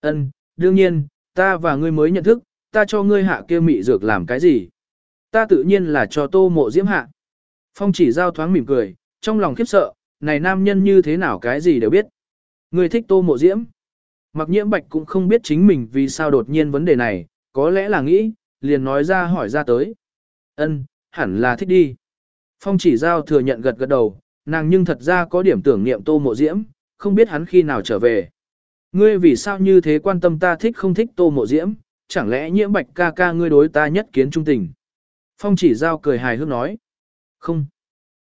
Ân, đương nhiên, ta và ngươi mới nhận thức, ta cho ngươi hạ kia mị dược làm cái gì? Ta tự nhiên là cho tô mộ diễm hạ. Phong chỉ giao thoáng mỉm cười, trong lòng khiếp sợ, này nam nhân như thế nào cái gì đều biết. Ngươi thích tô mộ diễm. Mặc nhiễm bạch cũng không biết chính mình vì sao đột nhiên vấn đề này, có lẽ là nghĩ, liền nói ra hỏi ra tới. Ân, hẳn là thích đi. Phong chỉ giao thừa nhận gật gật đầu, nàng nhưng thật ra có điểm tưởng niệm tô mộ diễm, không biết hắn khi nào trở về. Ngươi vì sao như thế quan tâm ta thích không thích tô mộ diễm, chẳng lẽ nhiễm bạch ca ca ngươi đối ta nhất kiến trung tình. Phong chỉ giao cười hài hước nói. Không,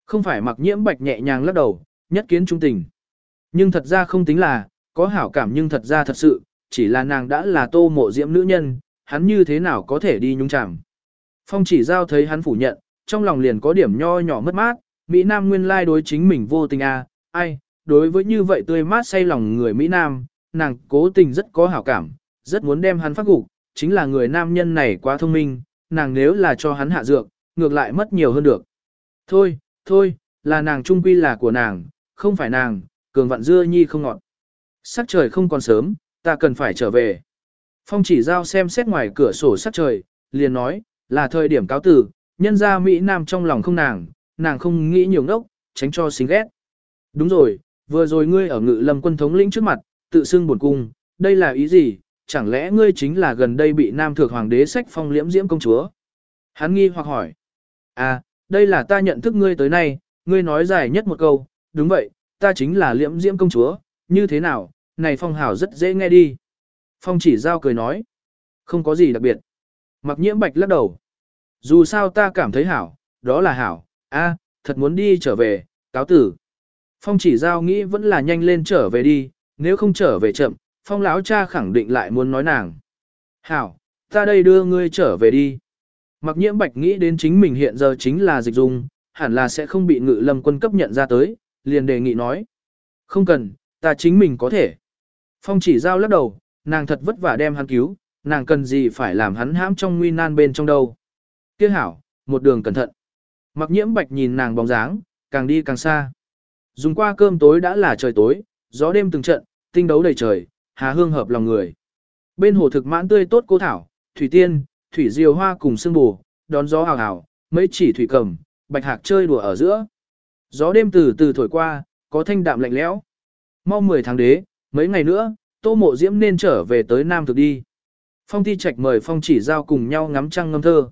không phải mặc nhiễm bạch nhẹ nhàng lắc đầu, nhất kiến trung tình. Nhưng thật ra không tính là, có hảo cảm nhưng thật ra thật sự, chỉ là nàng đã là tô mộ diễm nữ nhân, hắn như thế nào có thể đi nhung chẳng? Phong chỉ giao thấy hắn phủ nhận, trong lòng liền có điểm nho nhỏ mất mát, Mỹ Nam nguyên lai đối chính mình vô tình à, ai, đối với như vậy tươi mát say lòng người Mỹ Nam, nàng cố tình rất có hảo cảm, rất muốn đem hắn phát gục, chính là người nam nhân này quá thông minh, nàng nếu là cho hắn hạ dược, ngược lại mất nhiều hơn được. Thôi, thôi, là nàng trung quy là của nàng, không phải nàng, cường vạn dưa nhi không ngọt. Sắc trời không còn sớm, ta cần phải trở về. Phong chỉ giao xem xét ngoài cửa sổ sắc trời, liền nói, là thời điểm cáo tử, nhân ra Mỹ Nam trong lòng không nàng, nàng không nghĩ nhiều ngốc, tránh cho xính ghét. Đúng rồi, vừa rồi ngươi ở ngự lâm quân thống lĩnh trước mặt, tự xưng buồn cung, đây là ý gì, chẳng lẽ ngươi chính là gần đây bị Nam Thượng Hoàng đế sách phong liễm diễm công chúa? Hắn nghi hoặc hỏi, à, đây là ta nhận thức ngươi tới nay, ngươi nói dài nhất một câu, đúng vậy, ta chính là liễm diễm công chúa, như thế nào, này phong hảo rất dễ nghe đi. Phong chỉ giao cười nói, không có gì đặc biệt. Mặc nhiễm bạch lắc đầu. Dù sao ta cảm thấy hảo, đó là hảo, a, thật muốn đi trở về, cáo tử. Phong chỉ giao nghĩ vẫn là nhanh lên trở về đi, nếu không trở về chậm, phong lão cha khẳng định lại muốn nói nàng. Hảo, ta đây đưa ngươi trở về đi. Mặc nhiễm bạch nghĩ đến chính mình hiện giờ chính là dịch dung, hẳn là sẽ không bị ngự lâm quân cấp nhận ra tới, liền đề nghị nói. Không cần, ta chính mình có thể. Phong chỉ giao lắc đầu, nàng thật vất vả đem hắn cứu, nàng cần gì phải làm hắn hãm trong nguy nan bên trong đâu. Tiếc hảo, một đường cẩn thận. Mặc nhiễm bạch nhìn nàng bóng dáng, càng đi càng xa. Dùng qua cơm tối đã là trời tối, gió đêm từng trận, tinh đấu đầy trời, hà hương hợp lòng người. Bên hồ thực mãn tươi tốt cô thảo, thủy tiên, thủy diều hoa cùng sương bù, đón gió hào hào, mấy chỉ thủy cầm, bạch hạc chơi đùa ở giữa. Gió đêm từ từ thổi qua, có thanh đạm lạnh lẽo. Mau 10 tháng đế, mấy ngày nữa, tô mộ diễm nên trở về tới Nam thực đi. Phong thi trạch mời phong chỉ giao cùng nhau ngắm trăng ngâm thơ.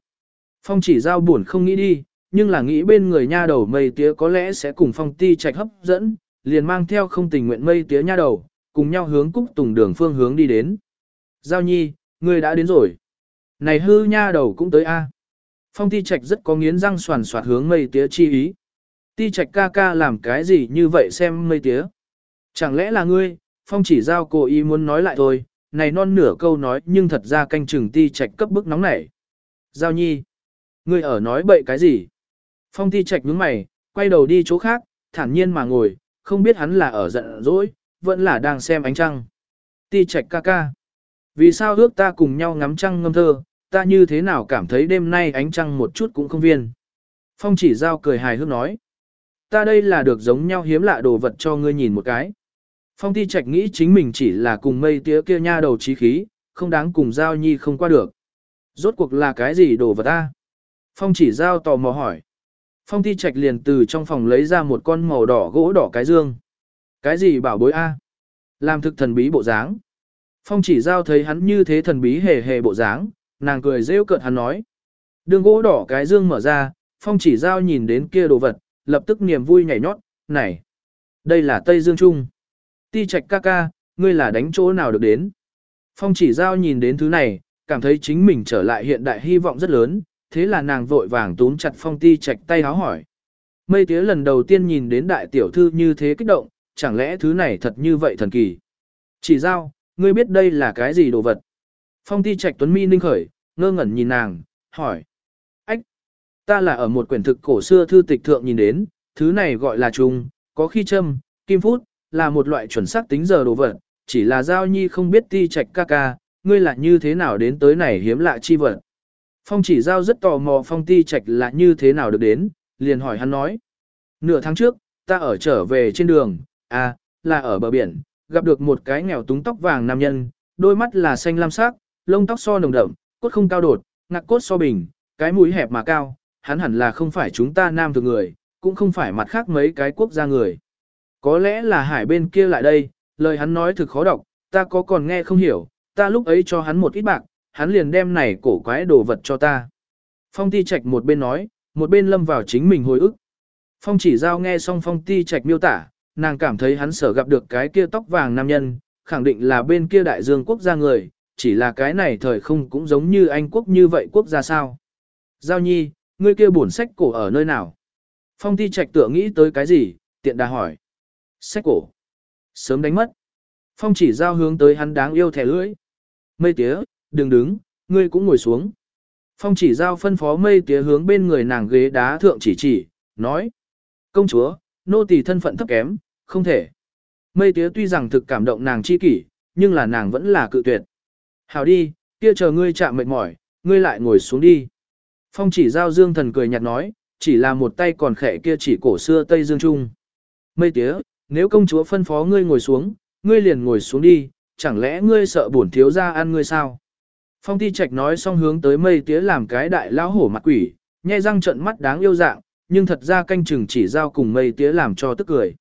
Phong chỉ giao buồn không nghĩ đi, nhưng là nghĩ bên người nha đầu mây tía có lẽ sẽ cùng phong ti trạch hấp dẫn, liền mang theo không tình nguyện mây tía nha đầu, cùng nhau hướng cúc tùng đường phương hướng đi đến. Giao nhi, ngươi đã đến rồi. Này hư nha đầu cũng tới a. Phong ti trạch rất có nghiến răng soàn soạt hướng mây tía chi ý. Ti trạch ca ca làm cái gì như vậy xem mây tía. Chẳng lẽ là ngươi, phong chỉ giao cô ý muốn nói lại thôi, này non nửa câu nói nhưng thật ra canh chừng ti trạch cấp bức nóng nảy. Giao nhi, ngươi ở nói bậy cái gì? Phong ti trạch nhướng mày, quay đầu đi chỗ khác, thản nhiên mà ngồi, không biết hắn là ở giận dỗi, vẫn là đang xem ánh trăng. Ti trạch ca ca. Vì sao ước ta cùng nhau ngắm trăng ngâm thơ, ta như thế nào cảm thấy đêm nay ánh trăng một chút cũng không viên. Phong chỉ giao cười hài hước nói. Ta đây là được giống nhau hiếm lạ đồ vật cho ngươi nhìn một cái. Phong ti trạch nghĩ chính mình chỉ là cùng mây tía kia nha đầu trí khí, không đáng cùng giao nhi không qua được. Rốt cuộc là cái gì đồ vật ta? Phong chỉ giao tò mò hỏi. Phong ti trạch liền từ trong phòng lấy ra một con màu đỏ gỗ đỏ cái dương. Cái gì bảo bối A? Làm thực thần bí bộ dáng. Phong chỉ giao thấy hắn như thế thần bí hề hề bộ dáng, nàng cười rêu cợt hắn nói. Đường gỗ đỏ cái dương mở ra, phong chỉ giao nhìn đến kia đồ vật, lập tức niềm vui nhảy nhót, này. Đây là Tây Dương Trung. Ti trạch ca ca, ngươi là đánh chỗ nào được đến. Phong chỉ giao nhìn đến thứ này, cảm thấy chính mình trở lại hiện đại hy vọng rất lớn, thế là nàng vội vàng túm chặt phong ti chạch tay háo hỏi. Mây tía lần đầu tiên nhìn đến đại tiểu thư như thế kích động, chẳng lẽ thứ này thật như vậy thần kỳ. Chỉ giao, ngươi biết đây là cái gì đồ vật. Phong ti trạch tuấn mi ninh khởi, ngơ ngẩn nhìn nàng, hỏi. Ách, ta là ở một quyển thực cổ xưa thư tịch thượng nhìn đến, thứ này gọi là trùng, có khi châm, kim phút, là một loại chuẩn xác tính giờ đồ vật, chỉ là giao nhi không biết ti trạch ca ca, ngươi là như thế nào đến tới này hiếm lạ chi vật. Phong chỉ giao rất tò mò phong ti trạch là như thế nào được đến, liền hỏi hắn nói. Nửa tháng trước, ta ở trở về trên đường, à, là ở bờ biển, gặp được một cái nghèo túng tóc vàng nam nhân, đôi mắt là xanh lam sắc, lông tóc so nồng đậm, cốt không cao đột, ngạc cốt so bình, cái mũi hẹp mà cao, hắn hẳn là không phải chúng ta nam thường người, cũng không phải mặt khác mấy cái quốc gia người. Có lẽ là hải bên kia lại đây, lời hắn nói thực khó đọc, ta có còn nghe không hiểu, ta lúc ấy cho hắn một ít bạc, hắn liền đem này cổ quái đồ vật cho ta. Phong ti trạch một bên nói, một bên lâm vào chính mình hồi ức. Phong chỉ giao nghe xong phong ti trạch miêu tả, nàng cảm thấy hắn sở gặp được cái kia tóc vàng nam nhân, khẳng định là bên kia đại dương quốc gia người, chỉ là cái này thời không cũng giống như Anh quốc như vậy quốc gia sao. Giao nhi, ngươi kia bổn sách cổ ở nơi nào? Phong ti trạch tựa nghĩ tới cái gì, tiện đà hỏi. Sách cổ. Sớm đánh mất. Phong chỉ giao hướng tới hắn đáng yêu thẻ lưỡi. Mây tía, đừng đứng, ngươi cũng ngồi xuống. Phong chỉ giao phân phó mây tía hướng bên người nàng ghế đá thượng chỉ chỉ, nói. Công chúa, nô tỳ thân phận thấp kém, không thể. Mây tía tuy rằng thực cảm động nàng chi kỷ, nhưng là nàng vẫn là cự tuyệt. Hảo đi, kia chờ ngươi chạm mệt mỏi, ngươi lại ngồi xuống đi. Phong chỉ giao dương thần cười nhạt nói, chỉ là một tay còn khẽ kia chỉ cổ xưa Tây Dương Trung. Mây tía, nếu công chúa phân phó ngươi ngồi xuống, ngươi liền ngồi xuống đi, chẳng lẽ ngươi sợ bổn thiếu ra ăn ngươi sao? Phong ti trạch nói xong hướng tới mây tía làm cái đại lão hổ mặt quỷ, nhai răng trận mắt đáng yêu dạng, nhưng thật ra canh chừng chỉ giao cùng mây tía làm cho tức cười.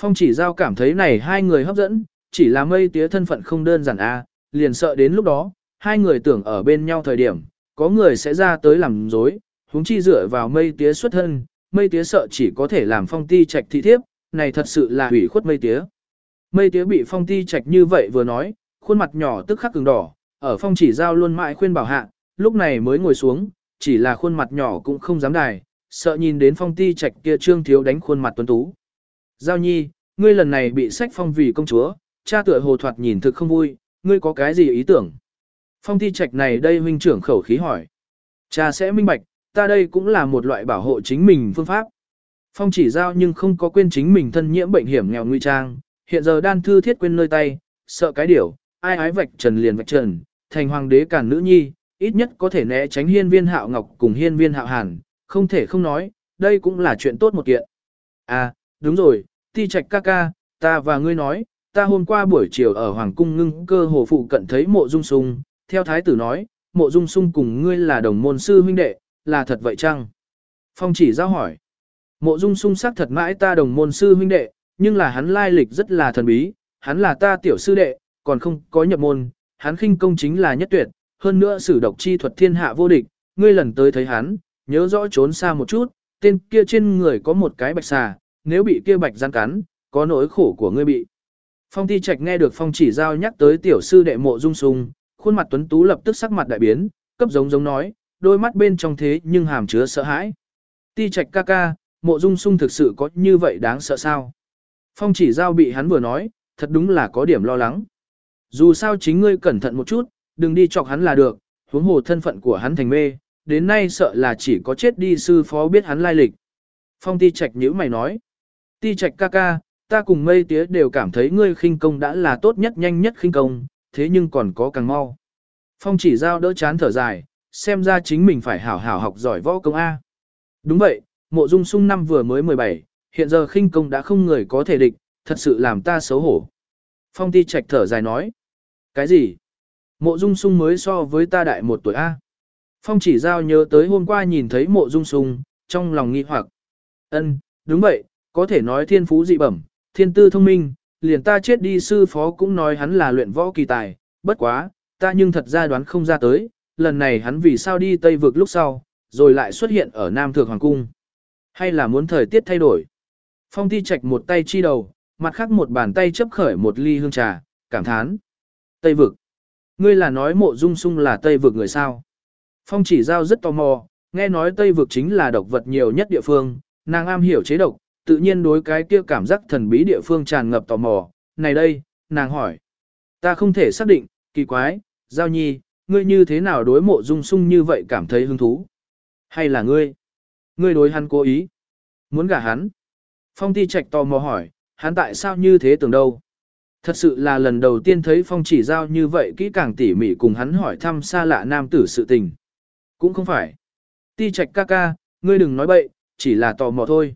Phong chỉ giao cảm thấy này hai người hấp dẫn, chỉ là mây tía thân phận không đơn giản a, liền sợ đến lúc đó, hai người tưởng ở bên nhau thời điểm, có người sẽ ra tới làm dối, huống chi dựa vào mây tía xuất thân, mây tía sợ chỉ có thể làm phong ti trạch thị thiếp, này thật sự là hủy khuất mây tía. Mây tía bị phong ti trạch như vậy vừa nói, khuôn mặt nhỏ tức khắc cứng đỏ, ở phong chỉ giao luôn mãi khuyên bảo hạ, lúc này mới ngồi xuống, chỉ là khuôn mặt nhỏ cũng không dám đài, sợ nhìn đến phong ti trạch kia trương thiếu đánh khuôn mặt tuấn tú. Giao nhi, ngươi lần này bị sách phong vì công chúa, cha tựa hồ thoạt nhìn thực không vui, ngươi có cái gì ý tưởng? Phong ti trạch này đây huynh trưởng khẩu khí hỏi. Cha sẽ minh bạch, ta đây cũng là một loại bảo hộ chính mình phương pháp. Phong chỉ giao nhưng không có quên chính mình thân nhiễm bệnh hiểm nghèo nguy trang, hiện giờ đan thư thiết quên nơi tay, sợ cái điều ai ái vạch trần liền vạch trần, thành hoàng đế cản nữ nhi, ít nhất có thể né tránh hiên viên hạo ngọc cùng hiên viên hạo hàn, không thể không nói, đây cũng là chuyện tốt một kiện. À, đúng rồi, ti trạch ca ca, ta và ngươi nói, ta hôm qua buổi chiều ở Hoàng cung ngưng cơ hồ phụ cận thấy mộ dung sung, theo thái tử nói, mộ dung sung cùng ngươi là đồng môn sư huynh đệ, là thật vậy chăng? Phong chỉ giao hỏi. Mộ dung sung xác thật mãi ta đồng môn sư huynh đệ, nhưng là hắn lai lịch rất là thần bí, hắn là ta tiểu sư đệ, còn không có nhập môn, hắn khinh công chính là nhất tuyệt, hơn nữa sử độc chi thuật thiên hạ vô địch, ngươi lần tới thấy hắn, nhớ rõ trốn xa một chút, tên kia trên người có một cái bạch xà, nếu bị kia bạch gian cắn, có nỗi khổ của ngươi bị. Phong ti trạch nghe được phong chỉ giao nhắc tới tiểu sư đệ mộ dung sung, khuôn mặt tuấn tú lập tức sắc mặt đại biến, cấp giống giống nói, đôi mắt bên trong thế nhưng hàm chứa sợ hãi. Ti trạch ca ca, mộ dung sung thực sự có như vậy đáng sợ sao? Phong chỉ giao bị hắn vừa nói, thật đúng là có điểm lo lắng. Dù sao chính ngươi cẩn thận một chút, đừng đi chọc hắn là được, huống hồ thân phận của hắn thành mê, đến nay sợ là chỉ có chết đi sư phó biết hắn lai lịch. Phong ti trạch nhữ mày nói. Ti trạch ca ca, ta cùng mây tía đều cảm thấy ngươi khinh công đã là tốt nhất nhanh nhất khinh công, thế nhưng còn có càng mau. Phong chỉ giao đỡ chán thở dài, xem ra chính mình phải hảo hảo học giỏi võ công A. Đúng vậy, mộ dung sung năm vừa mới 17, hiện giờ khinh công đã không người có thể địch, thật sự làm ta xấu hổ. Phong ti trạch thở dài nói. Cái gì? Mộ dung sung mới so với ta đại một tuổi A. Phong chỉ giao nhớ tới hôm qua nhìn thấy mộ dung sung, trong lòng nghi hoặc. ân đúng vậy, có thể nói thiên phú dị bẩm, thiên tư thông minh, liền ta chết đi sư phó cũng nói hắn là luyện võ kỳ tài, bất quá, ta nhưng thật ra đoán không ra tới, lần này hắn vì sao đi Tây vực lúc sau, rồi lại xuất hiện ở Nam Thượng Hoàng Cung. Hay là muốn thời tiết thay đổi? Phong ti Trạch một tay chi đầu, mặt khác một bàn tay chấp khởi một ly hương trà, cảm thán. Tây vực. Ngươi là nói mộ dung sung là Tây vực người sao? Phong chỉ giao rất tò mò, nghe nói Tây vực chính là độc vật nhiều nhất địa phương, nàng am hiểu chế độc, tự nhiên đối cái kia cảm giác thần bí địa phương tràn ngập tò mò. Này đây, nàng hỏi. Ta không thể xác định, kỳ quái, giao nhi, ngươi như thế nào đối mộ dung sung như vậy cảm thấy hứng thú? Hay là ngươi? Ngươi đối hắn cố ý? Muốn gả hắn? Phong ti trạch tò mò hỏi, hắn tại sao như thế tưởng đâu? Thật sự là lần đầu tiên thấy phong chỉ giao như vậy kỹ càng tỉ mỉ cùng hắn hỏi thăm xa lạ nam tử sự tình. Cũng không phải. Ti trạch ca ca, ngươi đừng nói bậy, chỉ là tò mò thôi.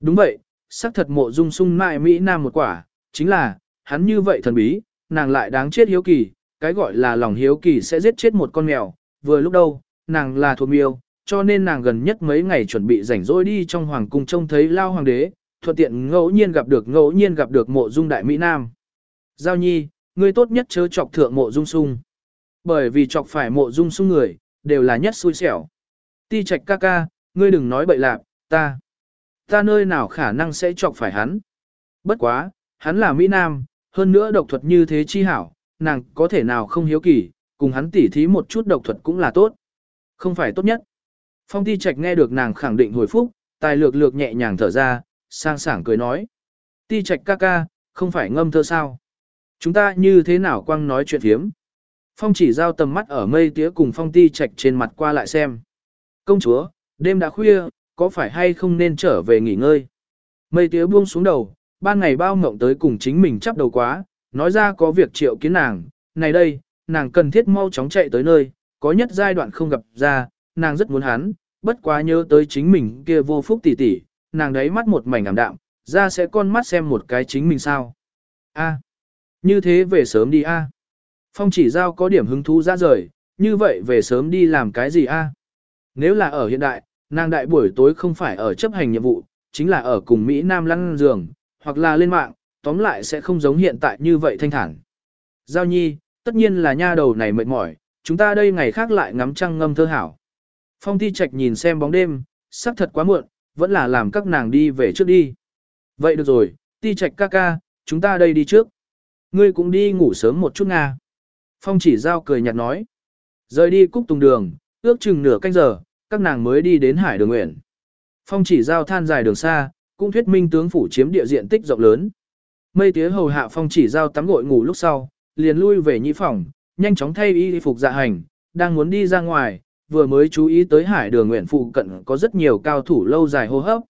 Đúng vậy, xác thật mộ dung sung mại Mỹ Nam một quả, chính là, hắn như vậy thần bí, nàng lại đáng chết hiếu kỳ, cái gọi là lòng hiếu kỳ sẽ giết chết một con mèo, vừa lúc đâu, nàng là thuộc miêu, cho nên nàng gần nhất mấy ngày chuẩn bị rảnh rỗi đi trong hoàng cung trông thấy lao hoàng đế, thuận tiện ngẫu nhiên gặp được ngẫu nhiên gặp được mộ dung đại Mỹ Nam. Giao nhi, ngươi tốt nhất chớ chọc thượng mộ dung sung. Bởi vì chọc phải mộ dung sung người, đều là nhất xui xẻo. Ti trạch ca ca, ngươi đừng nói bậy lạc, ta. Ta nơi nào khả năng sẽ chọc phải hắn. Bất quá, hắn là Mỹ Nam, hơn nữa độc thuật như thế chi hảo, nàng có thể nào không hiếu kỳ, cùng hắn tỉ thí một chút độc thuật cũng là tốt. Không phải tốt nhất. Phong ti trạch nghe được nàng khẳng định hồi phúc, tài lược lược nhẹ nhàng thở ra, sang sảng cười nói. Ti trạch ca ca, không phải ngâm thơ sao? Chúng ta như thế nào quăng nói chuyện thiếm? Phong chỉ giao tầm mắt ở mây tía cùng phong ti trạch trên mặt qua lại xem. Công chúa, đêm đã khuya, có phải hay không nên trở về nghỉ ngơi? Mây tía buông xuống đầu, ban ngày bao mộng tới cùng chính mình chắp đầu quá, nói ra có việc triệu kiến nàng, này đây, nàng cần thiết mau chóng chạy tới nơi, có nhất giai đoạn không gặp ra, nàng rất muốn hắn, bất quá nhớ tới chính mình kia vô phúc tỉ tỉ, nàng đấy mắt một mảnh ảm đạm, ra sẽ con mắt xem một cái chính mình sao. A, như thế về sớm đi a. Phong chỉ giao có điểm hứng thú ra rời, như vậy về sớm đi làm cái gì a? Nếu là ở hiện đại, nàng đại buổi tối không phải ở chấp hành nhiệm vụ, chính là ở cùng Mỹ Nam lăn giường, hoặc là lên mạng, tóm lại sẽ không giống hiện tại như vậy thanh thản. Giao nhi, tất nhiên là nha đầu này mệt mỏi, chúng ta đây ngày khác lại ngắm trăng ngâm thơ hảo. Phong Ti Trạch nhìn xem bóng đêm, sắc thật quá muộn, vẫn là làm các nàng đi về trước đi. Vậy được rồi, Ti Trạch ca ca, chúng ta đây đi trước. Ngươi cũng đi ngủ sớm một chút nga. Phong chỉ giao cười nhạt nói. Rời đi cúc tùng đường, ước chừng nửa canh giờ, các nàng mới đi đến hải đường nguyện. Phong chỉ giao than dài đường xa, cũng thuyết minh tướng phủ chiếm địa diện tích rộng lớn. Mây tía hầu hạ phong chỉ giao tắm gội ngủ lúc sau, liền lui về nhị phòng, nhanh chóng thay y phục dạ hành, đang muốn đi ra ngoài, vừa mới chú ý tới hải đường nguyện phụ cận có rất nhiều cao thủ lâu dài hô hấp.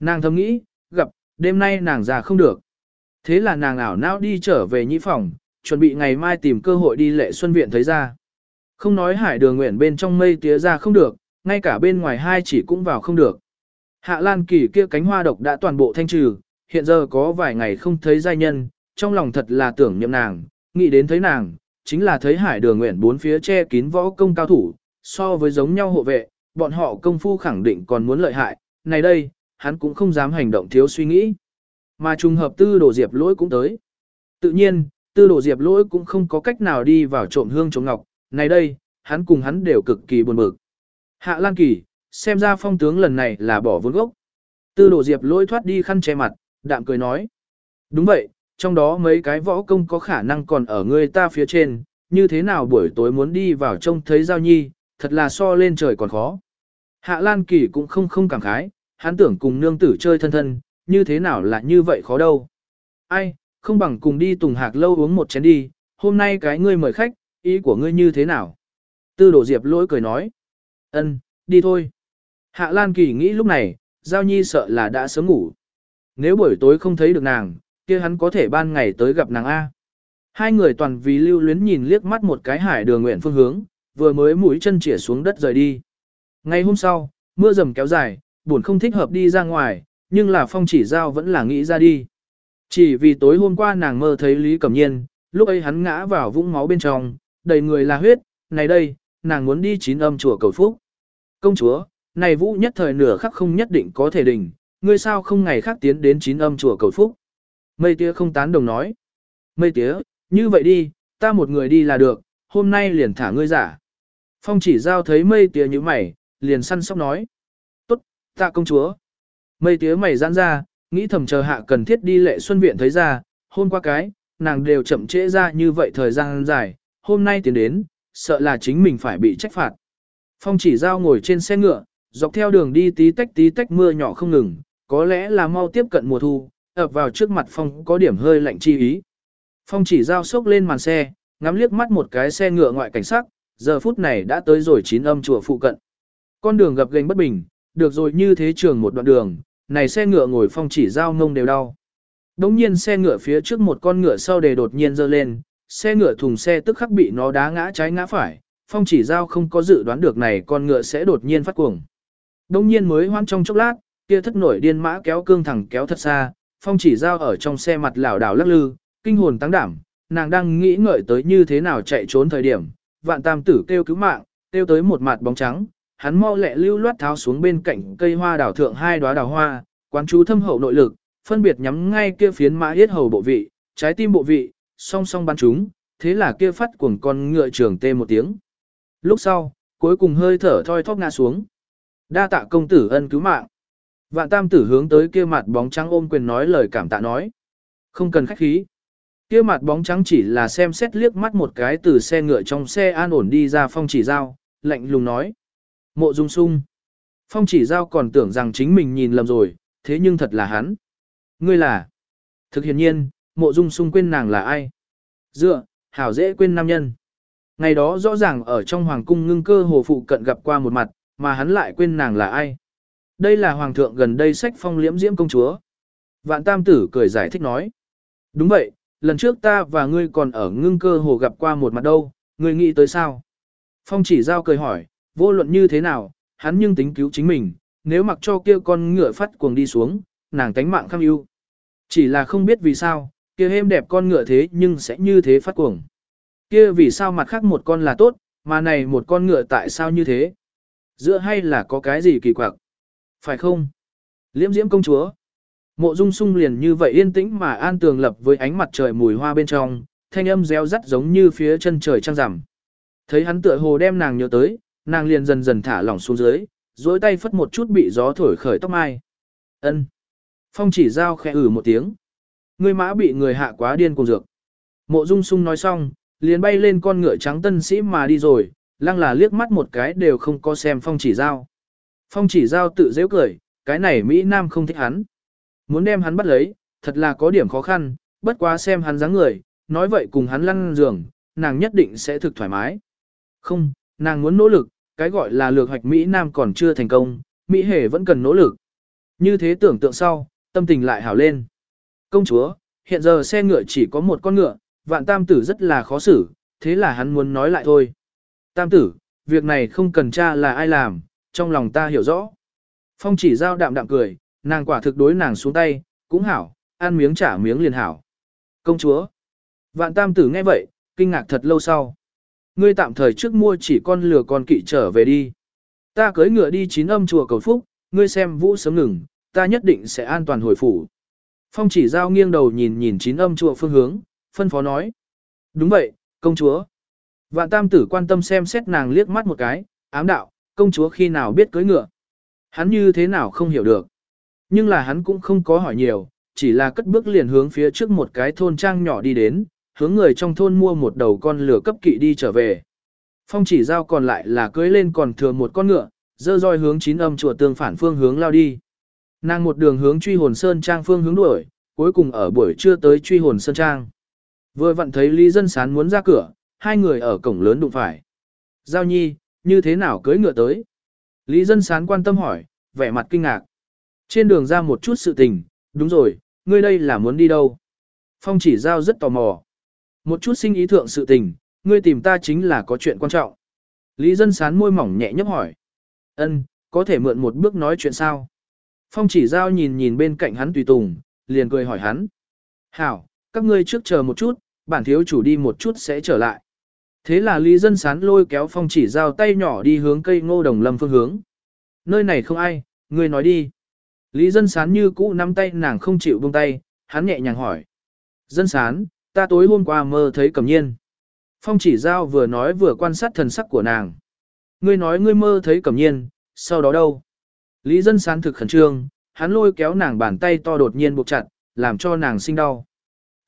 Nàng thầm nghĩ, gặp, đêm nay nàng già không được. Thế là nàng ảo não đi trở về nhị phòng, chuẩn bị ngày mai tìm cơ hội đi lệ xuân viện thấy ra. Không nói hải đường nguyện bên trong mây tía ra không được, ngay cả bên ngoài hai chỉ cũng vào không được. Hạ Lan Kỳ kia cánh hoa độc đã toàn bộ thanh trừ, hiện giờ có vài ngày không thấy giai nhân, trong lòng thật là tưởng nhậm nàng, nghĩ đến thấy nàng, chính là thấy hải đường nguyện bốn phía che kín võ công cao thủ, so với giống nhau hộ vệ, bọn họ công phu khẳng định còn muốn lợi hại, này đây, hắn cũng không dám hành động thiếu suy nghĩ. Mà trùng hợp tư đồ diệp lỗi cũng tới. Tự nhiên, tư đồ diệp lỗi cũng không có cách nào đi vào trộm hương trộm ngọc, này đây, hắn cùng hắn đều cực kỳ buồn bực. Hạ Lan Kỳ, xem ra phong tướng lần này là bỏ vốn gốc. Tư đồ diệp lỗi thoát đi khăn che mặt, đạm cười nói. Đúng vậy, trong đó mấy cái võ công có khả năng còn ở người ta phía trên, như thế nào buổi tối muốn đi vào trông thấy giao nhi, thật là so lên trời còn khó. Hạ Lan Kỳ cũng không không cảm khái, hắn tưởng cùng nương tử chơi thân thân, như thế nào là như vậy khó đâu. Ai, không bằng cùng đi tùng hạc lâu uống một chén đi, hôm nay cái ngươi mời khách, ý của ngươi như thế nào? Tư đổ diệp lỗi cười nói. ân, đi thôi. Hạ Lan Kỳ nghĩ lúc này, Giao Nhi sợ là đã sớm ngủ. Nếu buổi tối không thấy được nàng, kia hắn có thể ban ngày tới gặp nàng A. Hai người toàn vì lưu luyến nhìn liếc mắt một cái hải đường nguyện phương hướng, vừa mới mũi chân chỉa xuống đất rời đi. Ngày hôm sau, mưa rầm kéo dài, buồn không thích hợp đi ra ngoài, nhưng là phong chỉ giao vẫn là nghĩ ra đi. Chỉ vì tối hôm qua nàng mơ thấy Lý Cẩm Nhiên, lúc ấy hắn ngã vào vũng máu bên trong, đầy người là huyết, này đây, nàng muốn đi chín âm chùa cầu phúc. Công chúa, này vũ nhất thời nửa khắc không nhất định có thể đỉnh, ngươi sao không ngày khác tiến đến chín âm chùa cầu phúc. Mây tía không tán đồng nói. Mây tía, như vậy đi, ta một người đi là được, hôm nay liền thả ngươi giả. Phong chỉ giao thấy mây tía như mày, liền săn sóc nói. Tốt, tạ công chúa. Mây tía mày giãn ra, nghĩ thầm chờ hạ cần thiết đi lệ xuân viện thấy ra, hôm qua cái, nàng đều chậm trễ ra như vậy thời gian dài, hôm nay tiến đến, sợ là chính mình phải bị trách phạt. Phong chỉ giao ngồi trên xe ngựa, dọc theo đường đi tí tách tí tách mưa nhỏ không ngừng, có lẽ là mau tiếp cận mùa thu, ập vào trước mặt Phong có điểm hơi lạnh chi ý. Phong chỉ giao sốc lên màn xe, ngắm liếc mắt một cái xe ngựa ngoại cảnh sắc, giờ phút này đã tới rồi chín âm chùa phụ cận. Con đường gập ghềnh bất bình, được rồi như thế trường một đoạn đường, này xe ngựa ngồi phong chỉ giao ngông đều đau. Đống nhiên xe ngựa phía trước một con ngựa sau đề đột nhiên dơ lên, xe ngựa thùng xe tức khắc bị nó đá ngã trái ngã phải, phong chỉ giao không có dự đoán được này con ngựa sẽ đột nhiên phát cuồng. Đống nhiên mới hoan trong chốc lát, kia thất nổi điên mã kéo cương thẳng kéo thật xa, phong chỉ giao ở trong xe mặt lảo đảo lắc lư, kinh hồn tăng đảm, nàng đang nghĩ ngợi tới như thế nào chạy trốn thời điểm, vạn tam tử kêu cứu mạng, kêu tới một mặt bóng trắng, hắn mau lẹ lưu loát tháo xuống bên cạnh cây hoa đào thượng hai đóa đào hoa, quán chú thâm hậu nội lực, phân biệt nhắm ngay kia phiến mã yết hầu bộ vị, trái tim bộ vị, song song bắn chúng, thế là kia phát cuồng con ngựa trường tê một tiếng. Lúc sau, cuối cùng hơi thở thoi thóp ngã xuống. Đa tạ công tử ân cứu mạng. Vạn tam tử hướng tới kia mặt bóng trắng ôm quyền nói lời cảm tạ nói. Không cần khách khí. Kia mặt bóng trắng chỉ là xem xét liếc mắt một cái từ xe ngựa trong xe an ổn đi ra phong chỉ giao, lạnh lùng nói. Mộ dung sung. Phong chỉ giao còn tưởng rằng chính mình nhìn lầm rồi, thế nhưng thật là hắn. Ngươi là. Thực hiện nhiên, mộ dung sung quên nàng là ai. Dựa, hảo dễ quên nam nhân. Ngày đó rõ ràng ở trong hoàng cung ngưng cơ hồ phụ cận gặp qua một mặt, mà hắn lại quên nàng là ai. Đây là hoàng thượng gần đây sách phong liễm diễm công chúa. Vạn tam tử cười giải thích nói. Đúng vậy, lần trước ta và ngươi còn ở ngưng cơ hồ gặp qua một mặt đâu, ngươi nghĩ tới sao? Phong chỉ giao cười hỏi, vô luận như thế nào, hắn nhưng tính cứu chính mình, nếu mặc cho kia con ngựa phát cuồng đi xuống, nàng tánh mạng kham ưu. Chỉ là không biết vì sao, kia êm đẹp con ngựa thế nhưng sẽ như thế phát cuồng. Kia vì sao mặt khác một con là tốt, mà này một con ngựa tại sao như thế? Giữa hay là có cái gì kỳ quặc? Phải không? Liễm diễm công chúa. Mộ dung sung liền như vậy yên tĩnh mà an tường lập với ánh mặt trời mùi hoa bên trong, thanh âm réo rắt giống như phía chân trời trăng rằm. Thấy hắn tựa hồ đem nàng nhớ tới, nàng liền dần dần thả lỏng xuống dưới, duỗi tay phất một chút bị gió thổi khởi tóc mai. Ân. Phong chỉ giao khẽ ử một tiếng. Người mã bị người hạ quá điên cùng dược. Mộ dung sung nói xong, liền bay lên con ngựa trắng tân sĩ mà đi rồi, lăng là liếc mắt một cái đều không có xem phong chỉ giao. Phong chỉ giao tự dễ cười, cái này Mỹ Nam không thích hắn. Muốn đem hắn bắt lấy, thật là có điểm khó khăn, bất quá xem hắn dáng người, nói vậy cùng hắn lăn giường, nàng nhất định sẽ thực thoải mái. Không, nàng muốn nỗ lực, cái gọi là lược hoạch Mỹ Nam còn chưa thành công, Mỹ Hề vẫn cần nỗ lực. Như thế tưởng tượng sau, tâm tình lại hảo lên. Công chúa, hiện giờ xe ngựa chỉ có một con ngựa, vạn tam tử rất là khó xử, thế là hắn muốn nói lại thôi. Tam tử, việc này không cần tra là ai làm, trong lòng ta hiểu rõ. Phong chỉ giao đạm đạm cười, nàng quả thực đối nàng xuống tay, cũng hảo, ăn miếng trả miếng liền hảo. Công chúa. Vạn tam tử nghe vậy, kinh ngạc thật lâu sau. Ngươi tạm thời trước mua chỉ con lừa con kỵ trở về đi. Ta cưới ngựa đi chín âm chùa cầu phúc, ngươi xem vũ sớm ngừng, ta nhất định sẽ an toàn hồi phủ. Phong chỉ giao nghiêng đầu nhìn nhìn chín âm chùa phương hướng, phân phó nói. Đúng vậy, công chúa. Vạn tam tử quan tâm xem xét nàng liếc mắt một cái, ám đạo, công chúa khi nào biết cưới ngựa. Hắn như thế nào không hiểu được. Nhưng là hắn cũng không có hỏi nhiều, chỉ là cất bước liền hướng phía trước một cái thôn trang nhỏ đi đến, hướng người trong thôn mua một đầu con lửa cấp kỵ đi trở về. Phong chỉ giao còn lại là cưới lên còn thừa một con ngựa, dơ roi hướng chín âm chùa tương phản phương hướng lao đi. Nàng một đường hướng truy hồn sơn trang phương hướng đuổi, cuối cùng ở buổi trưa tới truy hồn sơn trang. Vừa vặn thấy Lý Dân Sán muốn ra cửa, hai người ở cổng lớn đụng phải. Giao nhi, như thế nào cưới ngựa tới? Lý Dân Sán quan tâm hỏi, vẻ mặt kinh ngạc. Trên đường ra một chút sự tình, đúng rồi, ngươi đây là muốn đi đâu? Phong chỉ giao rất tò mò. Một chút sinh ý thượng sự tình, ngươi tìm ta chính là có chuyện quan trọng. Lý Dân Sán môi mỏng nhẹ nhấp hỏi. Ân, có thể mượn một bước nói chuyện sao? Phong chỉ giao nhìn nhìn bên cạnh hắn tùy tùng, liền cười hỏi hắn. Hảo, các ngươi trước chờ một chút, bản thiếu chủ đi một chút sẽ trở lại. Thế là Lý Dân Sán lôi kéo phong chỉ giao tay nhỏ đi hướng cây ngô đồng lâm phương hướng. Nơi này không ai, ngươi nói đi. Lý Dân Sán như cũ nắm tay nàng không chịu buông tay, hắn nhẹ nhàng hỏi. Dân Sán, ta tối hôm qua mơ thấy cẩm nhiên. Phong chỉ giao vừa nói vừa quan sát thần sắc của nàng. Ngươi nói ngươi mơ thấy cẩm nhiên, sau đó đâu? Lý Dân Sán thực khẩn trương, hắn lôi kéo nàng bàn tay to đột nhiên buộc chặt, làm cho nàng sinh đau.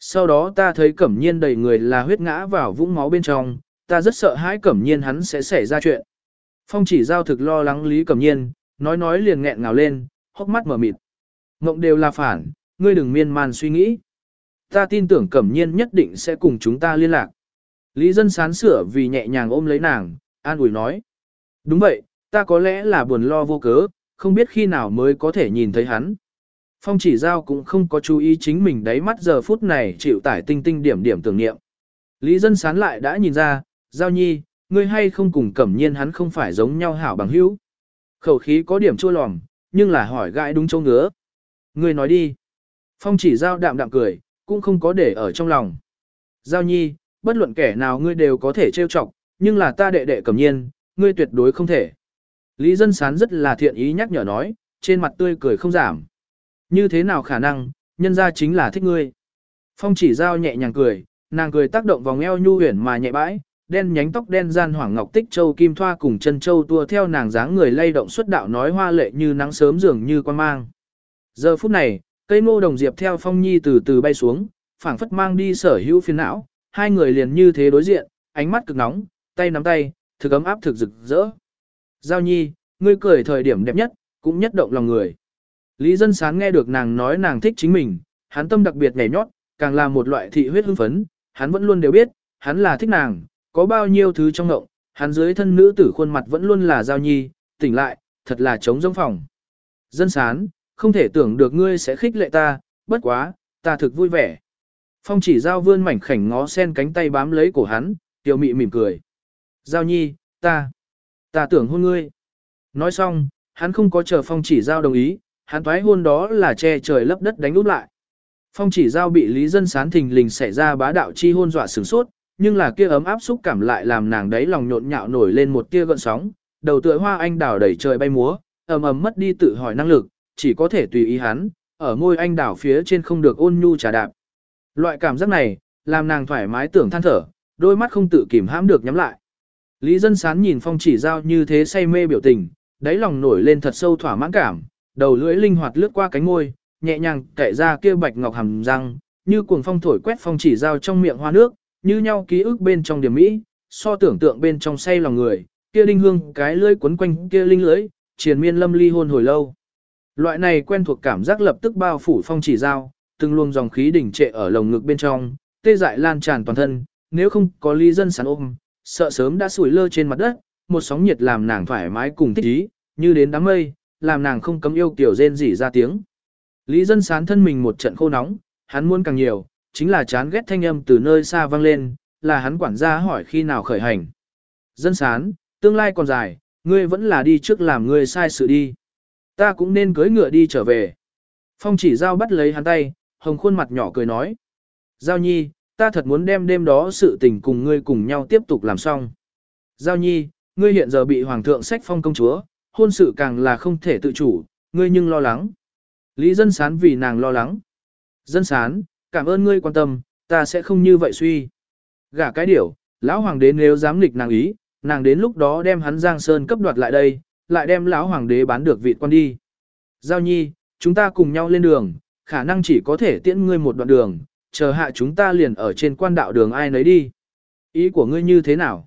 Sau đó ta thấy cẩm nhiên đầy người là huyết ngã vào vũng máu bên trong, ta rất sợ hãi cẩm nhiên hắn sẽ xảy ra chuyện. Phong chỉ giao thực lo lắng Lý Cẩm Nhiên, nói nói liền nghẹn ngào lên, hốc mắt mở mịt. Ngộng đều là phản, ngươi đừng miên man suy nghĩ. Ta tin tưởng Cẩm Nhiên nhất định sẽ cùng chúng ta liên lạc. Lý dân sán sửa vì nhẹ nhàng ôm lấy nàng, an ủi nói. Đúng vậy, ta có lẽ là buồn lo vô cớ, không biết khi nào mới có thể nhìn thấy hắn. Phong chỉ giao cũng không có chú ý chính mình đáy mắt giờ phút này chịu tải tinh tinh điểm điểm tưởng niệm. Lý dân sán lại đã nhìn ra, giao nhi, ngươi hay không cùng cẩm nhiên hắn không phải giống nhau hảo bằng hữu. Khẩu khí có điểm chua lòm, nhưng là hỏi gãi đúng châu ngứa. Ngươi nói đi. Phong chỉ giao đạm đạm cười, cũng không có để ở trong lòng. Giao nhi, bất luận kẻ nào ngươi đều có thể trêu chọc, nhưng là ta đệ đệ cầm nhiên, ngươi tuyệt đối không thể. Lý dân sán rất là thiện ý nhắc nhở nói, trên mặt tươi cười không giảm. Như thế nào khả năng, nhân ra chính là thích ngươi. Phong chỉ giao nhẹ nhàng cười, nàng cười tác động vòng eo nhu huyển mà nhẹ bãi, đen nhánh tóc đen gian hoàng ngọc tích châu kim thoa cùng chân châu tua theo nàng dáng người lay động xuất đạo nói hoa lệ như nắng sớm dường như quan mang. Giờ phút này, cây ngô đồng diệp theo phong nhi từ từ bay xuống, phảng phất mang đi sở hữu phiền não, hai người liền như thế đối diện, ánh mắt cực nóng, tay nắm tay, thực ấm áp thực rực rỡ. Giao nhi, ngươi cười thời điểm đẹp nhất, cũng nhất động lòng người. Lý dân Sán nghe được nàng nói nàng thích chính mình, hắn tâm đặc biệt nhảy nhót, càng là một loại thị huyết hưng phấn, hắn vẫn luôn đều biết, hắn là thích nàng, có bao nhiêu thứ trong ngộng, hắn dưới thân nữ tử khuôn mặt vẫn luôn là giao nhi, tỉnh lại, thật là trống giống phòng. Dân sán, không thể tưởng được ngươi sẽ khích lệ ta, bất quá, ta thực vui vẻ. Phong chỉ giao vươn mảnh khảnh ngó sen cánh tay bám lấy cổ hắn, tiểu mị mỉm cười. Giao nhi, ta, ta tưởng hôn ngươi. Nói xong, hắn không có chờ phong chỉ giao đồng ý, hắn thoái hôn đó là che trời lấp đất đánh úp lại. Phong chỉ giao bị lý dân sán thình lình xảy ra bá đạo chi hôn dọa sửng sốt, nhưng là kia ấm áp xúc cảm lại làm nàng đấy lòng nhộn nhạo nổi lên một tia gợn sóng, đầu tựa hoa anh đào đẩy trời bay múa, ầm ầm mất đi tự hỏi năng lực, chỉ có thể tùy ý hắn, ở môi anh đảo phía trên không được ôn nhu trà đạp. Loại cảm giác này, làm nàng thoải mái tưởng than thở, đôi mắt không tự kìm hãm được nhắm lại. Lý dân sán nhìn phong chỉ giao như thế say mê biểu tình, đáy lòng nổi lên thật sâu thỏa mãn cảm, đầu lưỡi linh hoạt lướt qua cánh môi, nhẹ nhàng kệ ra kia bạch ngọc hàm răng, như cuồng phong thổi quét phong chỉ giao trong miệng hoa nước, như nhau ký ức bên trong điểm mỹ, so tưởng tượng bên trong say lòng người, kia linh hương cái lưỡi quấn quanh kia linh lưỡi, triền miên lâm ly hôn hồi lâu. Loại này quen thuộc cảm giác lập tức bao phủ phong chỉ giao, từng luồng dòng khí đỉnh trệ ở lồng ngực bên trong, tê dại lan tràn toàn thân, nếu không có lý dân sán ôm, sợ sớm đã sủi lơ trên mặt đất, một sóng nhiệt làm nàng thoải mái cùng thích ý, như đến đám mây, làm nàng không cấm yêu kiểu rên rỉ ra tiếng. Lý dân sán thân mình một trận khô nóng, hắn muốn càng nhiều, chính là chán ghét thanh âm từ nơi xa vang lên, là hắn quản gia hỏi khi nào khởi hành. Dân sán, tương lai còn dài, ngươi vẫn là đi trước làm ngươi sai sự đi. Ta cũng nên cưới ngựa đi trở về. Phong chỉ giao bắt lấy hắn tay, hồng khuôn mặt nhỏ cười nói. Giao nhi, ta thật muốn đem đêm đó sự tình cùng ngươi cùng nhau tiếp tục làm xong. Giao nhi, ngươi hiện giờ bị hoàng thượng sách phong công chúa, hôn sự càng là không thể tự chủ, ngươi nhưng lo lắng. Lý dân sán vì nàng lo lắng. Dân sán, cảm ơn ngươi quan tâm, ta sẽ không như vậy suy. Gả cái điểu, lão hoàng đế nếu dám nghịch nàng ý, nàng đến lúc đó đem hắn Giang Sơn cấp đoạt lại đây, lại đem lão hoàng đế bán được vị quan đi. Giao nhi, chúng ta cùng nhau lên đường, khả năng chỉ có thể tiễn ngươi một đoạn đường, chờ hạ chúng ta liền ở trên quan đạo đường ai nấy đi. Ý của ngươi như thế nào?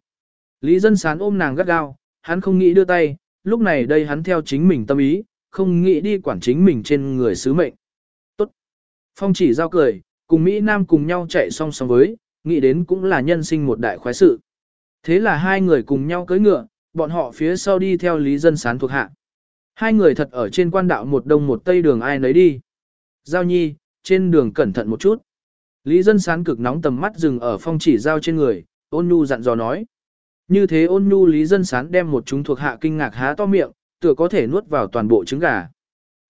Lý dân sán ôm nàng gắt gao, hắn không nghĩ đưa tay, lúc này đây hắn theo chính mình tâm ý, không nghĩ đi quản chính mình trên người sứ mệnh. Tốt. Phong chỉ giao cười, cùng Mỹ Nam cùng nhau chạy song song với, nghĩ đến cũng là nhân sinh một đại khoái sự. Thế là hai người cùng nhau cưỡi ngựa, bọn họ phía sau đi theo Lý Dân Sán thuộc hạ. Hai người thật ở trên quan đạo một đông một tây đường ai nấy đi. Giao nhi, trên đường cẩn thận một chút. Lý Dân Sán cực nóng tầm mắt dừng ở phong chỉ giao trên người, ôn nhu dặn dò nói. Như thế ôn nhu Lý Dân Sán đem một chúng thuộc hạ kinh ngạc há to miệng, tựa có thể nuốt vào toàn bộ trứng gà.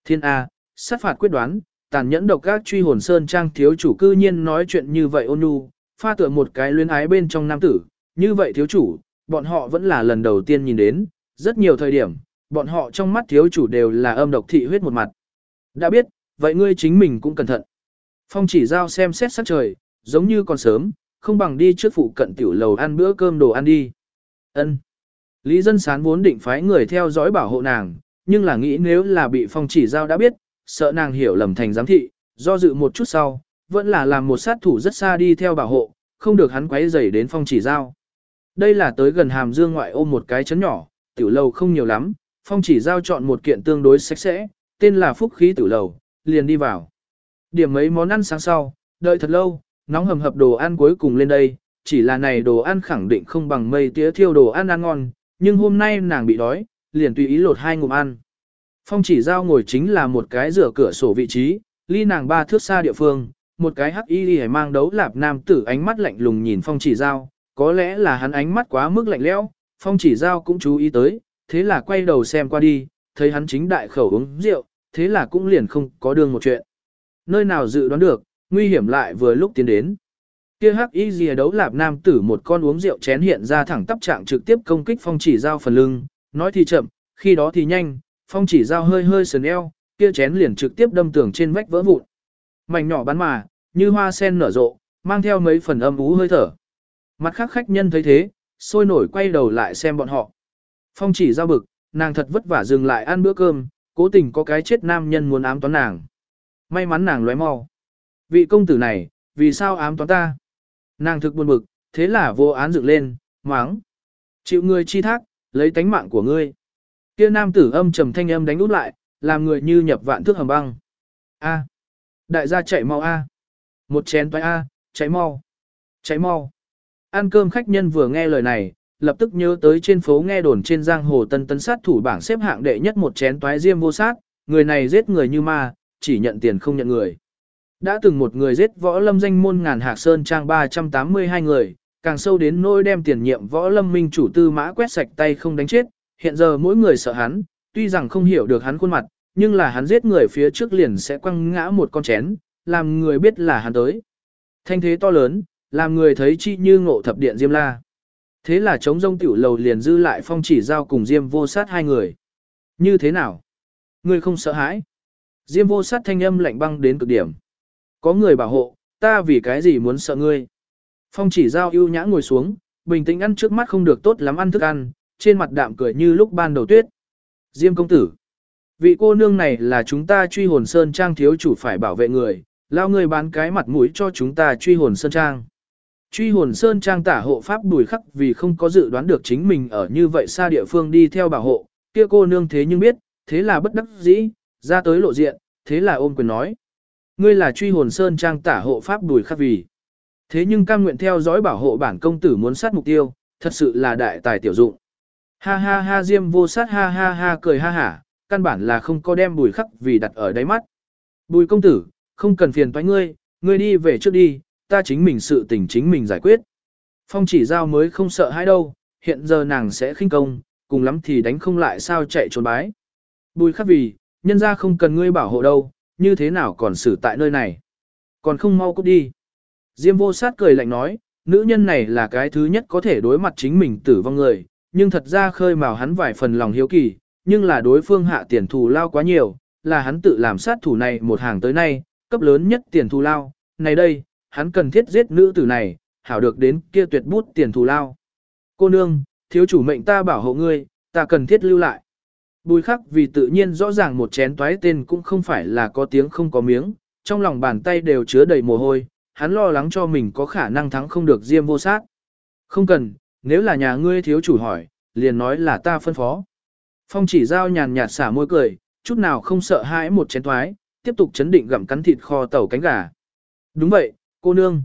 Thiên A, sát phạt quyết đoán, tàn nhẫn độc các truy hồn sơn trang thiếu chủ cư nhiên nói chuyện như vậy ôn nhu, pha tựa một cái luyến ái bên trong nam tử, như vậy thiếu chủ, bọn họ vẫn là lần đầu tiên nhìn đến, rất nhiều thời điểm, bọn họ trong mắt thiếu chủ đều là âm độc thị huyết một mặt. Đã biết, vậy ngươi chính mình cũng cẩn thận. Phong chỉ giao xem xét sắc trời, giống như còn sớm, không bằng đi trước phụ cận tiểu lầu ăn bữa cơm đồ ăn đi. Ân. Lý dân sán vốn định phái người theo dõi bảo hộ nàng, nhưng là nghĩ nếu là bị phong chỉ giao đã biết, sợ nàng hiểu lầm thành giám thị, do dự một chút sau, vẫn là làm một sát thủ rất xa đi theo bảo hộ, không được hắn quấy rầy đến phong chỉ giao. Đây là tới gần hàm dương ngoại ôm một cái chấn nhỏ, tiểu lầu không nhiều lắm, phong chỉ giao chọn một kiện tương đối sạch sẽ, tên là phúc khí tiểu lầu, liền đi vào. Điểm mấy món ăn sáng sau, đợi thật lâu, nóng hầm hập đồ ăn cuối cùng lên đây, chỉ là này đồ ăn khẳng định không bằng mây tía thiêu đồ ăn ăn ngon, nhưng hôm nay nàng bị đói, liền tùy ý lột hai ngụm ăn. Phong chỉ giao ngồi chính là một cái rửa cửa sổ vị trí, ly nàng ba thước xa địa phương, một cái hắc y đi mang đấu lạp nam tử ánh mắt lạnh lùng nhìn phong chỉ giao, có lẽ là hắn ánh mắt quá mức lạnh lẽo, phong chỉ giao cũng chú ý tới, thế là quay đầu xem qua đi, thấy hắn chính đại khẩu uống rượu, thế là cũng liền không có đường một chuyện. Nơi nào dự đoán được, nguy hiểm lại vừa lúc tiến đến. Kia hắc y gì đấu lạp nam tử một con uống rượu chén hiện ra thẳng tắp trạng trực tiếp công kích phong chỉ giao phần lưng, nói thì chậm, khi đó thì nhanh, phong chỉ giao hơi hơi sườn eo, kia chén liền trực tiếp đâm tường trên vách vỡ vụn. Mảnh nhỏ bắn mà, như hoa sen nở rộ, mang theo mấy phần âm ú hơi thở. Mặt khác khách nhân thấy thế, sôi nổi quay đầu lại xem bọn họ. Phong chỉ giao bực, nàng thật vất vả dừng lại ăn bữa cơm, cố tình có cái chết nam nhân muốn ám toán nàng. May mắn nàng lóe mau. Vị công tử này, vì sao ám toán ta? Nàng thực buồn bực, thế là vô án dựng lên, mắng. Chịu người chi thác, lấy tánh mạng của ngươi. Kia nam tử âm trầm thanh âm đánh út lại, làm người như nhập vạn thước hầm băng. A. Đại gia chạy mau A. Một chén toái A, chạy mau. chạy mau. Ăn cơm khách nhân vừa nghe lời này, lập tức nhớ tới trên phố nghe đồn trên giang hồ tân tân sát thủ bảng xếp hạng đệ nhất một chén toái diêm vô sát, người này giết người như ma, chỉ nhận tiền không nhận người. Đã từng một người giết võ lâm danh môn ngàn hạc sơn trang 382 người, càng sâu đến nỗi đem tiền nhiệm võ lâm minh chủ tư mã quét sạch tay không đánh chết, hiện giờ mỗi người sợ hắn, tuy rằng không hiểu được hắn khuôn mặt, nhưng là hắn giết người phía trước liền sẽ quăng ngã một con chén, làm người biết là hắn tới. Thanh thế to lớn, làm người thấy chi như ngộ thập điện Diêm La. Thế là chống rông tiểu lầu liền dư lại phong chỉ giao cùng Diêm vô sát hai người. Như thế nào? Người không sợ hãi? Diêm vô sát thanh âm lạnh băng đến cực điểm. Có người bảo hộ, ta vì cái gì muốn sợ ngươi? Phong chỉ giao ưu nhã ngồi xuống, bình tĩnh ăn trước mắt không được tốt lắm ăn thức ăn, trên mặt đạm cười như lúc ban đầu tuyết. Diêm công tử. Vị cô nương này là chúng ta truy hồn sơn trang thiếu chủ phải bảo vệ người, lao người bán cái mặt mũi cho chúng ta truy hồn sơn trang. Truy hồn sơn trang tả hộ pháp bùi khắc vì không có dự đoán được chính mình ở như vậy xa địa phương đi theo bảo hộ, kia cô nương thế nhưng biết, thế là bất đắc dĩ, ra tới lộ diện, thế là ôm quyền nói. Ngươi là truy hồn sơn trang tả hộ pháp bùi khắc vì. Thế nhưng cam nguyện theo dõi bảo hộ bản công tử muốn sát mục tiêu, thật sự là đại tài tiểu dụng. Ha ha ha diêm vô sát ha ha ha cười ha hả, căn bản là không có đem bùi khắc vì đặt ở đáy mắt. Bùi công tử, không cần phiền toái ngươi, ngươi đi về trước đi, ta chính mình sự tình chính mình giải quyết. Phong chỉ giao mới không sợ hãi đâu, hiện giờ nàng sẽ khinh công, cùng lắm thì đánh không lại sao chạy trốn bái. Bùi khắc vì, nhân ra không cần ngươi bảo hộ đâu, như thế nào còn xử tại nơi này. Còn không mau cút đi. Diêm vô sát cười lạnh nói, nữ nhân này là cái thứ nhất có thể đối mặt chính mình tử vong người, nhưng thật ra khơi mào hắn vài phần lòng hiếu kỳ, nhưng là đối phương hạ tiền thù lao quá nhiều, là hắn tự làm sát thủ này một hàng tới nay, cấp lớn nhất tiền thù lao, này đây, hắn cần thiết giết nữ tử này, hảo được đến kia tuyệt bút tiền thù lao. Cô nương, thiếu chủ mệnh ta bảo hộ ngươi, ta cần thiết lưu lại. Bùi khắc vì tự nhiên rõ ràng một chén toái tên cũng không phải là có tiếng không có miếng, trong lòng bàn tay đều chứa đầy mồ hôi, hắn lo lắng cho mình có khả năng thắng không được diêm vô sát. Không cần, nếu là nhà ngươi thiếu chủ hỏi, liền nói là ta phân phó. Phong chỉ giao nhàn nhạt xả môi cười, chút nào không sợ hãi một chén toái, tiếp tục chấn định gặm cắn thịt kho tàu cánh gà. Đúng vậy, cô nương.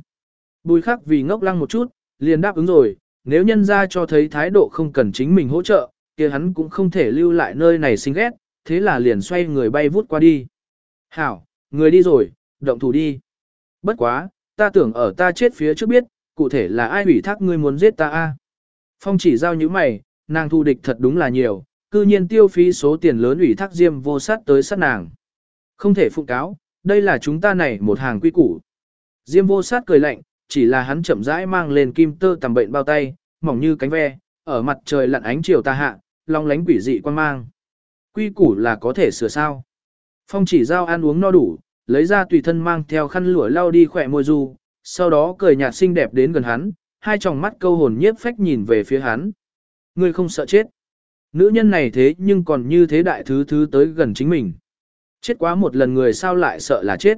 Bùi khắc vì ngốc lăng một chút, liền đáp ứng rồi, nếu nhân ra cho thấy thái độ không cần chính mình hỗ trợ, kia hắn cũng không thể lưu lại nơi này xinh ghét, thế là liền xoay người bay vút qua đi. Hảo, người đi rồi, động thủ đi. Bất quá, ta tưởng ở ta chết phía trước biết, cụ thể là ai ủy thác ngươi muốn giết ta a? Phong chỉ giao như mày, nàng thù địch thật đúng là nhiều, cư nhiên tiêu phí số tiền lớn ủy thác diêm vô sát tới sát nàng. Không thể phụ cáo, đây là chúng ta này một hàng quy củ. Diêm vô sát cười lạnh, chỉ là hắn chậm rãi mang lên kim tơ tầm bệnh bao tay, mỏng như cánh ve, ở mặt trời lặn ánh chiều ta hạ, long lánh quỷ dị quan mang. Quy củ là có thể sửa sao. Phong chỉ giao ăn uống no đủ, lấy ra tùy thân mang theo khăn lụa lau đi khỏe môi du, sau đó cười nhạt xinh đẹp đến gần hắn, hai tròng mắt câu hồn nhiếp phách nhìn về phía hắn. Ngươi không sợ chết. Nữ nhân này thế nhưng còn như thế đại thứ thứ tới gần chính mình. Chết quá một lần người sao lại sợ là chết.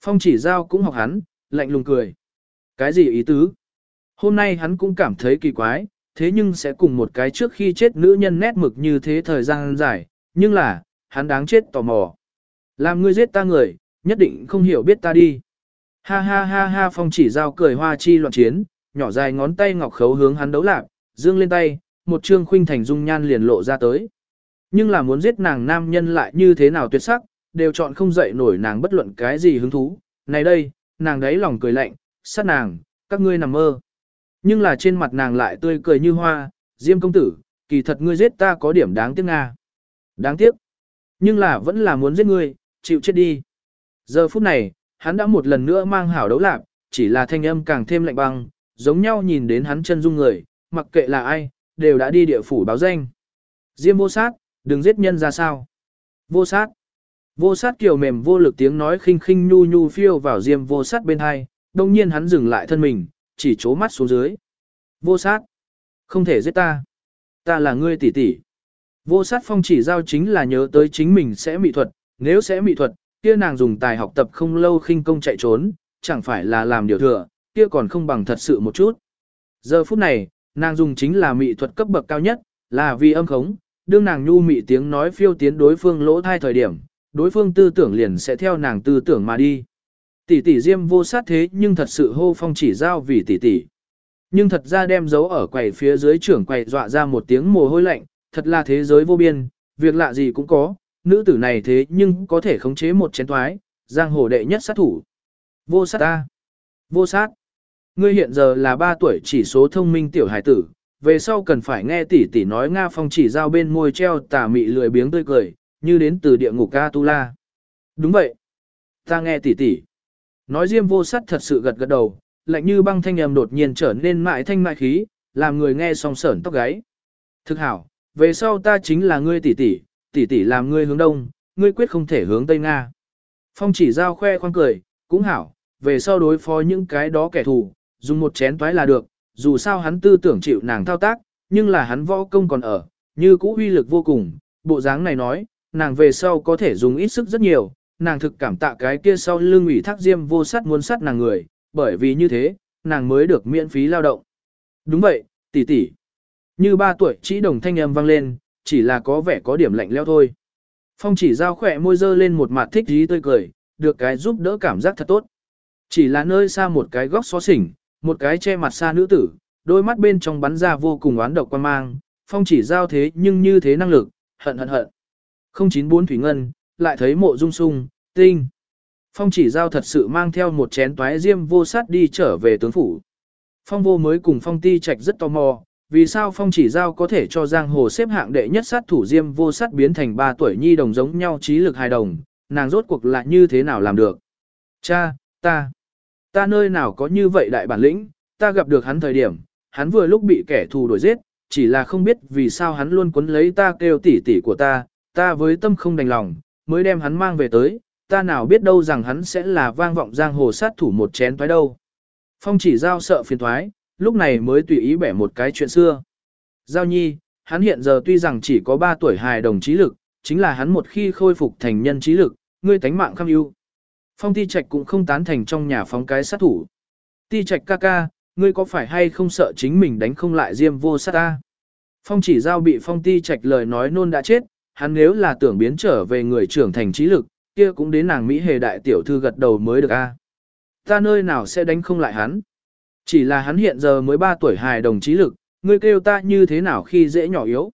Phong chỉ giao cũng học hắn, lạnh lùng cười. Cái gì ý tứ? Hôm nay hắn cũng cảm thấy kỳ quái, thế nhưng sẽ cùng một cái trước khi chết nữ nhân nét mực như thế thời gian dài, nhưng là, hắn đáng chết tò mò. Làm ngươi giết ta người, nhất định không hiểu biết ta đi. Ha ha ha ha phong chỉ giao cười hoa chi loạn chiến, nhỏ dài ngón tay ngọc khấu hướng hắn đấu lạc, dương lên tay, một trương khuynh thành dung nhan liền lộ ra tới. Nhưng là muốn giết nàng nam nhân lại như thế nào tuyệt sắc, đều chọn không dậy nổi nàng bất luận cái gì hứng thú. Này đây, nàng đấy lòng cười lạnh, sát nàng, các ngươi nằm mơ. Nhưng là trên mặt nàng lại tươi cười như hoa, Diêm công tử, kỳ thật ngươi giết ta có điểm đáng tiếc Nga. Đáng tiếc. Nhưng là vẫn là muốn giết ngươi, chịu chết đi. Giờ phút này, hắn đã một lần nữa mang hảo đấu lạc, chỉ là thanh âm càng thêm lạnh băng, giống nhau nhìn đến hắn chân dung người, mặc kệ là ai, đều đã đi địa phủ báo danh. Diêm vô sát, đừng giết nhân ra sao. Vô sát. Vô sát kiểu mềm vô lực tiếng nói khinh khinh nhu nhu phiêu vào diêm vô sát bên hai, đồng nhiên hắn dừng lại thân mình, chỉ chố mắt xuống dưới. Vô sát. Không thể giết ta. Ta là ngươi tỷ tỷ. Vô sát phong chỉ giao chính là nhớ tới chính mình sẽ mỹ thuật, nếu sẽ mỹ thuật, kia nàng dùng tài học tập không lâu khinh công chạy trốn, chẳng phải là làm điều thừa, kia còn không bằng thật sự một chút. Giờ phút này, nàng dùng chính là mỹ thuật cấp bậc cao nhất, là vì âm khống, đương nàng nhu mị tiếng nói phiêu tiến đối phương lỗ thai thời điểm, đối phương tư tưởng liền sẽ theo nàng tư tưởng mà đi. Tỷ tỷ diêm vô sát thế nhưng thật sự hô phong chỉ giao vì tỷ tỷ. Nhưng thật ra đem dấu ở quầy phía dưới trưởng quầy dọa ra một tiếng mồ hôi lạnh, thật là thế giới vô biên, việc lạ gì cũng có, nữ tử này thế nhưng có thể khống chế một chén thoái, giang hồ đệ nhất sát thủ. Vô sát ta. Vô sát. Ngươi hiện giờ là 3 tuổi chỉ số thông minh tiểu hải tử, về sau cần phải nghe tỷ tỷ nói Nga Phong chỉ giao bên môi treo tà mị lười biếng tươi cười, như đến từ địa ngục ca tu la. Đúng vậy. Ta nghe tỷ tỷ. Nói diêm vô sắt thật sự gật gật đầu, lạnh như băng thanh âm đột nhiên trở nên mại thanh mại khí, làm người nghe song sởn tóc gáy. Thực hảo, về sau ta chính là ngươi tỷ tỷ, tỷ tỷ làm ngươi hướng đông, ngươi quyết không thể hướng tây Nga. Phong chỉ giao khoe khoang cười, cũng hảo, về sau đối phó những cái đó kẻ thù, dùng một chén toái là được, dù sao hắn tư tưởng chịu nàng thao tác, nhưng là hắn võ công còn ở, như cũ uy lực vô cùng, bộ dáng này nói, nàng về sau có thể dùng ít sức rất nhiều, nàng thực cảm tạ cái kia sau lưng ủy thác diêm vô sát muốn sát nàng người, bởi vì như thế, nàng mới được miễn phí lao động. Đúng vậy, tỷ tỷ. Như ba tuổi chỉ đồng thanh âm vang lên, chỉ là có vẻ có điểm lạnh leo thôi. Phong chỉ giao khỏe môi dơ lên một mặt thích dí tươi cười, được cái giúp đỡ cảm giác thật tốt. Chỉ là nơi xa một cái góc xó xỉnh, một cái che mặt xa nữ tử, đôi mắt bên trong bắn ra vô cùng oán độc quan mang, phong chỉ giao thế nhưng như thế năng lực, hận hận hận. 094 Thủy Ngân, lại thấy mộ dung sung, tinh. Phong chỉ giao thật sự mang theo một chén toái diêm vô sát đi trở về tướng phủ. Phong vô mới cùng phong ti trạch rất tò mò, vì sao phong chỉ giao có thể cho giang hồ xếp hạng đệ nhất sát thủ diêm vô sát biến thành 3 tuổi nhi đồng giống nhau trí lực hài đồng, nàng rốt cuộc lại như thế nào làm được. Cha, ta, ta nơi nào có như vậy đại bản lĩnh, ta gặp được hắn thời điểm, hắn vừa lúc bị kẻ thù đuổi giết, chỉ là không biết vì sao hắn luôn quấn lấy ta kêu tỉ tỉ của ta, ta với tâm không đành lòng, mới đem hắn mang về tới, ta nào biết đâu rằng hắn sẽ là vang vọng giang hồ sát thủ một chén thoái đâu. Phong chỉ giao sợ phiền thoái, lúc này mới tùy ý bẻ một cái chuyện xưa. Giao nhi, hắn hiện giờ tuy rằng chỉ có 3 tuổi hài đồng trí lực, chính là hắn một khi khôi phục thành nhân trí lực, ngươi tánh mạng khăm ưu. Phong ti trạch cũng không tán thành trong nhà phóng cái sát thủ. Ti trạch ca ca, ngươi có phải hay không sợ chính mình đánh không lại diêm vô sát ta? Phong chỉ giao bị phong ti trạch lời nói nôn đã chết, hắn nếu là tưởng biến trở về người trưởng thành trí lực, kia cũng đến nàng Mỹ hề đại tiểu thư gật đầu mới được a. Ta nơi nào sẽ đánh không lại hắn? Chỉ là hắn hiện giờ mới 3 tuổi hài đồng trí lực, ngươi kêu ta như thế nào khi dễ nhỏ yếu.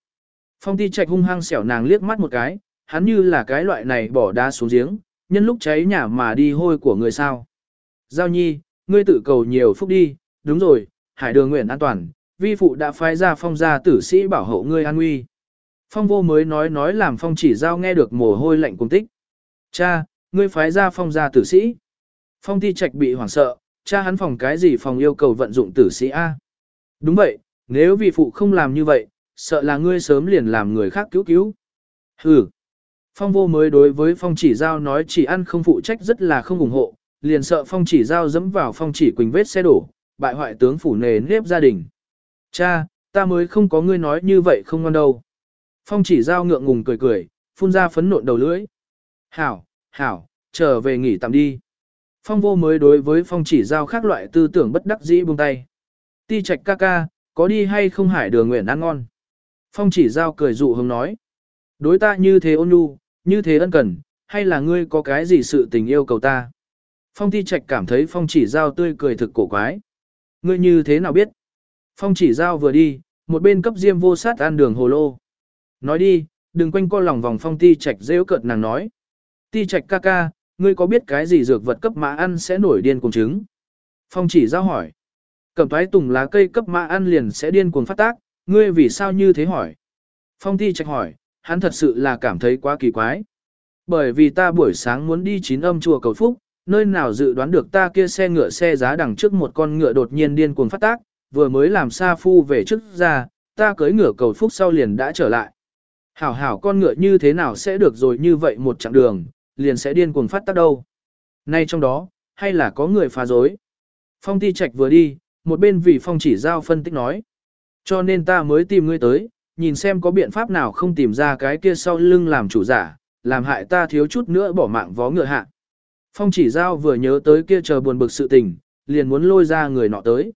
Phong ti trạch hung hăng xẻo nàng liếc mắt một cái, hắn như là cái loại này bỏ đá xuống giếng, nhân lúc cháy nhà mà đi hôi của người sao. Giao nhi, ngươi tự cầu nhiều phúc đi, đúng rồi, hải đường nguyện an toàn, vi phụ đã phái ra phong gia tử sĩ bảo hộ ngươi an nguy. Phong vô mới nói nói làm phong chỉ giao nghe được mồ hôi lạnh cùng tích. Cha, ngươi phái ra phong gia tử sĩ. Phong ti trạch bị hoảng sợ, cha hắn phòng cái gì phòng yêu cầu vận dụng tử sĩ A. Đúng vậy, nếu vị phụ không làm như vậy, sợ là ngươi sớm liền làm người khác cứu cứu. Hừ. Phong vô mới đối với phong chỉ giao nói chỉ ăn không phụ trách rất là không ủng hộ, liền sợ phong chỉ giao dẫm vào phong chỉ quỳnh vết xe đổ, bại hoại tướng phủ nề nếp gia đình. Cha, ta mới không có ngươi nói như vậy không ngon đâu. Phong chỉ giao ngượng ngùng cười cười, phun ra phấn nộn đầu lưỡi. Hảo, hảo, trở về nghỉ tạm đi. Phong vô mới đối với phong chỉ giao khác loại tư tưởng bất đắc dĩ buông tay. Ti trạch ca ca, có đi hay không hải đường nguyện ăn ngon. Phong chỉ giao cười dụ hứng nói. Đối ta như thế ôn nhu, như thế ân cần, hay là ngươi có cái gì sự tình yêu cầu ta? Phong ti trạch cảm thấy phong chỉ giao tươi cười thực cổ quái. Ngươi như thế nào biết? Phong chỉ giao vừa đi, một bên cấp diêm vô sát ăn đường hồ lô. Nói đi, đừng quanh co lòng vòng phong ti trạch rêu cợt nàng nói. Ti trạch ca ca, ngươi có biết cái gì dược vật cấp mã ăn sẽ nổi điên cuồng trứng? Phong chỉ giao hỏi. Cẩm thoái tùng lá cây cấp mã ăn liền sẽ điên cuồng phát tác, ngươi vì sao như thế hỏi? Phong ti trạch hỏi, hắn thật sự là cảm thấy quá kỳ quái. Bởi vì ta buổi sáng muốn đi chín âm chùa cầu phúc, nơi nào dự đoán được ta kia xe ngựa xe giá đằng trước một con ngựa đột nhiên điên cuồng phát tác, vừa mới làm xa phu về trước ra, ta cưới ngựa cầu phúc sau liền đã trở lại. Hảo hảo con ngựa như thế nào sẽ được rồi như vậy một chặng đường, liền sẽ điên cuồng phát tác đâu. Nay trong đó, hay là có người phá dối. Phong ti trạch vừa đi, một bên vì phong chỉ giao phân tích nói. Cho nên ta mới tìm ngươi tới, nhìn xem có biện pháp nào không tìm ra cái kia sau lưng làm chủ giả, làm hại ta thiếu chút nữa bỏ mạng vó ngựa hạ. Phong chỉ giao vừa nhớ tới kia chờ buồn bực sự tình, liền muốn lôi ra người nọ tới.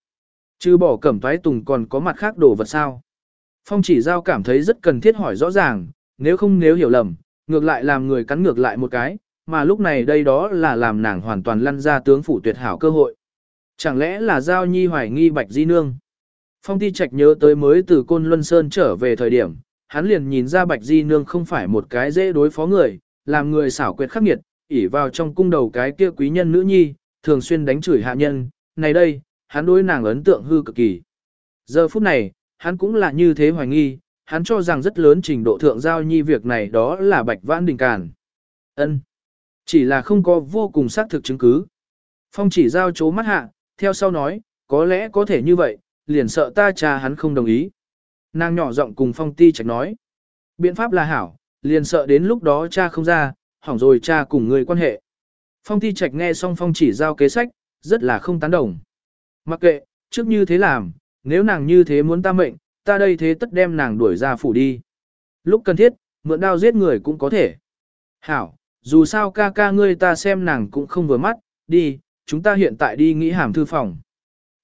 Chứ bỏ cẩm thoái tùng còn có mặt khác đồ vật sao. Phong chỉ giao cảm thấy rất cần thiết hỏi rõ ràng, nếu không nếu hiểu lầm, ngược lại làm người cắn ngược lại một cái, mà lúc này đây đó là làm nàng hoàn toàn lăn ra tướng phủ tuyệt hảo cơ hội. Chẳng lẽ là giao nhi hoài nghi bạch di nương? Phong ti trạch nhớ tới mới từ Côn Luân Sơn trở về thời điểm, hắn liền nhìn ra bạch di nương không phải một cái dễ đối phó người, làm người xảo quyệt khắc nghiệt, ỉ vào trong cung đầu cái kia quý nhân nữ nhi, thường xuyên đánh chửi hạ nhân, này đây, hắn đối nàng ấn tượng hư cực kỳ. Giờ phút này, hắn cũng là như thế hoài nghi, hắn cho rằng rất lớn trình độ thượng giao nhi việc này đó là bạch vãn đình càn. ân Chỉ là không có vô cùng xác thực chứng cứ. Phong chỉ giao chố mắt hạ, theo sau nói, có lẽ có thể như vậy, liền sợ ta cha hắn không đồng ý. Nàng nhỏ giọng cùng phong ti trạch nói. Biện pháp là hảo, liền sợ đến lúc đó cha không ra, hỏng rồi cha cùng người quan hệ. Phong ti trạch nghe xong phong chỉ giao kế sách, rất là không tán đồng. Mặc kệ, trước như thế làm, nếu nàng như thế muốn ta mệnh, ta đây thế tất đem nàng đuổi ra phủ đi. Lúc cần thiết, mượn đao giết người cũng có thể. Hảo, dù sao ca ca ngươi ta xem nàng cũng không vừa mắt, đi, chúng ta hiện tại đi nghĩ hàm thư phòng.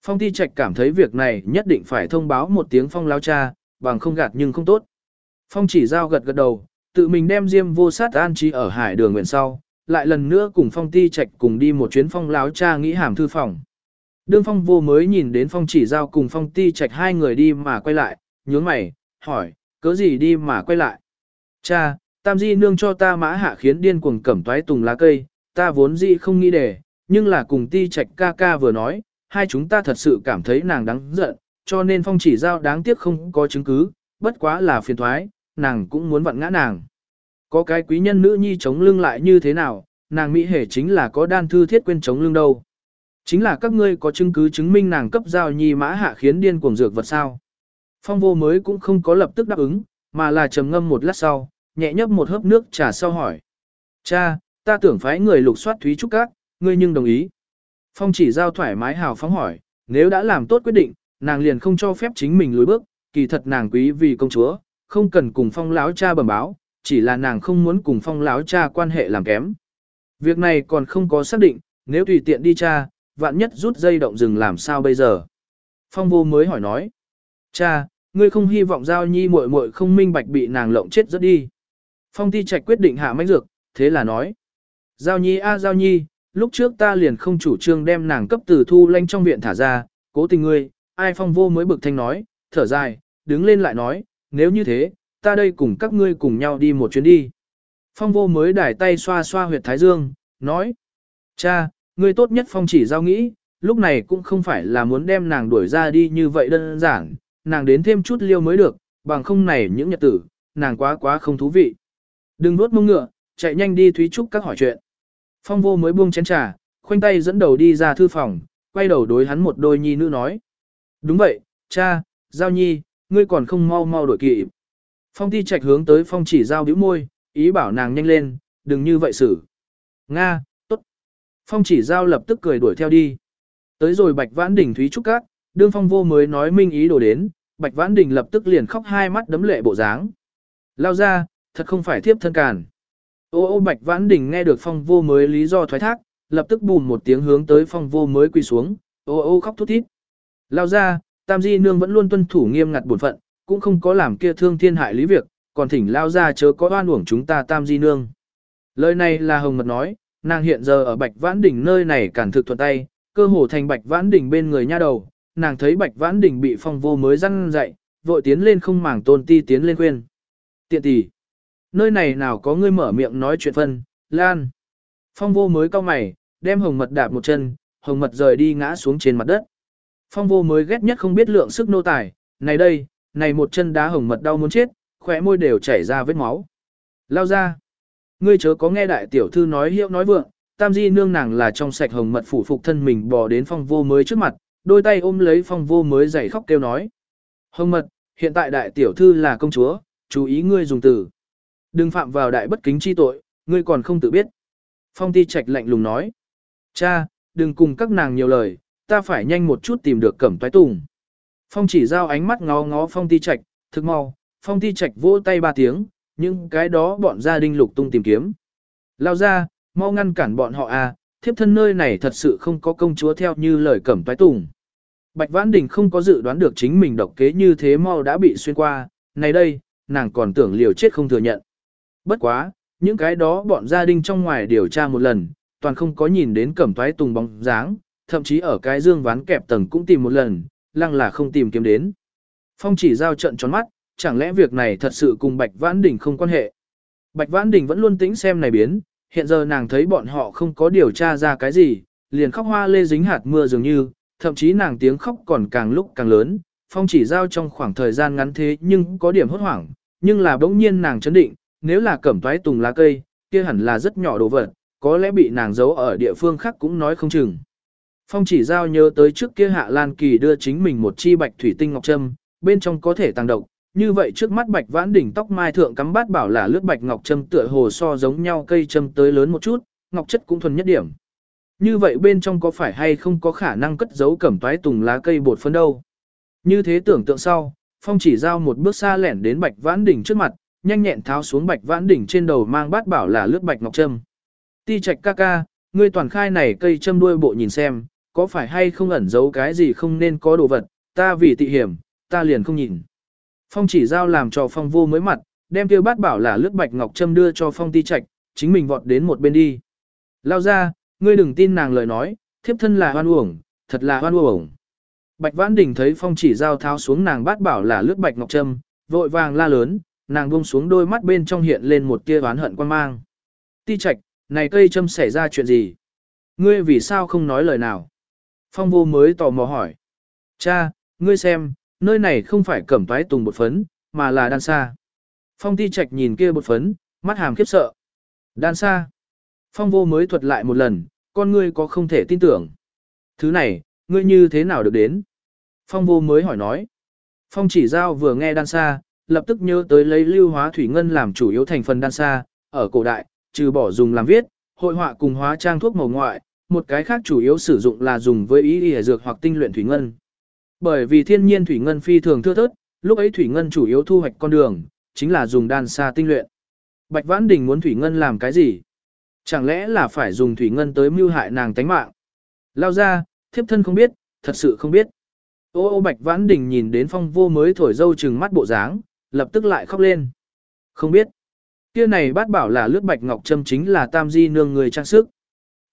Phong Ti Trạch cảm thấy việc này nhất định phải thông báo một tiếng phong lao cha, bằng không gạt nhưng không tốt. Phong chỉ giao gật gật đầu, tự mình đem Diêm vô sát an trí ở hải đường nguyện sau, lại lần nữa cùng Phong Ti Trạch cùng đi một chuyến phong láo cha nghĩ hàm thư phòng. Đương phong vô mới nhìn đến phong chỉ giao cùng phong ti Trạch hai người đi mà quay lại, nhướng mày, hỏi, cớ gì đi mà quay lại. Cha, tam di nương cho ta mã hạ khiến điên cuồng cẩm toái tùng lá cây, ta vốn dĩ không nghĩ để, nhưng là cùng ti Trạch ca ca vừa nói, hai chúng ta thật sự cảm thấy nàng đáng giận, cho nên phong chỉ giao đáng tiếc không có chứng cứ, bất quá là phiền thoái, nàng cũng muốn vặn ngã nàng. Có cái quý nhân nữ nhi chống lưng lại như thế nào, nàng Mỹ hề chính là có đan thư thiết quên chống lưng đâu. Chính là các ngươi có chứng cứ chứng minh nàng cấp giao nhi mã hạ khiến điên cuồng dược vật sao. Phong vô mới cũng không có lập tức đáp ứng, mà là trầm ngâm một lát sau, nhẹ nhấp một hớp nước trà sau hỏi. Cha, ta tưởng phái người lục soát Thúy Trúc Các, ngươi nhưng đồng ý. Phong chỉ giao thoải mái hào phóng hỏi, nếu đã làm tốt quyết định, nàng liền không cho phép chính mình lùi bước, kỳ thật nàng quý vì công chúa, không cần cùng phong láo cha bẩm báo, chỉ là nàng không muốn cùng phong láo cha quan hệ làm kém. Việc này còn không có xác định, nếu tùy tiện đi cha, vạn nhất rút dây động rừng làm sao bây giờ. Phong vô mới hỏi nói, cha, ngươi không hy vọng giao nhi muội muội không minh bạch bị nàng lộng chết rất đi. Phong ti trạch quyết định hạ mách dược, thế là nói, giao nhi a giao nhi, lúc trước ta liền không chủ trương đem nàng cấp từ thu lanh trong viện thả ra, cố tình ngươi, ai phong vô mới bực thanh nói, thở dài, đứng lên lại nói, nếu như thế, ta đây cùng các ngươi cùng nhau đi một chuyến đi. Phong vô mới đải tay xoa xoa huyệt thái dương, nói, cha, ngươi tốt nhất phong chỉ giao nghĩ, lúc này cũng không phải là muốn đem nàng đuổi ra đi như vậy đơn giản, nàng đến thêm chút liêu mới được, bằng không này những nhật tử, nàng quá quá không thú vị. Đừng nuốt mông ngựa, chạy nhanh đi Thúy Trúc các hỏi chuyện. Phong vô mới buông chén trà, khoanh tay dẫn đầu đi ra thư phòng, quay đầu đối hắn một đôi nhi nữ nói. Đúng vậy, cha, giao nhi, ngươi còn không mau mau đổi kịp. Phong ti trạch hướng tới phong chỉ giao bĩu môi, ý bảo nàng nhanh lên, đừng như vậy xử. Nga. Phong chỉ giao lập tức cười đuổi theo đi. Tới rồi bạch vãn Đình thúy trúc cát, đương phong vô mới nói minh ý đồ đến, bạch vãn Đình lập tức liền khóc hai mắt đấm lệ bộ dáng. Lao ra, thật không phải thiếp thân càn. Ô ô bạch vãn Đình nghe được phong vô mới lý do thoái thác, lập tức bùn một tiếng hướng tới phong vô mới quỳ xuống, ô ô khóc thút thít. Lao ra, tam di nương vẫn luôn tuân thủ nghiêm ngặt bổn phận, cũng không có làm kia thương thiên hại lý việc, còn thỉnh lao ra chớ có oan uổng chúng ta tam di nương. Lời này là hồng mật nói, nàng hiện giờ ở bạch vãn đỉnh nơi này cản thực thuận tay, cơ hồ thành bạch vãn đỉnh bên người nha đầu, nàng thấy bạch vãn đỉnh bị phong vô mới răn dậy, vội tiến lên không màng tôn ti tiến lên khuyên. Tiện tỷ, nơi này nào có ngươi mở miệng nói chuyện phân, lan. Phong vô mới cau mày, đem hồng mật đạp một chân, hồng mật rời đi ngã xuống trên mặt đất. Phong vô mới ghét nhất không biết lượng sức nô tài, này đây, này một chân đá hồng mật đau muốn chết, khỏe môi đều chảy ra vết máu. Lao ra. Ngươi chớ có nghe đại tiểu thư nói hiệu nói vượng, tam di nương nàng là trong sạch hồng mật phủ phục thân mình bò đến phong vô mới trước mặt, đôi tay ôm lấy phong vô mới giày khóc kêu nói. Hồng mật, hiện tại đại tiểu thư là công chúa, chú ý ngươi dùng từ. Đừng phạm vào đại bất kính chi tội, ngươi còn không tự biết. Phong ti trạch lạnh lùng nói. Cha, đừng cùng các nàng nhiều lời, ta phải nhanh một chút tìm được cẩm toái tùng. Phong chỉ giao ánh mắt ngó ngó phong ti trạch, thực mau, phong ti trạch vỗ tay ba tiếng, những cái đó bọn gia đình lục tung tìm kiếm. Lao ra, mau ngăn cản bọn họ à, thiếp thân nơi này thật sự không có công chúa theo như lời cẩm toái tùng. Bạch Vãn Đình không có dự đoán được chính mình độc kế như thế mau đã bị xuyên qua, này đây, nàng còn tưởng liều chết không thừa nhận. Bất quá, những cái đó bọn gia đình trong ngoài điều tra một lần, toàn không có nhìn đến cẩm toái tùng bóng dáng, thậm chí ở cái dương ván kẹp tầng cũng tìm một lần, lăng là không tìm kiếm đến. Phong chỉ giao trận tròn mắt, chẳng lẽ việc này thật sự cùng Bạch Vãn Đình không quan hệ. Bạch Vãn Đình vẫn luôn tĩnh xem này biến, hiện giờ nàng thấy bọn họ không có điều tra ra cái gì, liền khóc hoa lê dính hạt mưa dường như, thậm chí nàng tiếng khóc còn càng lúc càng lớn, phong chỉ giao trong khoảng thời gian ngắn thế nhưng có điểm hốt hoảng, nhưng là bỗng nhiên nàng chấn định, nếu là cẩm toái tùng lá cây, kia hẳn là rất nhỏ đồ vật, có lẽ bị nàng giấu ở địa phương khác cũng nói không chừng. Phong chỉ giao nhớ tới trước kia Hạ Lan Kỳ đưa chính mình một chi bạch thủy tinh ngọc trâm, bên trong có thể tăng độc, như vậy trước mắt bạch vãn đỉnh tóc mai thượng cắm bát bảo là lướt bạch ngọc trâm tựa hồ so giống nhau cây trâm tới lớn một chút, ngọc chất cũng thuần nhất điểm. Như vậy bên trong có phải hay không có khả năng cất giấu cẩm toái tùng lá cây bột phân đâu? Như thế tưởng tượng sau, Phong chỉ giao một bước xa lẻn đến bạch vãn đỉnh trước mặt, nhanh nhẹn tháo xuống bạch vãn đỉnh trên đầu mang bát bảo là lướt bạch ngọc trâm. Ti trạch ca ca, ngươi toàn khai này cây châm đuôi bộ nhìn xem, có phải hay không ẩn giấu cái gì không nên có đồ vật, ta vì tị hiểm, ta liền không nhìn. Phong chỉ giao làm cho phong vô mới mặt, đem kêu bát bảo là lướt bạch ngọc trâm đưa cho phong ti trạch, chính mình vọt đến một bên đi. Lao ra, ngươi đừng tin nàng lời nói, thiếp thân là hoan uổng, thật là hoan uổng. Bạch Vãn Đình thấy phong chỉ giao tháo xuống nàng bát bảo là lướt bạch ngọc trâm, vội vàng la lớn, nàng buông xuống đôi mắt bên trong hiện lên một tia oán hận quan mang. Ti trạch, này cây châm xảy ra chuyện gì? Ngươi vì sao không nói lời nào? Phong vô mới tò mò hỏi. Cha, ngươi xem, nơi này không phải cẩm toái tùng bột phấn, mà là đan sa. Phong ti trạch nhìn kia bột phấn, mắt hàm khiếp sợ. Đan sa. Phong vô mới thuật lại một lần, con ngươi có không thể tin tưởng. Thứ này, ngươi như thế nào được đến? Phong vô mới hỏi nói. Phong chỉ giao vừa nghe đan sa, lập tức nhớ tới lấy lưu hóa thủy ngân làm chủ yếu thành phần đan sa, ở cổ đại, trừ bỏ dùng làm viết, hội họa cùng hóa trang thuốc màu ngoại, một cái khác chủ yếu sử dụng là dùng với ý y dược hoặc tinh luyện thủy ngân. Bởi vì thiên nhiên thủy ngân phi thường thưa thớt, lúc ấy thủy ngân chủ yếu thu hoạch con đường, chính là dùng đan sa tinh luyện. Bạch Vãn Đình muốn thủy ngân làm cái gì? Chẳng lẽ là phải dùng thủy ngân tới mưu hại nàng tánh mạng? Lao ra, thiếp thân không biết, thật sự không biết. Ô ô Bạch Vãn Đình nhìn đến phong vô mới thổi dâu trừng mắt bộ dáng, lập tức lại khóc lên. Không biết. Kia này bát bảo là lướt bạch ngọc trâm chính là tam di nương người trang sức.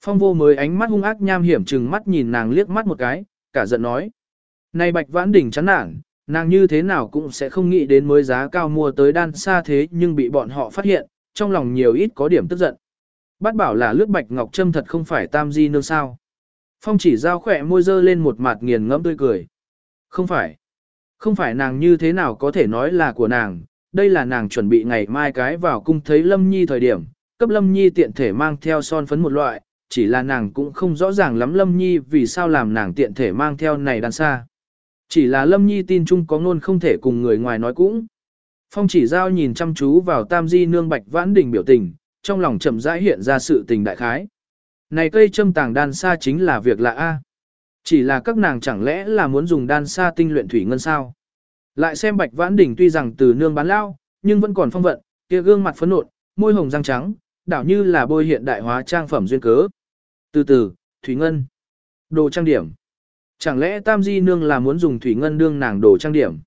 Phong vô mới ánh mắt hung ác nham hiểm trừng mắt nhìn nàng liếc mắt một cái, cả giận nói. Này bạch vãn đỉnh chán nản, nàng như thế nào cũng sẽ không nghĩ đến mới giá cao mua tới đan xa thế nhưng bị bọn họ phát hiện, trong lòng nhiều ít có điểm tức giận. bắt bảo là lướt bạch ngọc trâm thật không phải tam di nương sao. Phong chỉ giao khỏe môi dơ lên một mặt nghiền ngẫm tươi cười. Không phải. Không phải nàng như thế nào có thể nói là của nàng, đây là nàng chuẩn bị ngày mai cái vào cung thấy Lâm Nhi thời điểm, cấp Lâm Nhi tiện thể mang theo son phấn một loại, chỉ là nàng cũng không rõ ràng lắm Lâm Nhi vì sao làm nàng tiện thể mang theo này đàn xa. Chỉ là Lâm Nhi tin chung có ngôn không thể cùng người ngoài nói cũng. Phong chỉ giao nhìn chăm chú vào tam di nương bạch vãn đỉnh biểu tình, trong lòng chậm rãi hiện ra sự tình đại khái. Này cây châm tàng đan xa chính là việc lạ A. Chỉ là các nàng chẳng lẽ là muốn dùng đan xa tinh luyện thủy ngân sao? Lại xem Bạch Vãn Đình tuy rằng từ nương bán lao, nhưng vẫn còn phong vận, kia gương mặt phấn nộn, môi hồng răng trắng, đảo như là bôi hiện đại hóa trang phẩm duyên cớ. Từ từ, thủy ngân, đồ trang điểm. Chẳng lẽ Tam Di nương là muốn dùng thủy ngân đương nàng đồ trang điểm?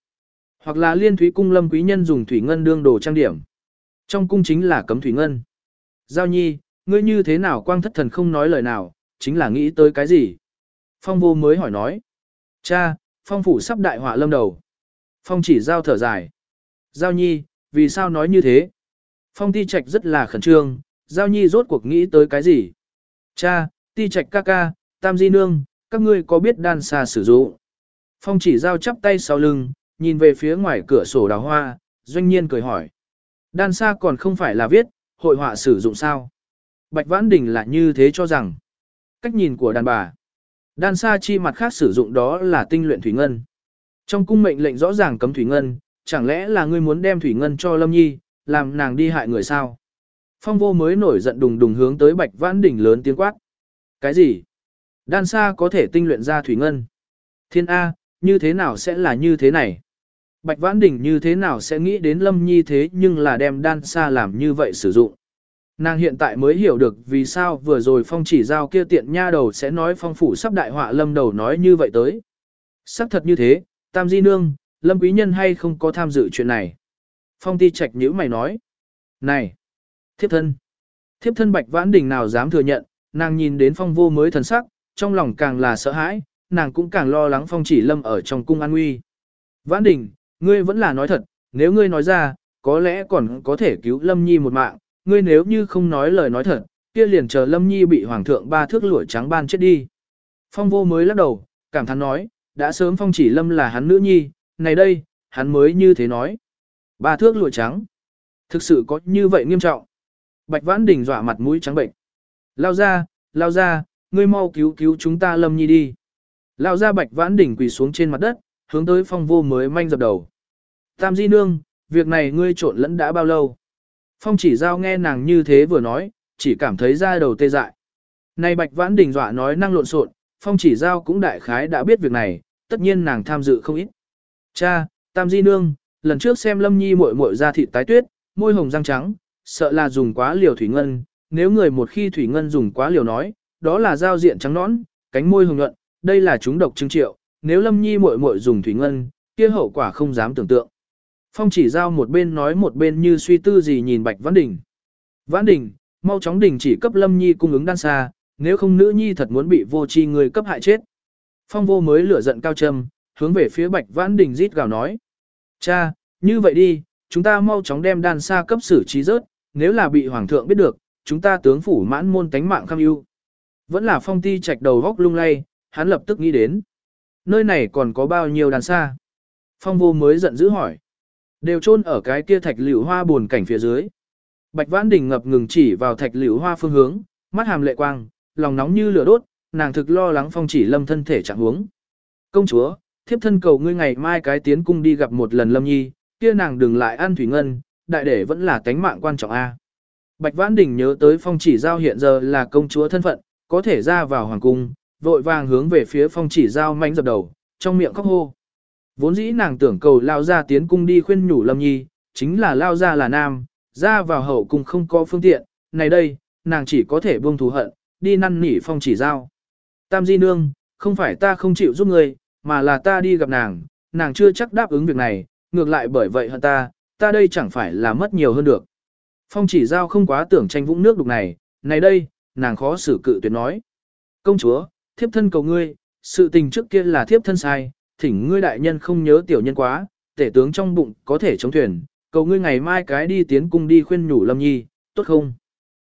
Hoặc là Liên Thúy cung Lâm quý nhân dùng thủy ngân đương đồ trang điểm? Trong cung chính là cấm thủy ngân. Giao Nhi, ngươi như thế nào quang thất thần không nói lời nào, chính là nghĩ tới cái gì? Phong vô mới hỏi nói. Cha, phong phủ sắp đại họa lâm đầu. Phong chỉ giao thở dài. Giao nhi, vì sao nói như thế? Phong ti trạch rất là khẩn trương, giao nhi rốt cuộc nghĩ tới cái gì? Cha, ti trạch ca ca, tam di nương, các ngươi có biết đan xa sử dụng? Phong chỉ giao chắp tay sau lưng, nhìn về phía ngoài cửa sổ đào hoa, doanh nhiên cười hỏi. Đan xa còn không phải là viết, hội họa sử dụng sao? Bạch Vãn Đình là như thế cho rằng. Cách nhìn của đàn bà. Đan xa chi mặt khác sử dụng đó là tinh luyện thủy ngân. Trong cung mệnh lệnh rõ ràng cấm thủy ngân, chẳng lẽ là ngươi muốn đem thủy ngân cho Lâm Nhi, làm nàng đi hại người sao? Phong vô mới nổi giận đùng đùng hướng tới Bạch Vãn Đình lớn tiếng quát. Cái gì? Đan sa có thể tinh luyện ra thủy ngân. Thiên A, như thế nào sẽ là như thế này? Bạch Vãn Đình như thế nào sẽ nghĩ đến Lâm Nhi thế nhưng là đem đan sa làm như vậy sử dụng. Nàng hiện tại mới hiểu được vì sao vừa rồi phong chỉ giao kia tiện nha đầu sẽ nói phong phủ sắp đại họa lâm đầu nói như vậy tới. Sắc thật như thế, tam di nương, lâm quý nhân hay không có tham dự chuyện này. Phong ti trạch nhữ mày nói. Này, thiếp thân. Thiếp thân bạch vãn đình nào dám thừa nhận, nàng nhìn đến phong vô mới thần sắc, trong lòng càng là sợ hãi, nàng cũng càng lo lắng phong chỉ lâm ở trong cung an nguy. Vãn đình, ngươi vẫn là nói thật, nếu ngươi nói ra, có lẽ còn có thể cứu lâm nhi một mạng, ngươi nếu như không nói lời nói thật, kia liền chờ lâm nhi bị hoàng thượng ba thước lụa trắng ban chết đi. Phong vô mới lắc đầu, cảm thán nói, đã sớm phong chỉ lâm là hắn nữ nhi, này đây, hắn mới như thế nói. Ba thước lụa trắng. Thực sự có như vậy nghiêm trọng. Bạch Vãn Đình dọa mặt mũi trắng bệnh. Lao ra, lao ra, ngươi mau cứu cứu chúng ta lâm nhi đi. Lão gia Bạch Vãn Đỉnh quỳ xuống trên mặt đất, hướng tới phong vô mới manh dập đầu. Tam Di Nương, việc này ngươi trộn lẫn đã bao lâu? Phong chỉ giao nghe nàng như thế vừa nói, chỉ cảm thấy da đầu tê dại. Này Bạch Vãn Đình dọa nói năng lộn xộn, Phong chỉ giao cũng đại khái đã biết việc này, tất nhiên nàng tham dự không ít. Cha, Tam Di Nương, lần trước xem Lâm Nhi muội muội ra thịt tái tuyết, môi hồng răng trắng, sợ là dùng quá liều thủy ngân, nếu người một khi thủy ngân dùng quá liều nói, đó là giao diện trắng nõn, cánh môi hồng nhuận, đây là chúng độc chứng triệu, nếu Lâm Nhi muội muội dùng thủy ngân, kia hậu quả không dám tưởng tượng. Phong chỉ giao một bên nói một bên như suy tư gì nhìn Bạch Vãn Đình. Vãn Đình, mau chóng đình chỉ cấp Lâm Nhi cung ứng đan xa, nếu không nữ nhi thật muốn bị vô tri người cấp hại chết. Phong vô mới lửa giận cao trầm, hướng về phía Bạch Vãn Đình rít gào nói. Cha, như vậy đi, chúng ta mau chóng đem đan xa cấp xử trí rớt, nếu là bị Hoàng thượng biết được, chúng ta tướng phủ mãn môn tánh mạng kham ưu. Vẫn là phong ti chạch đầu góc lung lay, hắn lập tức nghĩ đến. Nơi này còn có bao nhiêu đàn xa? Phong vô mới giận dữ hỏi. Đều chôn ở cái kia thạch liễu hoa buồn cảnh phía dưới. Bạch Vãn Đình ngập ngừng chỉ vào thạch liễu hoa phương hướng, mắt hàm lệ quang, lòng nóng như lửa đốt, nàng thực lo lắng phong chỉ lâm thân thể trạng huống. Công chúa, thiếp thân cầu ngươi ngày mai cái tiến cung đi gặp một lần lâm nhi, kia nàng đừng lại ăn thủy ngân, đại để vẫn là tánh mạng quan trọng a. Bạch Vãn Đình nhớ tới phong chỉ giao hiện giờ là công chúa thân phận, có thể ra vào hoàng cung, vội vàng hướng về phía phong chỉ giao manh dập đầu, trong miệng khóc hô. Vốn dĩ nàng tưởng cầu lao ra tiến cung đi khuyên nhủ lâm nhi, chính là lao ra là nam, ra vào hậu cung không có phương tiện, này đây, nàng chỉ có thể buông thù hận, đi năn nỉ phong chỉ giao. Tam di nương, không phải ta không chịu giúp người, mà là ta đi gặp nàng, nàng chưa chắc đáp ứng việc này, ngược lại bởi vậy hận ta, ta đây chẳng phải là mất nhiều hơn được. Phong chỉ giao không quá tưởng tranh vũng nước đục này, này đây, nàng khó xử cự tuyệt nói. Công chúa, thiếp thân cầu ngươi, sự tình trước kia là thiếp thân sai, thỉnh ngươi đại nhân không nhớ tiểu nhân quá, tể tướng trong bụng có thể chống thuyền, cầu ngươi ngày mai cái đi tiến cung đi khuyên nhủ Lâm Nhi, tốt không?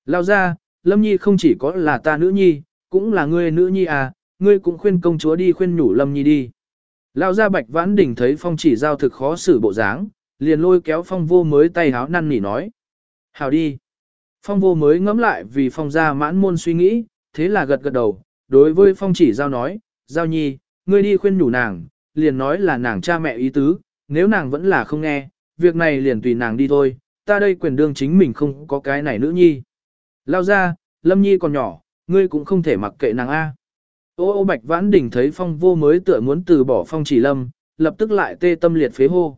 Lao ra, Lâm Nhi không chỉ có là ta nữ nhi, cũng là ngươi nữ nhi à, ngươi cũng khuyên công chúa đi khuyên nhủ Lâm Nhi đi. Lao ra bạch vãn đỉnh thấy phong chỉ giao thực khó xử bộ dáng, liền lôi kéo phong vô mới tay háo năn nỉ nói. Hào đi. Phong vô mới ngẫm lại vì phong gia mãn môn suy nghĩ, thế là gật gật đầu, đối với phong chỉ giao nói, giao nhi, ngươi đi khuyên nhủ nàng, liền nói là nàng cha mẹ ý tứ, nếu nàng vẫn là không nghe, việc này liền tùy nàng đi thôi, ta đây quyền đương chính mình không có cái này nữ nhi. Lao ra, Lâm Nhi còn nhỏ, ngươi cũng không thể mặc kệ nàng A. Ô ô bạch vãn đỉnh thấy phong vô mới tựa muốn từ bỏ phong chỉ lâm, lập tức lại tê tâm liệt phế hô.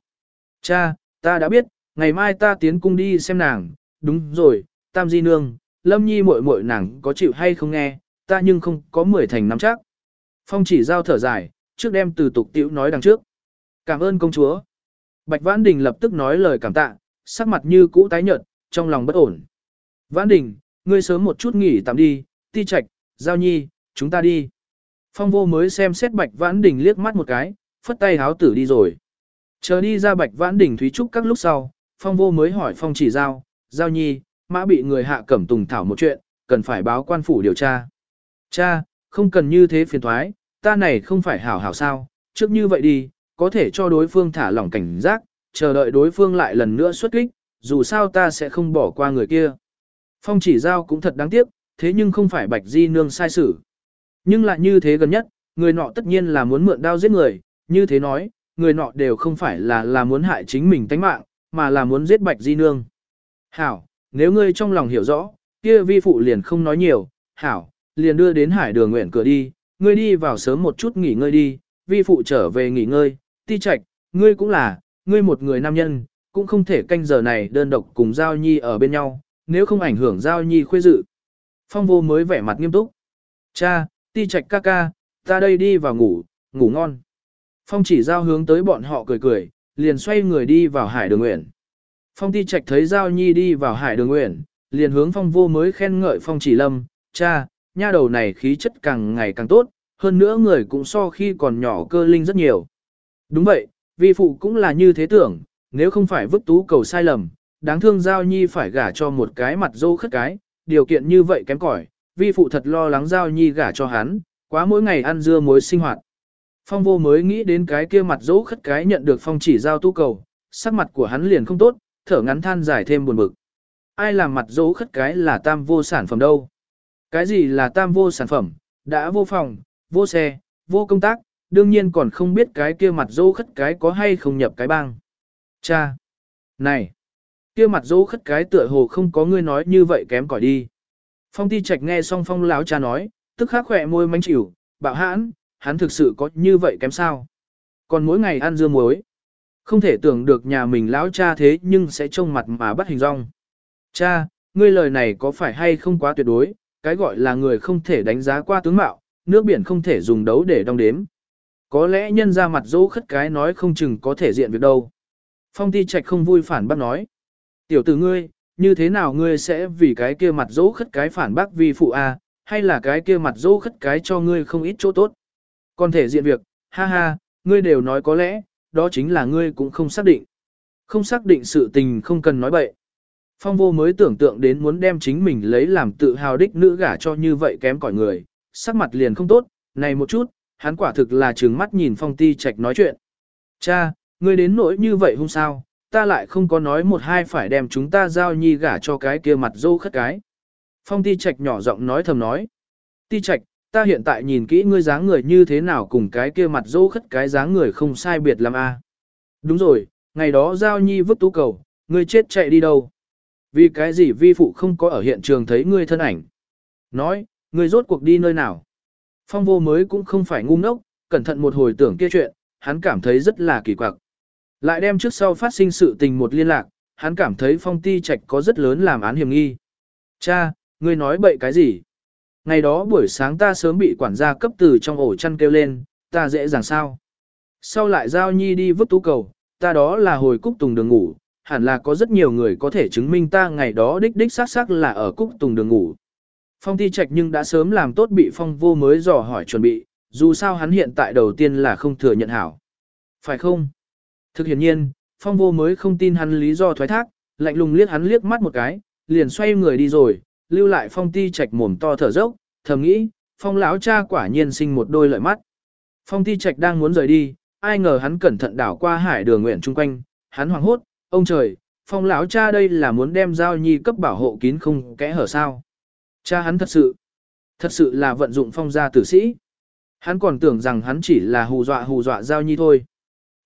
Cha, ta đã biết, ngày mai ta tiến cung đi xem nàng, đúng rồi, tam di nương, Lâm Nhi muội muội nàng có chịu hay không nghe, ta nhưng không có mười thành nắm chắc. Phong chỉ giao thở dài, trước đem từ tục tiểu nói đằng trước. Cảm ơn công chúa. Bạch Vãn Đình lập tức nói lời cảm tạ, sắc mặt như cũ tái nhợt, trong lòng bất ổn. Vãn Đình, ngươi sớm một chút nghỉ tạm đi, ti trạch, giao nhi, chúng ta đi. Phong vô mới xem xét Bạch Vãn Đình liếc mắt một cái, phất tay háo tử đi rồi. Chờ đi ra Bạch Vãn Đình Thúy Trúc các lúc sau, Phong vô mới hỏi Phong chỉ giao, giao nhi, mã bị người hạ cẩm tùng thảo một chuyện, cần phải báo quan phủ điều tra. Cha, không cần như thế phiền thoái, ta này không phải hảo hảo sao, trước như vậy đi, có thể cho đối phương thả lỏng cảnh giác, chờ đợi đối phương lại lần nữa xuất kích, dù sao ta sẽ không bỏ qua người kia. Phong chỉ giao cũng thật đáng tiếc, thế nhưng không phải bạch di nương sai xử. Nhưng lại như thế gần nhất, người nọ tất nhiên là muốn mượn đao giết người, như thế nói, người nọ đều không phải là là muốn hại chính mình tánh mạng, mà là muốn giết bạch di nương. Hảo, nếu ngươi trong lòng hiểu rõ, kia vi phụ liền không nói nhiều, hảo, liền đưa đến hải đường nguyện cửa đi, ngươi đi vào sớm một chút nghỉ ngơi đi, vi phụ trở về nghỉ ngơi, ti trạch, ngươi cũng là, ngươi một người nam nhân, cũng không thể canh giờ này đơn độc cùng Giao Nhi ở bên nhau, nếu không ảnh hưởng Giao Nhi khuê dự. Phong vô mới vẻ mặt nghiêm túc. Cha, ti trạch ca ca, ta đây đi vào ngủ, ngủ ngon. Phong chỉ giao hướng tới bọn họ cười cười, liền xoay người đi vào hải đường nguyện. Phong ti trạch thấy Giao Nhi đi vào hải đường nguyện, liền hướng phong vô mới khen ngợi phong chỉ lâm, cha, nha đầu này khí chất càng ngày càng tốt, hơn nữa người cũng so khi còn nhỏ cơ linh rất nhiều. Đúng vậy, vi phụ cũng là như thế tưởng, nếu không phải vứt tú cầu sai lầm, đáng thương Giao Nhi phải gả cho một cái mặt dâu khất cái, điều kiện như vậy kém cỏi, vi phụ thật lo lắng Giao Nhi gả cho hắn, quá mỗi ngày ăn dưa muối sinh hoạt. Phong vô mới nghĩ đến cái kia mặt dỗ khất cái nhận được phong chỉ giao tu cầu, sắc mặt của hắn liền không tốt, thở ngắn than dài thêm buồn bực. Ai làm mặt dỗ khất cái là tam vô sản phẩm đâu? Cái gì là tam vô sản phẩm? Đã vô phòng, vô xe, vô công tác, đương nhiên còn không biết cái kia mặt dỗ khất cái có hay không nhập cái bang. Cha! Này! Kia mặt dỗ khất cái tựa hồ không có ngươi nói như vậy kém cỏi đi. Phong ti trạch nghe xong phong lão cha nói, tức khắc khỏe môi mánh chịu, bạo hãn, hắn thực sự có như vậy kém sao. Còn mỗi ngày ăn dưa muối. Không thể tưởng được nhà mình lão cha thế nhưng sẽ trông mặt mà bắt hình rong. Cha, ngươi lời này có phải hay không quá tuyệt đối, cái gọi là người không thể đánh giá qua tướng mạo, nước biển không thể dùng đấu để đong đếm. Có lẽ nhân ra mặt dỗ khất cái nói không chừng có thể diện việc đâu. Phong ti trạch không vui phản bác nói. Tiểu tử ngươi, như thế nào ngươi sẽ vì cái kia mặt dỗ khất cái phản bác vì phụ a, hay là cái kia mặt dỗ khất cái cho ngươi không ít chỗ tốt. Còn thể diện việc, ha ha, ngươi đều nói có lẽ, đó chính là ngươi cũng không xác định. Không xác định sự tình không cần nói bậy. Phong vô mới tưởng tượng đến muốn đem chính mình lấy làm tự hào đích nữ gả cho như vậy kém cỏi người, sắc mặt liền không tốt, này một chút, hắn quả thực là trừng mắt nhìn phong ti trạch nói chuyện. Cha, ngươi đến nỗi như vậy không sao, ta lại không có nói một hai phải đem chúng ta giao nhi gả cho cái kia mặt dâu khất cái. Phong ti trạch nhỏ giọng nói thầm nói. Ti trạch, ta hiện tại nhìn kỹ ngươi dáng người như thế nào cùng cái kia mặt dỗ khất cái dáng người không sai biệt làm a. À. Đúng rồi, ngày đó giao nhi vứt tú cầu, ngươi chết chạy đi đâu? Vì cái gì vi phụ không có ở hiện trường thấy ngươi thân ảnh? Nói, ngươi rốt cuộc đi nơi nào? Phong vô mới cũng không phải ngu ngốc, cẩn thận một hồi tưởng kia chuyện, hắn cảm thấy rất là kỳ quặc. Lại đem trước sau phát sinh sự tình một liên lạc, hắn cảm thấy phong ti trạch có rất lớn làm án hiểm nghi. Cha, ngươi nói bậy cái gì? Ngày đó buổi sáng ta sớm bị quản gia cấp từ trong ổ chăn kêu lên, ta dễ dàng sao? Sau lại giao nhi đi vứt tú cầu, ta đó là hồi cúc tùng đường ngủ, hẳn là có rất nhiều người có thể chứng minh ta ngày đó đích đích xác xác là ở cúc tùng đường ngủ. Phong thi trạch nhưng đã sớm làm tốt bị phong vô mới dò hỏi chuẩn bị, dù sao hắn hiện tại đầu tiên là không thừa nhận hảo. Phải không? Thực hiện nhiên, phong vô mới không tin hắn lý do thoái thác, lạnh lùng liếc hắn liếc mắt một cái, liền xoay người đi rồi, lưu lại phong ti trạch mồm to thở dốc, thầm nghĩ, phong lão cha quả nhiên sinh một đôi lợi mắt. Phong ti trạch đang muốn rời đi, ai ngờ hắn cẩn thận đảo qua hải đường nguyện chung quanh, hắn hoảng hốt, ông trời, phong lão cha đây là muốn đem giao nhi cấp bảo hộ kín không kẽ hở sao. Cha hắn thật sự, thật sự là vận dụng phong gia tử sĩ. Hắn còn tưởng rằng hắn chỉ là hù dọa hù dọa giao nhi thôi.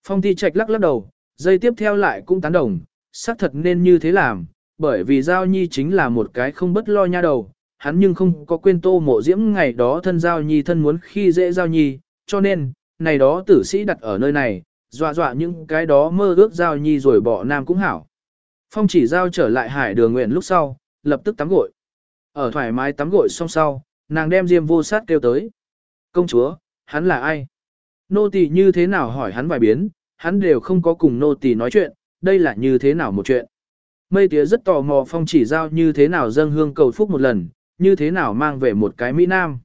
Phong ti trạch lắc lắc đầu, dây tiếp theo lại cũng tán đồng, xác thật nên như thế làm, bởi vì giao nhi chính là một cái không bất lo nha đầu, hắn nhưng không có quên tô mộ diễm ngày đó thân giao nhi thân muốn khi dễ giao nhi, cho nên, này đó tử sĩ đặt ở nơi này, dọa dọa những cái đó mơ ước giao nhi rồi bỏ nam cũng hảo. Phong chỉ giao trở lại hải đường nguyện lúc sau, lập tức tắm gội. Ở thoải mái tắm gội xong sau, nàng đem diêm vô sát kêu tới. Công chúa, hắn là ai? Nô tỳ như thế nào hỏi hắn vài biến, hắn đều không có cùng nô tỳ nói chuyện, đây là như thế nào một chuyện. Mây tía rất tò mò phong chỉ giao như thế nào dâng hương cầu phúc một lần, như thế nào mang về một cái Mỹ Nam.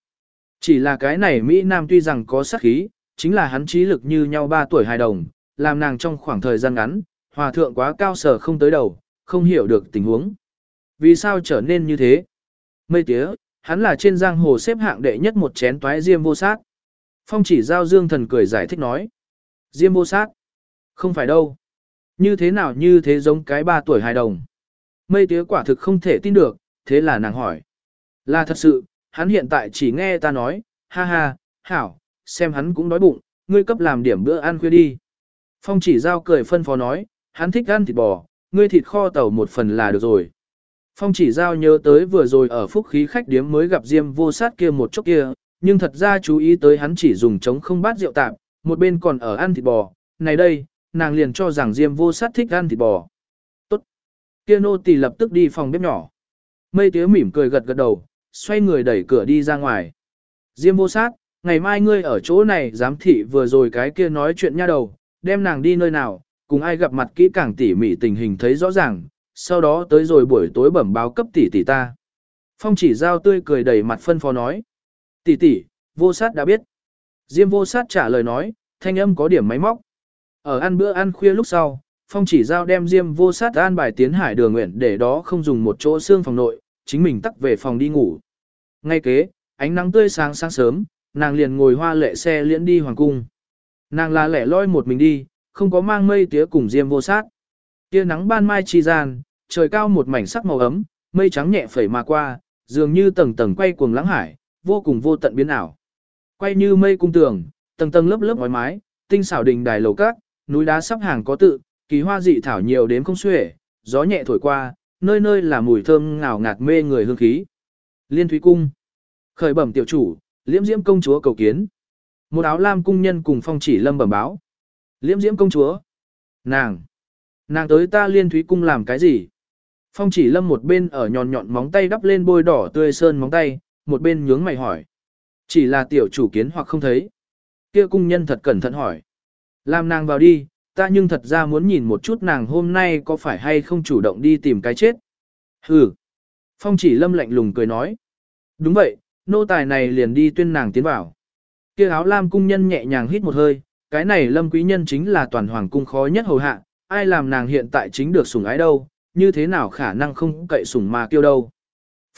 Chỉ là cái này Mỹ Nam tuy rằng có sắc khí, chính là hắn trí lực như nhau 3 tuổi hài đồng, làm nàng trong khoảng thời gian ngắn, hòa thượng quá cao sở không tới đầu, không hiểu được tình huống. Vì sao trở nên như thế? Mây tía, hắn là trên giang hồ xếp hạng đệ nhất một chén toái diêm vô sát. Phong chỉ giao dương thần cười giải thích nói. Diêm vô sát? Không phải đâu. Như thế nào như thế giống cái ba tuổi hài đồng. Mây tía quả thực không thể tin được, thế là nàng hỏi. Là thật sự, hắn hiện tại chỉ nghe ta nói, ha ha, hảo, xem hắn cũng đói bụng, ngươi cấp làm điểm bữa ăn khuya đi. Phong chỉ giao cười phân phó nói, hắn thích ăn thịt bò, ngươi thịt kho tàu một phần là được rồi. Phong chỉ giao nhớ tới vừa rồi ở phúc khí khách điếm mới gặp Diêm vô sát kia một chốc kia, nhưng thật ra chú ý tới hắn chỉ dùng trống không bát rượu tạm, một bên còn ở ăn thịt bò, này đây, nàng liền cho rằng Diêm vô sát thích ăn thịt bò. Tốt. Kia nô tỳ lập tức đi phòng bếp nhỏ. Mây tía mỉm cười gật gật đầu, xoay người đẩy cửa đi ra ngoài. Diêm vô sát, ngày mai ngươi ở chỗ này giám thị vừa rồi cái kia nói chuyện nha đầu, đem nàng đi nơi nào, cùng ai gặp mặt kỹ càng tỉ mỉ tình hình thấy rõ ràng, sau đó tới rồi buổi tối bẩm báo cấp tỷ tỷ ta. Phong chỉ giao tươi cười đầy mặt phân phó nói. Tỷ tỷ, vô sát đã biết. Diêm vô sát trả lời nói, thanh âm có điểm máy móc. Ở ăn bữa ăn khuya lúc sau, Phong chỉ giao đem Diêm vô sát an bài tiến hải đường nguyện để đó không dùng một chỗ xương phòng nội, chính mình tắt về phòng đi ngủ. Ngay kế, ánh nắng tươi sáng sáng sớm, nàng liền ngồi hoa lệ xe liễn đi hoàng cung. Nàng là lẻ loi một mình đi, không có mang mây tía cùng Diêm vô sát. Tia nắng ban mai chi gian, trời cao một mảnh sắc màu ấm, mây trắng nhẹ phẩy mà qua, dường như tầng tầng quay cuồng lãng hải, vô cùng vô tận biến ảo. Quay như mây cung tường, tầng tầng lớp lớp ngói mái, tinh xảo đình đài lầu các, núi đá sắp hàng có tự, kỳ hoa dị thảo nhiều đến không xuể, gió nhẹ thổi qua, nơi nơi là mùi thơm ngào ngạt mê người hương khí. Liên Thúy Cung Khởi bẩm tiểu chủ, liễm diễm công chúa cầu kiến. Một áo lam cung nhân cùng phong chỉ lâm bẩm báo. Liễm diễm công chúa. Nàng. Nàng tới ta liên thúy cung làm cái gì? Phong chỉ lâm một bên ở nhọn nhọn móng tay đắp lên bôi đỏ tươi sơn móng tay, một bên nhướng mày hỏi. Chỉ là tiểu chủ kiến hoặc không thấy. Kia cung nhân thật cẩn thận hỏi. Làm nàng vào đi, ta nhưng thật ra muốn nhìn một chút nàng hôm nay có phải hay không chủ động đi tìm cái chết. Hừ. Phong chỉ lâm lạnh lùng cười nói. Đúng vậy, nô tài này liền đi tuyên nàng tiến vào. Kia áo lam cung nhân nhẹ nhàng hít một hơi, cái này lâm quý nhân chính là toàn hoàng cung khó nhất hầu hạ, ai làm nàng hiện tại chính được sủng ái đâu, như thế nào khả năng không cậy sủng mà kêu đâu.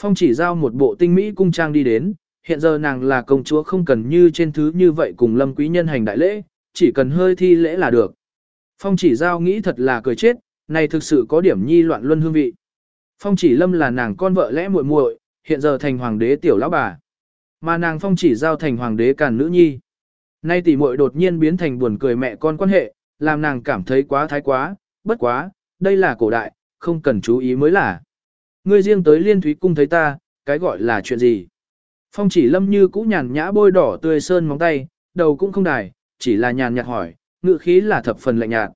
Phong chỉ giao một bộ tinh mỹ cung trang đi đến, hiện giờ nàng là công chúa không cần như trên thứ như vậy cùng lâm quý nhân hành đại lễ, chỉ cần hơi thi lễ là được. Phong chỉ giao nghĩ thật là cười chết, này thực sự có điểm nhi loạn luân hương vị. Phong chỉ lâm là nàng con vợ lẽ muội muội, hiện giờ thành hoàng đế tiểu lão bà. Mà nàng phong chỉ giao thành hoàng đế càn nữ nhi. Nay tỷ muội đột nhiên biến thành buồn cười mẹ con quan hệ, làm nàng cảm thấy quá thái quá, bất quá, đây là cổ đại, không cần chú ý mới là. Ngươi riêng tới liên thúy cung thấy ta, cái gọi là chuyện gì? Phong chỉ lâm như cũ nhàn nhã bôi đỏ tươi sơn móng tay, đầu cũng không đài, chỉ là nhàn nhạt hỏi, ngự khí là thập phần lạnh nhạt.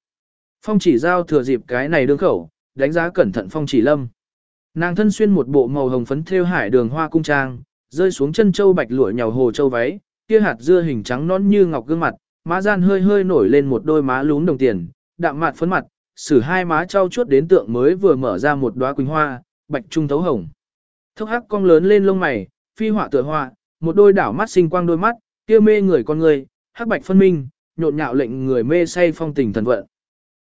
Phong chỉ giao thừa dịp cái này đương khẩu, đánh giá cẩn thận phong chỉ lâm. Nàng thân xuyên một bộ màu hồng phấn thêu hải đường hoa cung trang, rơi xuống chân châu bạch lụa nhào hồ châu váy, kia hạt dưa hình trắng nón như ngọc gương mặt, má gian hơi hơi nổi lên một đôi má lún đồng tiền, đạm mạt phấn mặt, sử hai má trao chuốt đến tượng mới vừa mở ra một đóa quỳnh hoa, bạch trung thấu hồng. Thốc hắc cong lớn lên lông mày, phi họa tựa họa, một đôi đảo mắt sinh quang đôi mắt, kia mê người con người, hắc bạch phân minh, nhộn nhạo lệnh người mê say phong tình thần vận.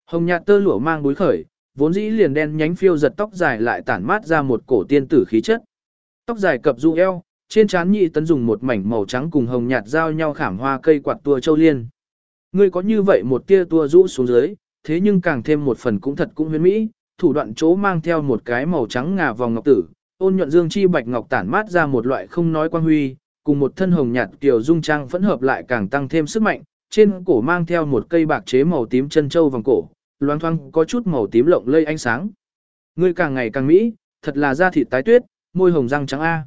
Hồng nhạt tơ lụa mang búi khởi, vốn dĩ liền đen nhánh phiêu giật tóc dài lại tản mát ra một cổ tiên tử khí chất. Tóc dài cập du eo, trên trán nhị tấn dùng một mảnh màu trắng cùng hồng nhạt giao nhau khảm hoa cây quạt tua châu liên. Ngươi có như vậy một tia tua rũ xuống dưới, thế nhưng càng thêm một phần cũng thật cũng huyền mỹ, thủ đoạn chỗ mang theo một cái màu trắng ngà vòng ngọc tử, ôn nhuận dương chi bạch ngọc tản mát ra một loại không nói quan huy, cùng một thân hồng nhạt tiểu dung trang phẫn hợp lại càng tăng thêm sức mạnh, trên cổ mang theo một cây bạc chế màu tím chân châu vòng cổ, loang thoang có chút màu tím lộng lây ánh sáng. Ngươi càng ngày càng mỹ, thật là da thịt tái tuyết, môi hồng răng trắng a.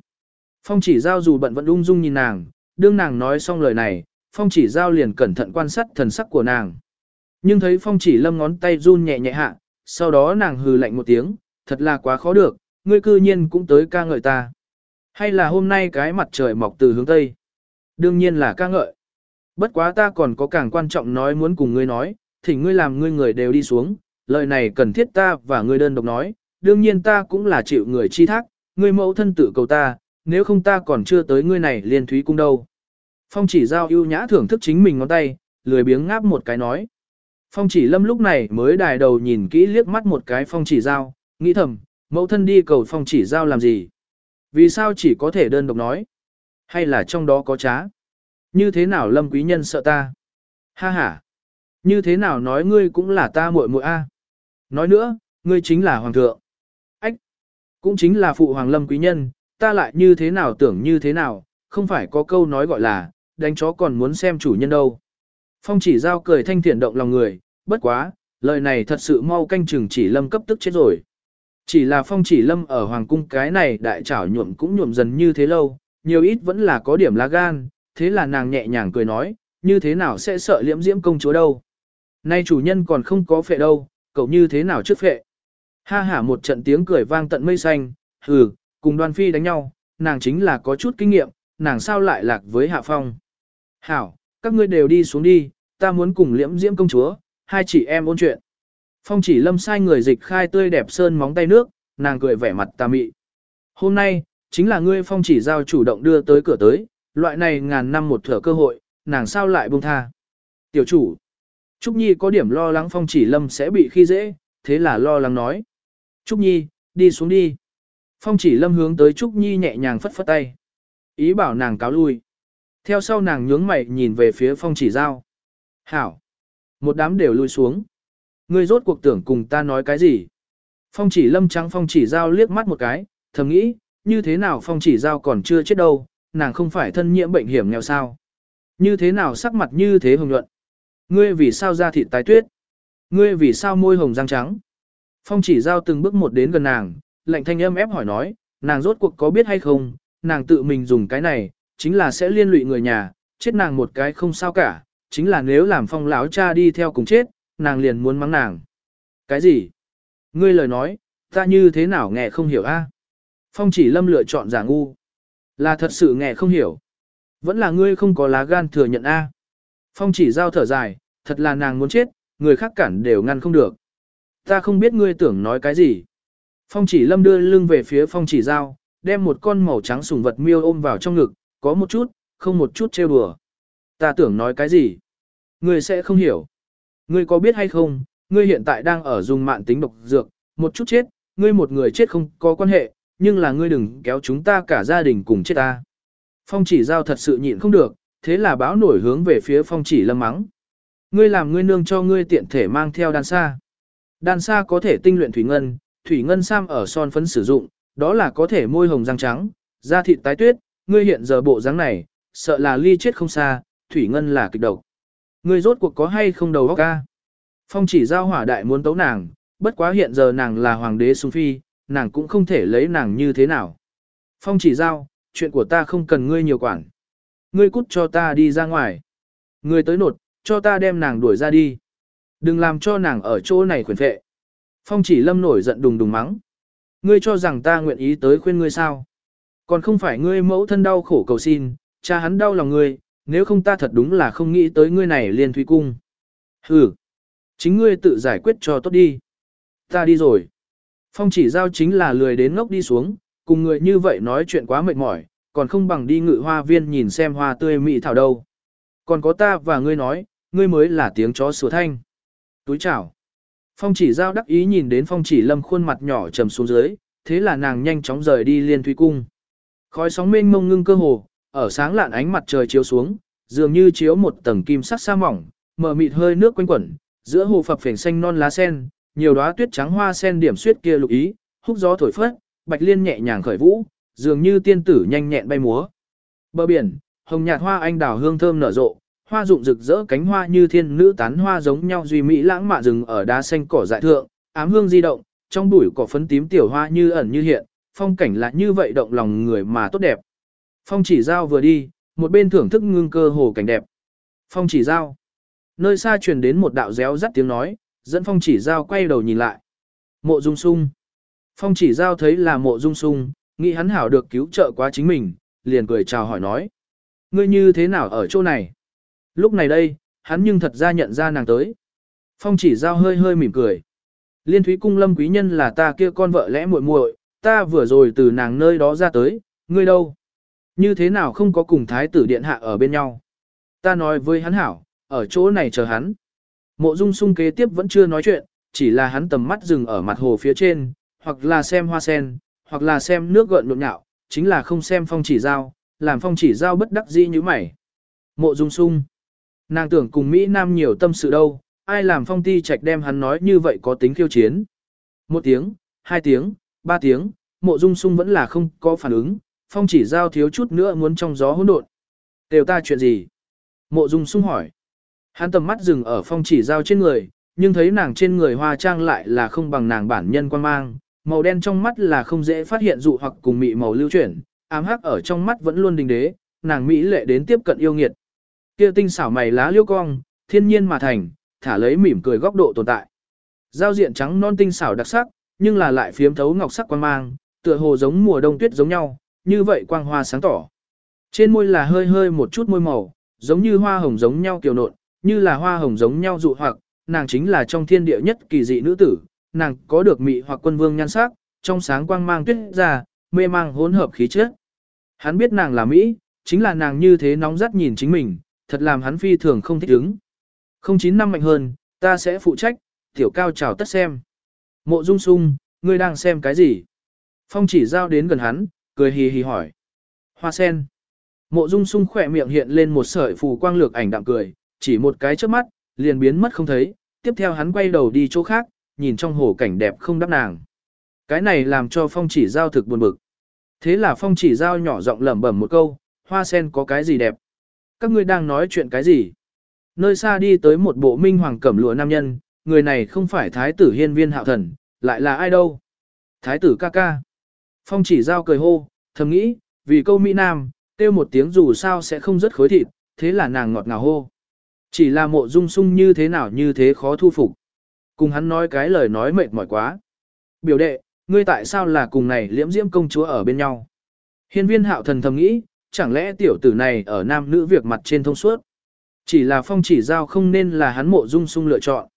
Phong chỉ giao dù bận vẫn ung dung nhìn nàng, đương nàng nói xong lời này, phong chỉ giao liền cẩn thận quan sát thần sắc của nàng. Nhưng thấy phong chỉ lâm ngón tay run nhẹ nhẹ hạ, sau đó nàng hừ lạnh một tiếng, thật là quá khó được, ngươi cư nhiên cũng tới ca ngợi ta. Hay là hôm nay cái mặt trời mọc từ hướng Tây? Đương nhiên là ca ngợi. Bất quá ta còn có càng quan trọng nói muốn cùng ngươi nói, thỉnh ngươi làm ngươi người đều đi xuống, lời này cần thiết ta và ngươi đơn độc nói, đương nhiên ta cũng là chịu người chi thác, ngươi mẫu thân tự cầu ta, nếu không ta còn chưa tới ngươi này liên thúy cung đâu. Phong chỉ giao ưu nhã thưởng thức chính mình ngón tay, lười biếng ngáp một cái nói. Phong chỉ lâm lúc này mới đài đầu nhìn kỹ liếc mắt một cái phong chỉ giao, nghĩ thầm, mẫu thân đi cầu phong chỉ giao làm gì? Vì sao chỉ có thể đơn độc nói? Hay là trong đó có trá? Như thế nào lâm quý nhân sợ ta? Ha ha! Như thế nào nói ngươi cũng là ta muội muội a? Nói nữa, ngươi chính là hoàng thượng. Ách! Cũng chính là phụ hoàng lâm quý nhân, ta lại như thế nào tưởng như thế nào, không phải có câu nói gọi là, đánh chó còn muốn xem chủ nhân đâu. Phong chỉ giao cười thanh thiện động lòng người, bất quá, lời này thật sự mau canh chừng chỉ lâm cấp tức chết rồi. Chỉ là phong chỉ lâm ở hoàng cung cái này đại trảo nhuộm cũng nhuộm dần như thế lâu, nhiều ít vẫn là có điểm lá gan, thế là nàng nhẹ nhàng cười nói, như thế nào sẽ sợ liễm diễm công chúa đâu. Nay chủ nhân còn không có phệ đâu, cậu như thế nào trước phệ. Ha hả một trận tiếng cười vang tận mây xanh, hừ, cùng đoan phi đánh nhau, nàng chính là có chút kinh nghiệm, nàng sao lại lạc với hạ phong. Hảo, các ngươi đều đi xuống đi, ta muốn cùng liễm diễm công chúa, hai chị em ôn chuyện. Phong chỉ lâm sai người dịch khai tươi đẹp sơn móng tay nước, nàng cười vẻ mặt tà mị. Hôm nay, chính là ngươi phong chỉ giao chủ động đưa tới cửa tới, loại này ngàn năm một thở cơ hội, nàng sao lại buông tha. Tiểu chủ, Trúc Nhi có điểm lo lắng phong chỉ lâm sẽ bị khi dễ, thế là lo lắng nói. Trúc Nhi, đi xuống đi. Phong chỉ lâm hướng tới Trúc Nhi nhẹ nhàng phất phất tay. Ý bảo nàng cáo lui. Theo sau nàng nhướng mày nhìn về phía phong chỉ giao. Hảo. Một đám đều lui xuống. Ngươi rốt cuộc tưởng cùng ta nói cái gì? Phong chỉ lâm trắng phong chỉ giao liếc mắt một cái, thầm nghĩ, như thế nào phong chỉ giao còn chưa chết đâu, nàng không phải thân nhiễm bệnh hiểm nghèo sao. Như thế nào sắc mặt như thế hồng nhuận? Ngươi vì sao da thịt tái tuyết? Ngươi vì sao môi hồng răng trắng? Phong chỉ giao từng bước một đến gần nàng, lạnh thanh âm ép hỏi nói, nàng rốt cuộc có biết hay không, nàng tự mình dùng cái này, chính là sẽ liên lụy người nhà, chết nàng một cái không sao cả, chính là nếu làm phong lão cha đi theo cùng chết, nàng liền muốn mắng nàng. Cái gì? Ngươi lời nói, ta như thế nào nghe không hiểu a? Phong chỉ lâm lựa chọn giả ngu. Là thật sự nghe không hiểu. Vẫn là ngươi không có lá gan thừa nhận a. Phong chỉ giao thở dài, thật là nàng muốn chết, người khác cản đều ngăn không được. Ta không biết ngươi tưởng nói cái gì. Phong chỉ lâm đưa lưng về phía phong chỉ giao, đem một con màu trắng sùng vật miêu ôm vào trong ngực, có một chút, không một chút trêu đùa. Ta tưởng nói cái gì? Ngươi sẽ không hiểu. Ngươi có biết hay không, ngươi hiện tại đang ở dùng mạng tính độc dược, một chút chết, ngươi một người chết không có quan hệ, nhưng là ngươi đừng kéo chúng ta cả gia đình cùng chết ta. Phong chỉ giao thật sự nhịn không được, thế là báo nổi hướng về phía phong chỉ lâm mắng. Ngươi làm ngươi nương cho ngươi tiện thể mang theo đan sa. Đan sa có thể tinh luyện thủy ngân, thủy ngân sam ở son phấn sử dụng, đó là có thể môi hồng răng trắng, da thịt tái tuyết, ngươi hiện giờ bộ dáng này, sợ là ly chết không xa, thủy ngân là kịch độc. Ngươi rốt cuộc có hay không đầu óc ca? Phong chỉ giao hỏa đại muốn tấu nàng, bất quá hiện giờ nàng là hoàng đế sung phi, nàng cũng không thể lấy nàng như thế nào. Phong chỉ giao, chuyện của ta không cần ngươi nhiều quản. Ngươi cút cho ta đi ra ngoài. Ngươi tới nột, cho ta đem nàng đuổi ra đi. Đừng làm cho nàng ở chỗ này khuyển phệ. Phong chỉ lâm nổi giận đùng đùng mắng. Ngươi cho rằng ta nguyện ý tới khuyên ngươi sao? Còn không phải ngươi mẫu thân đau khổ cầu xin, cha hắn đau lòng ngươi, nếu không ta thật đúng là không nghĩ tới ngươi này liên thủy cung. Hừ, chính ngươi tự giải quyết cho tốt đi. Ta đi rồi. Phong chỉ giao chính là lười đến ngốc đi xuống, cùng người như vậy nói chuyện quá mệt mỏi, còn không bằng đi ngự hoa viên nhìn xem hoa tươi mỹ thảo đâu. Còn có ta và ngươi nói, ngươi mới là tiếng chó sủa thanh. Túi chào. Phong chỉ giao đắc ý nhìn đến phong chỉ lâm khuôn mặt nhỏ trầm xuống dưới, thế là nàng nhanh chóng rời đi liên thủy cung. Khói sóng mênh mông ngưng cơ hồ, ở sáng lạn ánh mặt trời chiếu xuống, dường như chiếu một tầng kim sắc sa mỏng, mờ mịt hơi nước quanh quẩn, giữa hồ phập phền xanh non lá sen, nhiều đóa tuyết trắng hoa sen điểm xuyết kia lục ý, húc gió thổi phất, bạch liên nhẹ nhàng khởi vũ, dường như tiên tử nhanh nhẹn bay múa. Bờ biển, hồng nhạt hoa anh đào hương thơm nở rộ, hoa rụng rực rỡ cánh hoa như thiên nữ tán hoa giống nhau duy mỹ lãng mạn rừng ở đá xanh cỏ dại thượng, ám hương di động, trong bụi cỏ phấn tím tiểu hoa như ẩn như hiện, phong cảnh là như vậy động lòng người mà tốt đẹp. Phong chỉ giao vừa đi, một bên thưởng thức ngưng cơ hồ cảnh đẹp. Phong chỉ giao. Nơi xa truyền đến một đạo réo rắt tiếng nói, dẫn phong chỉ giao quay đầu nhìn lại. Mộ dung sung. Phong chỉ giao thấy là mộ dung sung, nghĩ hắn hảo được cứu trợ quá chính mình, liền cười chào hỏi nói. Ngươi như thế nào ở chỗ này? Lúc này đây, hắn nhưng thật ra nhận ra nàng tới. Phong chỉ giao hơi hơi mỉm cười. Liên thúy cung lâm quý nhân là ta kia con vợ lẽ muội muội, ta vừa rồi từ nàng nơi đó ra tới, ngươi đâu? Như thế nào không có cùng thái tử điện hạ ở bên nhau? Ta nói với hắn hảo, ở chỗ này chờ hắn. Mộ dung sung kế tiếp vẫn chưa nói chuyện, chỉ là hắn tầm mắt dừng ở mặt hồ phía trên, hoặc là xem hoa sen, hoặc là xem nước gợn nhộn nhạo, chính là không xem phong chỉ giao, làm phong chỉ giao bất đắc dĩ như mày. Mộ dung sung. Nàng tưởng cùng Mỹ Nam nhiều tâm sự đâu, ai làm phong ti trạch đem hắn nói như vậy có tính khiêu chiến. Một tiếng, hai tiếng, ba tiếng, mộ dung sung vẫn là không có phản ứng, phong chỉ giao thiếu chút nữa muốn trong gió hỗn độn. Đều ta chuyện gì? Mộ dung sung hỏi. Hắn tầm mắt dừng ở phong chỉ giao trên người, nhưng thấy nàng trên người hoa trang lại là không bằng nàng bản nhân quan mang, màu đen trong mắt là không dễ phát hiện dụ hoặc cùng mị màu lưu chuyển, ám hắc ở trong mắt vẫn luôn đình đế, nàng mỹ lệ đến tiếp cận yêu nghiệt. Kia tinh xảo mày lá liêu cong, thiên nhiên mà thành, thả lấy mỉm cười góc độ tồn tại. Giao diện trắng non tinh xảo đặc sắc, nhưng là lại phiếm thấu ngọc sắc quan mang, tựa hồ giống mùa đông tuyết giống nhau, như vậy quang hoa sáng tỏ. Trên môi là hơi hơi một chút môi màu, giống như hoa hồng giống nhau kiều nộn, như là hoa hồng giống nhau dụ hoặc, nàng chính là trong thiên địa nhất kỳ dị nữ tử, nàng có được mị hoặc quân vương nhan sắc, trong sáng quang mang tuyết ra, mê mang hỗn hợp khí chất. Hắn biết nàng là Mỹ, chính là nàng như thế nóng rắt nhìn chính mình, thật làm hắn phi thường không thích ứng. Không chín năm mạnh hơn, ta sẽ phụ trách, tiểu cao chào tất xem. Mộ dung sung, ngươi đang xem cái gì? Phong chỉ giao đến gần hắn, cười hì hì hỏi. Hoa sen. Mộ dung sung khỏe miệng hiện lên một sợi phù quang lược ảnh đạm cười, chỉ một cái trước mắt, liền biến mất không thấy. Tiếp theo hắn quay đầu đi chỗ khác, nhìn trong hồ cảnh đẹp không đáp nàng. Cái này làm cho phong chỉ giao thực buồn bực. Thế là phong chỉ giao nhỏ giọng lẩm bẩm một câu, hoa sen có cái gì đẹp? Các ngươi đang nói chuyện cái gì? Nơi xa đi tới một bộ minh hoàng cẩm lụa nam nhân, người này không phải thái tử hiên viên hạo thần, lại là ai đâu? Thái tử ca ca. Phong chỉ giao cười hô, thầm nghĩ, vì câu Mỹ Nam, kêu một tiếng dù sao sẽ không rất khối thịt, thế là nàng ngọt ngào hô. Chỉ là mộ dung sung như thế nào như thế khó thu phục. Cùng hắn nói cái lời nói mệt mỏi quá. Biểu đệ, ngươi tại sao là cùng này liễm diễm công chúa ở bên nhau? Hiên viên hạo thần thầm nghĩ, chẳng lẽ tiểu tử này ở nam nữ việc mặt trên thông suốt? Chỉ là phong chỉ giao không nên là hắn mộ dung sung lựa chọn.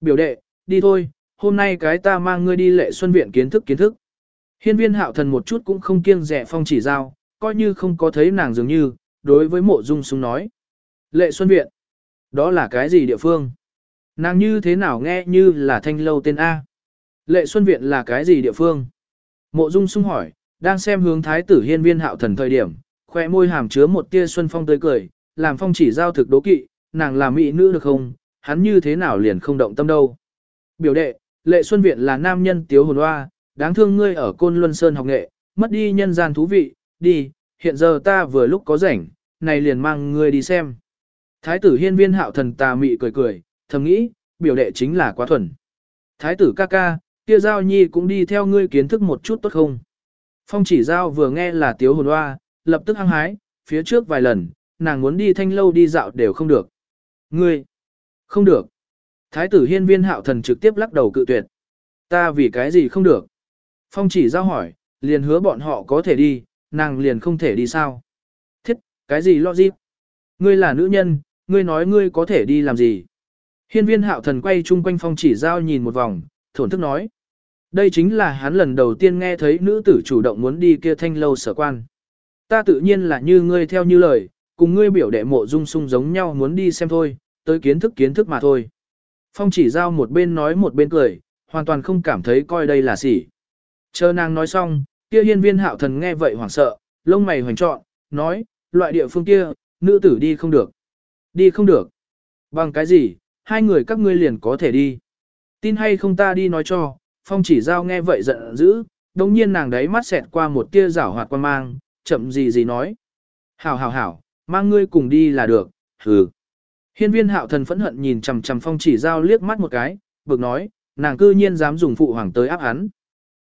Biểu đệ, đi thôi, hôm nay cái ta mang ngươi đi lệ xuân viện kiến thức kiến thức. Hiên viên hạo thần một chút cũng không kiêng rẻ phong chỉ giao, coi như không có thấy nàng dường như, đối với mộ dung súng nói. Lệ xuân viện, đó là cái gì địa phương? Nàng như thế nào nghe như là thanh lâu tên A? Lệ xuân viện là cái gì địa phương? Mộ dung sung hỏi, đang xem hướng thái tử hiên viên hạo thần thời điểm, khoe môi hàm chứa một tia xuân phong tươi cười, làm phong chỉ giao thực đố kỵ, nàng là mỹ nữ được không, hắn như thế nào liền không động tâm đâu. Biểu đệ, lệ xuân viện là nam nhân tiếu hồn hoa, đáng thương ngươi ở côn luân sơn học nghệ, mất đi nhân gian thú vị, đi, hiện giờ ta vừa lúc có rảnh, này liền mang ngươi đi xem. Thái tử hiên viên hạo thần tà mị cười cười, thầm nghĩ, biểu đệ chính là quá thuần. Thái tử ca ca, kia giao nhi cũng đi theo ngươi kiến thức một chút tốt không? Phong chỉ giao vừa nghe là tiếu hồn hoa, lập tức hăng hái, phía trước vài lần, nàng muốn đi thanh lâu đi dạo đều không được. Ngươi, không được. Thái tử hiên viên hạo thần trực tiếp lắc đầu cự tuyệt. Ta vì cái gì không được? Phong chỉ giao hỏi, liền hứa bọn họ có thể đi, nàng liền không thể đi sao? Thiết, cái gì lo gì? Ngươi là nữ nhân, ngươi nói ngươi có thể đi làm gì? Hiên viên hạo thần quay chung quanh phong chỉ giao nhìn một vòng, thổn thức nói. Đây chính là hắn lần đầu tiên nghe thấy nữ tử chủ động muốn đi kia thanh lâu sở quan. Ta tự nhiên là như ngươi theo như lời, cùng ngươi biểu đệ mộ dung sung giống nhau muốn đi xem thôi, tới kiến thức kiến thức mà thôi. Phong chỉ giao một bên nói một bên cười, hoàn toàn không cảm thấy coi đây là gì. Chờ nàng nói xong, kia hiên viên hạo thần nghe vậy hoảng sợ, lông mày hoành trọn, nói, loại địa phương kia, nữ tử đi không được. Đi không được. Bằng cái gì, hai người các ngươi liền có thể đi. Tin hay không ta đi nói cho, phong chỉ giao nghe vậy giận dữ, đồng nhiên nàng đấy mắt xẹt qua một tia rảo hoạt quan mang, chậm gì gì nói. Hảo hảo hảo, mang ngươi cùng đi là được, hừ. Hiên viên hạo thần phẫn hận nhìn chằm chằm phong chỉ giao liếc mắt một cái, bực nói, nàng cư nhiên dám dùng phụ hoàng tới áp hắn.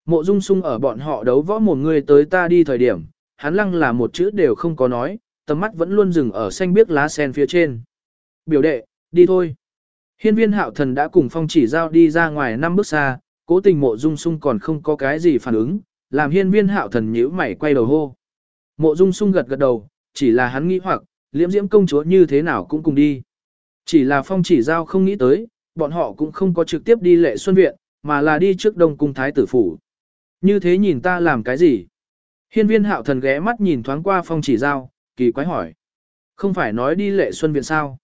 Mộ dung sung ở bọn họ đấu võ một người tới ta đi thời điểm, hắn lăng là một chữ đều không có nói, tầm mắt vẫn luôn dừng ở xanh biếc lá sen phía trên. Biểu đệ, đi thôi. Hiên viên hạo thần đã cùng phong chỉ giao đi ra ngoài năm bước xa, cố tình mộ dung sung còn không có cái gì phản ứng, làm hiên viên hạo thần nhíu mày quay đầu hô. Mộ dung sung gật gật đầu, chỉ là hắn nghĩ hoặc, liễm diễm công chúa như thế nào cũng cùng đi. Chỉ là phong chỉ giao không nghĩ tới, bọn họ cũng không có trực tiếp đi lệ xuân viện, mà là đi trước đông cung thái tử phủ. Như thế nhìn ta làm cái gì? Hiên viên hạo thần ghé mắt nhìn thoáng qua phong chỉ giao, kỳ quái hỏi. Không phải nói đi lệ xuân viện sao?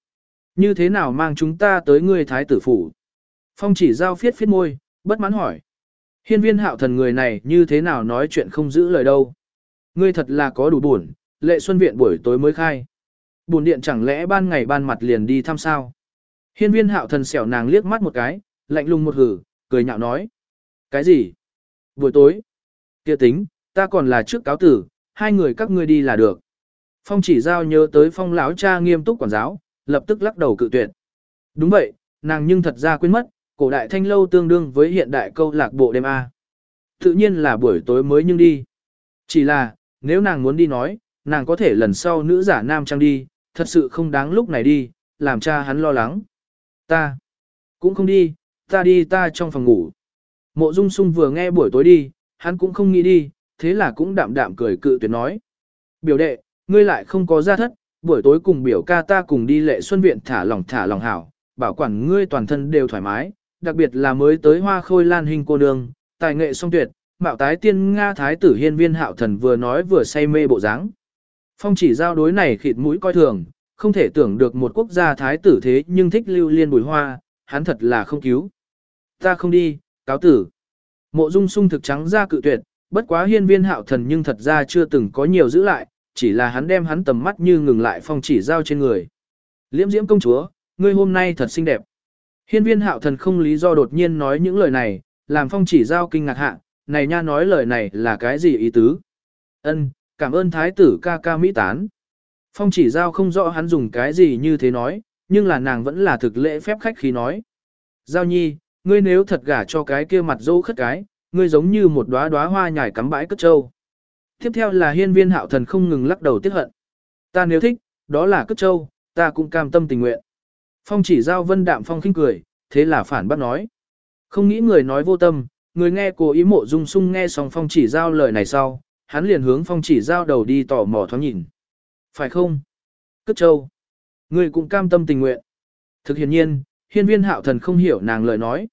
Như thế nào mang chúng ta tới ngươi thái tử phủ? Phong chỉ giao phiết phiết môi, bất mãn hỏi. Hiên viên hạo thần người này như thế nào nói chuyện không giữ lời đâu? Ngươi thật là có đủ buồn, lệ xuân viện buổi tối mới khai. Buồn điện chẳng lẽ ban ngày ban mặt liền đi thăm sao? Hiên viên hạo thần xẻo nàng liếc mắt một cái, lạnh lùng một hử, cười nhạo nói. Cái gì? Buổi tối? kia tính, ta còn là trước cáo tử, hai người các ngươi đi là được. Phong chỉ giao nhớ tới phong lão cha nghiêm túc quản giáo, lập tức lắc đầu cự tuyệt. Đúng vậy, nàng nhưng thật ra quên mất, cổ đại thanh lâu tương đương với hiện đại câu lạc bộ đêm A. Tự nhiên là buổi tối mới nhưng đi. Chỉ là, nếu nàng muốn đi nói, nàng có thể lần sau nữ giả nam trang đi, thật sự không đáng lúc này đi, làm cha hắn lo lắng. Ta, cũng không đi, ta đi ta trong phòng ngủ. Mộ Dung Sung vừa nghe buổi tối đi, hắn cũng không nghĩ đi, thế là cũng đạm đạm cười cự tuyệt nói. Biểu đệ, ngươi lại không có ra thất, buổi tối cùng biểu ca ta cùng đi lệ xuân viện thả lòng thả lòng hảo, bảo quản ngươi toàn thân đều thoải mái, đặc biệt là mới tới hoa khôi lan hình cô nương, tài nghệ song tuyệt, mạo tái tiên Nga thái tử hiên viên hạo thần vừa nói vừa say mê bộ dáng. Phong chỉ giao đối này khịt mũi coi thường, không thể tưởng được một quốc gia thái tử thế nhưng thích lưu liên bùi hoa, hắn thật là không cứu. Ta không đi, cáo tử. Mộ dung sung thực trắng ra cự tuyệt, bất quá hiên viên hạo thần nhưng thật ra chưa từng có nhiều giữ lại, chỉ là hắn đem hắn tầm mắt như ngừng lại phong chỉ giao trên người. Liễm diễm công chúa, ngươi hôm nay thật xinh đẹp. Hiên viên hạo thần không lý do đột nhiên nói những lời này, làm phong chỉ giao kinh ngạc hạ, này nha nói lời này là cái gì ý tứ? Ân, cảm ơn thái tử ca ca mỹ tán. Phong chỉ giao không rõ hắn dùng cái gì như thế nói, nhưng là nàng vẫn là thực lễ phép khách khi nói. Giao nhi, ngươi nếu thật gả cho cái kia mặt dâu khất cái, ngươi giống như một đóa đóa hoa nhài cắm bãi cất trâu. Tiếp theo là hiên viên hạo thần không ngừng lắc đầu tiếc hận. Ta nếu thích, đó là cất trâu, ta cũng cam tâm tình nguyện. Phong chỉ giao vân đạm phong khinh cười, thế là phản bác nói. Không nghĩ người nói vô tâm, người nghe cố ý mộ dung sung nghe xong phong chỉ giao lời này sau, hắn liền hướng phong chỉ giao đầu đi tỏ mò thoáng nhìn. Phải không? Cất châu. Người cũng cam tâm tình nguyện. Thực hiện nhiên, hiên viên hạo thần không hiểu nàng lời nói.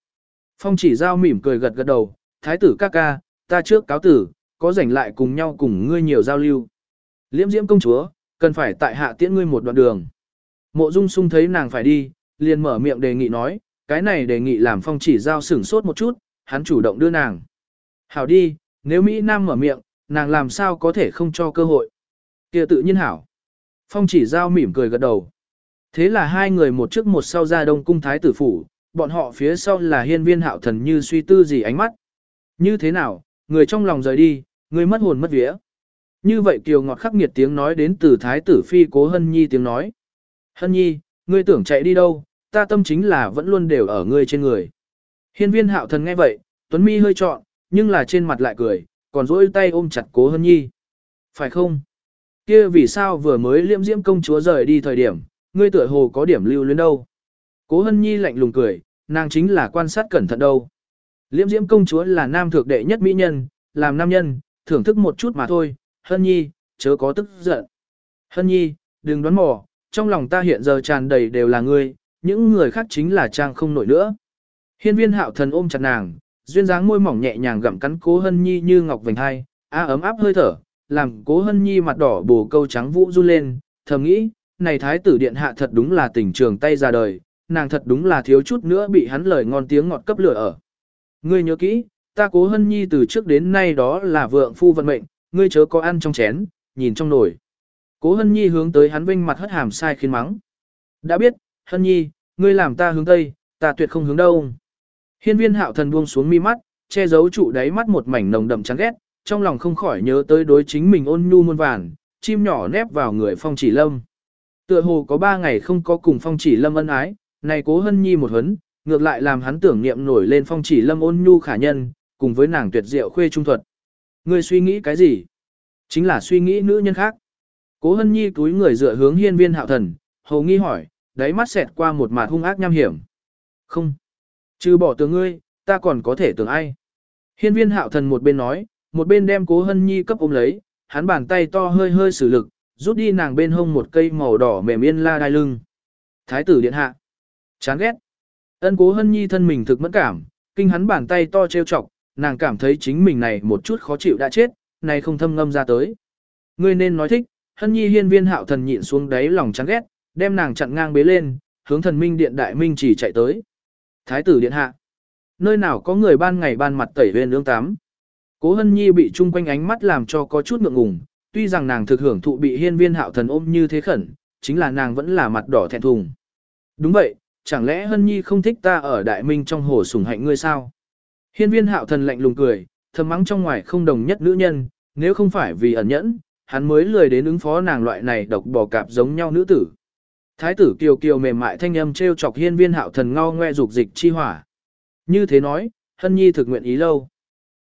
Phong chỉ giao mỉm cười gật gật đầu, thái tử ca ca, ta trước cáo tử, có rảnh lại cùng nhau cùng ngươi nhiều giao lưu. Liễm diễm công chúa, cần phải tại hạ tiễn ngươi một đoạn đường. Mộ dung sung thấy nàng phải đi, liền mở miệng đề nghị nói, cái này đề nghị làm phong chỉ giao sửng sốt một chút, hắn chủ động đưa nàng. Hảo đi, nếu Mỹ Nam mở miệng, nàng làm sao có thể không cho cơ hội. kia tự nhiên hảo. Phong chỉ giao mỉm cười gật đầu. Thế là hai người một trước một sau ra đông cung thái tử phủ, bọn họ phía sau là hiên viên hạo thần như suy tư gì ánh mắt. Như thế nào, người trong lòng rời đi, người mất hồn mất vía. Như vậy kiều ngọt khắc nghiệt tiếng nói đến từ thái tử phi cố hân nhi tiếng nói. Hân nhi, ngươi tưởng chạy đi đâu, ta tâm chính là vẫn luôn đều ở ngươi trên người. Hiên viên hạo thần nghe vậy, Tuấn Mi hơi trọn, nhưng là trên mặt lại cười, còn dỗi tay ôm chặt cố hân nhi. Phải không? kia vì sao vừa mới liễm diễm công chúa rời đi thời điểm, ngươi tựa hồ có điểm lưu luyến đâu. Cố hân nhi lạnh lùng cười, nàng chính là quan sát cẩn thận đâu. Liễm diễm công chúa là nam thượng đệ nhất mỹ nhân, làm nam nhân, thưởng thức một chút mà thôi, hân nhi, chớ có tức giận. Hân nhi, đừng đoán mò, trong lòng ta hiện giờ tràn đầy đều là ngươi, những người khác chính là trang không nổi nữa. Hiên viên hạo thần ôm chặt nàng, duyên dáng môi mỏng nhẹ nhàng gặm cắn cố hân nhi như ngọc vành hai, a ấm áp hơi thở, làm cố hân nhi mặt đỏ bồ câu trắng vũ run lên, thầm nghĩ, này thái tử điện hạ thật đúng là tình trường tay ra đời, nàng thật đúng là thiếu chút nữa bị hắn lời ngon tiếng ngọt cấp lửa ở. Ngươi nhớ kỹ, ta cố hân nhi từ trước đến nay đó là vượng phu vận mệnh, ngươi chớ có ăn trong chén, nhìn trong nồi. Cố hân nhi hướng tới hắn vinh mặt hất hàm sai khiến mắng. Đã biết, hân nhi, ngươi làm ta hướng tây, ta tuyệt không hướng đâu. Hiên viên hạo thần buông xuống mi mắt, che giấu trụ đáy mắt một mảnh nồng đậm chán ghét, trong lòng không khỏi nhớ tới đối chính mình ôn nhu muôn vàn, chim nhỏ nép vào người phong chỉ lâm. Tựa hồ có ba ngày không có cùng phong chỉ lâm ân ái, này cố hân nhi một hấn, ngược lại làm hắn tưởng niệm nổi lên phong chỉ lâm ôn nhu khả nhân, cùng với nàng tuyệt diệu khuê trung thuật. Ngươi suy nghĩ cái gì? Chính là suy nghĩ nữ nhân khác. Cố hân nhi túi người dựa hướng hiên viên hạo thần, hầu nghi hỏi, đáy mắt xẹt qua một mặt hung ác nham hiểm. Không. Trừ bỏ tưởng ngươi, ta còn có thể tưởng ai. Hiên viên hạo thần một bên nói, một bên đem cố hân nhi cấp ôm lấy, hắn bàn tay to hơi hơi sử lực, rút đi nàng bên hông một cây màu đỏ mềm yên la đai lưng. Thái tử điện hạ. Chán ghét. Ân cố hân nhi thân mình thực mẫn cảm, kinh hắn bàn tay to trêu chọc, nàng cảm thấy chính mình này một chút khó chịu đã chết, này không thâm ngâm ra tới. Ngươi nên nói thích, hân nhi hiên viên hạo thần nhịn xuống đáy lòng chán ghét, đem nàng chặn ngang bế lên, hướng thần minh điện đại minh chỉ chạy tới. Thái tử điện hạ. Nơi nào có người ban ngày ban mặt tẩy huyên ương tám. Cố hân nhi bị chung quanh ánh mắt làm cho có chút ngượng ngùng, tuy rằng nàng thực hưởng thụ bị hiên viên hạo thần ôm như thế khẩn, chính là nàng vẫn là mặt đỏ thẹn thùng. Đúng vậy, chẳng lẽ hân nhi không thích ta ở đại minh trong hồ sủng hạnh ngươi sao? Hiên viên hạo thần lạnh lùng cười, thầm mắng trong ngoài không đồng nhất nữ nhân, nếu không phải vì ẩn nhẫn, hắn mới lười đến ứng phó nàng loại này độc bò cạp giống nhau nữ tử. Thái tử kiều kiều mềm mại thanh âm treo chọc hiên viên hạo thần ngao ngoe dục dịch chi hỏa. Như thế nói, hân nhi thực nguyện ý lâu.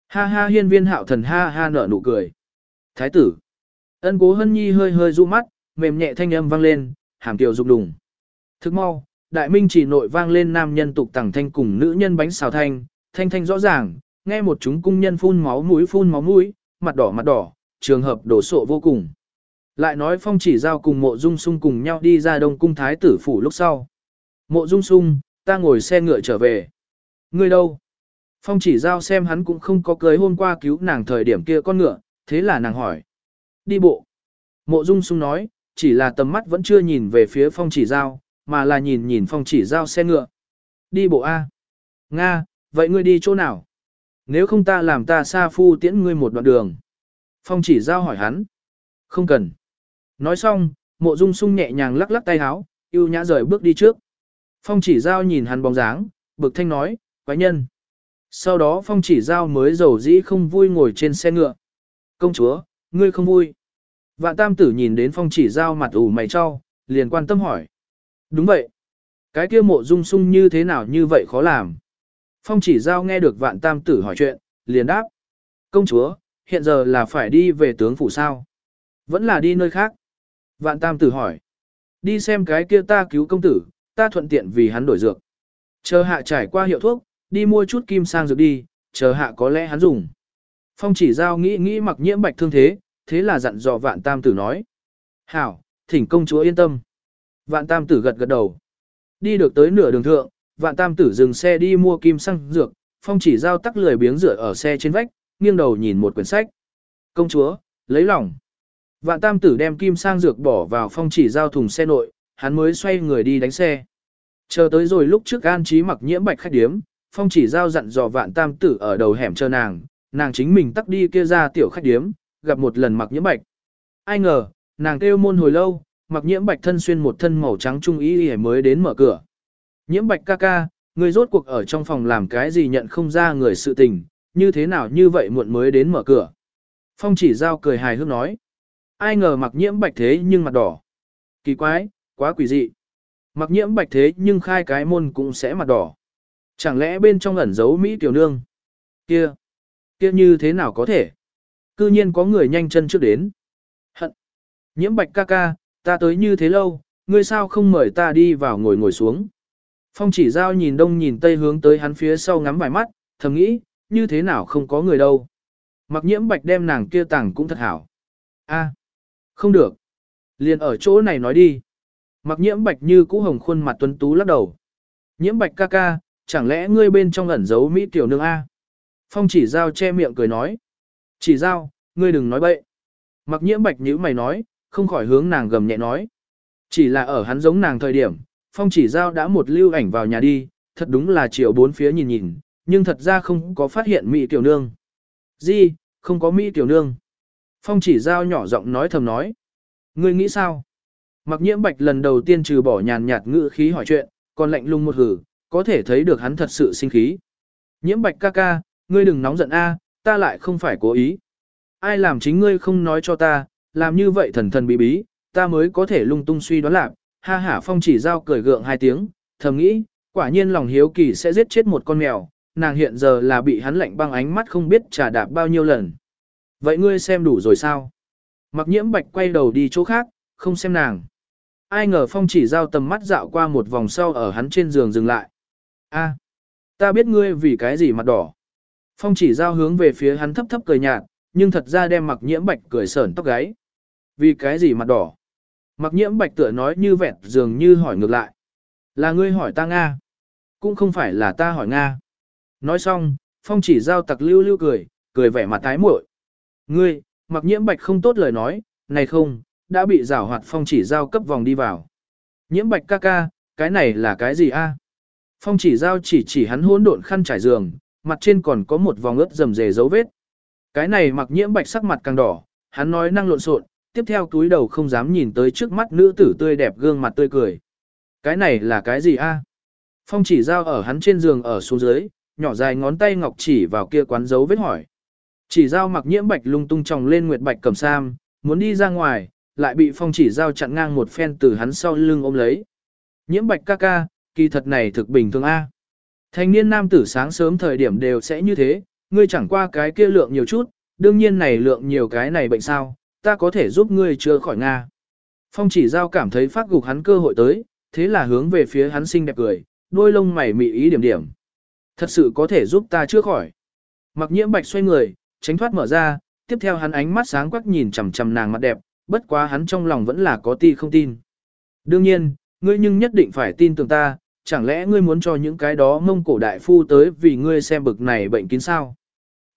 Ha ha hiên viên hạo thần ha ha nở nụ cười. Thái tử. Ân cố hân nhi hơi hơi du mắt, mềm nhẹ thanh âm vang lên, hàm tiểu dục đùng. Thức mau, đại minh chỉ nội vang lên nam nhân tục tẳng thanh cùng nữ nhân bánh xào thanh, thanh thanh rõ ràng, nghe một chúng cung nhân phun máu mũi phun máu mũi, mặt đỏ mặt đỏ, trường hợp đổ sộ vô cùng. Lại nói phong chỉ giao cùng mộ dung sung cùng nhau đi ra đông cung thái tử phủ lúc sau. Mộ dung sung, ta ngồi xe ngựa trở về. Ngươi đâu? Phong chỉ giao xem hắn cũng không có cưới hôm qua cứu nàng thời điểm kia con ngựa, thế là nàng hỏi. Đi bộ. Mộ dung sung nói, chỉ là tầm mắt vẫn chưa nhìn về phía phong chỉ giao, mà là nhìn nhìn phong chỉ giao xe ngựa. Đi bộ A. Nga, vậy ngươi đi chỗ nào? Nếu không ta làm ta xa phu tiễn ngươi một đoạn đường. Phong chỉ giao hỏi hắn. Không cần. Nói xong, mộ dung sung nhẹ nhàng lắc lắc tay háo, yêu nhã rời bước đi trước. Phong chỉ giao nhìn hắn bóng dáng, bực thanh nói, quái nhân. Sau đó phong chỉ giao mới dầu dĩ không vui ngồi trên xe ngựa. Công chúa, ngươi không vui. Vạn tam tử nhìn đến phong chỉ giao mặt ủ mày cho, liền quan tâm hỏi. Đúng vậy. Cái kia mộ dung sung như thế nào như vậy khó làm. Phong chỉ giao nghe được vạn tam tử hỏi chuyện, liền đáp. Công chúa, hiện giờ là phải đi về tướng phủ sao? Vẫn là đi nơi khác. Vạn tam tử hỏi. Đi xem cái kia ta cứu công tử, ta thuận tiện vì hắn đổi dược. Chờ hạ trải qua hiệu thuốc, đi mua chút kim sang dược đi, chờ hạ có lẽ hắn dùng. Phong chỉ giao nghĩ nghĩ mặc nhiễm bạch thương thế, thế là dặn dò vạn tam tử nói. Hảo, thỉnh công chúa yên tâm. Vạn tam tử gật gật đầu. Đi được tới nửa đường thượng, vạn tam tử dừng xe đi mua kim xăng dược, phong chỉ giao tắc lười biếng rửa ở xe trên vách, nghiêng đầu nhìn một quyển sách. Công chúa, lấy lòng. Vạn tam tử đem kim sang dược bỏ vào phong chỉ giao thùng xe nội, hắn mới xoay người đi đánh xe. Chờ tới rồi lúc trước an trí mặc nhiễm bạch khách điếm, phong chỉ giao dặn dò vạn tam tử ở đầu hẻm chờ nàng, nàng chính mình tắc đi kia ra tiểu khách điếm, gặp một lần mặc nhiễm bạch. Ai ngờ, nàng kêu môn hồi lâu, mặc nhiễm bạch thân xuyên một thân màu trắng trung ý y mới đến mở cửa. Nhiễm bạch ca ca, người rốt cuộc ở trong phòng làm cái gì nhận không ra người sự tình, như thế nào như vậy muộn mới đến mở cửa. Phong chỉ giao cười hài hước nói. Ai ngờ mặc nhiễm bạch thế nhưng mặt đỏ. Kỳ quái, quá quỷ dị. Mặc nhiễm bạch thế nhưng khai cái môn cũng sẽ mặt đỏ. Chẳng lẽ bên trong ẩn giấu Mỹ tiểu nương? Kia, kia như thế nào có thể? Cư nhiên có người nhanh chân trước đến. Hận. Nhiễm bạch ca ca, ta tới như thế lâu, ngươi sao không mời ta đi vào ngồi ngồi xuống. Phong chỉ giao nhìn đông nhìn tây hướng tới hắn phía sau ngắm vài mắt, thầm nghĩ, như thế nào không có người đâu. Mặc nhiễm bạch đem nàng kia tàng cũng thật hảo. a không được. Liền ở chỗ này nói đi. Mặc nhiễm bạch như cũ hồng khuôn mặt tuấn tú lắc đầu. Nhiễm bạch ca ca, chẳng lẽ ngươi bên trong ẩn giấu Mỹ tiểu nương A? Phong chỉ giao che miệng cười nói. Chỉ giao, ngươi đừng nói bậy. Mặc nhiễm bạch nhữ mày nói, không khỏi hướng nàng gầm nhẹ nói. Chỉ là ở hắn giống nàng thời điểm, phong chỉ giao đã một lưu ảnh vào nhà đi, thật đúng là chiều bốn phía nhìn nhìn, nhưng thật ra không có phát hiện Mỹ tiểu nương. Gì, không có Mỹ tiểu nương. Phong chỉ giao nhỏ giọng nói thầm nói. Ngươi nghĩ sao? Mặc nhiễm bạch lần đầu tiên trừ bỏ nhàn nhạt ngữ khí hỏi chuyện, còn lạnh lùng một hử, có thể thấy được hắn thật sự sinh khí. Nhiễm bạch ca ca, ngươi đừng nóng giận a, ta lại không phải cố ý. Ai làm chính ngươi không nói cho ta, làm như vậy thần thần bí bí, ta mới có thể lung tung suy đoán lạc. Ha ha phong chỉ giao cười gượng hai tiếng, thầm nghĩ, quả nhiên lòng hiếu kỳ sẽ giết chết một con mèo, nàng hiện giờ là bị hắn lạnh băng ánh mắt không biết trả đạp bao nhiêu lần. Vậy ngươi xem đủ rồi sao? Mặc nhiễm bạch quay đầu đi chỗ khác, không xem nàng. Ai ngờ phong chỉ giao tầm mắt dạo qua một vòng sau ở hắn trên giường dừng lại. a ta biết ngươi vì cái gì mặt đỏ. Phong chỉ giao hướng về phía hắn thấp thấp cười nhạt, nhưng thật ra đem mặc nhiễm bạch cười sởn tóc gáy. Vì cái gì mặt đỏ? Mặc nhiễm bạch tựa nói như vẹn dường như hỏi ngược lại. Là ngươi hỏi ta Nga. Cũng không phải là ta hỏi Nga. Nói xong, phong chỉ giao tặc lưu lưu cười, cười vẻ mặt tái muội. Ngươi, mặc nhiễm bạch không tốt lời nói, này không, đã bị rào hoạt phong chỉ giao cấp vòng đi vào. Nhiễm bạch ca ca, cái này là cái gì a? Phong chỉ giao chỉ chỉ hắn hỗn độn khăn trải giường, mặt trên còn có một vòng ướt rầm rề dấu vết. Cái này mặc nhiễm bạch sắc mặt càng đỏ, hắn nói năng lộn xộn, tiếp theo túi đầu không dám nhìn tới trước mắt nữ tử tươi đẹp gương mặt tươi cười. Cái này là cái gì a? Phong chỉ giao ở hắn trên giường ở xuống dưới, nhỏ dài ngón tay ngọc chỉ vào kia quán dấu vết hỏi. Chỉ giao mặc nhiễm bạch lung tung tròng lên nguyệt bạch cầm sam, muốn đi ra ngoài, lại bị phong chỉ giao chặn ngang một phen từ hắn sau lưng ôm lấy. Nhiễm bạch ca ca, kỳ thật này thực bình thường A. Thanh niên nam tử sáng sớm thời điểm đều sẽ như thế, ngươi chẳng qua cái kia lượng nhiều chút, đương nhiên này lượng nhiều cái này bệnh sao, ta có thể giúp ngươi chữa khỏi Nga. Phong chỉ giao cảm thấy phát gục hắn cơ hội tới, thế là hướng về phía hắn xinh đẹp cười, đôi lông mày mị ý điểm điểm. Thật sự có thể giúp ta chữa khỏi. Mặc nhiễm bạch xoay người, tránh thoát mở ra, tiếp theo hắn ánh mắt sáng quắc nhìn chằm chằm nàng mặt đẹp, bất quá hắn trong lòng vẫn là có ti không tin. Đương nhiên, ngươi nhưng nhất định phải tin tưởng ta, chẳng lẽ ngươi muốn cho những cái đó mông cổ đại phu tới vì ngươi xem bực này bệnh kín sao?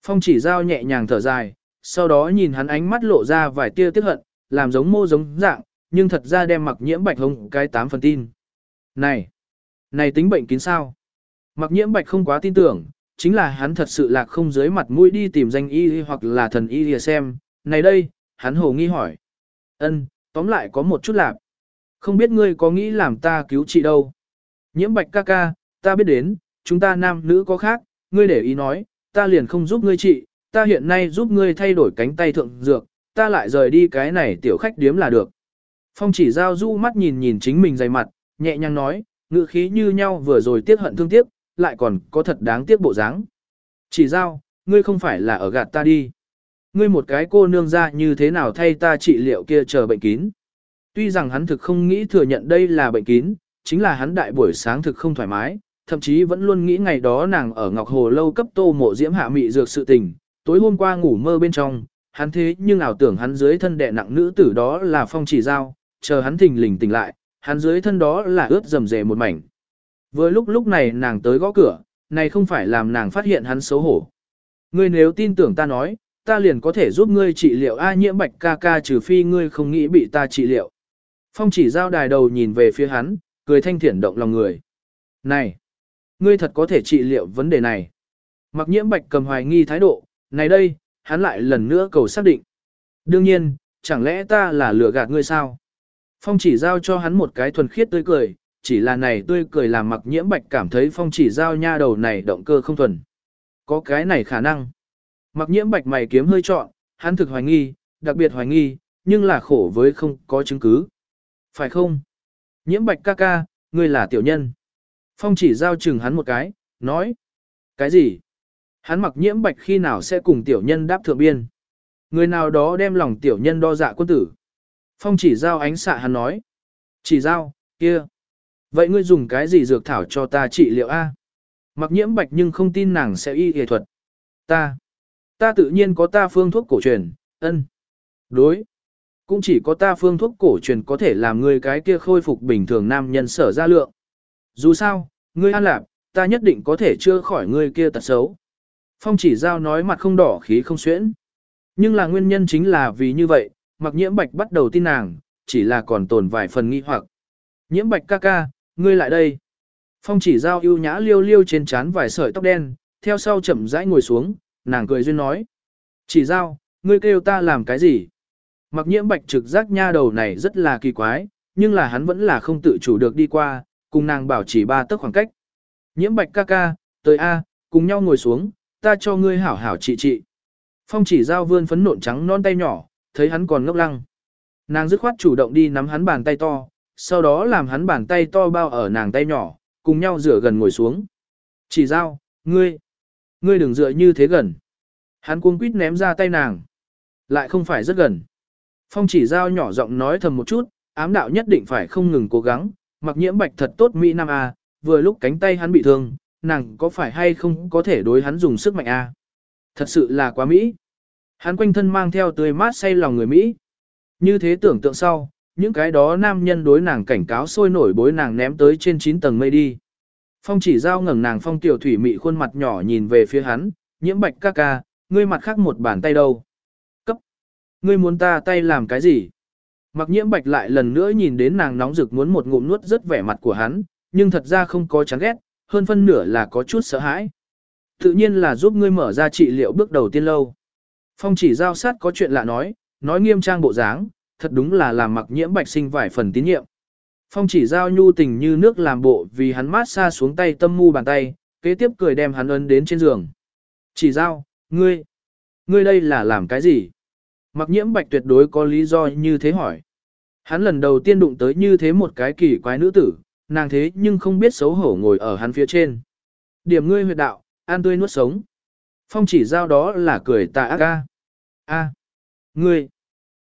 Phong chỉ giao nhẹ nhàng thở dài, sau đó nhìn hắn ánh mắt lộ ra vài tia tiếc hận, làm giống mô giống dạng, nhưng thật ra đem mặc nhiễm bạch hông cái tám phần tin. Này! Này tính bệnh kín sao? Mặc nhiễm bạch không quá tin tưởng, chính là hắn thật sự là không dưới mặt mũi đi tìm danh y hoặc là thần y lìa xem. Này đây, hắn hồ nghi hỏi. ân tóm lại có một chút lạc. Không biết ngươi có nghĩ làm ta cứu trị đâu. Nhiễm bạch ca ca, ta biết đến, chúng ta nam nữ có khác, ngươi để ý nói, ta liền không giúp ngươi trị, ta hiện nay giúp ngươi thay đổi cánh tay thượng dược, ta lại rời đi cái này tiểu khách điếm là được. Phong chỉ giao du mắt nhìn nhìn chính mình dày mặt, nhẹ nhàng nói, ngữ khí như nhau vừa rồi tiếc hận thương tiếc, lại còn có thật đáng tiếc bộ dáng. Chỉ giao, ngươi không phải là ở gạt ta đi. Ngươi một cái cô nương ra như thế nào thay ta trị liệu kia chờ bệnh kín. Tuy rằng hắn thực không nghĩ thừa nhận đây là bệnh kín, chính là hắn đại buổi sáng thực không thoải mái, thậm chí vẫn luôn nghĩ ngày đó nàng ở Ngọc Hồ lâu cấp tô mộ diễm hạ mị dược sự tình, tối hôm qua ngủ mơ bên trong, hắn thế nhưng ảo tưởng hắn dưới thân đệ nặng nữ tử đó là phong chỉ giao, chờ hắn thình lình tỉnh lại, hắn dưới thân đó là ướt rầm rề một mảnh. Vừa lúc lúc này nàng tới gõ cửa, này không phải làm nàng phát hiện hắn xấu hổ. Ngươi nếu tin tưởng ta nói, ta liền có thể giúp ngươi trị liệu A nhiễm bạch ca ca trừ phi ngươi không nghĩ bị ta trị liệu. Phong chỉ giao đài đầu nhìn về phía hắn, cười thanh thiển động lòng người. Này, ngươi thật có thể trị liệu vấn đề này. Mặc nhiễm bạch cầm hoài nghi thái độ, này đây, hắn lại lần nữa cầu xác định. Đương nhiên, chẳng lẽ ta là lừa gạt ngươi sao? Phong chỉ giao cho hắn một cái thuần khiết tươi cười, chỉ là này tươi cười làm mặc nhiễm bạch cảm thấy phong chỉ giao nha đầu này động cơ không thuần. Có cái này khả năng. Mặc nhiễm bạch mày kiếm hơi trọn, hắn thực hoài nghi, đặc biệt hoài nghi, nhưng là khổ với không có chứng cứ. Phải không? Nhiễm bạch ca ca, ngươi là tiểu nhân. Phong chỉ giao chừng hắn một cái, nói. Cái gì? Hắn mặc nhiễm bạch khi nào sẽ cùng tiểu nhân đáp thượng biên? Người nào đó đem lòng tiểu nhân đo dạ quân tử. Phong chỉ giao ánh xạ hắn nói. Chỉ giao, kia. Vậy ngươi dùng cái gì dược thảo cho ta trị liệu A? Mặc nhiễm bạch nhưng không tin nàng sẽ y y thuật. Ta. Ta tự nhiên có ta phương thuốc cổ truyền, ân. Đối. Cũng chỉ có ta phương thuốc cổ truyền có thể làm ngươi cái kia khôi phục bình thường nam nhân sở ra lượng. Dù sao, ngươi an lạc, ta nhất định có thể chữa khỏi ngươi kia tật xấu. Phong chỉ giao nói mặt không đỏ khí không xuyễn. Nhưng là nguyên nhân chính là vì như vậy, mặc nhiễm bạch bắt đầu tin nàng, chỉ là còn tồn vài phần nghi hoặc. Nhiễm bạch ca ca, ngươi lại đây. Phong chỉ giao ưu nhã liêu liêu trên trán vài sợi tóc đen, theo sau chậm rãi ngồi xuống, nàng cười duyên nói. Chỉ giao, ngươi kêu ta làm cái gì? Mặc nhiễm bạch trực giác nha đầu này rất là kỳ quái, nhưng là hắn vẫn là không tự chủ được đi qua, cùng nàng bảo chỉ ba tấc khoảng cách. Nhiễm bạch ca ca, tới A, cùng nhau ngồi xuống, ta cho ngươi hảo hảo trị trị. Phong chỉ giao vươn phấn nộn trắng non tay nhỏ, thấy hắn còn ngốc lăng. Nàng dứt khoát chủ động đi nắm hắn bàn tay to, sau đó làm hắn bàn tay to bao ở nàng tay nhỏ, cùng nhau rửa gần ngồi xuống. Chỉ giao, ngươi, ngươi đừng dựa như thế gần. Hắn cuống quýt ném ra tay nàng. Lại không phải rất gần. Phong chỉ giao nhỏ giọng nói thầm một chút, ám đạo nhất định phải không ngừng cố gắng, mặc nhiễm bạch thật tốt Mỹ Nam A, vừa lúc cánh tay hắn bị thương, nàng có phải hay không có thể đối hắn dùng sức mạnh A. Thật sự là quá Mỹ. Hắn quanh thân mang theo tươi mát say lòng người Mỹ. Như thế tưởng tượng sau, những cái đó nam nhân đối nàng cảnh cáo sôi nổi bối nàng ném tới trên 9 tầng mây đi. Phong chỉ giao ngẩng nàng phong tiểu thủy mị khuôn mặt nhỏ nhìn về phía hắn, nhiễm bạch ca ca, ngươi mặt khác một bàn tay đâu. Ngươi muốn ta tay làm cái gì? Mặc nhiễm bạch lại lần nữa nhìn đến nàng nóng rực muốn một ngụm nuốt rất vẻ mặt của hắn, nhưng thật ra không có chán ghét, hơn phân nửa là có chút sợ hãi. Tự nhiên là giúp ngươi mở ra trị liệu bước đầu tiên lâu. Phong chỉ giao sát có chuyện lạ nói, nói nghiêm trang bộ dáng, thật đúng là làm mặc nhiễm bạch sinh vài phần tín nhiệm. Phong chỉ giao nhu tình như nước làm bộ vì hắn mát xa xuống tay tâm mu bàn tay, kế tiếp cười đem hắn ấn đến trên giường. Chỉ giao, ngươi, Ngươi đây là làm cái gì? Mặc nhiễm bạch tuyệt đối có lý do như thế hỏi. Hắn lần đầu tiên đụng tới như thế một cái kỳ quái nữ tử, nàng thế nhưng không biết xấu hổ ngồi ở hắn phía trên. Điểm ngươi huyệt đạo, an tươi nuốt sống. Phong chỉ giao đó là cười tà ác ca. A. Ngươi.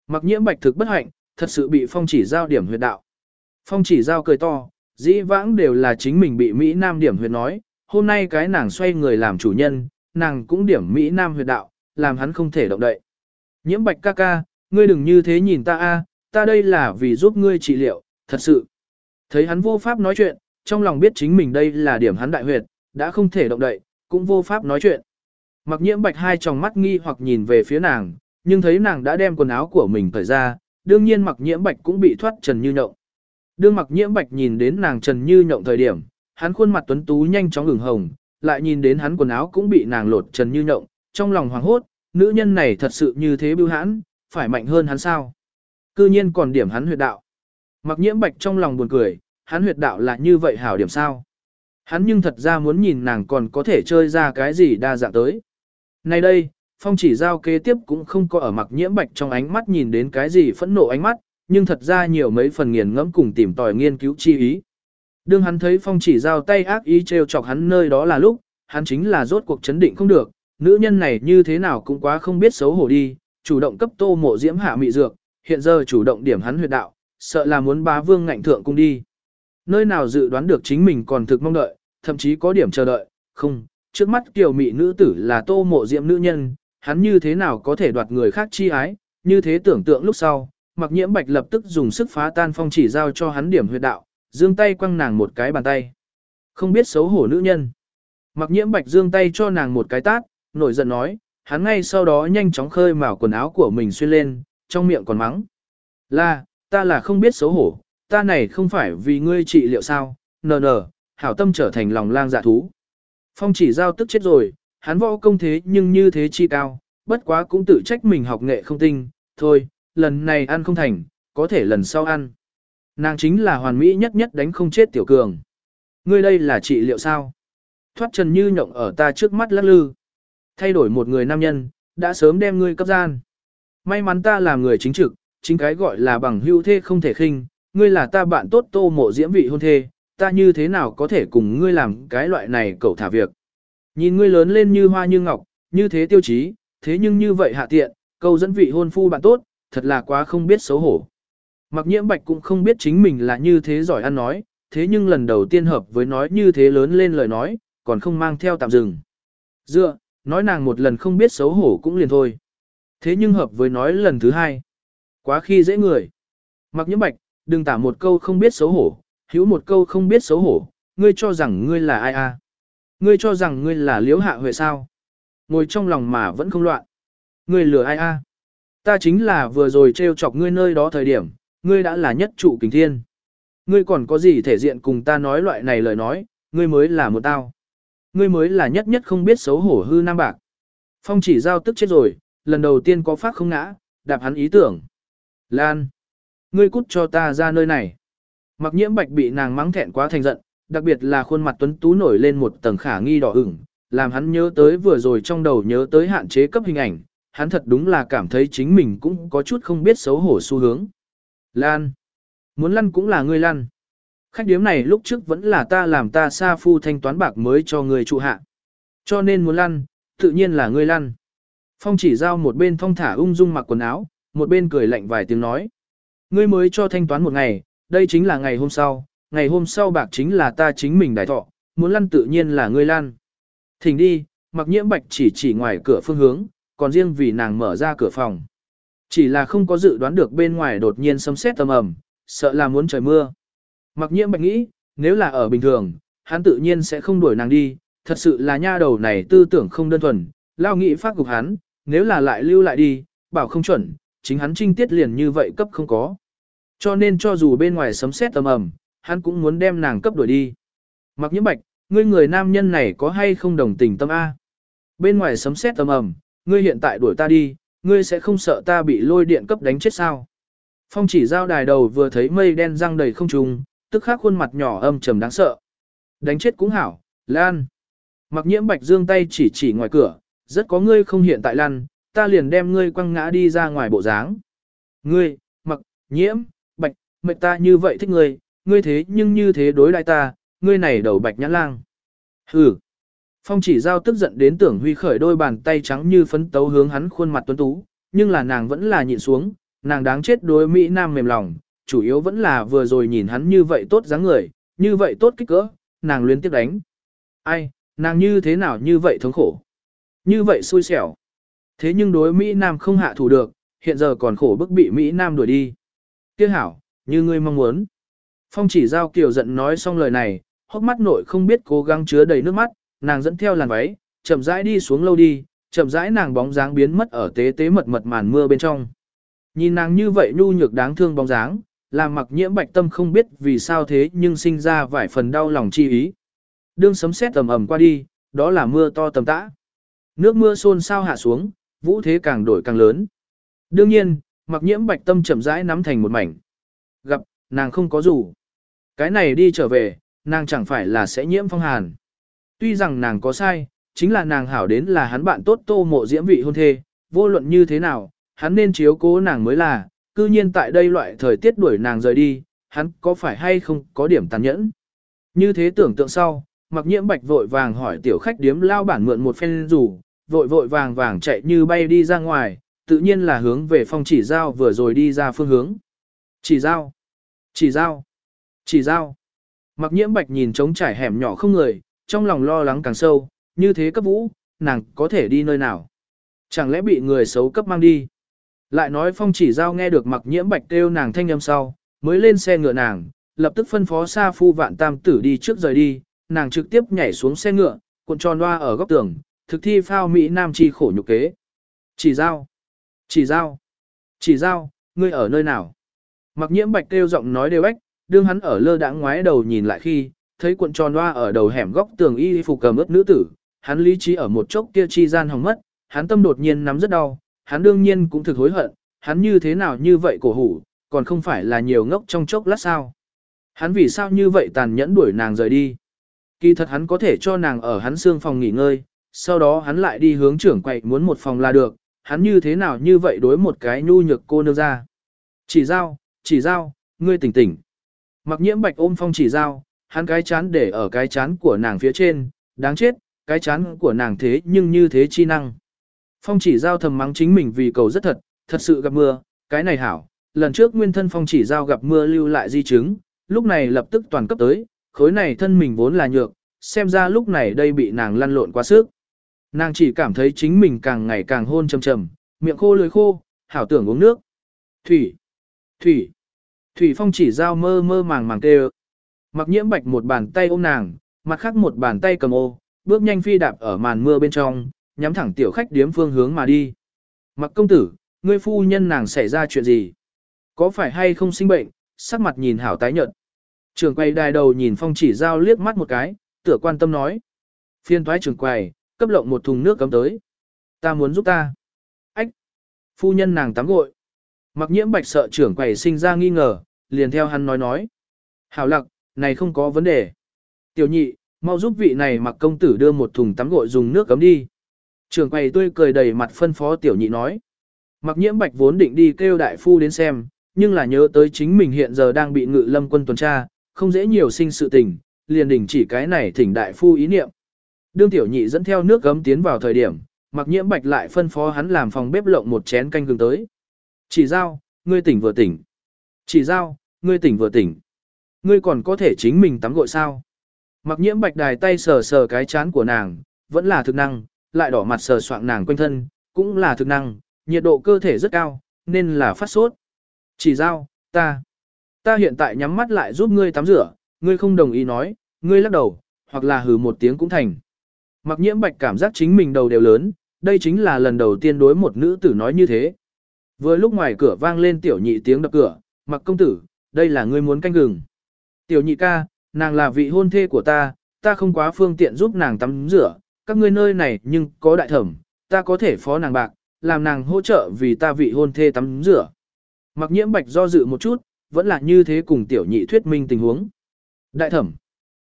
Mặc nhiễm bạch thực bất hạnh, thật sự bị phong chỉ giao điểm huyệt đạo. Phong chỉ giao cười to, dĩ vãng đều là chính mình bị Mỹ Nam điểm huyệt nói, hôm nay cái nàng xoay người làm chủ nhân, nàng cũng điểm Mỹ Nam huyệt đạo, làm hắn không thể động đậy. Nhiễm bạch ca ca, ngươi đừng như thế nhìn ta a, ta đây là vì giúp ngươi trị liệu, thật sự. Thấy hắn vô pháp nói chuyện, trong lòng biết chính mình đây là điểm hắn đại huyệt, đã không thể động đậy, cũng vô pháp nói chuyện. Mặc nhiễm bạch hai tròng mắt nghi hoặc nhìn về phía nàng, nhưng thấy nàng đã đem quần áo của mình cởi ra, đương nhiên mặc nhiễm bạch cũng bị thoát trần như nhộng. Đương mặc nhiễm bạch nhìn đến nàng trần như nhộng thời điểm, hắn khuôn mặt tuấn tú nhanh chóng ửng hồng, lại nhìn đến hắn quần áo cũng bị nàng lột trần như nhộng, trong lòng hoảng hốt, nữ nhân này thật sự như thế bưu hãn, phải mạnh hơn hắn sao? Cư nhiên còn điểm hắn huyệt đạo. Mặc nhiễm bạch trong lòng buồn cười, hắn huyệt đạo là như vậy hảo điểm sao? Hắn nhưng thật ra muốn nhìn nàng còn có thể chơi ra cái gì đa dạng tới. Này đây, phong chỉ giao kế tiếp cũng không có ở mặc nhiễm bạch trong ánh mắt nhìn đến cái gì phẫn nộ ánh mắt, nhưng thật ra nhiều mấy phần nghiền ngẫm cùng tìm tòi nghiên cứu chi ý. Đương hắn thấy phong chỉ giao tay ác ý trêu chọc hắn nơi đó là lúc, hắn chính là rốt cuộc chấn định không được, nữ nhân này như thế nào cũng quá không biết xấu hổ đi, chủ động cấp tô mộ diễm hạ mị dược, hiện giờ chủ động điểm hắn huyệt đạo, sợ là muốn bá vương ngạnh thượng cung đi. Nơi nào dự đoán được chính mình còn thực mong đợi, thậm chí có điểm chờ đợi, không, trước mắt kiều mị nữ tử là tô mộ diễm nữ nhân, hắn như thế nào có thể đoạt người khác chi ái, như thế tưởng tượng lúc sau, mặc nhiễm bạch lập tức dùng sức phá tan phong chỉ giao cho hắn điểm huyệt đạo, dương tay quăng nàng một cái bàn tay. Không biết xấu hổ nữ nhân. Mặc nhiễm bạch dương tay cho nàng một cái tát, nổi giận nói, hắn ngay sau đó nhanh chóng khơi mào quần áo của mình xuyên lên, trong miệng còn mắng. Là, ta là không biết xấu hổ, ta này không phải vì ngươi trị liệu sao, nờ nờ, hảo tâm trở thành lòng lang dạ thú. Phong chỉ giao tức chết rồi, hắn võ công thế nhưng như thế chi cao, bất quá cũng tự trách mình học nghệ không tinh, thôi, lần này ăn không thành, có thể lần sau ăn. Nàng chính là hoàn mỹ nhất nhất đánh không chết tiểu cường. Ngươi đây là trị liệu sao? Thoát trần như nhộng ở ta trước mắt lắc lư. Thay đổi một người nam nhân, đã sớm đem ngươi cấp gian. May mắn ta làm người chính trực, chính cái gọi là bằng hữu thê không thể khinh, ngươi là ta bạn tốt tô mộ diễm vị hôn thê, ta như thế nào có thể cùng ngươi làm cái loại này cậu thả việc. Nhìn ngươi lớn lên như hoa như ngọc, như thế tiêu chí, thế nhưng như vậy hạ tiện, câu dẫn vị hôn phu bạn tốt, thật là quá không biết xấu hổ. Mặc nhiễm bạch cũng không biết chính mình là như thế giỏi ăn nói, thế nhưng lần đầu tiên hợp với nói như thế lớn lên lời nói, còn không mang theo tạm dừng. Dựa, nói nàng một lần không biết xấu hổ cũng liền thôi. Thế nhưng hợp với nói lần thứ hai. Quá khi dễ người. Mặc nhiễm bạch, đừng tả một câu không biết xấu hổ, hữu một câu không biết xấu hổ, ngươi cho rằng ngươi là ai a? Ngươi cho rằng ngươi là liễu hạ huệ sao? Ngồi trong lòng mà vẫn không loạn. Ngươi lừa ai a? Ta chính là vừa rồi trêu chọc ngươi nơi đó thời điểm, ngươi đã là nhất trụ kính thiên. Ngươi còn có gì thể diện cùng ta nói loại này lời nói, ngươi mới là một tao. Ngươi mới là nhất nhất không biết xấu hổ hư nam bạc. Phong chỉ giao tức chết rồi, lần đầu tiên có phát không ngã, đạp hắn ý tưởng. Lan! Ngươi cút cho ta ra nơi này. Mặc nhiễm bạch bị nàng mắng thẹn quá thành giận, đặc biệt là khuôn mặt tuấn tú nổi lên một tầng khả nghi đỏ ửng, làm hắn nhớ tới vừa rồi trong đầu nhớ tới hạn chế cấp hình ảnh, hắn thật đúng là cảm thấy chính mình cũng có chút không biết xấu hổ xu hướng. Lan. Muốn lăn cũng là ngươi lăn. Khách điếm này lúc trước vẫn là ta làm ta sa phu thanh toán bạc mới cho người trụ hạ. Cho nên muốn lăn, tự nhiên là ngươi lăn. Phong chỉ giao một bên thong thả ung dung mặc quần áo, một bên cười lạnh vài tiếng nói. Ngươi mới cho thanh toán một ngày, đây chính là ngày hôm sau, ngày hôm sau bạc chính là ta chính mình đại thọ, muốn lăn tự nhiên là ngươi lăn. Thỉnh đi, mặc nhiễm bạch chỉ chỉ ngoài cửa phương hướng, còn riêng vì nàng mở ra cửa phòng. Chỉ là không có dự đoán được bên ngoài đột nhiên sấm sét tầm ầm, sợ là muốn trời mưa. Mặc nhiễm bạch nghĩ, nếu là ở bình thường, hắn tự nhiên sẽ không đuổi nàng đi, thật sự là nha đầu này tư tưởng không đơn thuần, lao nghị phát cục hắn, nếu là lại lưu lại đi, bảo không chuẩn, chính hắn trinh tiết liền như vậy cấp không có. Cho nên cho dù bên ngoài sấm sét tầm ầm, hắn cũng muốn đem nàng cấp đuổi đi. Mặc nhiễm bạch, ngươi người nam nhân này có hay không đồng tình tâm A? Bên ngoài sấm sét tầm ầm, ngươi hiện tại đuổi ta đi, ngươi sẽ không sợ ta bị lôi điện cấp đánh chết sao? Phong chỉ giao đài đầu vừa thấy mây đen răng đầy không trùng, tức khắc khuôn mặt nhỏ âm trầm đáng sợ. Đánh chết cũng hảo, Lan. Mặc nhiễm bạch dương tay chỉ chỉ ngoài cửa, rất có ngươi không hiện tại Lan, ta liền đem ngươi quăng ngã đi ra ngoài bộ dáng. Ngươi, mặc, nhiễm, bạch, mệt ta như vậy thích ngươi, ngươi thế nhưng như thế đối lại ta, ngươi này đầu bạch nhãn lang. Hừ. Phong chỉ giao tức giận đến tưởng huy khởi đôi bàn tay trắng như phấn tấu hướng hắn khuôn mặt tuấn tú, nhưng là nàng vẫn là nhịn xuống, nàng đáng chết đối Mỹ Nam mềm lòng, chủ yếu vẫn là vừa rồi nhìn hắn như vậy tốt dáng người, như vậy tốt kích cỡ, nàng liên tiếp đánh. Ai, nàng như thế nào như vậy thống khổ, như vậy xui xẻo. Thế nhưng đối Mỹ Nam không hạ thủ được, hiện giờ còn khổ bức bị Mỹ Nam đuổi đi. Tiếc hảo, như ngươi mong muốn. Phong chỉ giao kiều giận nói xong lời này, hốc mắt nội không biết cố gắng chứa đầy nước mắt, nàng dẫn theo làn váy, chậm rãi đi xuống lâu đi, chậm rãi nàng bóng dáng biến mất ở tế tế mật mật màn mưa bên trong. Nhìn nàng như vậy nhu nhược đáng thương bóng dáng, làm mặc nhiễm bạch tâm không biết vì sao thế nhưng sinh ra vài phần đau lòng chi ý. Đương sấm sét tầm ầm qua đi, đó là mưa to tầm tã. Nước mưa xôn xao hạ xuống, vũ thế càng đổi càng lớn. Đương nhiên, mặc nhiễm bạch tâm chậm rãi nắm thành một mảnh. Gặp, nàng không có rủ. Cái này đi trở về, nàng chẳng phải là sẽ nhiễm phong hàn. Tuy rằng nàng có sai, chính là nàng hảo đến là hắn bạn tốt tô mộ diễm vị hôn thê, vô luận như thế nào, hắn nên chiếu cố nàng mới là, cư nhiên tại đây loại thời tiết đuổi nàng rời đi, hắn có phải hay không có điểm tàn nhẫn. Như thế tưởng tượng sau, mặc nhiễm bạch vội vàng hỏi tiểu khách điếm lao bản mượn một phen rủ, vội vội vàng vàng chạy như bay đi ra ngoài, tự nhiên là hướng về phong chỉ giao vừa rồi đi ra phương hướng. Chỉ giao, chỉ giao, chỉ giao. Mặc nhiễm bạch nhìn trống trải hẻm nhỏ không người, trong lòng lo lắng càng sâu, như thế cấp vũ, nàng có thể đi nơi nào. Chẳng lẽ bị người xấu cấp mang đi. Lại nói phong chỉ giao nghe được mặc nhiễm bạch kêu nàng thanh âm sau, mới lên xe ngựa nàng, lập tức phân phó xa Phu Vạn Tam Tử đi trước rời đi, nàng trực tiếp nhảy xuống xe ngựa, cuộn tròn loa ở góc tường, thực thi phao Mỹ Nam chi khổ nhục kế. Chỉ giao, chỉ giao, chỉ giao, ngươi ở nơi nào? Mặc nhiễm bạch kêu giọng nói đều ếch, đương hắn ở lơ đãng ngoái đầu nhìn lại khi, thấy cuộn tròn loa ở đầu hẻm góc tường y phục cầm ướt nữ tử, hắn lý trí ở một chốc kia chi gian hỏng mất, hắn tâm đột nhiên nắm rất đau, hắn đương nhiên cũng thực hối hận, hắn như thế nào như vậy cổ hủ, còn không phải là nhiều ngốc trong chốc lát sao. Hắn vì sao như vậy tàn nhẫn đuổi nàng rời đi. Kỳ thật hắn có thể cho nàng ở hắn xương phòng nghỉ ngơi, sau đó hắn lại đi hướng trưởng quậy muốn một phòng là được, hắn như thế nào như vậy đối một cái nhu nhược cô nương ra. Chỉ giao, chỉ giao, ngươi tỉnh tỉnh. Mặc nhiễm bạch ôm phong chỉ giao, hắn cái chán để ở cái chán của nàng phía trên, đáng chết, cái chán của nàng thế nhưng như thế chi năng. Phong chỉ giao thầm mắng chính mình vì cầu rất thật, thật sự gặp mưa, cái này hảo, lần trước nguyên thân phong chỉ giao gặp mưa lưu lại di chứng, lúc này lập tức toàn cấp tới, khối này thân mình vốn là nhược, xem ra lúc này đây bị nàng lăn lộn quá sức. Nàng chỉ cảm thấy chính mình càng ngày càng hôn trầm trầm, miệng khô lưỡi khô, hảo tưởng uống nước. Thủy, thủy, thủy phong chỉ giao mơ mơ màng màng kêu, Mặc nhiễm bạch một bàn tay ôm nàng, mặt khác một bàn tay cầm ô, bước nhanh phi đạp ở màn mưa bên trong, nhắm thẳng tiểu khách điếm phương hướng mà đi. Mặc công tử, ngươi phu nhân nàng xảy ra chuyện gì? Có phải hay không sinh bệnh? Sắc mặt nhìn hảo tái nhợt. Trường quay đài đầu nhìn phong chỉ giao liếc mắt một cái, tựa quan tâm nói. Phiên thoái trường quầy, cấp lộng một thùng nước cấm tới. Ta muốn giúp ta. Ách! Phu nhân nàng tắm gội. Mặc nhiễm bạch sợ trưởng quầy sinh ra nghi ngờ, liền theo hắn nói nói. Hảo lặc, này không có vấn đề. Tiểu nhị, mau giúp vị này mặc công tử đưa một thùng tắm gội dùng nước cấm đi. Trường quầy tươi cười đầy mặt phân phó tiểu nhị nói. Mặc nhiễm bạch vốn định đi kêu đại phu đến xem, nhưng là nhớ tới chính mình hiện giờ đang bị ngự lâm quân tuần tra, không dễ nhiều sinh sự tình, liền đình chỉ cái này thỉnh đại phu ý niệm. Đương tiểu nhị dẫn theo nước gấm tiến vào thời điểm, mặc nhiễm bạch lại phân phó hắn làm phòng bếp lộng một chén canh gừng tới. Chỉ giao, ngươi tỉnh vừa tỉnh. Chỉ giao, ngươi tỉnh vừa tỉnh. Ngươi còn có thể chính mình tắm gội sao? Mặc nhiễm bạch đài tay sờ sờ cái chán của nàng, vẫn là thực năng, lại đỏ mặt sờ soạng nàng quanh thân, cũng là thực năng, nhiệt độ cơ thể rất cao, nên là phát sốt. Chỉ giao, ta, ta hiện tại nhắm mắt lại giúp ngươi tắm rửa, ngươi không đồng ý nói, ngươi lắc đầu, hoặc là hừ một tiếng cũng thành. Mặc nhiễm bạch cảm giác chính mình đầu đều lớn, đây chính là lần đầu tiên đối một nữ tử nói như thế. Vừa lúc ngoài cửa vang lên tiểu nhị tiếng đập cửa, mặc công tử, đây là ngươi muốn canh gừng. Tiểu nhị ca, nàng là vị hôn thê của ta, ta không quá phương tiện giúp nàng tắm rửa, các ngươi nơi này nhưng có đại thẩm, ta có thể phó nàng bạc, làm nàng hỗ trợ vì ta vị hôn thê tắm rửa. Mặc nhiễm bạch do dự một chút, vẫn là như thế cùng tiểu nhị thuyết minh tình huống. Đại thẩm,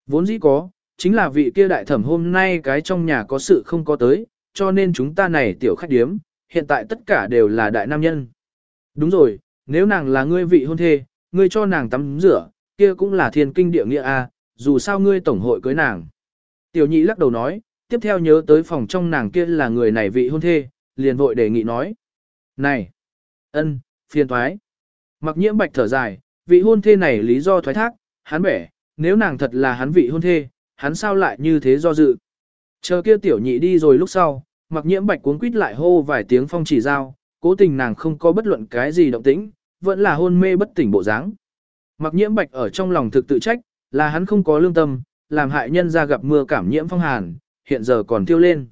vốn dĩ có, chính là vị kia đại thẩm hôm nay cái trong nhà có sự không có tới, cho nên chúng ta này tiểu khách điếm, hiện tại tất cả đều là đại nam nhân. Đúng rồi, nếu nàng là ngươi vị hôn thê, ngươi cho nàng tắm rửa, kia cũng là thiên kinh địa nghĩa a, dù sao ngươi tổng hội cưới nàng. Tiểu nhị lắc đầu nói, tiếp theo nhớ tới phòng trong nàng kia là người này vị hôn thê, liền vội đề nghị nói. Này, ân, phiền thoái. Mặc nhiễm bạch thở dài, vị hôn thê này lý do thoái thác, hắn bẻ, nếu nàng thật là hắn vị hôn thê, hắn sao lại như thế do dự. Chờ kia tiểu nhị đi rồi lúc sau, mặc nhiễm bạch cuốn quýt lại hô vài tiếng phong chỉ giao, cố tình nàng không có bất luận cái gì động tĩnh, vẫn là hôn mê bất tỉnh bộ dáng. Mặc nhiễm bạch ở trong lòng thực tự trách, là hắn không có lương tâm, làm hại nhân ra gặp mưa cảm nhiễm phong hàn, hiện giờ còn tiêu lên.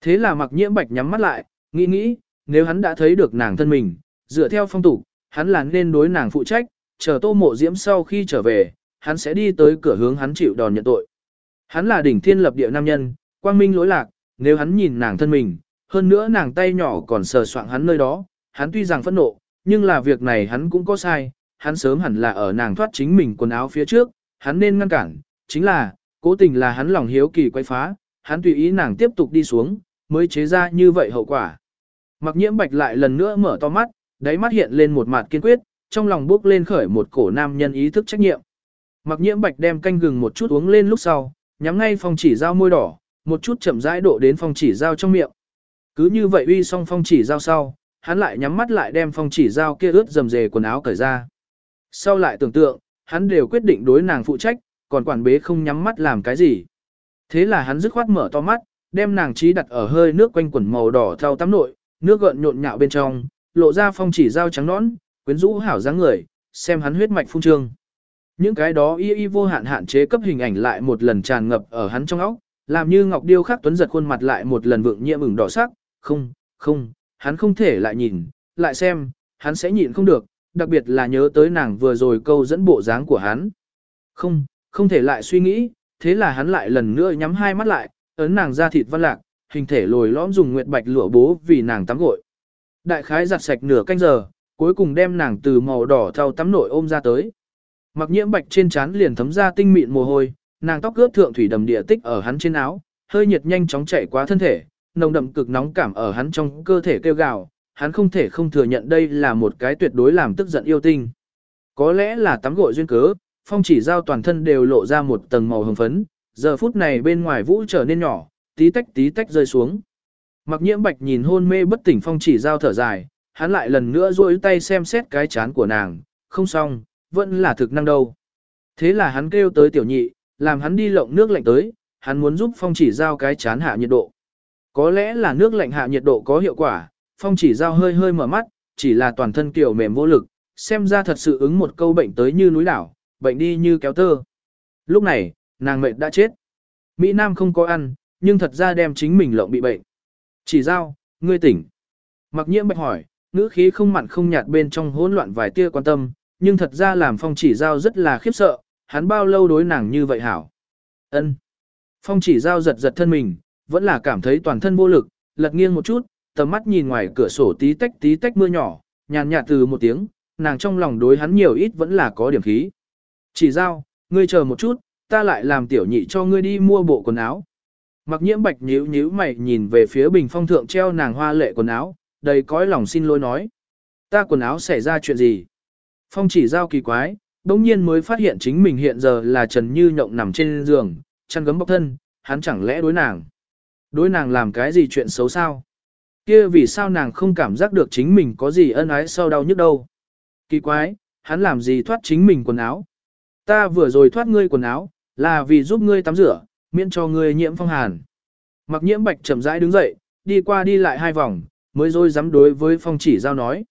Thế là mặc nhiễm bạch nhắm mắt lại, nghĩ nghĩ, nếu hắn đã thấy được nàng thân mình, dựa theo phong tục, hắn là nên đối nàng phụ trách, chờ tô mộ diễm sau khi trở về, hắn sẽ đi tới cửa hướng hắn chịu đòn nhận tội. Hắn là đỉnh thiên lập địa nam nhân, quang minh lỗi lạc, nếu hắn nhìn nàng thân mình, hơn nữa nàng tay nhỏ còn sờ soạng hắn nơi đó, hắn tuy rằng phẫn nộ, nhưng là việc này hắn cũng có sai, hắn sớm hẳn là ở nàng thoát chính mình quần áo phía trước, hắn nên ngăn cản, chính là, cố tình là hắn lòng hiếu kỳ quay phá, hắn tùy ý nàng tiếp tục đi xuống, mới chế ra như vậy hậu quả. Mặc nhiễm bạch lại lần nữa mở to mắt, đáy mắt hiện lên một mặt kiên quyết, trong lòng bước lên khởi một cổ nam nhân ý thức trách nhiệm. Mặc nhiễm bạch đem canh gừng một chút uống lên lúc sau, nhắm ngay phong chỉ dao môi đỏ, một chút chậm rãi độ đến phong chỉ dao trong miệng. Cứ như vậy uy xong phong chỉ dao sau, hắn lại nhắm mắt lại đem phong chỉ dao kia ướt dầm dề quần áo cởi ra. Sau lại tưởng tượng, hắn đều quyết định đối nàng phụ trách, còn quản bế không nhắm mắt làm cái gì. Thế là hắn dứt khoát mở to mắt, đem nàng trí đặt ở hơi nước quanh quần màu đỏ theo tắm nội, nước gợn nhộn nhạo bên trong, lộ ra phong chỉ dao trắng nõn, quyến rũ hảo dáng người, xem hắn huyết mạch phung trương. Những cái đó y y vô hạn hạn chế cấp hình ảnh lại một lần tràn ngập ở hắn trong óc, làm như ngọc điêu khắc tuấn giật khuôn mặt lại một lần vượng nhiễm ửng đỏ sắc, không, không, hắn không thể lại nhìn, lại xem, hắn sẽ nhịn không được, đặc biệt là nhớ tới nàng vừa rồi câu dẫn bộ dáng của hắn. Không, không thể lại suy nghĩ, thế là hắn lại lần nữa nhắm hai mắt lại, ấn nàng ra thịt văn lạc, hình thể lồi lõm dùng nguyệt bạch lụa bố vì nàng tắm gội. Đại khái giặt sạch nửa canh giờ, cuối cùng đem nàng từ màu đỏ thau tắm nổi ôm ra tới. Mặc nhiễm bạch trên trán liền thấm ra tinh mịn mồ hôi, nàng tóc ướt thượng thủy đầm địa tích ở hắn trên áo, hơi nhiệt nhanh chóng chạy qua thân thể, nồng đậm cực nóng cảm ở hắn trong cơ thể kêu gào, hắn không thể không thừa nhận đây là một cái tuyệt đối làm tức giận yêu tinh. Có lẽ là tắm gội duyên cớ, phong chỉ giao toàn thân đều lộ ra một tầng màu hồng phấn, giờ phút này bên ngoài vũ trở nên nhỏ, tí tách tí tách rơi xuống. Mặc nhiễm bạch nhìn hôn mê bất tỉnh phong chỉ giao thở dài, hắn lại lần nữa duỗi tay xem xét cái chán của nàng, không xong, vẫn là thực năng đâu. Thế là hắn kêu tới tiểu nhị, làm hắn đi lộng nước lạnh tới, hắn muốn giúp phong chỉ giao cái chán hạ nhiệt độ. Có lẽ là nước lạnh hạ nhiệt độ có hiệu quả, phong chỉ giao hơi hơi mở mắt, chỉ là toàn thân kiểu mềm vô lực, xem ra thật sự ứng một câu bệnh tới như núi đảo, bệnh đi như kéo tơ. Lúc này, nàng mệt đã chết. Mỹ Nam không có ăn, nhưng thật ra đem chính mình lộng bị bệnh. Chỉ giao, ngươi tỉnh. Mặc nhiễm bạch hỏi, ngữ khí không mặn không nhạt bên trong hỗn loạn vài tia quan tâm, nhưng thật ra làm phong chỉ giao rất là khiếp sợ, hắn bao lâu đối nàng như vậy hảo. ân Phong chỉ giao giật giật thân mình, vẫn là cảm thấy toàn thân vô lực, lật nghiêng một chút, tầm mắt nhìn ngoài cửa sổ tí tách tí tách mưa nhỏ, nhàn nhạt từ một tiếng, nàng trong lòng đối hắn nhiều ít vẫn là có điểm khí. Chỉ giao, ngươi chờ một chút, ta lại làm tiểu nhị cho ngươi đi mua bộ quần áo. Mặc nhiễm bạch nhíu nhíu mày nhìn về phía bình phong thượng treo nàng hoa lệ quần áo, đầy cõi lòng xin lỗi nói. Ta quần áo xảy ra chuyện gì? Phong chỉ giao kỳ quái, bỗng nhiên mới phát hiện chính mình hiện giờ là Trần Như Nhộng nằm trên giường, chăn gấm bóc thân, hắn chẳng lẽ đối nàng. Đối nàng làm cái gì chuyện xấu sao? Kia vì sao nàng không cảm giác được chính mình có gì ân ái sau đau nhức đâu? Kỳ quái, hắn làm gì thoát chính mình quần áo? Ta vừa rồi thoát ngươi quần áo, là vì giúp ngươi tắm rửa, miễn cho ngươi nhiễm phong hàn. Mặc nhiễm bạch chậm rãi đứng dậy, đi qua đi lại hai vòng, mới rồi dám đối với phong chỉ giao nói.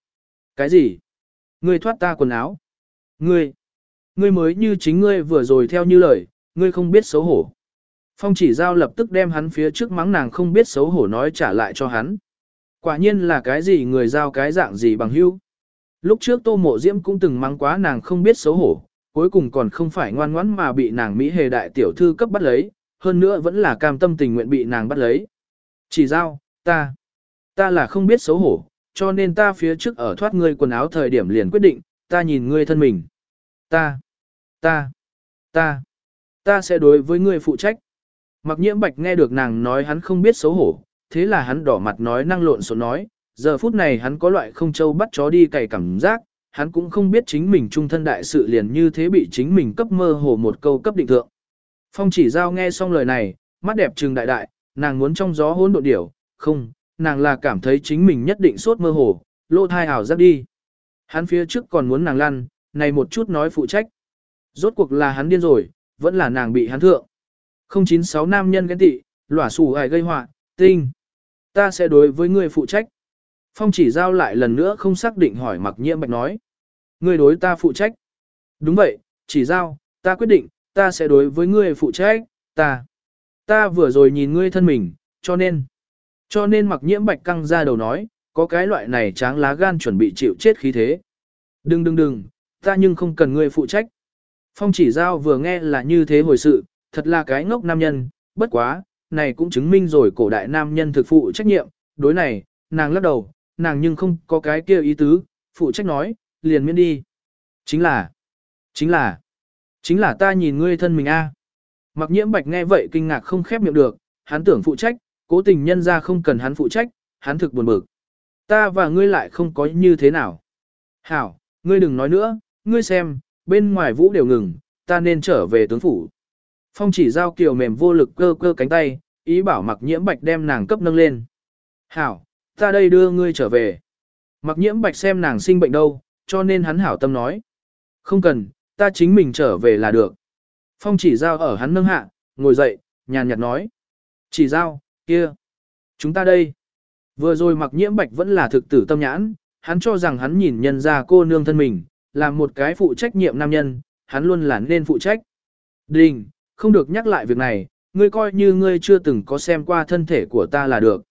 Cái gì? Ngươi thoát ta quần áo? Ngươi? Ngươi mới như chính ngươi vừa rồi theo như lời, ngươi không biết xấu hổ. Phong chỉ giao lập tức đem hắn phía trước mắng nàng không biết xấu hổ nói trả lại cho hắn. Quả nhiên là cái gì người giao cái dạng gì bằng hữu. Lúc trước tô mộ diễm cũng từng mắng quá nàng không biết xấu hổ, cuối cùng còn không phải ngoan ngoãn mà bị nàng Mỹ hề đại tiểu thư cấp bắt lấy, hơn nữa vẫn là cam tâm tình nguyện bị nàng bắt lấy. Chỉ giao, ta, ta là không biết xấu hổ, cho nên ta phía trước ở thoát ngươi quần áo thời điểm liền quyết định, ta nhìn ngươi thân mình. Ta, ta, ta, ta sẽ đối với ngươi phụ trách. Mặc nhiễm bạch nghe được nàng nói hắn không biết xấu hổ, thế là hắn đỏ mặt nói năng lộn xộn nói, giờ phút này hắn có loại không châu bắt chó đi cày cảm giác, hắn cũng không biết chính mình trung thân đại sự liền như thế bị chính mình cấp mơ hồ một câu cấp định thượng. Phong chỉ giao nghe xong lời này, mắt đẹp trừng đại đại, nàng muốn trong gió hỗn độn điểu, không, nàng là cảm thấy chính mình nhất định sốt mơ hồ, lô thai ảo giáp đi. Hắn phía trước còn muốn nàng lăn, này một chút nói phụ trách. Rốt cuộc là hắn điên rồi, vẫn là nàng bị hắn thượng. 096 nam nhân ghen tị, lỏa xù ai gây họa tinh. Ta sẽ đối với ngươi phụ trách. Phong chỉ giao lại lần nữa không xác định hỏi mặc nhiễm bạch nói. Ngươi đối ta phụ trách. Đúng vậy, chỉ giao, ta quyết định, ta sẽ đối với ngươi phụ trách, ta. Ta vừa rồi nhìn ngươi thân mình, cho nên. Cho nên mặc nhiễm bạch căng ra đầu nói, có cái loại này tráng lá gan chuẩn bị chịu chết khí thế. Đừng đừng đừng, ta nhưng không cần ngươi phụ trách. Phong chỉ giao vừa nghe là như thế hồi sự, thật là cái ngốc nam nhân, bất quá, này cũng chứng minh rồi cổ đại nam nhân thực phụ trách nhiệm, đối này, nàng lắc đầu, nàng nhưng không có cái kia ý tứ, phụ trách nói, liền miễn đi. Chính là, chính là, chính là ta nhìn ngươi thân mình a. Mặc nhiễm bạch nghe vậy kinh ngạc không khép miệng được, hắn tưởng phụ trách, cố tình nhân ra không cần hắn phụ trách, hắn thực buồn bực. Ta và ngươi lại không có như thế nào. Hảo, ngươi đừng nói nữa, ngươi xem, bên ngoài vũ đều ngừng, ta nên trở về tướng phủ. Phong chỉ giao kiều mềm vô lực cơ cơ cánh tay, ý bảo mặc nhiễm bạch đem nàng cấp nâng lên. Hảo, ta đây đưa ngươi trở về. Mặc nhiễm bạch xem nàng sinh bệnh đâu, cho nên hắn hảo tâm nói. Không cần, ta chính mình trở về là được. Phong chỉ giao ở hắn nâng hạ, ngồi dậy, nhàn nhạt nói. Chỉ giao, kia. Chúng ta đây. Vừa rồi mặc nhiễm bạch vẫn là thực tử tâm nhãn, hắn cho rằng hắn nhìn nhân ra cô nương thân mình, làm một cái phụ trách nhiệm nam nhân, hắn luôn là nên phụ trách. Đình, không được nhắc lại việc này, ngươi coi như ngươi chưa từng có xem qua thân thể của ta là được.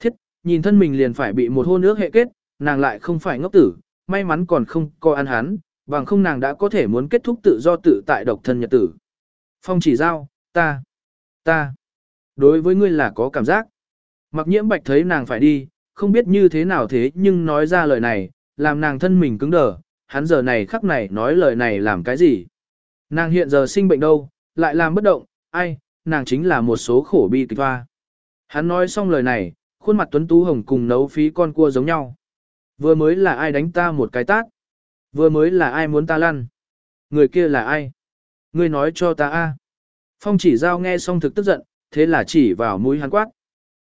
Thiết, nhìn thân mình liền phải bị một hôn ước hệ kết, nàng lại không phải ngốc tử, may mắn còn không coi ăn hắn, bằng không nàng đã có thể muốn kết thúc tự do tự tại độc thân nhật tử. Phong chỉ giao, ta, ta, đối với ngươi là có cảm giác. Mặc nhiễm bạch thấy nàng phải đi, không biết như thế nào thế nhưng nói ra lời này, làm nàng thân mình cứng đờ, hắn giờ này khắc này nói lời này làm cái gì. Nàng hiện giờ sinh bệnh đâu, lại làm bất động, ai, nàng chính là một số khổ bi kịch hoa. Hắn nói xong lời này, khuôn mặt tuấn tú hồng cùng nấu phí con cua giống nhau. Vừa mới là ai đánh ta một cái tát? Vừa mới là ai muốn ta lăn? Người kia là ai? Ngươi nói cho ta a. Phong chỉ giao nghe xong thực tức giận, thế là chỉ vào mũi hắn quát.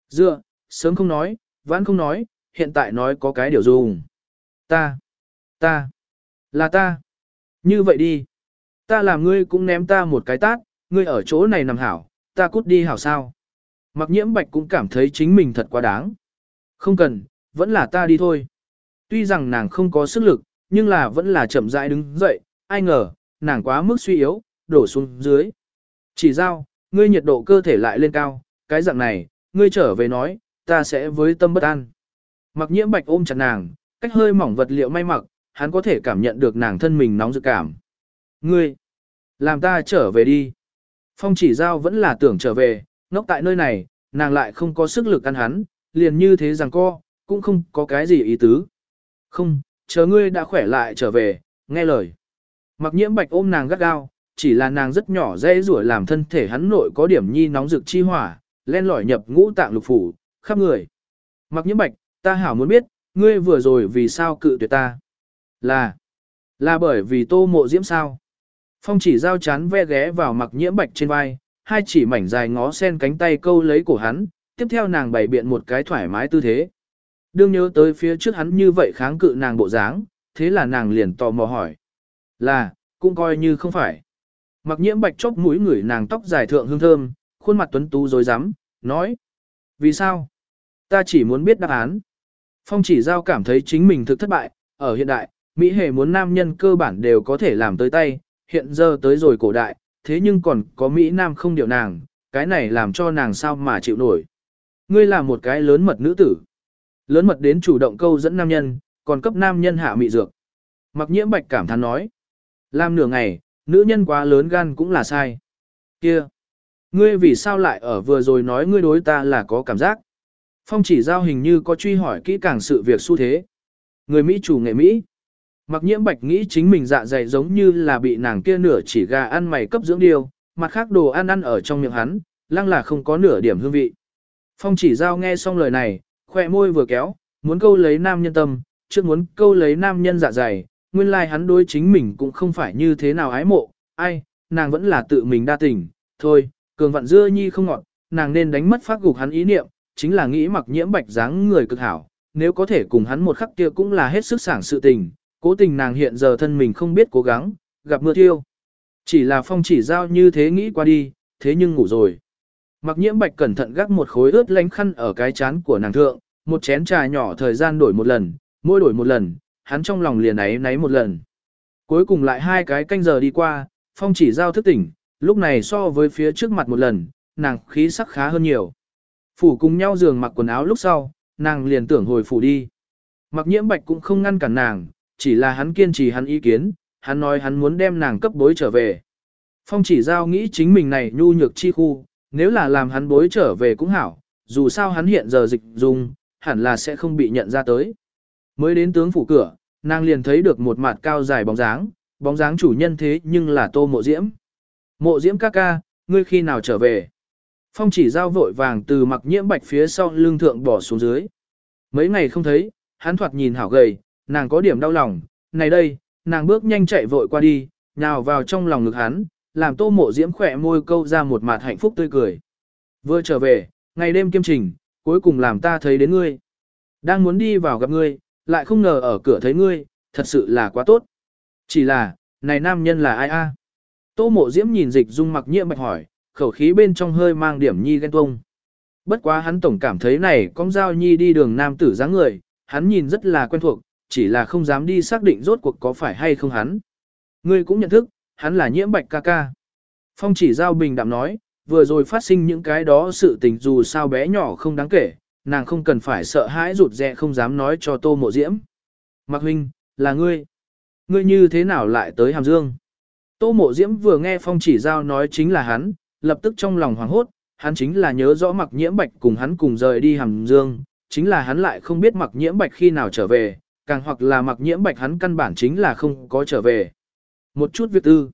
Dựa, sớm không nói, vãn không nói, hiện tại nói có cái điều dùng. Ta, ta, là ta. Như vậy đi. Ta làm ngươi cũng ném ta một cái tát, ngươi ở chỗ này nằm hảo, ta cút đi hảo sao. Mặc nhiễm bạch cũng cảm thấy chính mình thật quá đáng. Không cần, vẫn là ta đi thôi. Tuy rằng nàng không có sức lực, nhưng là vẫn là chậm rãi đứng dậy, ai ngờ, nàng quá mức suy yếu, đổ xuống dưới. Chỉ giao, ngươi nhiệt độ cơ thể lại lên cao, cái dạng này, ngươi trở về nói, ta sẽ với tâm bất an. Mặc nhiễm bạch ôm chặt nàng, cách hơi mỏng vật liệu may mặc, hắn có thể cảm nhận được nàng thân mình nóng dự cảm. Ngươi, làm ta trở về đi. Phong chỉ giao vẫn là tưởng trở về, ngốc tại nơi này, nàng lại không có sức lực ăn hắn, liền như thế rằng co, cũng không có cái gì ý tứ. Không, chờ ngươi đã khỏe lại trở về, nghe lời. Mặc nhiễm bạch ôm nàng gắt gao, chỉ là nàng rất nhỏ dễ rủa làm thân thể hắn nội có điểm nhi nóng rực chi hỏa, len lỏi nhập ngũ tạng lục phủ, khắp người. Mặc nhiễm bạch, ta hảo muốn biết, ngươi vừa rồi vì sao cự tuyệt ta? Là, là bởi vì tô mộ diễm sao? Phong chỉ giao chán ve ghé vào mặc nhiễm bạch trên vai, hai chỉ mảnh dài ngó sen cánh tay câu lấy cổ hắn, tiếp theo nàng bày biện một cái thoải mái tư thế. Đương nhớ tới phía trước hắn như vậy kháng cự nàng bộ dáng, thế là nàng liền tò mò hỏi. Là, cũng coi như không phải. Mặc nhiễm bạch chóp mũi người nàng tóc dài thượng hương thơm, khuôn mặt tuấn tú dối rắm nói. Vì sao? Ta chỉ muốn biết đáp án. Phong chỉ giao cảm thấy chính mình thực thất bại, ở hiện đại, Mỹ hề muốn nam nhân cơ bản đều có thể làm tới tay, hiện giờ tới rồi cổ đại, thế nhưng còn có Mỹ Nam không điều nàng, cái này làm cho nàng sao mà chịu nổi. Ngươi là một cái lớn mật nữ tử. Lớn mật đến chủ động câu dẫn nam nhân, còn cấp nam nhân hạ mị dược. Mặc nhiễm bạch cảm thán nói. Làm nửa ngày, nữ nhân quá lớn gan cũng là sai. Kia! Ngươi vì sao lại ở vừa rồi nói ngươi đối ta là có cảm giác? Phong chỉ giao hình như có truy hỏi kỹ càng sự việc xu thế. Người Mỹ chủ nghệ Mỹ. Mặc nhiễm bạch nghĩ chính mình dạ dày giống như là bị nàng kia nửa chỉ gà ăn mày cấp dưỡng điều, mặt khác đồ ăn ăn ở trong miệng hắn, lăng là không có nửa điểm hương vị. Phong chỉ giao nghe xong lời này, khoe môi vừa kéo, muốn câu lấy nam nhân tâm, trước muốn câu lấy nam nhân dạ dày, nguyên lai like hắn đối chính mình cũng không phải như thế nào ái mộ, ai, nàng vẫn là tự mình đa tình, thôi, cường vặn dưa nhi không ngọt, nàng nên đánh mất phát gục hắn ý niệm, chính là nghĩ mặc nhiễm bạch dáng người cực hảo, nếu có thể cùng hắn một khắc kia cũng là hết sức sảng sự tình, cố tình nàng hiện giờ thân mình không biết cố gắng, gặp mưa thiêu. Chỉ là phong chỉ giao như thế nghĩ qua đi, thế nhưng ngủ rồi. Mặc nhiễm bạch cẩn thận gác một khối ướt lánh khăn ở cái chán của nàng thượng, một chén trà nhỏ thời gian đổi một lần, mỗi đổi một lần, hắn trong lòng liền ấy náy một lần. Cuối cùng lại hai cái canh giờ đi qua, phong chỉ giao thức tỉnh, lúc này so với phía trước mặt một lần, nàng khí sắc khá hơn nhiều. Phủ cùng nhau giường mặc quần áo lúc sau, nàng liền tưởng hồi phủ đi. Mặc nhiễm bạch cũng không ngăn cản nàng, chỉ là hắn kiên trì hắn ý kiến, hắn nói hắn muốn đem nàng cấp bối trở về. Phong chỉ giao nghĩ chính mình này nhu nhược chi khu, nếu là làm hắn bối trở về cũng hảo, dù sao hắn hiện giờ dịch dùng, hẳn là sẽ không bị nhận ra tới. Mới đến tướng phủ cửa, nàng liền thấy được một mặt cao dài bóng dáng, bóng dáng chủ nhân thế nhưng là tô mộ diễm. Mộ diễm ca ca, ngươi khi nào trở về? Phong chỉ giao vội vàng từ mặc nhiễm bạch phía sau lưng thượng bỏ xuống dưới. Mấy ngày không thấy, hắn thoạt nhìn hảo gầy, nàng có điểm đau lòng, này đây, nàng bước nhanh chạy vội qua đi, nhào vào trong lòng ngực hắn, làm tô mộ diễm khỏe môi câu ra một mặt hạnh phúc tươi cười. Vừa trở về, ngày đêm kiêm trình, cuối cùng làm ta thấy đến ngươi. Đang muốn đi vào gặp ngươi, lại không ngờ ở cửa thấy ngươi, thật sự là quá tốt. Chỉ là, này nam nhân là ai a? Tô mộ diễm nhìn dịch dung mặc nhiệm bạch hỏi, khẩu khí bên trong hơi mang điểm nhi ghen tuông. Bất quá hắn tổng cảm thấy này con dao nhi đi đường nam tử dáng người, hắn nhìn rất là quen thuộc, chỉ là không dám đi xác định rốt cuộc có phải hay không hắn. Ngươi cũng nhận thức, hắn là nhiễm bạch ca ca. Phong chỉ giao bình đạm nói, vừa rồi phát sinh những cái đó sự tình dù sao bé nhỏ không đáng kể, nàng không cần phải sợ hãi rụt rè không dám nói cho tô mộ diễm. Mạc huynh, là ngươi. Ngươi như thế nào lại tới Hàm Dương? Tô mộ diễm vừa nghe phong chỉ giao nói chính là hắn, lập tức trong lòng hoảng hốt, hắn chính là nhớ rõ mặc nhiễm bạch cùng hắn cùng rời đi Hàm Dương, chính là hắn lại không biết mặc nhiễm bạch khi nào trở về, càng hoặc là mặc nhiễm bạch hắn căn bản chính là không có trở về. Một chút việc tư.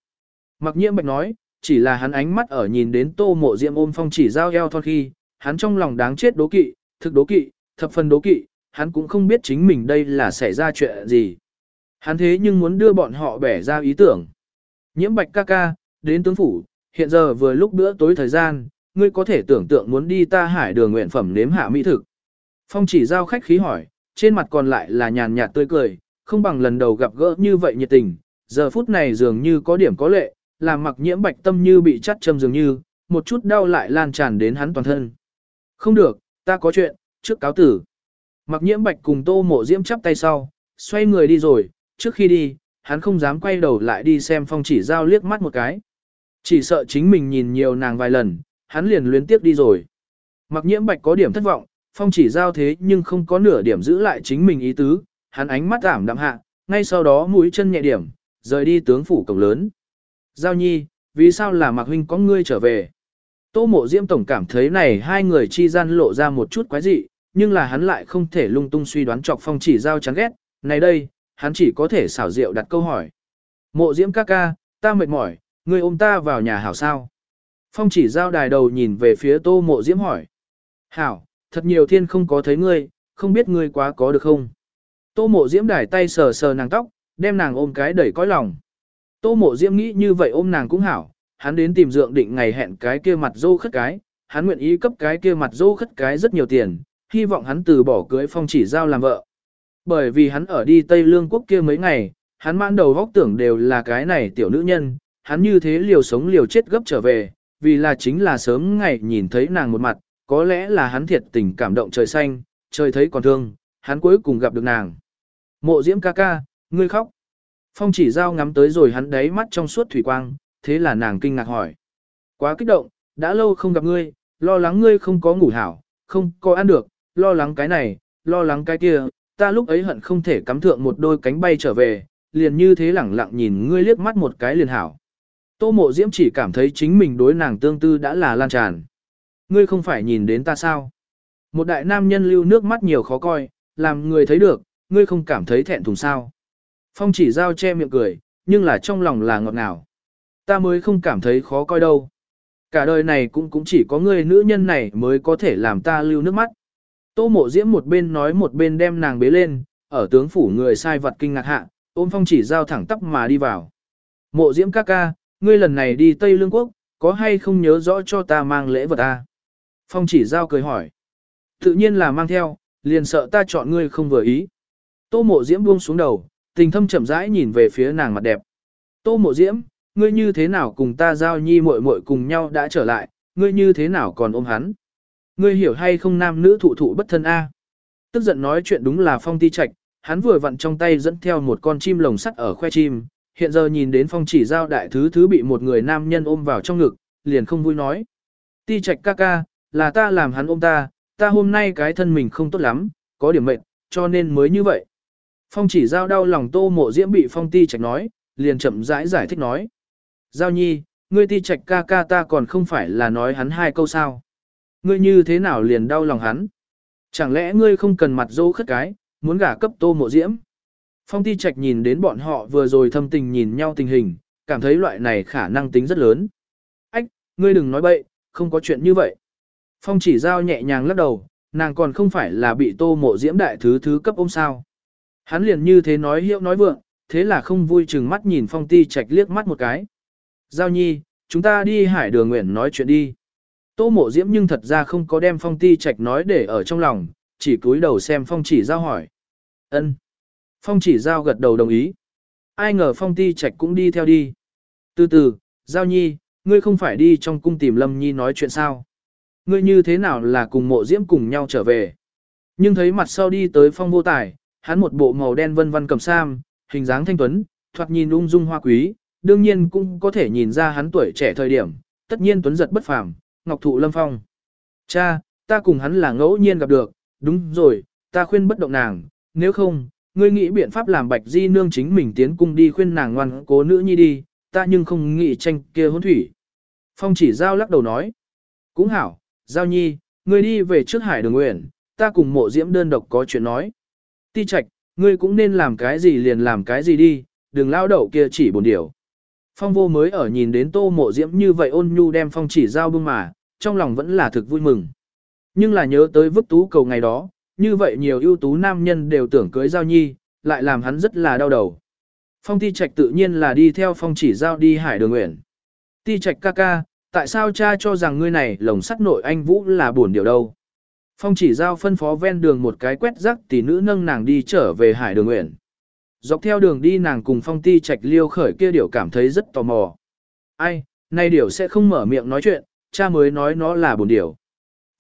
Mặc nhiễm bạch nói, chỉ là hắn ánh mắt ở nhìn đến tô mộ Diệm ôm phong chỉ giao eo thon khi, hắn trong lòng đáng chết đố kỵ, thực đố kỵ, thập phần đố kỵ, hắn cũng không biết chính mình đây là xảy ra chuyện gì. Hắn thế nhưng muốn đưa bọn họ bẻ ra ý tưởng. Nhiễm bạch ca ca, đến tướng phủ, hiện giờ vừa lúc bữa tối thời gian, ngươi có thể tưởng tượng muốn đi ta hải đường nguyện phẩm nếm hạ mỹ thực. Phong chỉ giao khách khí hỏi, trên mặt còn lại là nhàn nhạt tươi cười, không bằng lần đầu gặp gỡ như vậy nhiệt tình, giờ phút này dường như có điểm có lệ, làm mặc nhiễm bạch tâm như bị chắt châm dường như, một chút đau lại lan tràn đến hắn toàn thân. Không được, ta có chuyện, trước cáo tử. Mặc nhiễm bạch cùng tô mộ diễm chắp tay sau, xoay người đi rồi, trước khi đi, hắn không dám quay đầu lại đi xem phong chỉ giao liếc mắt một cái. Chỉ sợ chính mình nhìn nhiều nàng vài lần, hắn liền luyến tiếp đi rồi. Mặc nhiễm bạch có điểm thất vọng, phong chỉ giao thế nhưng không có nửa điểm giữ lại chính mình ý tứ, hắn ánh mắt ảm đạm hạ, ngay sau đó mũi chân nhẹ điểm, rời đi tướng phủ cổng lớn. Giao nhi, vì sao là Mạc Huynh có ngươi trở về? Tô mộ diễm tổng cảm thấy này hai người chi gian lộ ra một chút quái dị, nhưng là hắn lại không thể lung tung suy đoán chọc phong chỉ giao chán ghét. Này đây, hắn chỉ có thể xảo diệu đặt câu hỏi. Mộ diễm ca ca, ta mệt mỏi, ngươi ôm ta vào nhà hảo sao? Phong chỉ giao đài đầu nhìn về phía tô mộ diễm hỏi. Hảo, thật nhiều thiên không có thấy ngươi, không biết ngươi quá có được không? Tô mộ diễm đài tay sờ sờ nàng tóc, đem nàng ôm cái đầy cõi lòng. Tô mộ diễm nghĩ như vậy ôm nàng cũng hảo, hắn đến tìm dượng định ngày hẹn cái kia mặt dô khất cái, hắn nguyện ý cấp cái kia mặt dô khất cái rất nhiều tiền, hy vọng hắn từ bỏ cưới phong chỉ giao làm vợ. Bởi vì hắn ở đi Tây Lương quốc kia mấy ngày, hắn mãn đầu góc tưởng đều là cái này tiểu nữ nhân, hắn như thế liều sống liều chết gấp trở về, vì là chính là sớm ngày nhìn thấy nàng một mặt, có lẽ là hắn thiệt tình cảm động trời xanh, trời thấy còn thương, hắn cuối cùng gặp được nàng. Mộ diễm ca ca, ngươi khóc. Phong chỉ giao ngắm tới rồi hắn đáy mắt trong suốt thủy quang, thế là nàng kinh ngạc hỏi. Quá kích động, đã lâu không gặp ngươi, lo lắng ngươi không có ngủ hảo, không có ăn được, lo lắng cái này, lo lắng cái kia, ta lúc ấy hận không thể cắm thượng một đôi cánh bay trở về, liền như thế lẳng lặng nhìn ngươi liếc mắt một cái liền hảo. Tô mộ diễm chỉ cảm thấy chính mình đối nàng tương tư đã là lan tràn. Ngươi không phải nhìn đến ta sao? Một đại nam nhân lưu nước mắt nhiều khó coi, làm người thấy được, ngươi không cảm thấy thẹn thùng sao? Phong chỉ giao che miệng cười, nhưng là trong lòng là ngọt ngào. Ta mới không cảm thấy khó coi đâu. Cả đời này cũng cũng chỉ có người nữ nhân này mới có thể làm ta lưu nước mắt. Tô mộ diễm một bên nói một bên đem nàng bế lên, ở tướng phủ người sai vật kinh ngạc hạ, ôm phong chỉ giao thẳng tắp mà đi vào. Mộ diễm ca ca, ngươi lần này đi Tây Lương Quốc, có hay không nhớ rõ cho ta mang lễ vật ta? Phong chỉ giao cười hỏi. Tự nhiên là mang theo, liền sợ ta chọn ngươi không vừa ý. Tô mộ diễm buông xuống đầu, tình thâm chậm rãi nhìn về phía nàng mặt đẹp. Tô mộ diễm, ngươi như thế nào cùng ta giao nhi muội muội cùng nhau đã trở lại, ngươi như thế nào còn ôm hắn? Ngươi hiểu hay không nam nữ thụ thụ bất thân a? Tức giận nói chuyện đúng là phong ti trạch, hắn vừa vặn trong tay dẫn theo một con chim lồng sắt ở khoe chim, hiện giờ nhìn đến phong chỉ giao đại thứ thứ bị một người nam nhân ôm vào trong ngực, liền không vui nói. Ti trạch ca ca, là ta làm hắn ôm ta, ta hôm nay cái thân mình không tốt lắm, có điểm mệnh, cho nên mới như vậy. Phong chỉ giao đau lòng tô mộ diễm bị phong ti trạch nói, liền chậm rãi giải, giải thích nói. Giao nhi, ngươi ti trạch ca ca ta còn không phải là nói hắn hai câu sao. Ngươi như thế nào liền đau lòng hắn? Chẳng lẽ ngươi không cần mặt dỗ khất cái, muốn gả cấp tô mộ diễm? Phong ti trạch nhìn đến bọn họ vừa rồi thâm tình nhìn nhau tình hình, cảm thấy loại này khả năng tính rất lớn. Ách, ngươi đừng nói bậy, không có chuyện như vậy. Phong chỉ giao nhẹ nhàng lắc đầu, nàng còn không phải là bị tô mộ diễm đại thứ thứ cấp ôm sao. Hắn liền như thế nói hiệu nói vượng, thế là không vui chừng mắt nhìn phong ti trạch liếc mắt một cái. Giao nhi, chúng ta đi hải đường nguyện nói chuyện đi. Tô mộ diễm nhưng thật ra không có đem phong ti trạch nói để ở trong lòng, chỉ cúi đầu xem phong chỉ giao hỏi. ân Phong chỉ giao gật đầu đồng ý. Ai ngờ phong ti trạch cũng đi theo đi. Từ từ, giao nhi, ngươi không phải đi trong cung tìm lâm nhi nói chuyện sao? Ngươi như thế nào là cùng mộ diễm cùng nhau trở về? Nhưng thấy mặt sau đi tới phong vô tài, hắn một bộ màu đen vân vân cầm sam, hình dáng thanh tuấn, thoạt nhìn ung dung hoa quý, đương nhiên cũng có thể nhìn ra hắn tuổi trẻ thời điểm, tất nhiên tuấn giật bất phàm, ngọc thụ lâm phong. Cha, ta cùng hắn là ngẫu nhiên gặp được, đúng rồi, ta khuyên bất động nàng, nếu không, ngươi nghĩ biện pháp làm bạch di nương chính mình tiến cung đi khuyên nàng ngoan cố nữ nhi đi, ta nhưng không nghĩ tranh kia hôn thủy. Phong chỉ giao lắc đầu nói, cũng hảo, giao nhi, ngươi đi về trước hải đường nguyện, ta cùng mộ diễm đơn độc có chuyện nói. Ti trạch, ngươi cũng nên làm cái gì liền làm cái gì đi, đừng lao đậu kia chỉ buồn điều. Phong vô mới ở nhìn đến tô mộ diễm như vậy ôn nhu đem phong chỉ giao bưng mà, trong lòng vẫn là thực vui mừng. Nhưng là nhớ tới vứt tú cầu ngày đó, như vậy nhiều ưu tú nam nhân đều tưởng cưới giao nhi, lại làm hắn rất là đau đầu. Phong ti trạch tự nhiên là đi theo phong chỉ giao đi hải đường nguyện. Ti trạch ca ca, tại sao cha cho rằng ngươi này lồng sắt nội anh Vũ là buồn điều đâu? Phong chỉ giao phân phó ven đường một cái quét rác tỷ nữ nâng nàng đi trở về hải đường nguyện. Dọc theo đường đi nàng cùng phong ti trạch liêu khởi kia điểu cảm thấy rất tò mò. Ai, nay điểu sẽ không mở miệng nói chuyện, cha mới nói nó là buồn điểu.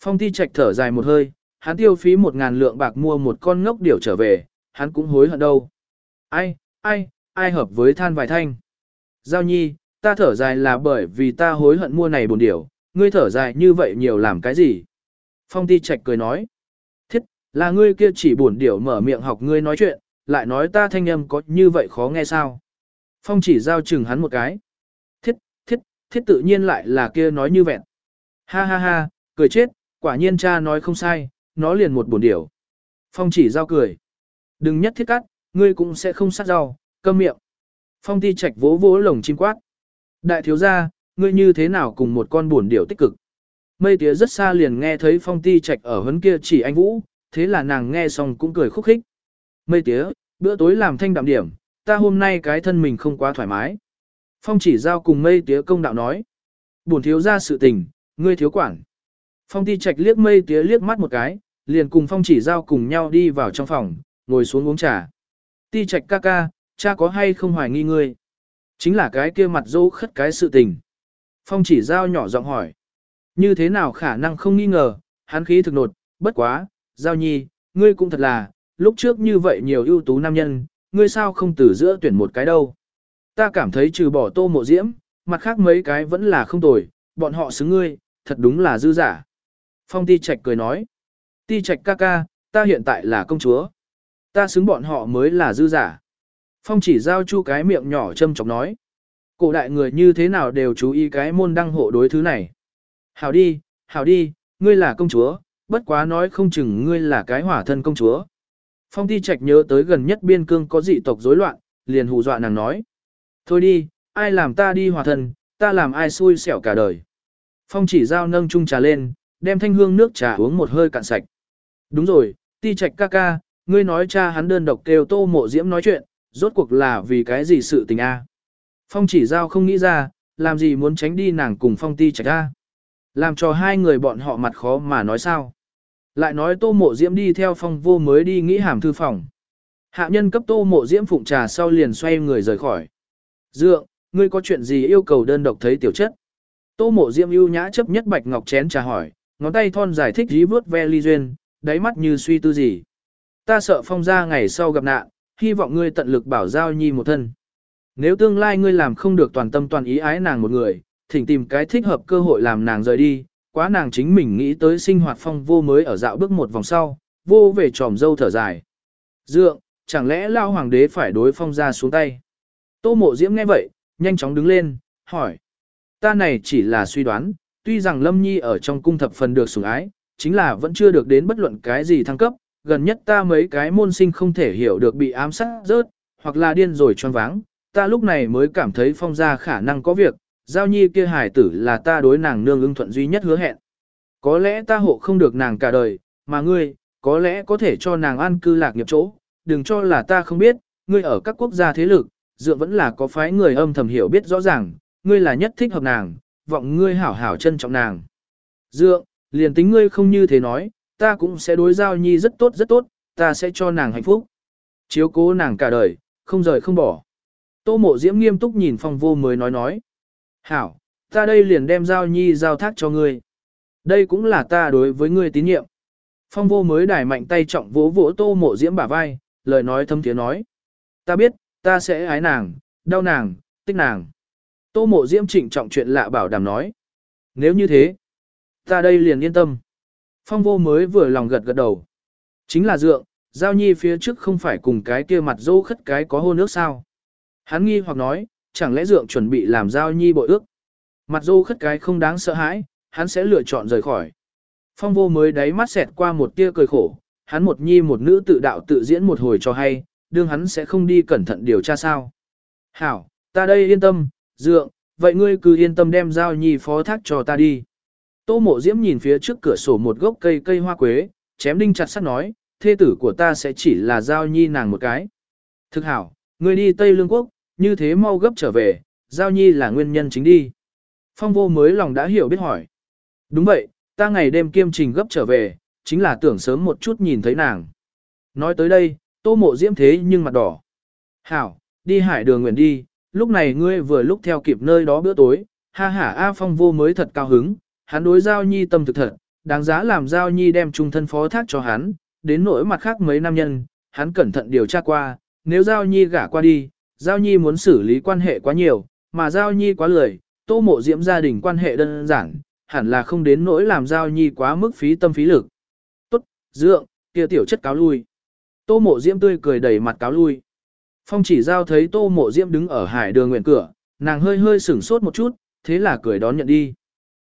Phong ti trạch thở dài một hơi, hắn tiêu phí một ngàn lượng bạc mua một con ngốc điểu trở về, hắn cũng hối hận đâu. Ai, ai, ai hợp với than vài thanh. Giao nhi, ta thở dài là bởi vì ta hối hận mua này buồn điểu, ngươi thở dài như vậy nhiều làm cái gì? Phong ti trạch cười nói. Thiết, là ngươi kia chỉ buồn điểu mở miệng học ngươi nói chuyện, lại nói ta thanh âm có như vậy khó nghe sao? Phong chỉ giao chừng hắn một cái. Thiết, thiết, thiết tự nhiên lại là kia nói như vẹn. Ha ha ha, cười chết, quả nhiên cha nói không sai, nó liền một buồn điểu. Phong chỉ giao cười. Đừng nhất thiết cắt, ngươi cũng sẽ không sát rau, câm miệng. Phong ti trạch vỗ vỗ lồng chim quát. Đại thiếu gia, ngươi như thế nào cùng một con buồn điểu tích cực? Mây tía rất xa liền nghe thấy phong ti trạch ở hấn kia chỉ anh Vũ, thế là nàng nghe xong cũng cười khúc khích. Mây tía, bữa tối làm thanh đạm điểm, ta hôm nay cái thân mình không quá thoải mái. Phong chỉ giao cùng mây tía công đạo nói. Buồn thiếu ra sự tình, ngươi thiếu quản. Phong ti trạch liếc mây tía liếc mắt một cái, liền cùng phong chỉ giao cùng nhau đi vào trong phòng, ngồi xuống uống trà. Ti trạch ca ca, cha có hay không hoài nghi ngươi? Chính là cái kia mặt dỗ khất cái sự tình. Phong chỉ giao nhỏ giọng hỏi. Như thế nào khả năng không nghi ngờ, hắn khí thực nột, bất quá, giao nhi, ngươi cũng thật là, lúc trước như vậy nhiều ưu tú nam nhân, ngươi sao không từ giữa tuyển một cái đâu. Ta cảm thấy trừ bỏ tô mộ diễm, mặt khác mấy cái vẫn là không tồi, bọn họ xứng ngươi, thật đúng là dư giả. Phong ti trạch cười nói, ti trạch ca ca, ta hiện tại là công chúa. Ta xứng bọn họ mới là dư giả. Phong chỉ giao chu cái miệng nhỏ châm chọc nói. Cổ đại người như thế nào đều chú ý cái môn đăng hộ đối thứ này. Hảo đi, hảo đi, ngươi là công chúa, bất quá nói không chừng ngươi là cái hỏa thân công chúa. Phong ti trạch nhớ tới gần nhất biên cương có dị tộc rối loạn, liền hù dọa nàng nói. Thôi đi, ai làm ta đi hỏa thân, ta làm ai xui xẻo cả đời. Phong chỉ giao nâng chung trà lên, đem thanh hương nước trà uống một hơi cạn sạch. Đúng rồi, ti trạch ca ca, ngươi nói cha hắn đơn độc kêu tô mộ diễm nói chuyện, rốt cuộc là vì cái gì sự tình a? Phong chỉ giao không nghĩ ra, làm gì muốn tránh đi nàng cùng phong ti trạch a? Làm cho hai người bọn họ mặt khó mà nói sao. Lại nói tô mộ diễm đi theo phong vô mới đi nghĩ hàm thư phòng. Hạ nhân cấp tô mộ diễm phụng trà sau liền xoay người rời khỏi. Dượng, ngươi có chuyện gì yêu cầu đơn độc thấy tiểu chất? Tô mộ diễm ưu nhã chấp nhất bạch ngọc chén trà hỏi, ngón tay thon giải thích dí vớt ve ly duyên, đáy mắt như suy tư gì. Ta sợ phong ra ngày sau gặp nạn, hy vọng ngươi tận lực bảo giao nhi một thân. Nếu tương lai ngươi làm không được toàn tâm toàn ý ái nàng một người, thỉnh tìm cái thích hợp cơ hội làm nàng rời đi, quá nàng chính mình nghĩ tới sinh hoạt phong vô mới ở dạo bước một vòng sau, vô về tròm dâu thở dài. Dượng, chẳng lẽ lao hoàng đế phải đối phong ra xuống tay? Tô mộ diễm nghe vậy, nhanh chóng đứng lên, hỏi. Ta này chỉ là suy đoán, tuy rằng Lâm Nhi ở trong cung thập phần được sủng ái, chính là vẫn chưa được đến bất luận cái gì thăng cấp, gần nhất ta mấy cái môn sinh không thể hiểu được bị ám sát rớt, hoặc là điên rồi choáng váng, ta lúc này mới cảm thấy phong ra khả năng có việc, giao nhi kia Hải tử là ta đối nàng nương ưng thuận duy nhất hứa hẹn. Có lẽ ta hộ không được nàng cả đời, mà ngươi, có lẽ có thể cho nàng an cư lạc nghiệp chỗ, đừng cho là ta không biết, ngươi ở các quốc gia thế lực, dựa vẫn là có phái người âm thầm hiểu biết rõ ràng, ngươi là nhất thích hợp nàng, vọng ngươi hảo hảo trân trọng nàng. Dượng, liền tính ngươi không như thế nói, ta cũng sẽ đối giao nhi rất tốt rất tốt, ta sẽ cho nàng hạnh phúc. Chiếu cố nàng cả đời, không rời không bỏ. Tô mộ diễm nghiêm túc nhìn phong vô mới nói nói. Hảo, ta đây liền đem giao nhi giao thác cho ngươi. Đây cũng là ta đối với ngươi tín nhiệm. Phong vô mới đài mạnh tay trọng vỗ vỗ tô mộ diễm bả vai, lời nói thâm tiếng nói. Ta biết, ta sẽ ái nàng, đau nàng, tích nàng. Tô mộ diễm trịnh trọng chuyện lạ bảo đảm nói. Nếu như thế, ta đây liền yên tâm. Phong vô mới vừa lòng gật gật đầu. Chính là dượng, giao nhi phía trước không phải cùng cái kia mặt dâu khất cái có hôn nước sao. Hắn nghi hoặc nói, chẳng lẽ dượng chuẩn bị làm giao nhi bội ước. Mặt dô khất cái không đáng sợ hãi, hắn sẽ lựa chọn rời khỏi. Phong vô mới đáy mắt xẹt qua một tia cười khổ, hắn một nhi một nữ tự đạo tự diễn một hồi cho hay, đương hắn sẽ không đi cẩn thận điều tra sao. Hảo, ta đây yên tâm, dượng, vậy ngươi cứ yên tâm đem giao nhi phó thác cho ta đi. Tô mộ diễm nhìn phía trước cửa sổ một gốc cây cây hoa quế, chém đinh chặt sắt nói, thê tử của ta sẽ chỉ là giao nhi nàng một cái. Thực hảo, ngươi đi Tây Lương Quốc, như thế mau gấp trở về, giao nhi là nguyên nhân chính đi. Phong vô mới lòng đã hiểu biết hỏi. Đúng vậy, ta ngày đêm kiêm trình gấp trở về, chính là tưởng sớm một chút nhìn thấy nàng. Nói tới đây, tô mộ diễm thế nhưng mặt đỏ. Hảo, đi hải đường nguyện đi, lúc này ngươi vừa lúc theo kịp nơi đó bữa tối, ha ha A Phong vô mới thật cao hứng, hắn đối Giao Nhi tâm thực thật, đáng giá làm Giao Nhi đem trung thân phó thác cho hắn, đến nỗi mặt khác mấy nam nhân, hắn cẩn thận điều tra qua, nếu Giao Nhi gả qua đi, Giao Nhi muốn xử lý quan hệ quá nhiều, mà Giao Nhi quá lười, tô mộ diễm gia đình quan hệ đơn giản, hẳn là không đến nỗi làm Giao Nhi quá mức phí tâm phí lực. Tốt, dượng, kia tiểu chất cáo lui. Tô mộ diễm tươi cười đầy mặt cáo lui. Phong chỉ giao thấy tô mộ diễm đứng ở hải đường nguyện cửa, nàng hơi hơi sửng sốt một chút, thế là cười đón nhận đi.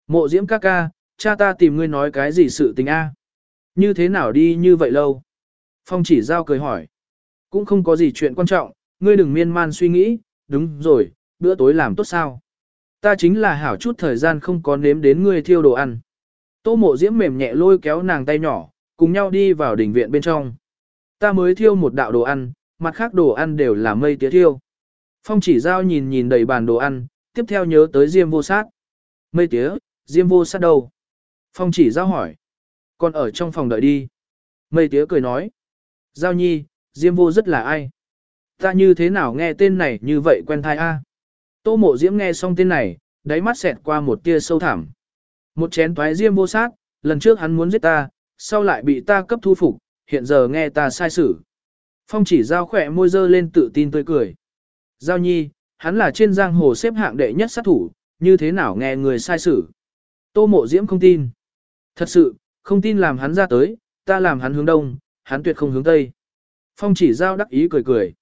Mộ diễm ca ca, cha ta tìm ngươi nói cái gì sự tình a? Như thế nào đi như vậy lâu? Phong chỉ giao cười hỏi. Cũng không có gì chuyện quan trọng, ngươi đừng miên man suy nghĩ, đúng rồi, bữa tối làm tốt sao? Ta chính là hảo chút thời gian không có nếm đến ngươi thiêu đồ ăn. Tô mộ diễm mềm nhẹ lôi kéo nàng tay nhỏ, cùng nhau đi vào đỉnh viện bên trong. Ta mới thiêu một đạo đồ ăn, mặt khác đồ ăn đều là mây tía thiêu. Phong chỉ giao nhìn nhìn đầy bàn đồ ăn, tiếp theo nhớ tới diêm vô sát. Mây tía, diêm vô sát đâu? Phong chỉ giao hỏi. Còn ở trong phòng đợi đi. Mây tía cười nói. Giao nhi, diêm vô rất là ai? Ta như thế nào nghe tên này như vậy quen thai a? Tô mộ diễm nghe xong tên này, đáy mắt xẹt qua một tia sâu thẳm. Một chén toái diêm vô sát, lần trước hắn muốn giết ta, sau lại bị ta cấp thu phục, hiện giờ nghe ta sai xử. Phong chỉ giao khỏe môi dơ lên tự tin tươi cười. Giao nhi, hắn là trên giang hồ xếp hạng đệ nhất sát thủ, như thế nào nghe người sai xử. Tô mộ diễm không tin. Thật sự, không tin làm hắn ra tới, ta làm hắn hướng đông, hắn tuyệt không hướng tây. Phong chỉ giao đắc ý cười cười.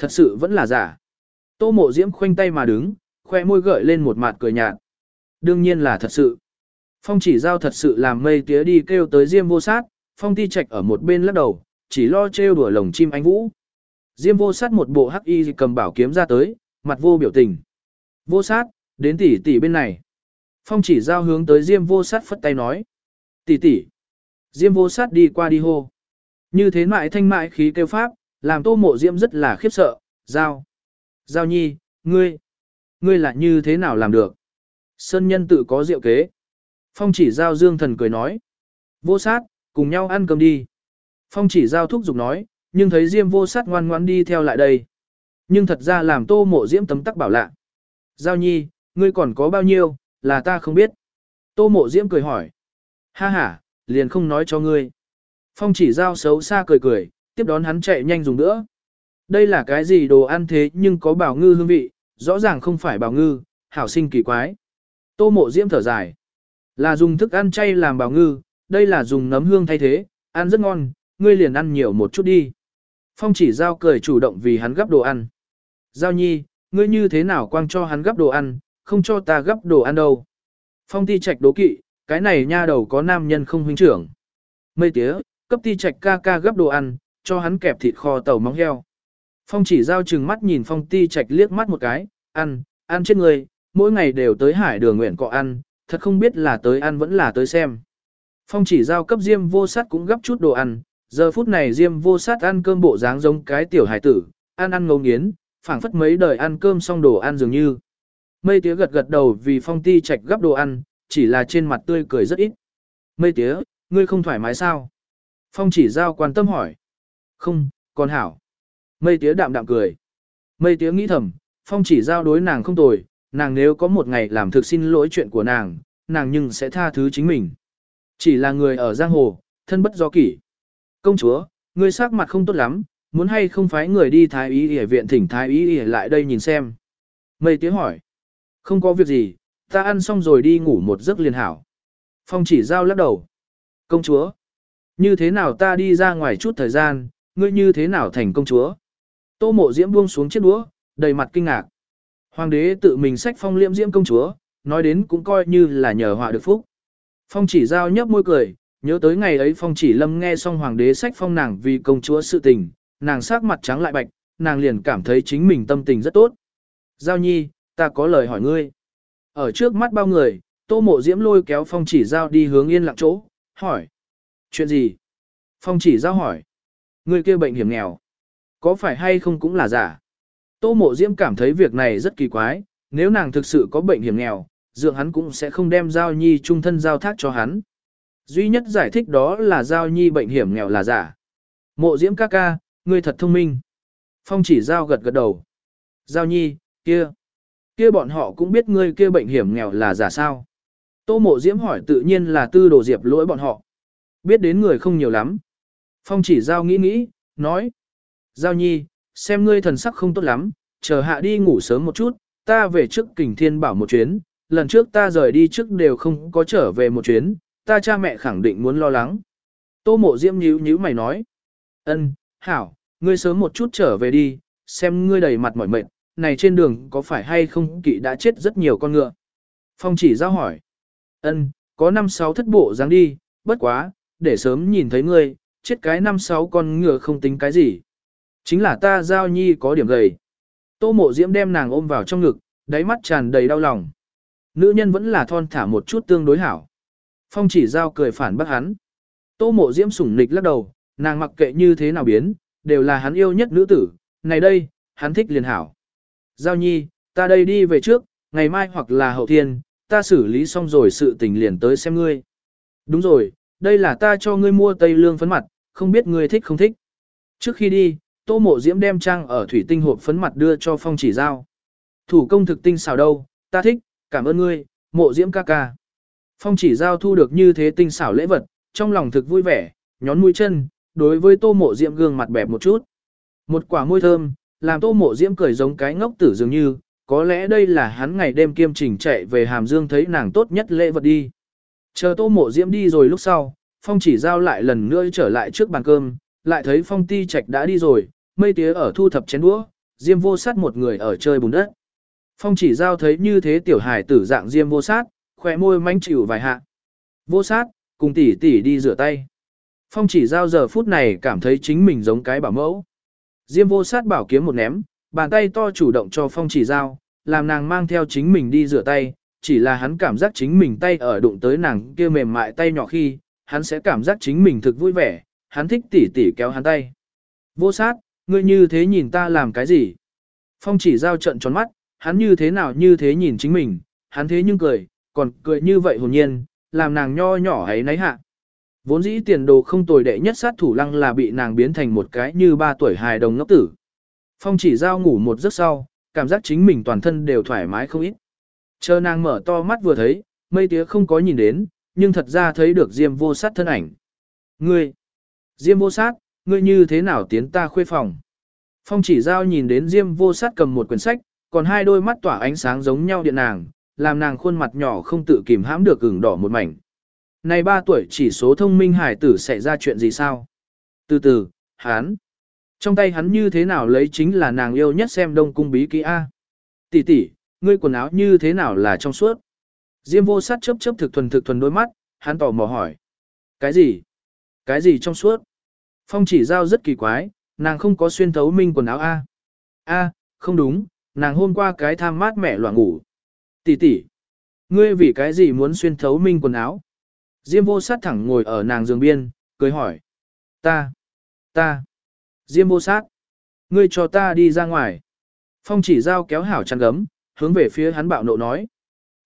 Thật sự vẫn là giả. Tô mộ diễm khoanh tay mà đứng, khoe môi gợi lên một mặt cười nhạt. Đương nhiên là thật sự. Phong chỉ giao thật sự làm mây tía đi kêu tới diêm vô sát, phong ti trạch ở một bên lắc đầu, chỉ lo trêu đùa lồng chim anh vũ. Diêm vô sát một bộ hắc y cầm bảo kiếm ra tới, mặt vô biểu tình. Vô sát, đến tỷ tỷ bên này. Phong chỉ giao hướng tới diêm vô sát phất tay nói. Tỷ tỷ. Diêm vô sát đi qua đi hô. Như thế mại thanh mại khí kêu pháp, làm tô mộ diễm rất là khiếp sợ, giao. Giao nhi, ngươi, ngươi là như thế nào làm được? Sơn nhân tự có diệu kế. Phong chỉ giao dương thần cười nói. Vô sát, cùng nhau ăn cơm đi. Phong chỉ giao thúc giục nói, nhưng thấy diêm vô sát ngoan ngoan đi theo lại đây. Nhưng thật ra làm tô mộ diễm tấm tắc bảo lạ. Giao nhi, ngươi còn có bao nhiêu, là ta không biết. Tô mộ diễm cười hỏi. Ha ha, liền không nói cho ngươi. Phong chỉ giao xấu xa cười cười, tiếp đón hắn chạy nhanh dùng nữa. Đây là cái gì đồ ăn thế nhưng có bảo ngư hương vị, rõ ràng không phải bảo ngư, hảo sinh kỳ quái. Tô mộ diễm thở dài. Là dùng thức ăn chay làm bảo ngư, đây là dùng nấm hương thay thế, ăn rất ngon, ngươi liền ăn nhiều một chút đi. Phong chỉ giao cười chủ động vì hắn gấp đồ ăn. Giao nhi, ngươi như thế nào quang cho hắn gấp đồ ăn, không cho ta gấp đồ ăn đâu. Phong ti trạch đố kỵ, cái này nha đầu có nam nhân không huynh trưởng. Mây tía, cấp ti trạch ca ca gấp đồ ăn, cho hắn kẹp thịt kho tàu móng heo. Phong chỉ giao chừng mắt nhìn phong ti trạch liếc mắt một cái, ăn, ăn chết người, mỗi ngày đều tới hải đường nguyện cọ ăn, thật không biết là tới ăn vẫn là tới xem. Phong chỉ giao cấp diêm vô sát cũng gấp chút đồ ăn, giờ phút này diêm vô sát ăn cơm bộ dáng giống cái tiểu hải tử, ăn ăn ngấu nghiến, phảng phất mấy đời ăn cơm xong đồ ăn dường như. Mây tía gật gật đầu vì phong ti trạch gấp đồ ăn, chỉ là trên mặt tươi cười rất ít. Mây tía, ngươi không thoải mái sao? Phong chỉ giao quan tâm hỏi. Không, còn hảo. Mây tía đạm đạm cười. Mây tía nghĩ thầm, phong chỉ giao đối nàng không tồi, nàng nếu có một ngày làm thực xin lỗi chuyện của nàng, nàng nhưng sẽ tha thứ chính mình. Chỉ là người ở giang hồ, thân bất do kỷ. Công chúa, ngươi sắc mặt không tốt lắm, muốn hay không phái người đi thái y y viện thỉnh thái y y lại đây nhìn xem. Mây tía hỏi. Không có việc gì, ta ăn xong rồi đi ngủ một giấc liền hảo. Phong chỉ giao lắc đầu. Công chúa. Như thế nào ta đi ra ngoài chút thời gian, ngươi như thế nào thành công chúa? Tô mộ diễm buông xuống chiếc đũa, đầy mặt kinh ngạc. Hoàng đế tự mình sách phong liễm diễm công chúa, nói đến cũng coi như là nhờ họa được phúc. Phong chỉ giao nhấp môi cười, nhớ tới ngày ấy phong chỉ lâm nghe xong hoàng đế sách phong nàng vì công chúa sự tình, nàng sắc mặt trắng lại bạch, nàng liền cảm thấy chính mình tâm tình rất tốt. Giao nhi, ta có lời hỏi ngươi. Ở trước mắt bao người, tô mộ diễm lôi kéo phong chỉ giao đi hướng yên lặng chỗ, hỏi. Chuyện gì? Phong chỉ giao hỏi. Ngươi kia bệnh hiểm nghèo. Có phải hay không cũng là giả? Tô mộ diễm cảm thấy việc này rất kỳ quái, nếu nàng thực sự có bệnh hiểm nghèo, dượng hắn cũng sẽ không đem giao nhi trung thân giao thác cho hắn. Duy nhất giải thích đó là giao nhi bệnh hiểm nghèo là giả. Mộ diễm ca ca, ngươi thật thông minh. Phong chỉ giao gật gật đầu. Giao nhi, kia. Kia bọn họ cũng biết ngươi kia bệnh hiểm nghèo là giả sao. Tô mộ diễm hỏi tự nhiên là tư đồ diệp lỗi bọn họ. Biết đến người không nhiều lắm. Phong chỉ giao nghĩ nghĩ, nói. Giao nhi, xem ngươi thần sắc không tốt lắm, chờ hạ đi ngủ sớm một chút, ta về trước kình thiên bảo một chuyến, lần trước ta rời đi trước đều không có trở về một chuyến, ta cha mẹ khẳng định muốn lo lắng. Tô mộ diễm nhíu nhíu mày nói. ân, hảo, ngươi sớm một chút trở về đi, xem ngươi đầy mặt mỏi mệt, này trên đường có phải hay không kỵ đã chết rất nhiều con ngựa. Phong chỉ giao hỏi. ân, có năm sáu thất bộ dáng đi, bất quá, để sớm nhìn thấy ngươi, chết cái năm sáu con ngựa không tính cái gì. Chính là ta giao nhi có điểm gầy. Tô mộ diễm đem nàng ôm vào trong ngực, đáy mắt tràn đầy đau lòng. Nữ nhân vẫn là thon thả một chút tương đối hảo. Phong chỉ giao cười phản bác hắn. Tô mộ diễm sủng nịch lắc đầu, nàng mặc kệ như thế nào biến, đều là hắn yêu nhất nữ tử, này đây, hắn thích liền hảo. Giao nhi, ta đây đi về trước, ngày mai hoặc là hậu thiên, ta xử lý xong rồi sự tình liền tới xem ngươi. Đúng rồi, đây là ta cho ngươi mua tây lương phấn mặt, không biết ngươi thích không thích. Trước khi đi, tô mộ diễm đem trang ở thủy tinh hộp phấn mặt đưa cho phong chỉ giao. Thủ công thực tinh xảo đâu, ta thích, cảm ơn ngươi, mộ diễm ca ca. Phong chỉ giao thu được như thế tinh xảo lễ vật, trong lòng thực vui vẻ, nhón mũi chân, đối với tô mộ diễm gương mặt bẹp một chút. Một quả môi thơm, làm tô mộ diễm cười giống cái ngốc tử dường như, có lẽ đây là hắn ngày đêm kiêm trình chạy về hàm dương thấy nàng tốt nhất lễ vật đi. Chờ tô mộ diễm đi rồi lúc sau, phong chỉ giao lại lần nữa trở lại trước bàn cơm, lại thấy phong ti trạch đã đi rồi, mây tía ở thu thập chén đũa, diêm vô sát một người ở chơi bùn đất. Phong chỉ giao thấy như thế tiểu hải tử dạng diêm vô sát, khỏe môi manh chịu vài hạ. Vô sát, cùng tỷ tỷ đi rửa tay. Phong chỉ giao giờ phút này cảm thấy chính mình giống cái bảo mẫu. Diêm vô sát bảo kiếm một ném, bàn tay to chủ động cho phong chỉ giao, làm nàng mang theo chính mình đi rửa tay, chỉ là hắn cảm giác chính mình tay ở đụng tới nàng kia mềm mại tay nhỏ khi, hắn sẽ cảm giác chính mình thực vui vẻ, hắn thích tỉ tỉ kéo hắn tay. Vô sát, ngươi như thế nhìn ta làm cái gì? Phong chỉ giao trận tròn mắt, hắn như thế nào như thế nhìn chính mình, hắn thế nhưng cười, còn cười như vậy hồn nhiên, làm nàng nho nhỏ ấy nấy hạ. Vốn dĩ tiền đồ không tồi đệ nhất sát thủ lăng là bị nàng biến thành một cái như ba tuổi hài đồng ngốc tử. Phong chỉ giao ngủ một giấc sau, cảm giác chính mình toàn thân đều thoải mái không ít. Chờ nàng mở to mắt vừa thấy, mây tía không có nhìn đến, nhưng thật ra thấy được Diêm vô sát thân ảnh. Ngươi! Diêm vô sát, ngươi như thế nào tiến ta khuê phòng? Phong chỉ giao nhìn đến Diêm vô sát cầm một quyển sách, còn hai đôi mắt tỏa ánh sáng giống nhau điện nàng, làm nàng khuôn mặt nhỏ không tự kìm hãm được ửng đỏ một mảnh. Này ba tuổi chỉ số thông minh hải tử sẽ ra chuyện gì sao? Từ từ, hắn. Trong tay hắn như thế nào lấy chính là nàng yêu nhất xem đông cung bí kỹ A. Tỷ tỷ, ngươi quần áo như thế nào là trong suốt? Diêm vô sát chớp chớp thực thuần thực thuần đôi mắt, hắn tò mò hỏi. Cái gì? Cái gì trong suốt? Phong chỉ giao rất kỳ quái, nàng không có xuyên thấu minh quần áo A. A, không đúng, nàng hôm qua cái tham mát mẹ loạn ngủ. Tỷ tỷ, ngươi vì cái gì muốn xuyên thấu minh quần áo? Diêm vô sát thẳng ngồi ở nàng giường biên, cười hỏi. Ta, ta, Diêm vô sát, ngươi cho ta đi ra ngoài. Phong chỉ giao kéo hảo chăn gấm, hướng về phía hắn bạo nộ nói.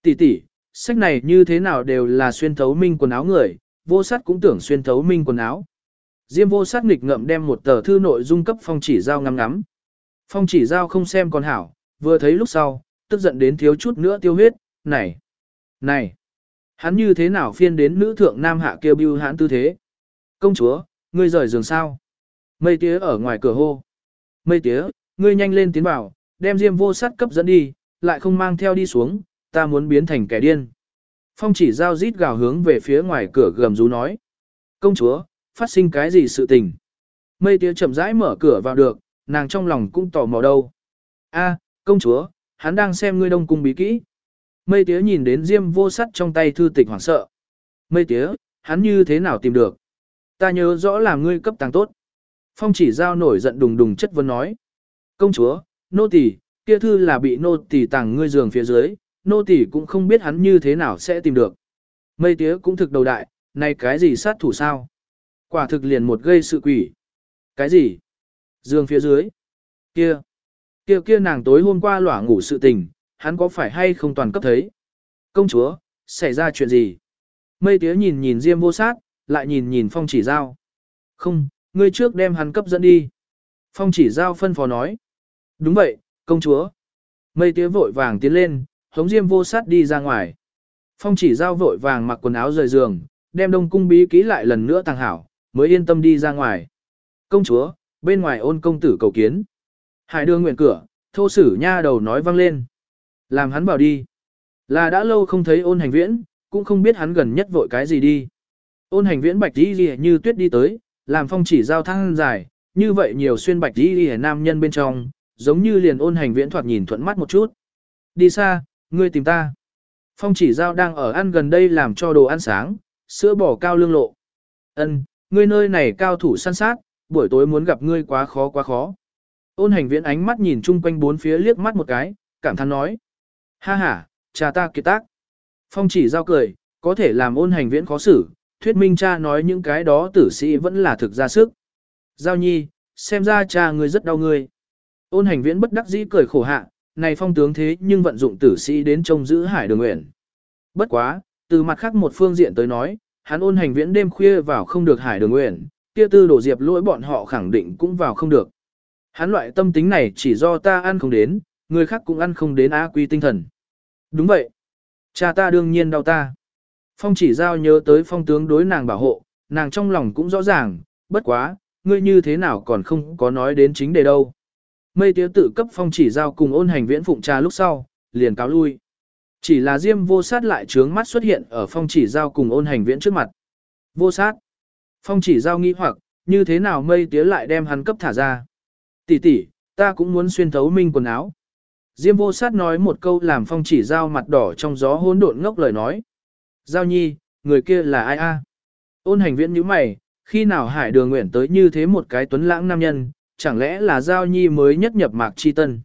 Tỷ tỷ, sách này như thế nào đều là xuyên thấu minh quần áo người, vô sát cũng tưởng xuyên thấu minh quần áo. Diêm vô sát nghịch ngậm đem một tờ thư nội dung cấp phong chỉ giao ngắm ngắm. Phong chỉ giao không xem còn hảo, vừa thấy lúc sau, tức giận đến thiếu chút nữa tiêu huyết, này, này, hắn như thế nào phiên đến nữ thượng nam hạ kêu bưu hãn tư thế. Công chúa, ngươi rời giường sao? Mây tía ở ngoài cửa hô. Mây tía, ngươi nhanh lên tiến vào, đem diêm vô sát cấp dẫn đi, lại không mang theo đi xuống, ta muốn biến thành kẻ điên. Phong chỉ giao rít gào hướng về phía ngoài cửa gầm rú nói. Công chúa, phát sinh cái gì sự tình? Mây tía chậm rãi mở cửa vào được, nàng trong lòng cũng tò mò đâu. A, công chúa, hắn đang xem ngươi đông cung bí kỹ. Mây tía nhìn đến diêm vô sắt trong tay thư tịch hoảng sợ. Mây tía, hắn như thế nào tìm được? Ta nhớ rõ là ngươi cấp tàng tốt. Phong chỉ giao nổi giận đùng đùng chất vấn nói. Công chúa, nô tỳ, kia thư là bị nô tỳ tàng ngươi giường phía dưới, nô tỳ cũng không biết hắn như thế nào sẽ tìm được. Mây tía cũng thực đầu đại, này cái gì sát thủ sao? Quả thực liền một gây sự quỷ. Cái gì? Dương phía dưới. Kia. Kia kia nàng tối hôm qua lỏa ngủ sự tình, hắn có phải hay không toàn cấp thấy? Công chúa, xảy ra chuyện gì? Mây tía nhìn nhìn Diêm vô sát, lại nhìn nhìn phong chỉ giao. Không, ngươi trước đem hắn cấp dẫn đi. Phong chỉ giao phân phó nói. Đúng vậy, công chúa. Mây tía vội vàng tiến lên, hống Diêm vô sát đi ra ngoài. Phong chỉ giao vội vàng mặc quần áo rời giường, đem đông cung bí ký lại lần nữa thằng hảo, mới yên tâm đi ra ngoài. Công chúa, bên ngoài ôn công tử cầu kiến. Hải đưa nguyện cửa, thô sử nha đầu nói vang lên. Làm hắn bảo đi. Là đã lâu không thấy ôn hành viễn, cũng không biết hắn gần nhất vội cái gì đi. Ôn hành viễn bạch đi gì như tuyết đi tới, làm phong chỉ giao thăng dài, như vậy nhiều xuyên bạch đi gì nam nhân bên trong, giống như liền ôn hành viễn thoạt nhìn thuận mắt một chút. Đi xa, ngươi tìm ta. Phong chỉ giao đang ở ăn gần đây làm cho đồ ăn sáng, sữa bò cao lương lộ. Ân, ngươi nơi này cao thủ săn sát, buổi tối muốn gặp ngươi quá khó quá khó. Ôn hành viễn ánh mắt nhìn chung quanh bốn phía liếc mắt một cái, cảm thán nói. Ha ha, cha ta kiệt tác. Phong chỉ giao cười, có thể làm ôn hành viễn khó xử, thuyết minh cha nói những cái đó tử sĩ vẫn là thực ra sức. Giao nhi, xem ra cha ngươi rất đau ngươi. Ôn hành viễn bất đắc dĩ cười khổ hạ, này phong tướng thế nhưng vận dụng tử sĩ đến trông giữ hải đường nguyện. Bất quá, từ mặt khác một phương diện tới nói, hắn ôn hành viễn đêm khuya vào không được hải đường nguyện, kia tư đổ diệp lỗi bọn họ khẳng định cũng vào không được. Hắn loại tâm tính này chỉ do ta ăn không đến, người khác cũng ăn không đến á quy tinh thần. Đúng vậy. Cha ta đương nhiên đau ta. Phong chỉ giao nhớ tới phong tướng đối nàng bảo hộ, nàng trong lòng cũng rõ ràng, bất quá, ngươi như thế nào còn không có nói đến chính đề đâu. Mây tía tự cấp phong chỉ giao cùng ôn hành viễn phụng trà lúc sau, liền cáo lui. Chỉ là diêm vô sát lại trướng mắt xuất hiện ở phong chỉ giao cùng ôn hành viễn trước mặt. Vô sát. Phong chỉ giao nghi hoặc, như thế nào mây tía lại đem hắn cấp thả ra. Tỷ tỷ, ta cũng muốn xuyên thấu minh quần áo. Diêm vô sát nói một câu làm phong chỉ giao mặt đỏ trong gió hỗn độn ngốc lời nói. Giao nhi, người kia là ai a? Ôn hành viễn như mày, khi nào hải đường nguyện tới như thế một cái tuấn lãng nam nhân, chẳng lẽ là giao nhi mới nhất nhập mạc chi tân.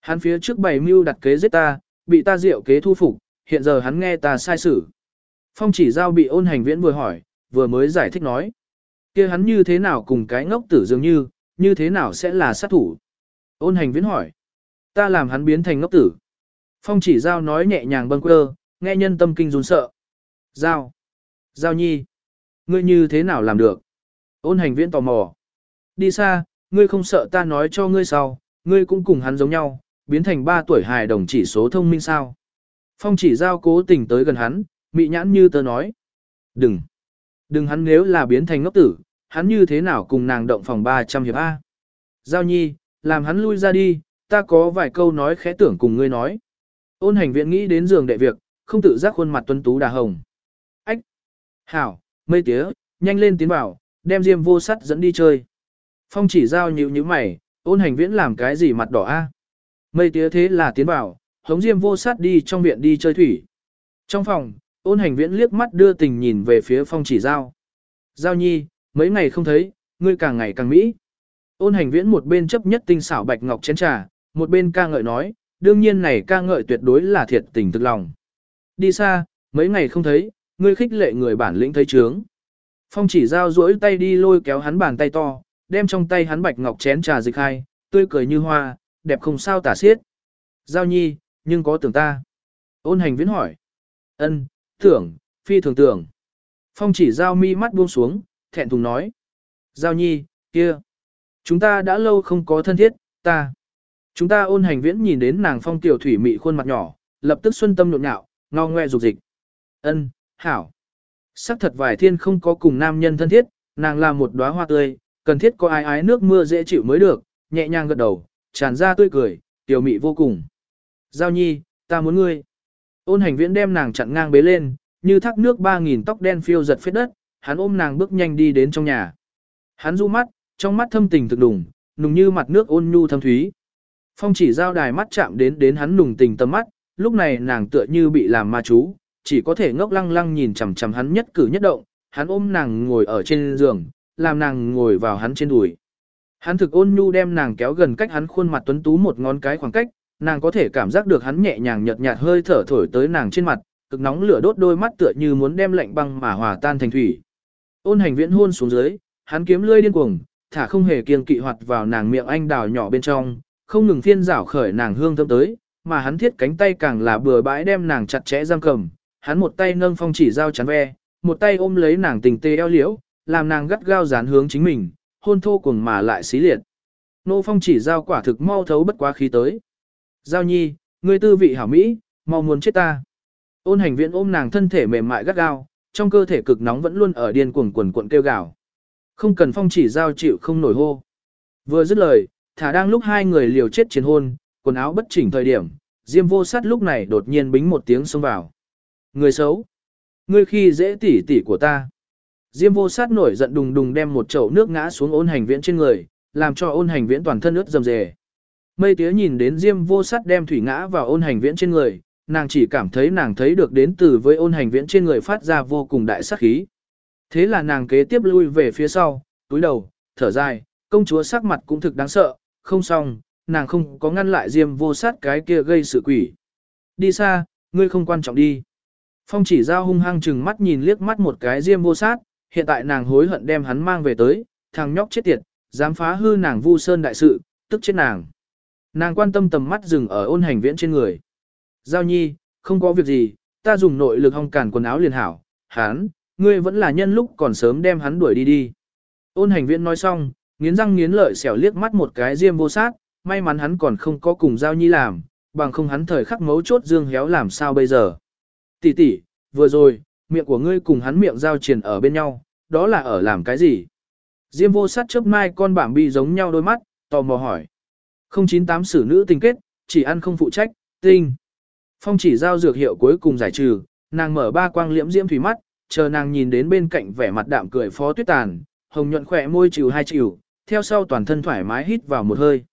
Hắn phía trước bày mưu đặt kế giết ta, bị ta diệu kế thu phục, hiện giờ hắn nghe ta sai xử. Phong chỉ giao bị ôn hành viễn vừa hỏi, vừa mới giải thích nói. kia hắn như thế nào cùng cái ngốc tử dường như, như thế nào sẽ là sát thủ? Ôn hành viễn hỏi. Ta làm hắn biến thành ngốc tử. Phong chỉ giao nói nhẹ nhàng bâng quơ, nghe nhân tâm kinh run sợ. Giao. Giao nhi. Ngươi như thế nào làm được? Ôn hành viễn tò mò. Đi xa, ngươi không sợ ta nói cho ngươi sau, ngươi cũng cùng hắn giống nhau, biến thành ba tuổi hài đồng chỉ số thông minh sao. Phong chỉ giao cố tình tới gần hắn, mị nhãn như tớ nói. Đừng. Đừng hắn nếu là biến thành ngốc tử, hắn như thế nào cùng nàng động phòng 300 hiệp A. Giao nhi, làm hắn lui ra đi, ta có vài câu nói khẽ tưởng cùng ngươi nói. Ôn hành viện nghĩ đến giường đệ việc, không tự giác khuôn mặt tuấn tú đà hồng. Ách! Hảo, mây tía, nhanh lên tiến vào, đem diêm vô sắt dẫn đi chơi. Phong chỉ giao nhịu như mày, ôn hành viễn làm cái gì mặt đỏ a? Mây tía thế là tiến vào, hống diêm vô sát đi trong viện đi chơi thủy. Trong phòng, ôn hành viễn liếc mắt đưa tình nhìn về phía phong chỉ giao. Giao nhi, mấy ngày không thấy, ngươi càng ngày càng mỹ. Ôn hành viễn một bên chấp nhất tinh xảo bạch ngọc chén trà, một bên ca ngợi nói, đương nhiên này ca ngợi tuyệt đối là thiệt tình thực lòng. Đi xa, mấy ngày không thấy, ngươi khích lệ người bản lĩnh thấy trướng. Phong chỉ giao duỗi tay đi lôi kéo hắn bàn tay to, đem trong tay hắn bạch ngọc chén trà dịch hai, tươi cười như hoa, đẹp không sao tả xiết. Giao nhi, nhưng có tưởng ta. Ôn hành viễn hỏi. ân, tưởng, phi thường tưởng. Phong chỉ giao mi mắt buông xuống, thẹn thùng nói. Giao nhi, kia. Chúng ta đã lâu không có thân thiết, ta. Chúng ta ôn hành viễn nhìn đến nàng phong tiểu thủy mị khuôn mặt nhỏ, lập tức xuân tâm nhộn nhạo, ngao ngoe dục dịch. Ân, hảo. Sắc thật vài thiên không có cùng nam nhân thân thiết, nàng là một đóa hoa tươi, cần thiết có ai ái nước mưa dễ chịu mới được, nhẹ nhàng gật đầu, tràn ra tươi cười, tiểu mị vô cùng. Giao nhi, ta muốn ngươi. Ôn hành viễn đem nàng chặn ngang bế lên, như thác nước ba nghìn tóc đen phiêu giật phết đất, hắn ôm nàng bước nhanh đi đến trong nhà. Hắn du mắt, trong mắt thâm tình thực đùng, nùng như mặt nước ôn nhu thâm thúy. Phong chỉ giao đài mắt chạm đến đến hắn nùng tình tâm mắt, lúc này nàng tựa như bị làm ma chú, chỉ có thể ngốc lăng lăng nhìn chằm chằm hắn nhất cử nhất động, hắn ôm nàng ngồi ở trên giường, làm nàng ngồi vào hắn trên đùi. Hắn thực ôn nhu đem nàng kéo gần cách hắn khuôn mặt tuấn tú một ngón cái khoảng cách, nàng có thể cảm giác được hắn nhẹ nhàng nhợt nhạt hơi thở thổi tới nàng trên mặt, cực nóng lửa đốt đôi mắt tựa như muốn đem lạnh băng mà hòa tan thành thủy. Ôn hành viễn hôn xuống dưới, hắn kiếm lưỡi điên cuồng, thả không hề kiêng kỵ hoạt vào nàng miệng anh đào nhỏ bên trong, không ngừng phiên rảo khởi nàng hương thơm tới, mà hắn thiết cánh tay càng là bừa bãi đem nàng chặt chẽ giam cầm, hắn một tay nâng phong chỉ dao chắn ve, một tay ôm lấy nàng tình tê eo liễu, làm nàng gắt gao dán hướng chính mình, hôn thô cùng mà lại xí liệt. Nô phong chỉ giao quả thực mau thấu bất quá khí tới. Giao nhi, ngươi tư vị hảo mỹ, mau muốn chết ta. Ôn hành viện ôm nàng thân thể mềm mại gắt gao, trong cơ thể cực nóng vẫn luôn ở điên cuồng quần cuộn kêu gào. Không cần phong chỉ giao chịu không nổi hô. Vừa dứt lời, thả đang lúc hai người liều chết chiến hôn, quần áo bất chỉnh thời điểm, Diêm vô sát lúc này đột nhiên bính một tiếng xông vào. Người xấu. Ngươi khi dễ tỉ tỉ của ta. Diêm vô sát nổi giận đùng đùng đem một chậu nước ngã xuống ôn hành viễn trên người, làm cho ôn hành viễn toàn thân ướt dầm dề. Mây tía nhìn đến diêm vô sát đem thủy ngã vào ôn hành viễn trên người, nàng chỉ cảm thấy nàng thấy được đến từ với ôn hành viễn trên người phát ra vô cùng đại sát khí. Thế là nàng kế tiếp lui về phía sau, túi đầu, thở dài, công chúa sắc mặt cũng thực đáng sợ, không xong, nàng không có ngăn lại diêm vô sát cái kia gây sự quỷ. Đi xa, ngươi không quan trọng đi. Phong chỉ giao hung hăng chừng mắt nhìn liếc mắt một cái diêm vô sát, hiện tại nàng hối hận đem hắn mang về tới, thằng nhóc chết tiệt, dám phá hư nàng vu sơn đại sự, tức chết nàng. Nàng quan tâm tầm mắt dừng ở ôn hành viễn trên người. Giao nhi, không có việc gì, ta dùng nội lực hong cản quần áo liền hảo, hắn, ngươi vẫn là nhân lúc còn sớm đem hắn đuổi đi đi. Ôn hành viễn nói xong, nghiến răng nghiến lợi xẻo liếc mắt một cái diêm vô sát, may mắn hắn còn không có cùng giao nhi làm, bằng không hắn thời khắc mấu chốt dương héo làm sao bây giờ. Tỷ tỷ, vừa rồi, miệng của ngươi cùng hắn miệng giao triền ở bên nhau, đó là ở làm cái gì? Diêm vô sát chớp mai con bảng bi giống nhau đôi mắt, tò mò hỏi. 098 xử nữ tình kết, chỉ ăn không phụ trách, tinh. Phong chỉ giao dược hiệu cuối cùng giải trừ, nàng mở ba quang liễm diễm thủy mắt, chờ nàng nhìn đến bên cạnh vẻ mặt đạm cười phó tuyết tàn, hồng nhuận khỏe môi chịu hai chịu, theo sau toàn thân thoải mái hít vào một hơi.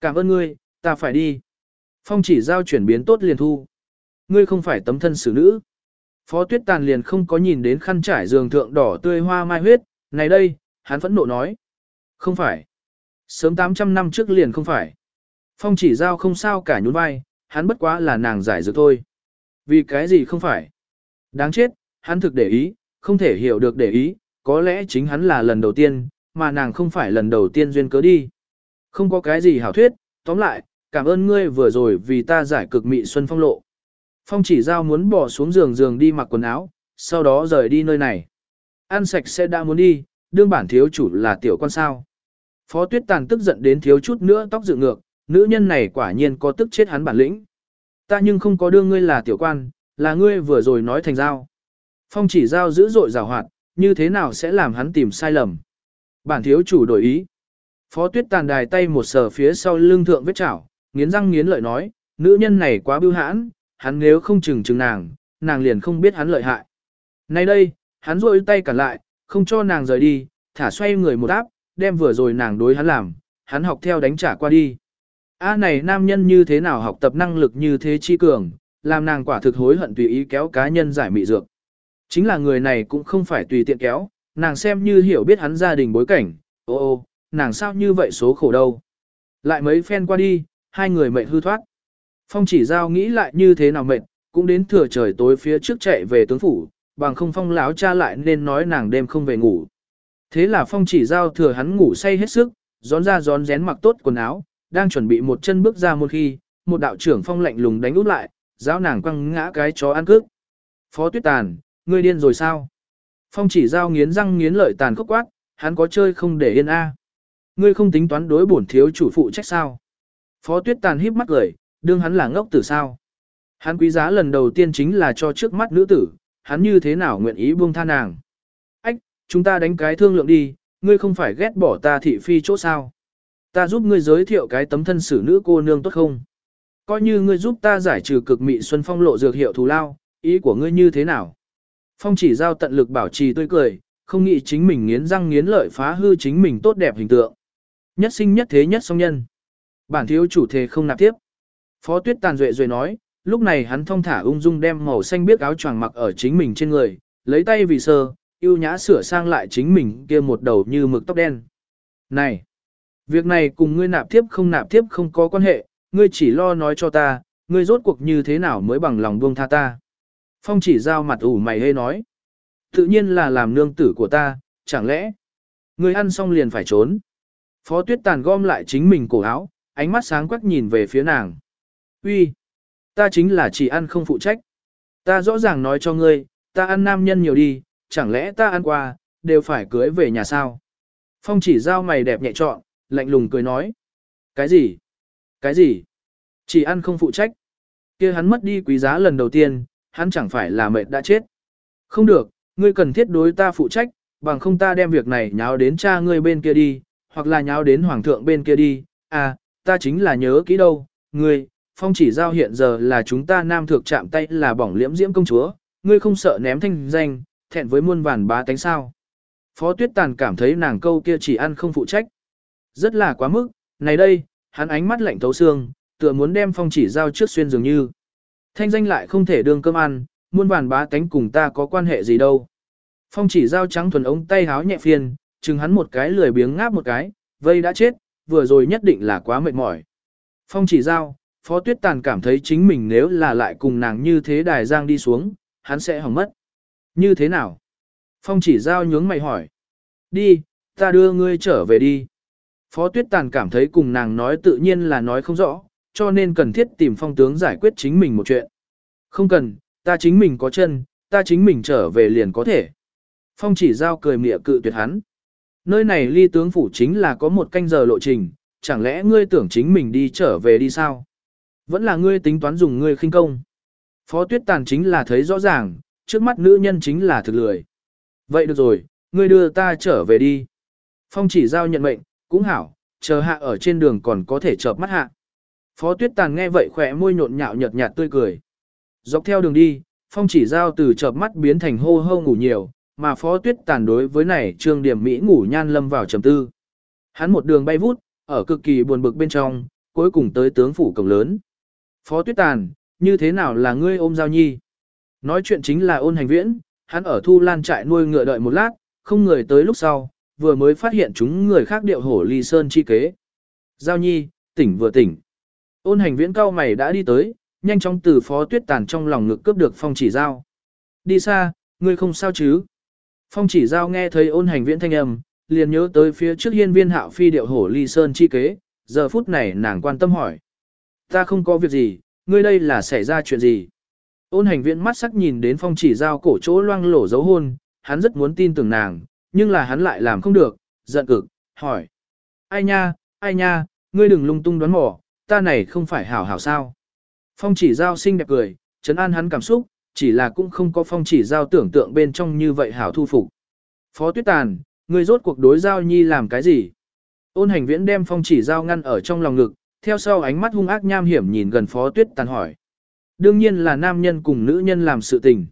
Cảm ơn ngươi, ta phải đi. Phong chỉ giao chuyển biến tốt liền thu. Ngươi không phải tấm thân xử nữ. Phó tuyết tàn liền không có nhìn đến khăn trải giường thượng đỏ tươi hoa mai huyết, này đây, hắn phẫn nộ nói. Không phải. Sớm 800 năm trước liền không phải. Phong chỉ giao không sao cả nhún vai, hắn bất quá là nàng giải dược thôi. Vì cái gì không phải. Đáng chết, hắn thực để ý, không thể hiểu được để ý, có lẽ chính hắn là lần đầu tiên, mà nàng không phải lần đầu tiên duyên cớ đi. Không có cái gì hảo thuyết, tóm lại, cảm ơn ngươi vừa rồi vì ta giải cực mị xuân phong lộ. Phong chỉ giao muốn bỏ xuống giường giường đi mặc quần áo, sau đó rời đi nơi này. Ăn sạch sẽ đã muốn đi, đương bản thiếu chủ là tiểu con sao. Phó tuyết tàn tức giận đến thiếu chút nữa tóc dựng ngược, nữ nhân này quả nhiên có tức chết hắn bản lĩnh. Ta nhưng không có đương ngươi là tiểu quan, là ngươi vừa rồi nói thành giao. Phong chỉ giao dữ dội rào hoạt, như thế nào sẽ làm hắn tìm sai lầm. Bản thiếu chủ đổi ý. Phó tuyết tàn đài tay một sờ phía sau lưng thượng vết chảo, nghiến răng nghiến lợi nói, nữ nhân này quá bưu hãn, hắn nếu không chừng chừng nàng, nàng liền không biết hắn lợi hại. Nay đây, hắn rôi tay cản lại, không cho nàng rời đi, thả xoay người một áp, đem vừa rồi nàng đối hắn làm, hắn học theo đánh trả qua đi. A này nam nhân như thế nào học tập năng lực như thế chi cường, làm nàng quả thực hối hận tùy ý kéo cá nhân giải mị dược. Chính là người này cũng không phải tùy tiện kéo, nàng xem như hiểu biết hắn gia đình bối cảnh, ô ô, nàng sao như vậy số khổ đâu. Lại mấy phen qua đi, hai người mệnh hư thoát. Phong chỉ giao nghĩ lại như thế nào mệnh, cũng đến thừa trời tối phía trước chạy về tướng phủ, bằng không phong láo cha lại nên nói nàng đêm không về ngủ. Thế là phong chỉ giao thừa hắn ngủ say hết sức, gión ra gión rén mặc tốt quần áo, đang chuẩn bị một chân bước ra một khi, một đạo trưởng phong lạnh lùng đánh út lại, giáo nàng quăng ngã cái chó ăn cước. Phó tuyết tàn, ngươi điên rồi sao? Phong chỉ giao nghiến răng nghiến lợi tàn khốc quát, hắn có chơi không để yên a. Ngươi không tính toán đối bổn thiếu chủ phụ trách sao? Phó tuyết tàn híp mắt cười, đương hắn là ngốc tử sao? Hắn quý giá lần đầu tiên chính là cho trước mắt nữ tử, hắn như thế nào nguyện ý buông tha nàng. Ách, chúng ta đánh cái thương lượng đi, ngươi không phải ghét bỏ ta thị phi chỗ sao. Ta giúp ngươi giới thiệu cái tấm thân xử nữ cô nương tốt không? Coi như ngươi giúp ta giải trừ cực mị xuân phong lộ dược hiệu thù lao, ý của ngươi như thế nào? Phong chỉ giao tận lực bảo trì tươi cười, không nghĩ chính mình nghiến răng nghiến lợi phá hư chính mình tốt đẹp hình tượng. Nhất sinh nhất thế nhất song nhân. Bản thiếu chủ thể không nạp tiếp. Phó tuyết tàn duệ rồi nói, lúc này hắn thong thả ung dung đem màu xanh biếc áo choàng mặc ở chính mình trên người, lấy tay vì sơ, yêu nhã sửa sang lại chính mình kia một đầu như mực tóc đen. Này! Việc này cùng ngươi nạp tiếp không nạp tiếp không có quan hệ, ngươi chỉ lo nói cho ta, ngươi rốt cuộc như thế nào mới bằng lòng buông tha ta. Phong chỉ giao mặt ủ mày hê nói. Tự nhiên là làm nương tử của ta, chẳng lẽ, ngươi ăn xong liền phải trốn. Phó tuyết tàn gom lại chính mình cổ áo, ánh mắt sáng quắc nhìn về phía nàng. Uy, Ta chính là chỉ ăn không phụ trách. Ta rõ ràng nói cho ngươi, ta ăn nam nhân nhiều đi, chẳng lẽ ta ăn qua, đều phải cưới về nhà sao? Phong chỉ giao mày đẹp nhẹ trọn, lạnh lùng cười nói. Cái gì? Cái gì? Chỉ ăn không phụ trách. kia hắn mất đi quý giá lần đầu tiên, hắn chẳng phải là mệt đã chết. Không được, ngươi cần thiết đối ta phụ trách, bằng không ta đem việc này nháo đến cha ngươi bên kia đi, hoặc là nháo đến hoàng thượng bên kia đi. À, ta chính là nhớ kỹ đâu, ngươi, phong chỉ giao hiện giờ là chúng ta nam thược chạm tay là bỏng liễm diễm công chúa, ngươi không sợ ném thanh danh, thẹn với muôn vàn bá tánh sao. Phó tuyết tàn cảm thấy nàng câu kia chỉ ăn không phụ trách. Rất là quá mức, này đây, hắn ánh mắt lạnh thấu xương, tựa muốn đem phong chỉ giao trước xuyên dường như. Thanh danh lại không thể đương cơm ăn, muôn vàn bá tánh cùng ta có quan hệ gì đâu. Phong chỉ giao trắng thuần ống tay háo nhẹ phiền, chừng hắn một cái lười biếng ngáp một cái, vây đã chết, vừa rồi nhất định là quá mệt mỏi. Phong chỉ giao, Phó Tuyết Tàn cảm thấy chính mình nếu là lại cùng nàng như thế đài giang đi xuống, hắn sẽ hỏng mất. Như thế nào? Phong chỉ giao nhướng mày hỏi. Đi, ta đưa ngươi trở về đi. Phó Tuyết Tàn cảm thấy cùng nàng nói tự nhiên là nói không rõ, cho nên cần thiết tìm phong tướng giải quyết chính mình một chuyện. Không cần, ta chính mình có chân, ta chính mình trở về liền có thể. Phong chỉ giao cười mỉa cự tuyệt hắn. Nơi này ly tướng phủ chính là có một canh giờ lộ trình, chẳng lẽ ngươi tưởng chính mình đi trở về đi sao? Vẫn là ngươi tính toán dùng ngươi khinh công. Phó tuyết tàn chính là thấy rõ ràng, trước mắt nữ nhân chính là thực lười. Vậy được rồi, ngươi đưa ta trở về đi. Phong chỉ giao nhận mệnh, cũng hảo, chờ hạ ở trên đường còn có thể chợp mắt hạ. Phó tuyết tàn nghe vậy khỏe môi nhộn nhạo nhợt nhạt tươi cười. Dọc theo đường đi, phong chỉ giao từ chợp mắt biến thành hô hô ngủ nhiều, mà phó tuyết tàn đối với này trương điểm Mỹ ngủ nhan lâm vào trầm tư. Hắn một đường bay vút, ở cực kỳ buồn bực bên trong, cuối cùng tới tướng phủ cổng lớn. Phó tuyết tàn, như thế nào là ngươi ôm giao nhi? Nói chuyện chính là ôn hành viễn, hắn ở thu lan trại nuôi ngựa đợi một lát, không người tới lúc sau, vừa mới phát hiện chúng người khác điệu hổ ly sơn chi kế. Giao nhi, tỉnh vừa tỉnh. Ôn hành viễn cao mày đã đi tới, nhanh chóng từ phó tuyết tàn trong lòng ngực cướp được phong chỉ giao. Đi xa, ngươi không sao chứ? Phong chỉ giao nghe thấy ôn hành viễn thanh âm, liền nhớ tới phía trước hiên viên hạo phi điệu hổ ly sơn chi kế, giờ phút này nàng quan tâm hỏi. Ta không có việc gì, ngươi đây là xảy ra chuyện gì? Ôn hành viễn mắt sắc nhìn đến phong chỉ giao cổ chỗ loang lổ dấu hôn, hắn rất muốn tin tưởng nàng, nhưng là hắn lại làm không được, giận cực, hỏi. Ai nha, ai nha, ngươi đừng lung tung đoán mò, ta này không phải hảo hảo sao. Phong chỉ giao xinh đẹp cười, chấn an hắn cảm xúc, chỉ là cũng không có phong chỉ giao tưởng tượng bên trong như vậy hảo thu phục. Phó tuyết tàn, ngươi rốt cuộc đối giao nhi làm cái gì? Ôn hành viễn đem phong chỉ giao ngăn ở trong lòng ngực, theo sau ánh mắt hung ác nham hiểm nhìn gần phó tuyết tàn hỏi. Đương nhiên là nam nhân cùng nữ nhân làm sự tình.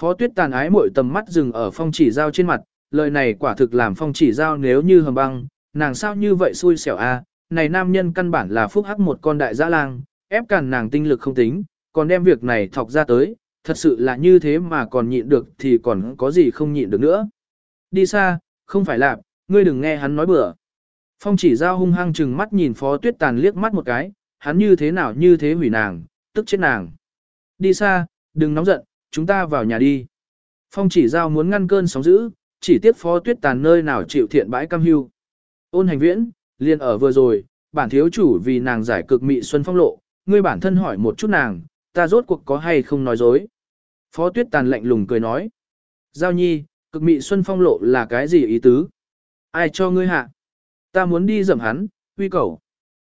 Phó tuyết tàn ái mỗi tầm mắt dừng ở phong chỉ giao trên mặt, lời này quả thực làm phong chỉ giao nếu như hầm băng, nàng sao như vậy xui xẻo a này nam nhân căn bản là phúc hắc một con đại dã lang, ép cản nàng tinh lực không tính, còn đem việc này thọc ra tới, thật sự là như thế mà còn nhịn được thì còn có gì không nhịn được nữa. Đi xa, không phải lạp, ngươi đừng nghe hắn nói bừa. Phong chỉ giao hung hăng chừng mắt nhìn phó tuyết tàn liếc mắt một cái, hắn như thế nào như thế hủy nàng, tức chết nàng. Đi xa, đừng nóng giận, chúng ta vào nhà đi. Phong chỉ giao muốn ngăn cơn sóng dữ, chỉ tiếc phó tuyết tàn nơi nào chịu thiện bãi cam hưu. Ôn hành viễn, liền ở vừa rồi, bản thiếu chủ vì nàng giải cực mị xuân phong lộ, ngươi bản thân hỏi một chút nàng, ta rốt cuộc có hay không nói dối. Phó tuyết tàn lạnh lùng cười nói. Giao nhi, cực mị xuân phong lộ là cái gì ý tứ? Ai cho ngươi hạ? Ta muốn đi dầm hắn, uy cầu.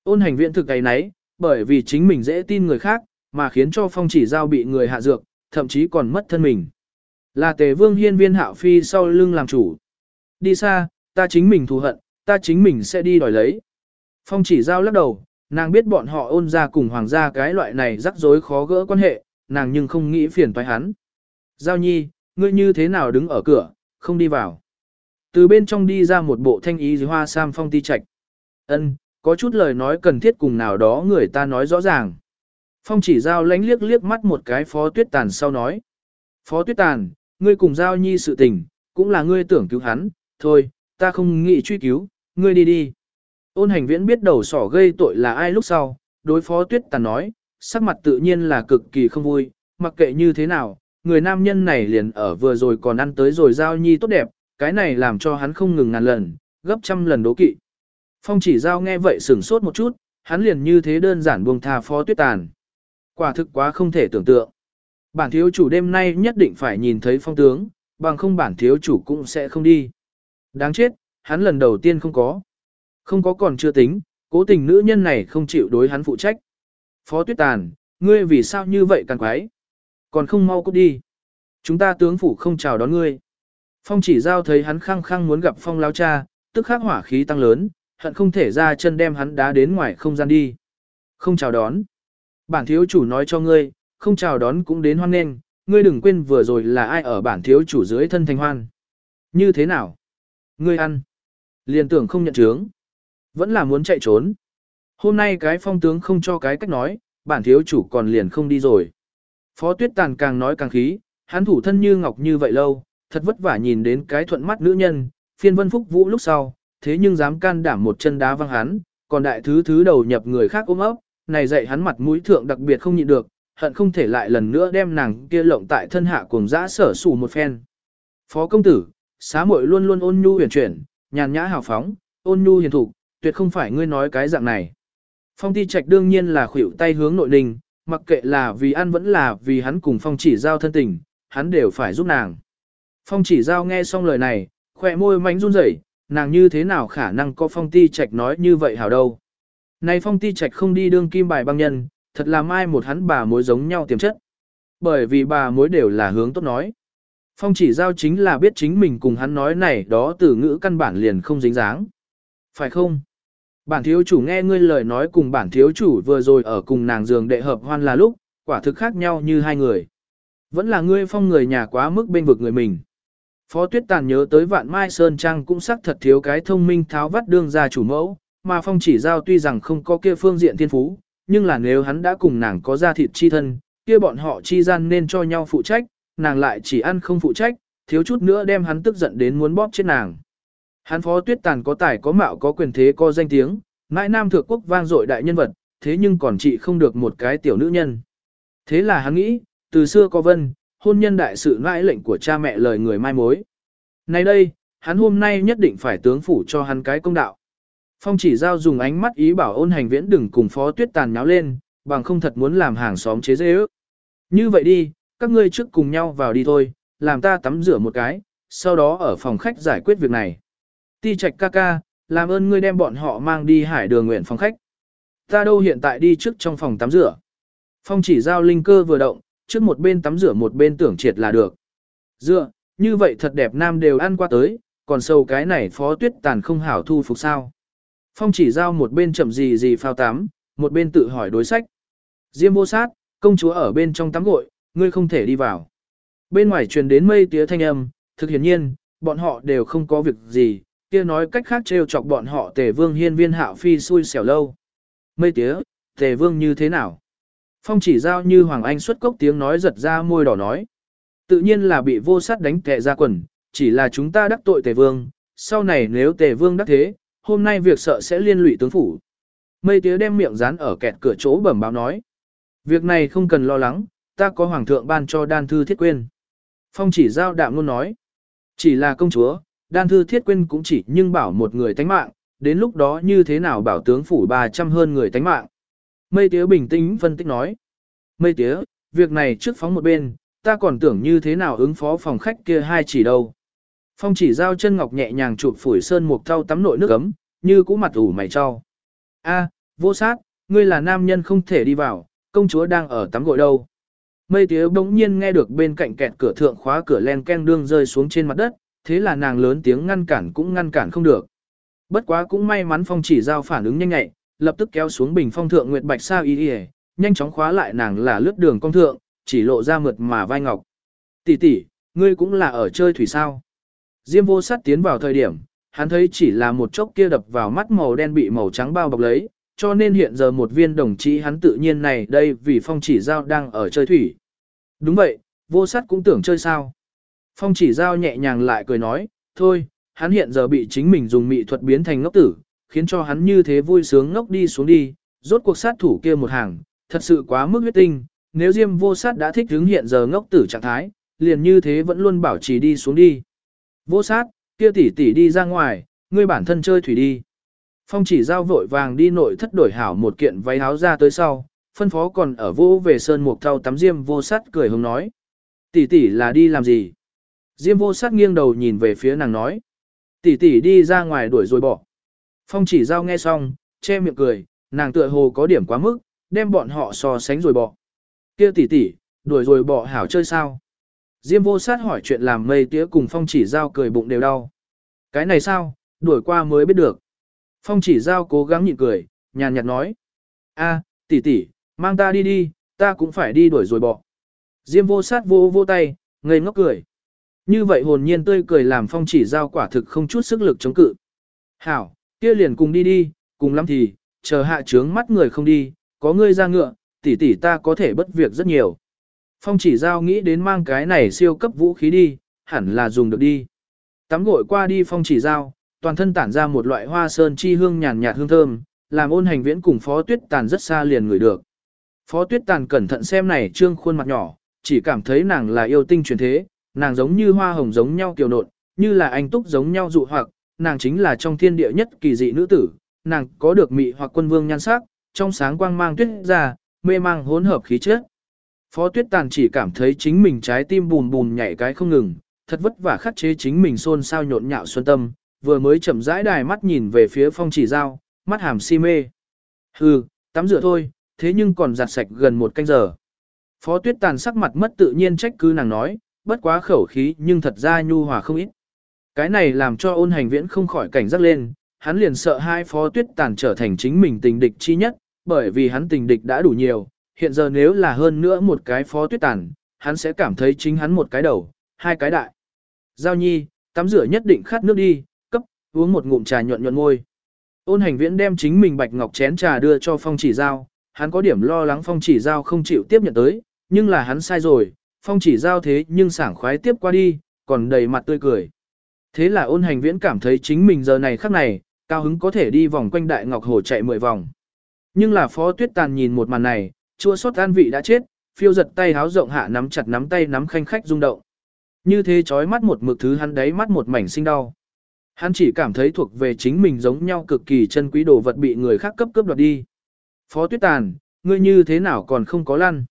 Ôn hành viện thực ấy nấy, bởi vì chính mình dễ tin người khác, mà khiến cho phong chỉ giao bị người hạ dược, thậm chí còn mất thân mình. Là tề vương hiên viên hạo phi sau lưng làm chủ. Đi xa, ta chính mình thù hận, ta chính mình sẽ đi đòi lấy. Phong chỉ giao lắc đầu, nàng biết bọn họ ôn ra cùng hoàng gia cái loại này rắc rối khó gỡ quan hệ, nàng nhưng không nghĩ phiền toái hắn. Giao nhi, ngươi như thế nào đứng ở cửa, không đi vào. Từ bên trong đi ra một bộ thanh ý hoa sam phong ti trạch. Ân, có chút lời nói cần thiết cùng nào đó người ta nói rõ ràng. Phong chỉ giao lánh liếc liếc mắt một cái phó tuyết tàn sau nói. Phó tuyết tàn, ngươi cùng giao nhi sự tình, cũng là ngươi tưởng cứu hắn, thôi, ta không nghĩ truy cứu, ngươi đi đi. Ôn hành viễn biết đầu sỏ gây tội là ai lúc sau, đối phó tuyết tàn nói, sắc mặt tự nhiên là cực kỳ không vui, mặc kệ như thế nào, người nam nhân này liền ở vừa rồi còn ăn tới rồi giao nhi tốt đẹp, cái này làm cho hắn không ngừng ngàn lần, gấp trăm lần đố kỵ. Phong chỉ giao nghe vậy sửng sốt một chút, hắn liền như thế đơn giản buông tha phó tuyết tàn. Quả thực quá không thể tưởng tượng. Bản thiếu chủ đêm nay nhất định phải nhìn thấy phong tướng, bằng không bản thiếu chủ cũng sẽ không đi. Đáng chết, hắn lần đầu tiên không có. Không có còn chưa tính, cố tình nữ nhân này không chịu đối hắn phụ trách. Phó tuyết tàn, ngươi vì sao như vậy càng quái? Còn không mau cút đi. Chúng ta tướng phủ không chào đón ngươi. Phong chỉ giao thấy hắn khăng khăng muốn gặp phong lao cha, tức khắc hỏa khí tăng lớn, hận không thể ra chân đem hắn đá đến ngoài không gian đi. Không chào đón. Bản thiếu chủ nói cho ngươi, không chào đón cũng đến hoan nghênh, ngươi đừng quên vừa rồi là ai ở bản thiếu chủ dưới thân thành hoan. Như thế nào? Ngươi ăn. Liền tưởng không nhận chướng. Vẫn là muốn chạy trốn. Hôm nay cái phong tướng không cho cái cách nói, bản thiếu chủ còn liền không đi rồi. Phó tuyết tàn càng nói càng khí, hắn thủ thân như ngọc như vậy lâu, thật vất vả nhìn đến cái thuận mắt nữ nhân, phiên vân phúc vũ lúc sau, thế nhưng dám can đảm một chân đá văng hắn, còn đại thứ thứ đầu nhập người khác ôm ấp, này dạy hắn mặt mũi thượng đặc biệt không nhịn được, hận không thể lại lần nữa đem nàng kia lộng tại thân hạ cuồng dã sở sủ một phen. Phó công tử, xá muội luôn luôn ôn nhu huyền chuyển, nhàn nhã hào phóng, ôn nhu hiền thục, tuyệt không phải ngươi nói cái dạng này. Phong ti trạch đương nhiên là khuỷu tay hướng nội đình, mặc kệ là vì ăn vẫn là vì hắn cùng phong chỉ giao thân tình, hắn đều phải giúp nàng. Phong chỉ giao nghe xong lời này, khỏe môi mánh run rẩy, nàng như thế nào khả năng có phong ti trạch nói như vậy hảo đâu. Này phong ti trạch không đi đương kim bài băng nhân, thật là mai một hắn bà mối giống nhau tiềm chất. Bởi vì bà mối đều là hướng tốt nói. Phong chỉ giao chính là biết chính mình cùng hắn nói này đó từ ngữ căn bản liền không dính dáng. Phải không? Bản thiếu chủ nghe ngươi lời nói cùng bản thiếu chủ vừa rồi ở cùng nàng giường đệ hợp hoan là lúc, quả thực khác nhau như hai người. Vẫn là ngươi phong người nhà quá mức bên vực người mình. Phó Tuyết Tàn nhớ tới Vạn Mai Sơn Trang cũng xác thật thiếu cái thông minh tháo vắt đương ra chủ mẫu, mà phong chỉ giao tuy rằng không có kia phương diện thiên phú, nhưng là nếu hắn đã cùng nàng có ra thịt chi thân, kia bọn họ chi gian nên cho nhau phụ trách, nàng lại chỉ ăn không phụ trách, thiếu chút nữa đem hắn tức giận đến muốn bóp chết nàng. Hắn phó tuyết tàn có tài có mạo có quyền thế có danh tiếng, mãi nam thượng quốc vang dội đại nhân vật, thế nhưng còn trị không được một cái tiểu nữ nhân. Thế là hắn nghĩ, từ xưa có vân, hôn nhân đại sự ngãi lệnh của cha mẹ lời người mai mối. Này đây, hắn hôm nay nhất định phải tướng phủ cho hắn cái công đạo. Phong chỉ giao dùng ánh mắt ý bảo ôn hành viễn đừng cùng phó tuyết tàn nháo lên, bằng không thật muốn làm hàng xóm chế dễ ước. Như vậy đi, các ngươi trước cùng nhau vào đi thôi, làm ta tắm rửa một cái, sau đó ở phòng khách giải quyết việc này. Ti trạch ca ca, làm ơn ngươi đem bọn họ mang đi hải đường nguyện phòng khách. Ta đâu hiện tại đi trước trong phòng tắm rửa. Phong chỉ giao linh cơ vừa động, trước một bên tắm rửa một bên tưởng triệt là được. Dựa, như vậy thật đẹp nam đều ăn qua tới, còn sâu cái này phó tuyết tàn không hảo thu phục sao. Phong chỉ giao một bên chậm gì gì phao tắm, một bên tự hỏi đối sách. Diêm vô sát, công chúa ở bên trong tắm gội, ngươi không thể đi vào. Bên ngoài truyền đến mây tía thanh âm, thực hiển nhiên, bọn họ đều không có việc gì, kia nói cách khác trêu chọc bọn họ tề vương hiên viên hạo phi xui xẻo lâu. Mây tía, tề vương như thế nào? Phong chỉ giao như Hoàng Anh xuất cốc tiếng nói giật ra môi đỏ nói. Tự nhiên là bị vô sát đánh tệ ra quần, chỉ là chúng ta đắc tội tề vương, sau này nếu tề vương đắc thế, hôm nay việc sợ sẽ liên lụy tướng phủ. Mây tía đem miệng dán ở kẹt cửa chỗ bẩm báo nói. Việc này không cần lo lắng, ta có hoàng thượng ban cho đan thư thiết quyên. Phong chỉ giao đạm luôn nói. Chỉ là công chúa, đan thư thiết quyên cũng chỉ nhưng bảo một người tánh mạng, đến lúc đó như thế nào bảo tướng phủ 300 hơn người tánh mạng. Mây tía bình tĩnh phân tích nói. Mây tía, việc này trước phóng một bên, ta còn tưởng như thế nào ứng phó phòng khách kia hai chỉ đâu. Phong chỉ giao chân ngọc nhẹ nhàng chụp phủi sơn mục thau tắm nội nước ấm, như cũ mặt ủ mày cho. A, vô sát, ngươi là nam nhân không thể đi vào, công chúa đang ở tắm gội đâu. Mây tía bỗng nhiên nghe được bên cạnh kẹt cửa thượng khóa cửa len ken đương rơi xuống trên mặt đất, thế là nàng lớn tiếng ngăn cản cũng ngăn cản không được. Bất quá cũng may mắn phong chỉ giao phản ứng nhanh nhạy, lập tức kéo xuống bình phong thượng nguyệt bạch sao y y, nhanh chóng khóa lại nàng là lướt đường công thượng, chỉ lộ ra mượt mà vai ngọc. Tỷ tỷ, ngươi cũng là ở chơi thủy sao? Diêm vô sát tiến vào thời điểm, hắn thấy chỉ là một chốc kia đập vào mắt màu đen bị màu trắng bao bọc lấy, cho nên hiện giờ một viên đồng chí hắn tự nhiên này đây vì phong chỉ giao đang ở chơi thủy. Đúng vậy, vô sát cũng tưởng chơi sao. Phong chỉ giao nhẹ nhàng lại cười nói, thôi, hắn hiện giờ bị chính mình dùng mị thuật biến thành ngốc tử, khiến cho hắn như thế vui sướng ngốc đi xuống đi, rốt cuộc sát thủ kia một hàng, thật sự quá mức huyết tinh, nếu Diêm vô sát đã thích hứng hiện giờ ngốc tử trạng thái, liền như thế vẫn luôn bảo trì đi xuống đi. Vô sát, kia tỷ tỷ đi ra ngoài, ngươi bản thân chơi thủy đi. Phong chỉ giao vội vàng đi nội thất đổi hảo một kiện váy áo ra tới sau, phân phó còn ở vô về sơn mục thau tắm Diêm vô sát cười hùng nói. Tỷ tỷ là đi làm gì? Diêm vô sát nghiêng đầu nhìn về phía nàng nói. Tỷ tỷ đi ra ngoài đuổi rồi bỏ. Phong chỉ giao nghe xong, che miệng cười, nàng tựa hồ có điểm quá mức, đem bọn họ so sánh rồi bỏ. Kia tỷ tỷ, đuổi rồi bỏ hảo chơi sao? Diêm vô sát hỏi chuyện làm mây tía cùng phong chỉ giao cười bụng đều đau. Cái này sao, đuổi qua mới biết được. Phong chỉ giao cố gắng nhịn cười, nhàn nhạt nói. a tỷ tỷ, mang ta đi đi, ta cũng phải đi đuổi rồi bỏ. Diêm vô sát vô vô tay, ngây ngốc cười. Như vậy hồn nhiên tươi cười làm phong chỉ giao quả thực không chút sức lực chống cự. Hảo, kia liền cùng đi đi, cùng lắm thì, chờ hạ trướng mắt người không đi, có ngươi ra ngựa, tỷ tỷ ta có thể bất việc rất nhiều. Phong chỉ giao nghĩ đến mang cái này siêu cấp vũ khí đi, hẳn là dùng được đi. Tắm gội qua đi phong chỉ giao, toàn thân tản ra một loại hoa sơn chi hương nhàn nhạt hương thơm, làm ôn hành viễn cùng phó tuyết tàn rất xa liền người được. Phó tuyết tàn cẩn thận xem này trương khuôn mặt nhỏ, chỉ cảm thấy nàng là yêu tinh truyền thế, nàng giống như hoa hồng giống nhau kiều nộn, như là anh túc giống nhau dụ hoặc, nàng chính là trong thiên địa nhất kỳ dị nữ tử, nàng có được mị hoặc quân vương nhan sắc, trong sáng quang mang tuyết ra, mê mang hỗn hợp khí chất. Phó Tuyết Tàn chỉ cảm thấy chính mình trái tim bùn bùn nhảy cái không ngừng, thật vất vả khắc chế chính mình xôn xao nhộn nhạo xuân tâm, vừa mới chậm rãi đài mắt nhìn về phía phong chỉ giao, mắt hàm si mê. Hừ, tắm rửa thôi, thế nhưng còn giặt sạch gần một canh giờ. Phó Tuyết Tàn sắc mặt mất tự nhiên trách cứ nàng nói, bất quá khẩu khí nhưng thật ra nhu hòa không ít. Cái này làm cho ôn hành viễn không khỏi cảnh giác lên, hắn liền sợ hai Phó Tuyết Tàn trở thành chính mình tình địch chi nhất, bởi vì hắn tình địch đã đủ nhiều, hiện giờ nếu là hơn nữa một cái phó tuyết tàn, hắn sẽ cảm thấy chính hắn một cái đầu, hai cái đại. Giao nhi, tắm rửa nhất định khát nước đi, cấp, uống một ngụm trà nhuận nhuận môi. Ôn hành viễn đem chính mình bạch ngọc chén trà đưa cho phong chỉ giao, hắn có điểm lo lắng phong chỉ giao không chịu tiếp nhận tới, nhưng là hắn sai rồi, phong chỉ giao thế nhưng sảng khoái tiếp qua đi, còn đầy mặt tươi cười. Thế là ôn hành viễn cảm thấy chính mình giờ này khắc này, cao hứng có thể đi vòng quanh đại ngọc hồ chạy mười vòng. Nhưng là phó tuyết tàn nhìn một màn này, chua xót an vị đã chết, phiêu giật tay háo rộng hạ nắm chặt nắm tay nắm khanh khách rung động. Như thế chói mắt một mực thứ hắn đáy mắt một mảnh sinh đau. Hắn chỉ cảm thấy thuộc về chính mình giống nhau cực kỳ chân quý đồ vật bị người khác cấp cướp đoạt đi. Phó Tuyết Tàn, ngươi như thế nào còn không có lăn.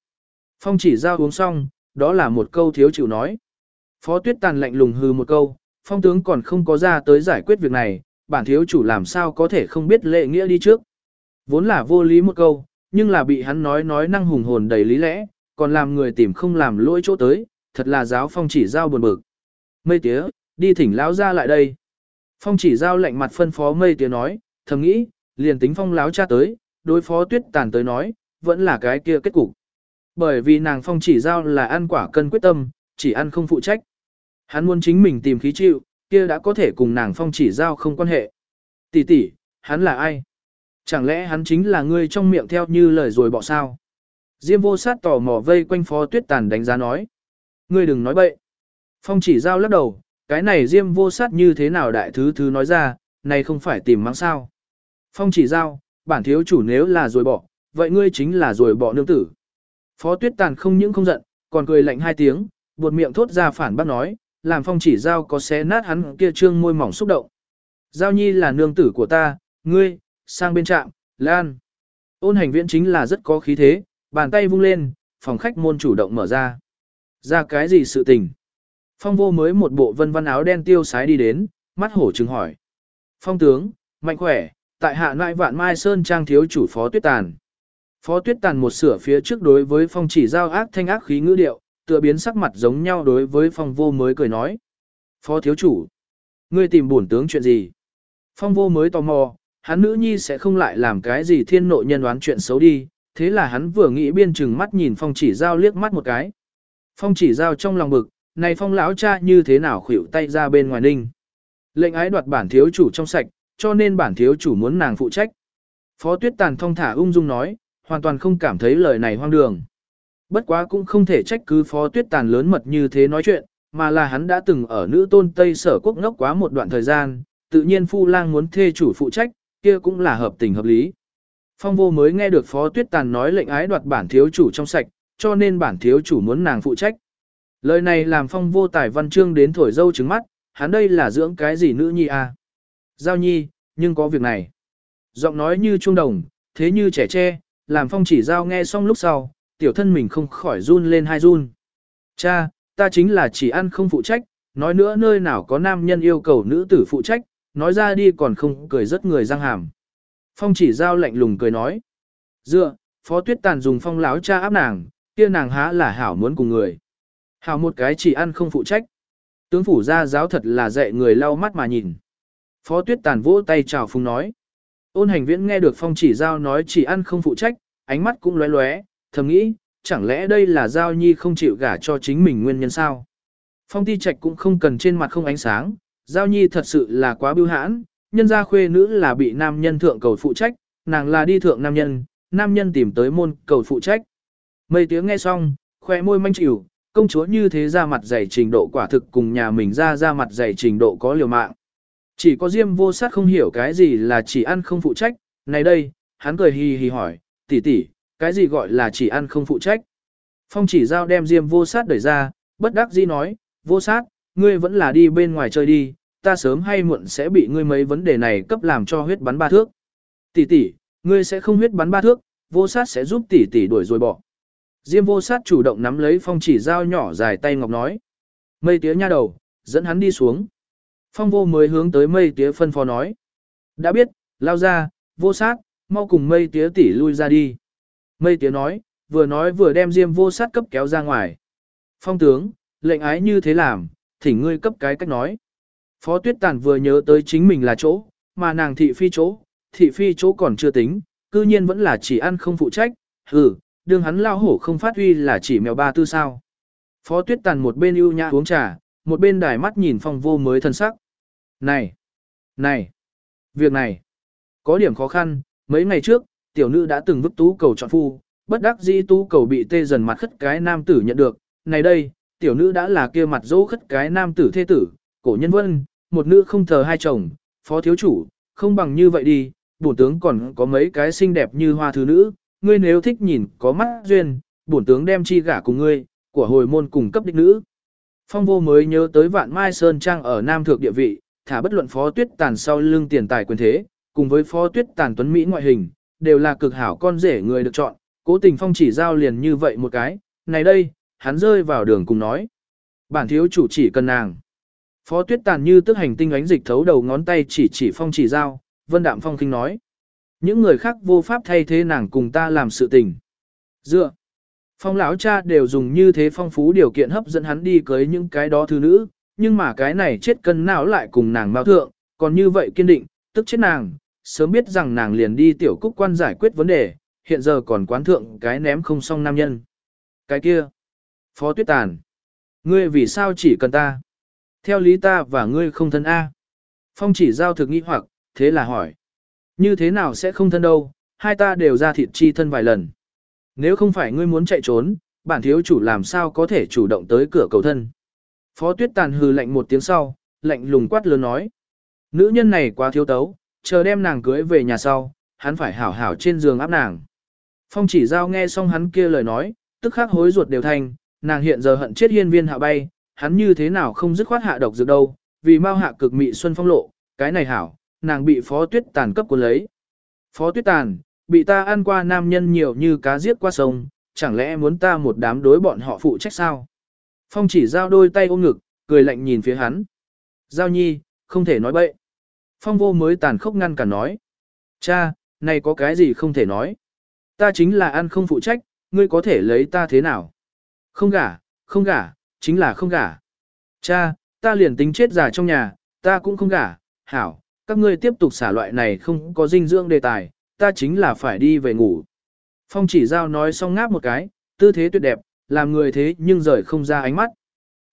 Phong chỉ giao uống xong, đó là một câu thiếu chịu nói. Phó Tuyết Tàn lạnh lùng hư một câu, phong tướng còn không có ra tới giải quyết việc này, bản thiếu chủ làm sao có thể không biết lệ nghĩa đi trước. Vốn là vô lý một câu, nhưng là bị hắn nói nói năng hùng hồn đầy lý lẽ, còn làm người tìm không làm lỗi chỗ tới, thật là giáo phong chỉ giao buồn bực. Mây tía, đi thỉnh lão ra lại đây. Phong chỉ giao lạnh mặt phân phó mây tía nói, thầm nghĩ, liền tính phong láo cha tới, đối phó tuyết tàn tới nói, vẫn là cái kia kết cục. Bởi vì nàng phong chỉ giao là ăn quả cân quyết tâm, chỉ ăn không phụ trách. Hắn muốn chính mình tìm khí chịu, kia đã có thể cùng nàng phong chỉ giao không quan hệ. Tỷ tỷ, hắn là ai? Chẳng lẽ hắn chính là ngươi trong miệng theo như lời rồi bỏ sao? Diêm vô sát tò mò vây quanh phó tuyết tàn đánh giá nói. Ngươi đừng nói bậy. Phong chỉ giao lắc đầu, cái này diêm vô sát như thế nào đại thứ thứ nói ra, này không phải tìm mắng sao. Phong chỉ giao, bản thiếu chủ nếu là rồi bỏ, vậy ngươi chính là rồi bỏ nương tử. Phó tuyết tàn không những không giận, còn cười lạnh hai tiếng, buột miệng thốt ra phản bác nói, làm phong chỉ giao có xé nát hắn kia trương môi mỏng xúc động. Giao nhi là nương tử của ta, ngươi, sang bên trạm, lan. Ôn hành viễn chính là rất có khí thế, bàn tay vung lên, phòng khách môn chủ động mở ra. Ra cái gì sự tình? Phong vô mới một bộ vân văn áo đen tiêu sái đi đến, mắt hổ trừng hỏi. Phong tướng, mạnh khỏe, tại hạ nại vạn mai sơn trang thiếu chủ phó tuyết tàn. Phó tuyết tàn một sửa phía trước đối với phong chỉ giao ác thanh ác khí ngữ điệu, tựa biến sắc mặt giống nhau đối với phong vô mới cười nói. Phó thiếu chủ, ngươi tìm bổn tướng chuyện gì? Phong vô mới tò mò, hắn nữ nhi sẽ không lại làm cái gì thiên nội nhân đoán chuyện xấu đi, thế là hắn vừa nghĩ biên chừng mắt nhìn phong chỉ giao liếc mắt một cái. Phong chỉ giao trong lòng bực, này phong lão cha như thế nào khuỷu tay ra bên ngoài ninh. Lệnh ái đoạt bản thiếu chủ trong sạch, cho nên bản thiếu chủ muốn nàng phụ trách. Phó tuyết tàn thong thả ung dung nói, hoàn toàn không cảm thấy lời này hoang đường. Bất quá cũng không thể trách cứ phó tuyết tàn lớn mật như thế nói chuyện, mà là hắn đã từng ở nữ tôn Tây sở quốc ngốc quá một đoạn thời gian, tự nhiên phu lang muốn thê chủ phụ trách, kia cũng là hợp tình hợp lý. Phong vô mới nghe được phó tuyết tàn nói lệnh ái đoạt bản thiếu chủ trong sạch, cho nên bản thiếu chủ muốn nàng phụ trách. Lời này làm phong vô tài văn chương đến thổi dâu trứng mắt, hắn đây là dưỡng cái gì nữ nhi à? Giao nhi, nhưng có việc này. Giọng nói như trung đồng, thế như trẻ tre, làm phong chỉ giao nghe xong lúc sau, tiểu thân mình không khỏi run lên hai run. Cha, ta chính là chỉ ăn không phụ trách, nói nữa nơi nào có nam nhân yêu cầu nữ tử phụ trách, nói ra đi còn không cười rất người răng hàm. Phong chỉ giao lạnh lùng cười nói. Dựa, phó tuyết tàn dùng phong láo cha áp nàng, kia nàng há là hảo muốn cùng người. Hảo một cái chỉ ăn không phụ trách. Tướng phủ gia giáo thật là dạy người lau mắt mà nhìn. Phó tuyết tàn vỗ tay chào phung nói. Ôn hành viễn nghe được phong chỉ giao nói chỉ ăn không phụ trách, ánh mắt cũng lóe lóe, thầm nghĩ, chẳng lẽ đây là giao nhi không chịu gả cho chính mình nguyên nhân sao? Phong ti trạch cũng không cần trên mặt không ánh sáng, giao nhi thật sự là quá biêu hãn, nhân gia khuê nữ là bị nam nhân thượng cầu phụ trách, nàng là đi thượng nam nhân, nam nhân tìm tới môn cầu phụ trách. Mây tiếng nghe xong, khoe môi manh chịu, công chúa như thế ra mặt dày trình độ quả thực cùng nhà mình ra ra mặt dày trình độ có liều mạng. Chỉ có Diêm vô sát không hiểu cái gì là chỉ ăn không phụ trách, này đây, hắn cười hì hì hỏi, tỷ tỷ, cái gì gọi là chỉ ăn không phụ trách. Phong chỉ giao đem Diêm vô sát đẩy ra, bất đắc dĩ nói, vô sát, ngươi vẫn là đi bên ngoài chơi đi, ta sớm hay muộn sẽ bị ngươi mấy vấn đề này cấp làm cho huyết bắn ba thước. Tỷ tỷ, ngươi sẽ không huyết bắn ba thước, vô sát sẽ giúp tỷ tỷ đuổi rồi bỏ. Diêm vô sát chủ động nắm lấy phong chỉ dao nhỏ dài tay ngọc nói. Mây tía nha đầu, dẫn hắn đi xuống. Phong vô mới hướng tới mây tía phân phó nói. Đã biết, lao ra, vô sát, mau cùng mây tía tỷ lui ra đi. Mây tía nói, vừa nói vừa đem diêm vô sát cấp kéo ra ngoài. Phong tướng, lệnh ái như thế làm, thỉnh ngươi cấp cái cách nói. Phó tuyết tàn vừa nhớ tới chính mình là chỗ, mà nàng thị phi chỗ, thị phi chỗ còn chưa tính, cư nhiên vẫn là chỉ ăn không phụ trách, hừ, đương hắn lao hổ không phát huy là chỉ mèo ba tư sao. Phó tuyết tàn một bên ưu nhã uống trà, một bên đài mắt nhìn phong vô mới thân sắc. Này! Này! Việc này! Có điểm khó khăn, mấy ngày trước, tiểu nữ đã từng vứt tú cầu chọn phu, bất đắc dĩ tú cầu bị tê dần mặt khất cái nam tử nhận được. Này đây, tiểu nữ đã là kia mặt dỗ khất cái nam tử thê tử, cổ nhân vân, một nữ không thờ hai chồng, phó thiếu chủ, không bằng như vậy đi, bổn tướng còn có mấy cái xinh đẹp như hoa thứ nữ, ngươi nếu thích nhìn có mắt duyên, bổn tướng đem chi gả cùng ngươi, của hồi môn cùng cấp đích nữ. Phong vô mới nhớ tới vạn mai sơn trang ở Nam Thượng địa vị, thả bất luận phó tuyết tàn sau lưng tiền tài quyền thế, cùng với phó tuyết tàn tuấn Mỹ ngoại hình, đều là cực hảo con rể người được chọn, cố tình phong chỉ giao liền như vậy một cái, này đây, hắn rơi vào đường cùng nói. Bản thiếu chủ chỉ cần nàng. Phó tuyết tàn như tức hành tinh ánh dịch thấu đầu ngón tay chỉ chỉ phong chỉ giao, vân đạm phong kinh nói. Những người khác vô pháp thay thế nàng cùng ta làm sự tình. Dựa. Phong lão cha đều dùng như thế phong phú điều kiện hấp dẫn hắn đi cưới những cái đó thứ nữ, nhưng mà cái này chết cân não lại cùng nàng mao thượng, còn như vậy kiên định, tức chết nàng, sớm biết rằng nàng liền đi tiểu cúc quan giải quyết vấn đề, hiện giờ còn quán thượng cái ném không xong nam nhân. Cái kia, Phó Tuyết Tàn, ngươi vì sao chỉ cần ta? Theo lý ta và ngươi không thân A. Phong chỉ giao thực nghĩ hoặc, thế là hỏi. Như thế nào sẽ không thân đâu, hai ta đều ra thịt chi thân vài lần. Nếu không phải ngươi muốn chạy trốn, bản thiếu chủ làm sao có thể chủ động tới cửa cầu thân. Phó tuyết tàn hừ lạnh một tiếng sau, lạnh lùng quát lớn nói. Nữ nhân này quá thiếu tấu, chờ đem nàng cưới về nhà sau, hắn phải hảo hảo trên giường áp nàng. Phong chỉ giao nghe xong hắn kia lời nói, tức khắc hối ruột đều thành, nàng hiện giờ hận chết hiên viên hạ bay, hắn như thế nào không dứt khoát hạ độc dược đâu, vì mau hạ cực mị xuân phong lộ, cái này hảo, nàng bị phó tuyết tàn cấp của lấy. Phó tuyết tàn, bị ta ăn qua nam nhân nhiều như cá giết qua sông, chẳng lẽ muốn ta một đám đối bọn họ phụ trách sao? Phong chỉ giao đôi tay ôm ngực, cười lạnh nhìn phía hắn. Giao nhi, không thể nói bậy. Phong vô mới tàn khốc ngăn cả nói. Cha, này có cái gì không thể nói. Ta chính là ăn không phụ trách, ngươi có thể lấy ta thế nào? Không gả, không gả, chính là không gả. Cha, ta liền tính chết già trong nhà, ta cũng không gả, hảo, các ngươi tiếp tục xả loại này không có dinh dưỡng đề tài, ta chính là phải đi về ngủ. Phong chỉ giao nói xong ngáp một cái, tư thế tuyệt đẹp, làm người thế nhưng rời không ra ánh mắt.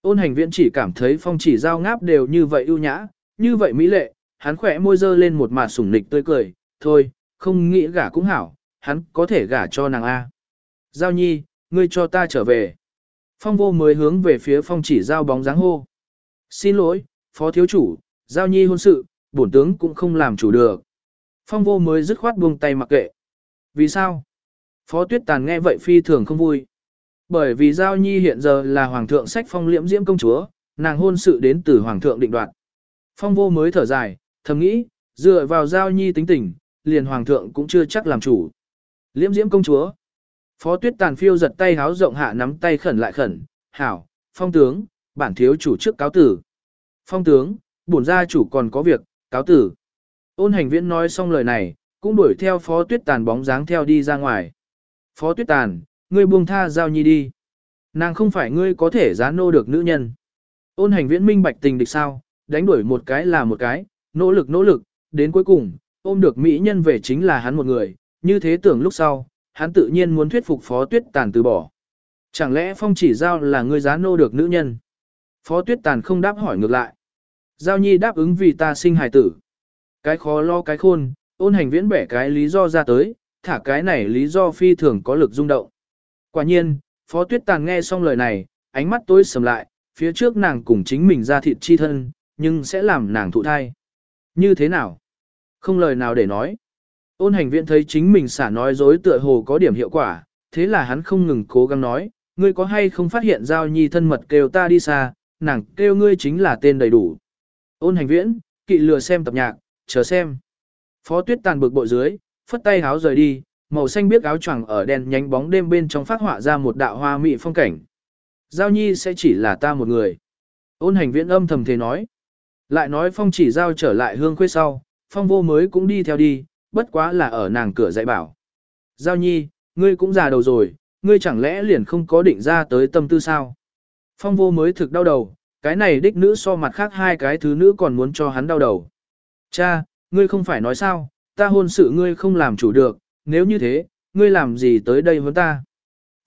Ôn hành viện chỉ cảm thấy phong chỉ giao ngáp đều như vậy ưu nhã, như vậy mỹ lệ, hắn khỏe môi dơ lên một mặt sủng nịch tươi cười, thôi, không nghĩ gả cũng hảo, hắn có thể gả cho nàng A. Giao nhi, ngươi cho ta trở về. Phong vô mới hướng về phía phong chỉ giao bóng dáng hô. Xin lỗi, phó thiếu chủ, giao nhi hôn sự, bổn tướng cũng không làm chủ được. Phong vô mới dứt khoát buông tay mặc kệ. Vì sao? Phó tuyết tàn nghe vậy phi thường không vui. Bởi vì Giao Nhi hiện giờ là Hoàng thượng sách phong liễm diễm công chúa, nàng hôn sự đến từ Hoàng thượng định đoạt. Phong vô mới thở dài, thầm nghĩ, dựa vào Giao Nhi tính tình, liền Hoàng thượng cũng chưa chắc làm chủ. Liễm diễm công chúa. Phó tuyết tàn phiêu giật tay háo rộng hạ nắm tay khẩn lại khẩn, hảo, phong tướng, bản thiếu chủ trước cáo tử. Phong tướng, bổn gia chủ còn có việc, cáo tử. Ôn hành viễn nói xong lời này, cũng đuổi theo phó tuyết tàn bóng dáng theo đi ra ngoài. Phó tuyết tàn, ngươi buông tha giao nhi đi. Nàng không phải ngươi có thể giá nô được nữ nhân. Ôn hành viễn minh bạch tình địch sao, đánh đuổi một cái là một cái, nỗ lực nỗ lực, đến cuối cùng, ôm được mỹ nhân về chính là hắn một người, như thế tưởng lúc sau, hắn tự nhiên muốn thuyết phục phó tuyết tàn từ bỏ. Chẳng lẽ phong chỉ giao là người giá nô được nữ nhân? Phó tuyết tàn không đáp hỏi ngược lại. Giao nhi đáp ứng vì ta sinh hài tử. Cái khó lo cái khôn, ôn hành viễn bẻ cái lý do ra tới, thả cái này lý do phi thường có lực rung động. Quả nhiên, Phó Tuyết Tàn nghe xong lời này, ánh mắt tối sầm lại, phía trước nàng cùng chính mình ra thịt chi thân, nhưng sẽ làm nàng thụ thai. Như thế nào? Không lời nào để nói. Ôn hành viện thấy chính mình xả nói dối tựa hồ có điểm hiệu quả, thế là hắn không ngừng cố gắng nói, ngươi có hay không phát hiện giao nhi thân mật kêu ta đi xa, nàng kêu ngươi chính là tên đầy đủ. Ôn hành viễn, kỵ lừa xem tập nhạc, chờ xem. Phó tuyết tàn bực bội dưới, phất tay háo rời đi, màu xanh biếc áo choàng ở đèn nhánh bóng đêm bên trong phát họa ra một đạo hoa mị phong cảnh. Giao nhi sẽ chỉ là ta một người. Ôn hành viễn âm thầm thế nói. Lại nói phong chỉ giao trở lại hương khuê sau, phong vô mới cũng đi theo đi, bất quá là ở nàng cửa dạy bảo. Giao nhi, ngươi cũng già đầu rồi, ngươi chẳng lẽ liền không có định ra tới tâm tư sao? Phong vô mới thực đau đầu, cái này đích nữ so mặt khác hai cái thứ nữ còn muốn cho hắn đau đầu. Cha, ngươi không phải nói sao, ta hôn sự ngươi không làm chủ được, nếu như thế, ngươi làm gì tới đây với ta?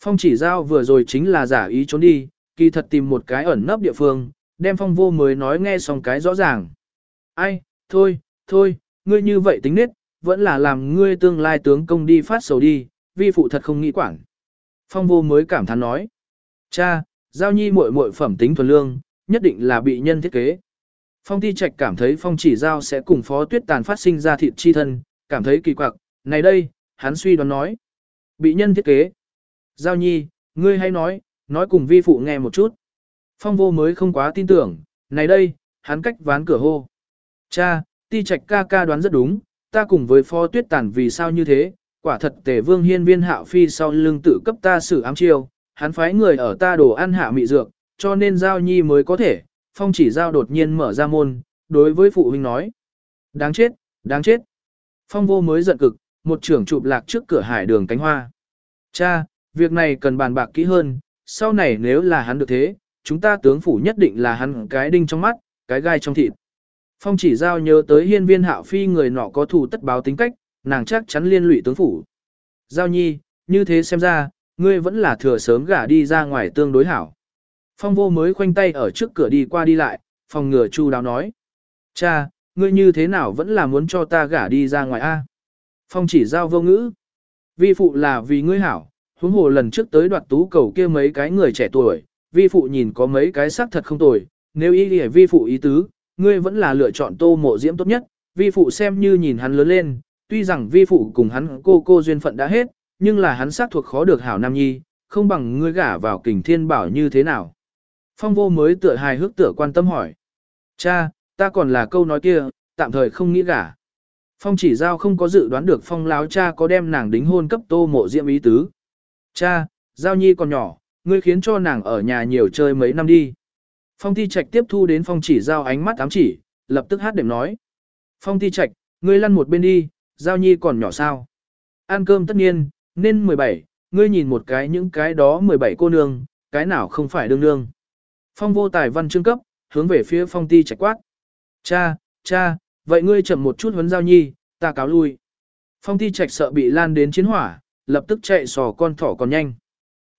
Phong chỉ giao vừa rồi chính là giả ý trốn đi, kỳ thật tìm một cái ẩn nấp địa phương, đem phong vô mới nói nghe xong cái rõ ràng. Ai, thôi, thôi, ngươi như vậy tính nết, vẫn là làm ngươi tương lai tướng công đi phát sầu đi, vi phụ thật không nghĩ quản. Phong vô mới cảm thán nói. Cha, giao nhi muội muội phẩm tính thuần lương, nhất định là bị nhân thiết kế. Phong ti trạch cảm thấy phong chỉ giao sẽ cùng phó tuyết tàn phát sinh ra thịt chi thân, cảm thấy kỳ quặc, này đây, hắn suy đoán nói. Bị nhân thiết kế. Giao nhi, ngươi hay nói, nói cùng vi phụ nghe một chút. Phong vô mới không quá tin tưởng, này đây, hắn cách ván cửa hô. Cha, ti trạch ca ca đoán rất đúng, ta cùng với phó tuyết tàn vì sao như thế, quả thật tề vương hiên viên hạo phi sau lưng tự cấp ta xử ám chiêu, hắn phái người ở ta đồ ăn hạ mị dược, cho nên giao nhi mới có thể, phong chỉ giao đột nhiên mở ra môn, đối với phụ huynh nói. Đáng chết, đáng chết. Phong vô mới giận cực, một trưởng chụp lạc trước cửa hải đường cánh hoa. Cha, việc này cần bàn bạc kỹ hơn, sau này nếu là hắn được thế, chúng ta tướng phủ nhất định là hắn cái đinh trong mắt, cái gai trong thịt. Phong chỉ giao nhớ tới hiên viên hạo phi người nọ có thù tất báo tính cách, nàng chắc chắn liên lụy tướng phủ. Giao nhi, như thế xem ra, ngươi vẫn là thừa sớm gả đi ra ngoài tương đối hảo. Phong vô mới khoanh tay ở trước cửa đi qua đi lại, phòng ngừa chu đáo nói. Cha, ngươi như thế nào vẫn là muốn cho ta gả đi ra ngoài a? Phong chỉ giao vô ngữ. Vi phụ là vì ngươi hảo, huống hồ lần trước tới đoạt tú cầu kia mấy cái người trẻ tuổi, vi phụ nhìn có mấy cái sắc thật không tồi, nếu ý nghĩa vi phụ ý tứ, ngươi vẫn là lựa chọn tô mộ diễm tốt nhất, vi phụ xem như nhìn hắn lớn lên, tuy rằng vi phụ cùng hắn cô cô duyên phận đã hết, nhưng là hắn xác thuộc khó được hảo nam nhi, không bằng ngươi gả vào kình thiên bảo như thế nào. Phong vô mới tựa hài hước tựa quan tâm hỏi. Cha, ta còn là câu nói kia, tạm thời không nghĩ gả. Phong chỉ giao không có dự đoán được phong láo cha có đem nàng đính hôn cấp tô mộ diễm ý tứ. Cha, giao nhi còn nhỏ, ngươi khiến cho nàng ở nhà nhiều chơi mấy năm đi. Phong ti trạch tiếp thu đến phong chỉ giao ánh mắt ám chỉ, lập tức hát đệm nói. Phong ti trạch, ngươi lăn một bên đi, giao nhi còn nhỏ sao. Ăn cơm tất nhiên, nên 17, ngươi nhìn một cái những cái đó 17 cô nương, cái nào không phải đương đương. Phong vô tài văn chương cấp, hướng về phía phong ti trạch quát. Cha, cha, vậy ngươi chậm một chút huấn giao nhi, ta cáo lui. Phong ti trạch sợ bị lan đến chiến hỏa, lập tức chạy sò con thỏ còn nhanh.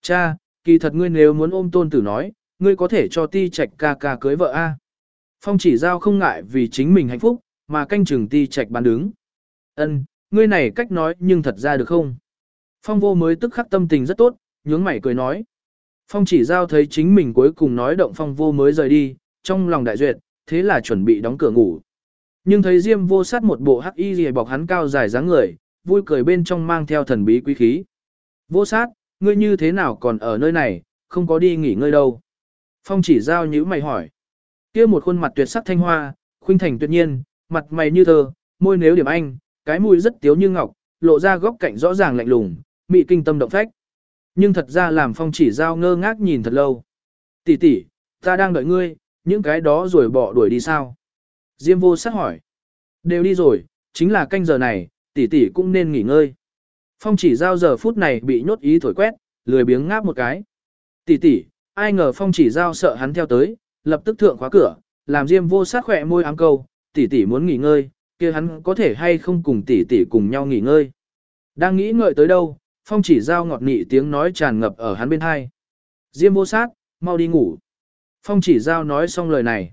Cha, kỳ thật ngươi nếu muốn ôm tôn tử nói, ngươi có thể cho ti trạch ca ca cưới vợ A. Phong chỉ giao không ngại vì chính mình hạnh phúc, mà canh chừng ti trạch bán đứng. Ân, ngươi này cách nói nhưng thật ra được không? Phong vô mới tức khắc tâm tình rất tốt, nhướng mày cười nói. Phong chỉ giao thấy chính mình cuối cùng nói động phong vô mới rời đi, trong lòng đại duyệt, thế là chuẩn bị đóng cửa ngủ. Nhưng thấy Diêm vô sát một bộ hắc y rìa bọc hắn cao dài dáng người, vui cười bên trong mang theo thần bí quý khí. Vô sát, ngươi như thế nào còn ở nơi này, không có đi nghỉ ngơi đâu. Phong chỉ giao nhữ mày hỏi. kia một khuôn mặt tuyệt sắc thanh hoa, khuynh thành tuyệt nhiên, mặt mày như thơ, môi nếu điểm anh, cái mũi rất tiếu như ngọc, lộ ra góc cạnh rõ ràng lạnh lùng, mị kinh tâm động phách. Nhưng thật ra làm phong chỉ giao ngơ ngác nhìn thật lâu. Tỷ tỷ, ta đang đợi ngươi, những cái đó rồi bỏ đuổi đi sao? Diêm vô sát hỏi. Đều đi rồi, chính là canh giờ này, tỷ tỷ cũng nên nghỉ ngơi. Phong chỉ giao giờ phút này bị nhốt ý thổi quét, lười biếng ngáp một cái. Tỷ tỷ, ai ngờ phong chỉ giao sợ hắn theo tới, lập tức thượng khóa cửa, làm diêm vô sát khỏe môi ám câu, tỷ tỷ muốn nghỉ ngơi, kia hắn có thể hay không cùng tỷ tỷ cùng nhau nghỉ ngơi. Đang nghĩ ngợi tới đâu, phong chỉ giao ngọt nị tiếng nói tràn ngập ở hắn bên hai. Diêm vô sát, mau đi ngủ. Phong chỉ giao nói xong lời này.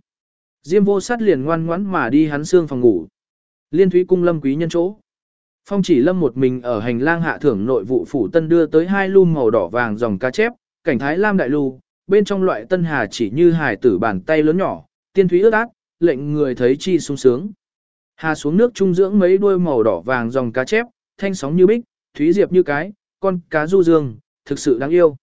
Diêm vô sát liền ngoan ngoãn mà đi hắn xương phòng ngủ. Liên thúy cung lâm quý nhân chỗ. Phong chỉ lâm một mình ở hành lang hạ thưởng nội vụ phủ tân đưa tới hai lu màu đỏ vàng dòng cá chép, cảnh thái lam đại lu, bên trong loại tân hà chỉ như hài tử bàn tay lớn nhỏ, tiên thúy ướt át, lệnh người thấy chi sung sướng. Hà xuống nước trung dưỡng mấy đuôi màu đỏ vàng dòng cá chép, thanh sóng như bích, thúy diệp như cái, con cá du dương, thực sự đáng yêu.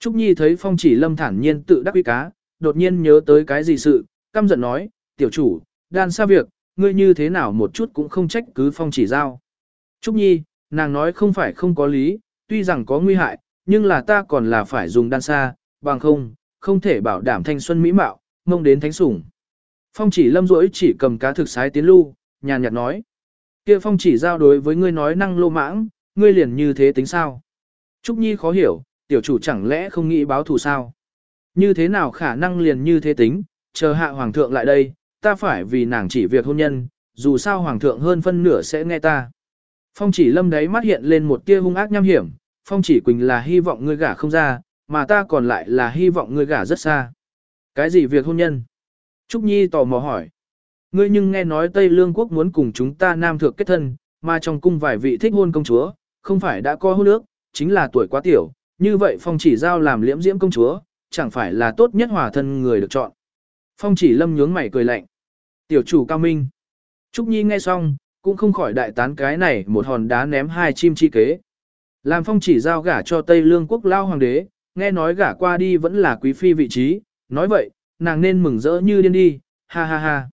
Trúc Nhi thấy phong chỉ lâm thản nhiên tự đắc uy cá, đột nhiên nhớ tới cái gì sự, căm giận nói, tiểu chủ, đan xa việc, ngươi như thế nào một chút cũng không trách cứ phong chỉ giao. Trúc Nhi, nàng nói không phải không có lý, tuy rằng có nguy hại, nhưng là ta còn là phải dùng đan xa, bằng không, không thể bảo đảm thanh xuân mỹ mạo, mông đến thánh sủng. Phong chỉ lâm rỗi chỉ cầm cá thực sái tiến lưu, nhàn nhạt nói. kia phong chỉ giao đối với ngươi nói năng lô mãng, ngươi liền như thế tính sao? Trúc Nhi khó hiểu, tiểu chủ chẳng lẽ không nghĩ báo thù sao? Như thế nào khả năng liền như thế tính, chờ hạ hoàng thượng lại đây, ta phải vì nàng chỉ việc hôn nhân, dù sao hoàng thượng hơn phân nửa sẽ nghe ta. Phong chỉ lâm đấy mắt hiện lên một tia hung ác nham hiểm, phong chỉ quỳnh là hy vọng ngươi gả không ra, mà ta còn lại là hy vọng ngươi gả rất xa. Cái gì việc hôn nhân? Trúc Nhi tò mò hỏi. Ngươi nhưng nghe nói Tây Lương quốc muốn cùng chúng ta nam thượng kết thân, mà trong cung vài vị thích hôn công chúa, không phải đã có hôn ước, chính là tuổi quá tiểu, như vậy phong chỉ giao làm liễm diễm công chúa, chẳng phải là tốt nhất hòa thân người được chọn. Phong chỉ lâm nhướng mày cười lạnh. Tiểu chủ cao minh. Trúc Nhi nghe xong, cũng không khỏi đại tán cái này một hòn đá ném hai chim chi kế. Làm phong chỉ giao gả cho Tây Lương quốc lao hoàng đế, nghe nói gả qua đi vẫn là quý phi vị trí, nói vậy, nàng nên mừng rỡ như điên đi, ha ha ha.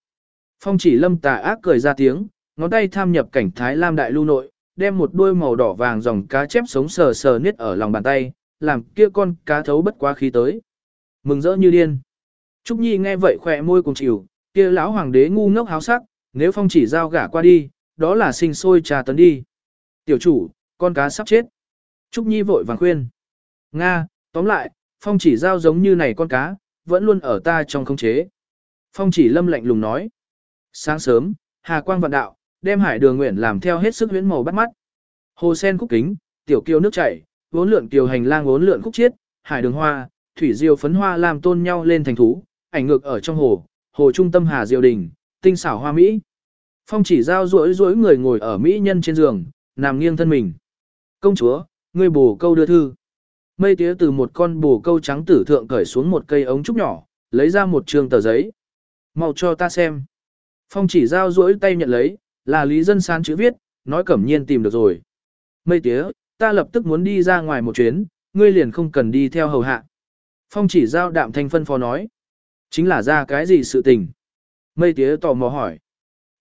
Phong chỉ lâm tà ác cười ra tiếng, ngón tay tham nhập cảnh Thái Lam đại lưu nội, đem một đuôi màu đỏ vàng dòng cá chép sống sờ sờ niết ở lòng bàn tay, làm kia con cá thấu bất quá khí tới. Mừng rỡ như điên. Trúc Nhi nghe vậy khỏe môi cùng chịu, kia lão hoàng đế ngu ngốc háo sắc, nếu phong chỉ giao gả qua đi, đó là sinh sôi trà tấn đi. Tiểu chủ, con cá sắp chết. Trúc Nhi vội vàng khuyên. Nga, tóm lại, phong chỉ giao giống như này con cá, vẫn luôn ở ta trong không chế. Phong chỉ lâm lạnh lùng nói. Sáng sớm, Hà Quang vạn đạo, đem hải đường nguyện làm theo hết sức huyễn màu bắt mắt. Hồ sen khúc kính, tiểu kiêu nước chảy, vốn lượn kiều hành lang vốn lượn khúc chiết, hải đường hoa, thủy diêu phấn hoa làm tôn nhau lên thành thú, ảnh ngược ở trong hồ, hồ trung tâm hà diêu đình, tinh xảo hoa mỹ. Phong chỉ giao rỗi rỗi người ngồi ở mỹ nhân trên giường, nằm nghiêng thân mình. Công chúa, ngươi bổ câu đưa thư. Mây tía từ một con bổ câu trắng tử thượng cởi xuống một cây ống trúc nhỏ, lấy ra một trường tờ giấy. Mau cho ta xem. Phong chỉ giao rỗi tay nhận lấy, là lý dân sán chữ viết, nói cẩm nhiên tìm được rồi. Mây tía, ta lập tức muốn đi ra ngoài một chuyến, ngươi liền không cần đi theo hầu hạ. Phong chỉ giao đạm thanh phân phó nói. Chính là ra cái gì sự tình? Mây tía tò mò hỏi.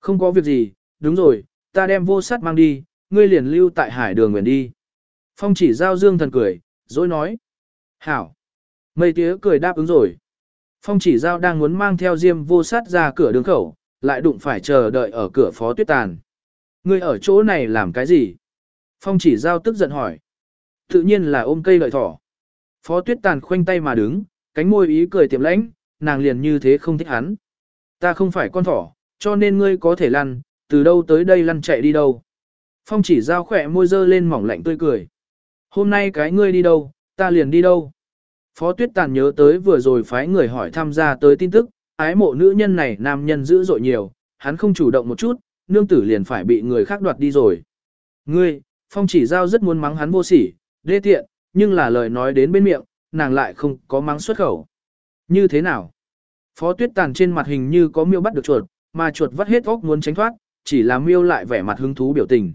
Không có việc gì, đúng rồi, ta đem vô sát mang đi, ngươi liền lưu tại hải đường nguyện đi. Phong chỉ giao dương thần cười, dối nói. Hảo. Mây tía cười đáp ứng rồi. Phong chỉ giao đang muốn mang theo diêm vô sát ra cửa đường khẩu, lại đụng phải chờ đợi ở cửa phó tuyết tàn. Ngươi ở chỗ này làm cái gì? Phong chỉ giao tức giận hỏi. Tự nhiên là ôm cây lợi thỏ. Phó tuyết tàn khoanh tay mà đứng, cánh môi ý cười tiệm lãnh, nàng liền như thế không thích hắn. Ta không phải con thỏ, cho nên ngươi có thể lăn, từ đâu tới đây lăn chạy đi đâu. Phong chỉ giao khỏe môi dơ lên mỏng lạnh tươi cười. Hôm nay cái ngươi đi đâu, ta liền đi đâu. Phó tuyết tàn nhớ tới vừa rồi phái người hỏi tham gia tới tin tức, ái mộ nữ nhân này nam nhân dữ dội nhiều, hắn không chủ động một chút, nương tử liền phải bị người khác đoạt đi rồi. Ngươi, phong chỉ giao rất muốn mắng hắn vô sỉ, đê tiện, nhưng là lời nói đến bên miệng, nàng lại không có mắng xuất khẩu. Như thế nào? Phó tuyết tàn trên mặt hình như có miêu bắt được chuột, mà chuột vắt hết óc muốn tránh thoát, chỉ là miêu lại vẻ mặt hứng thú biểu tình.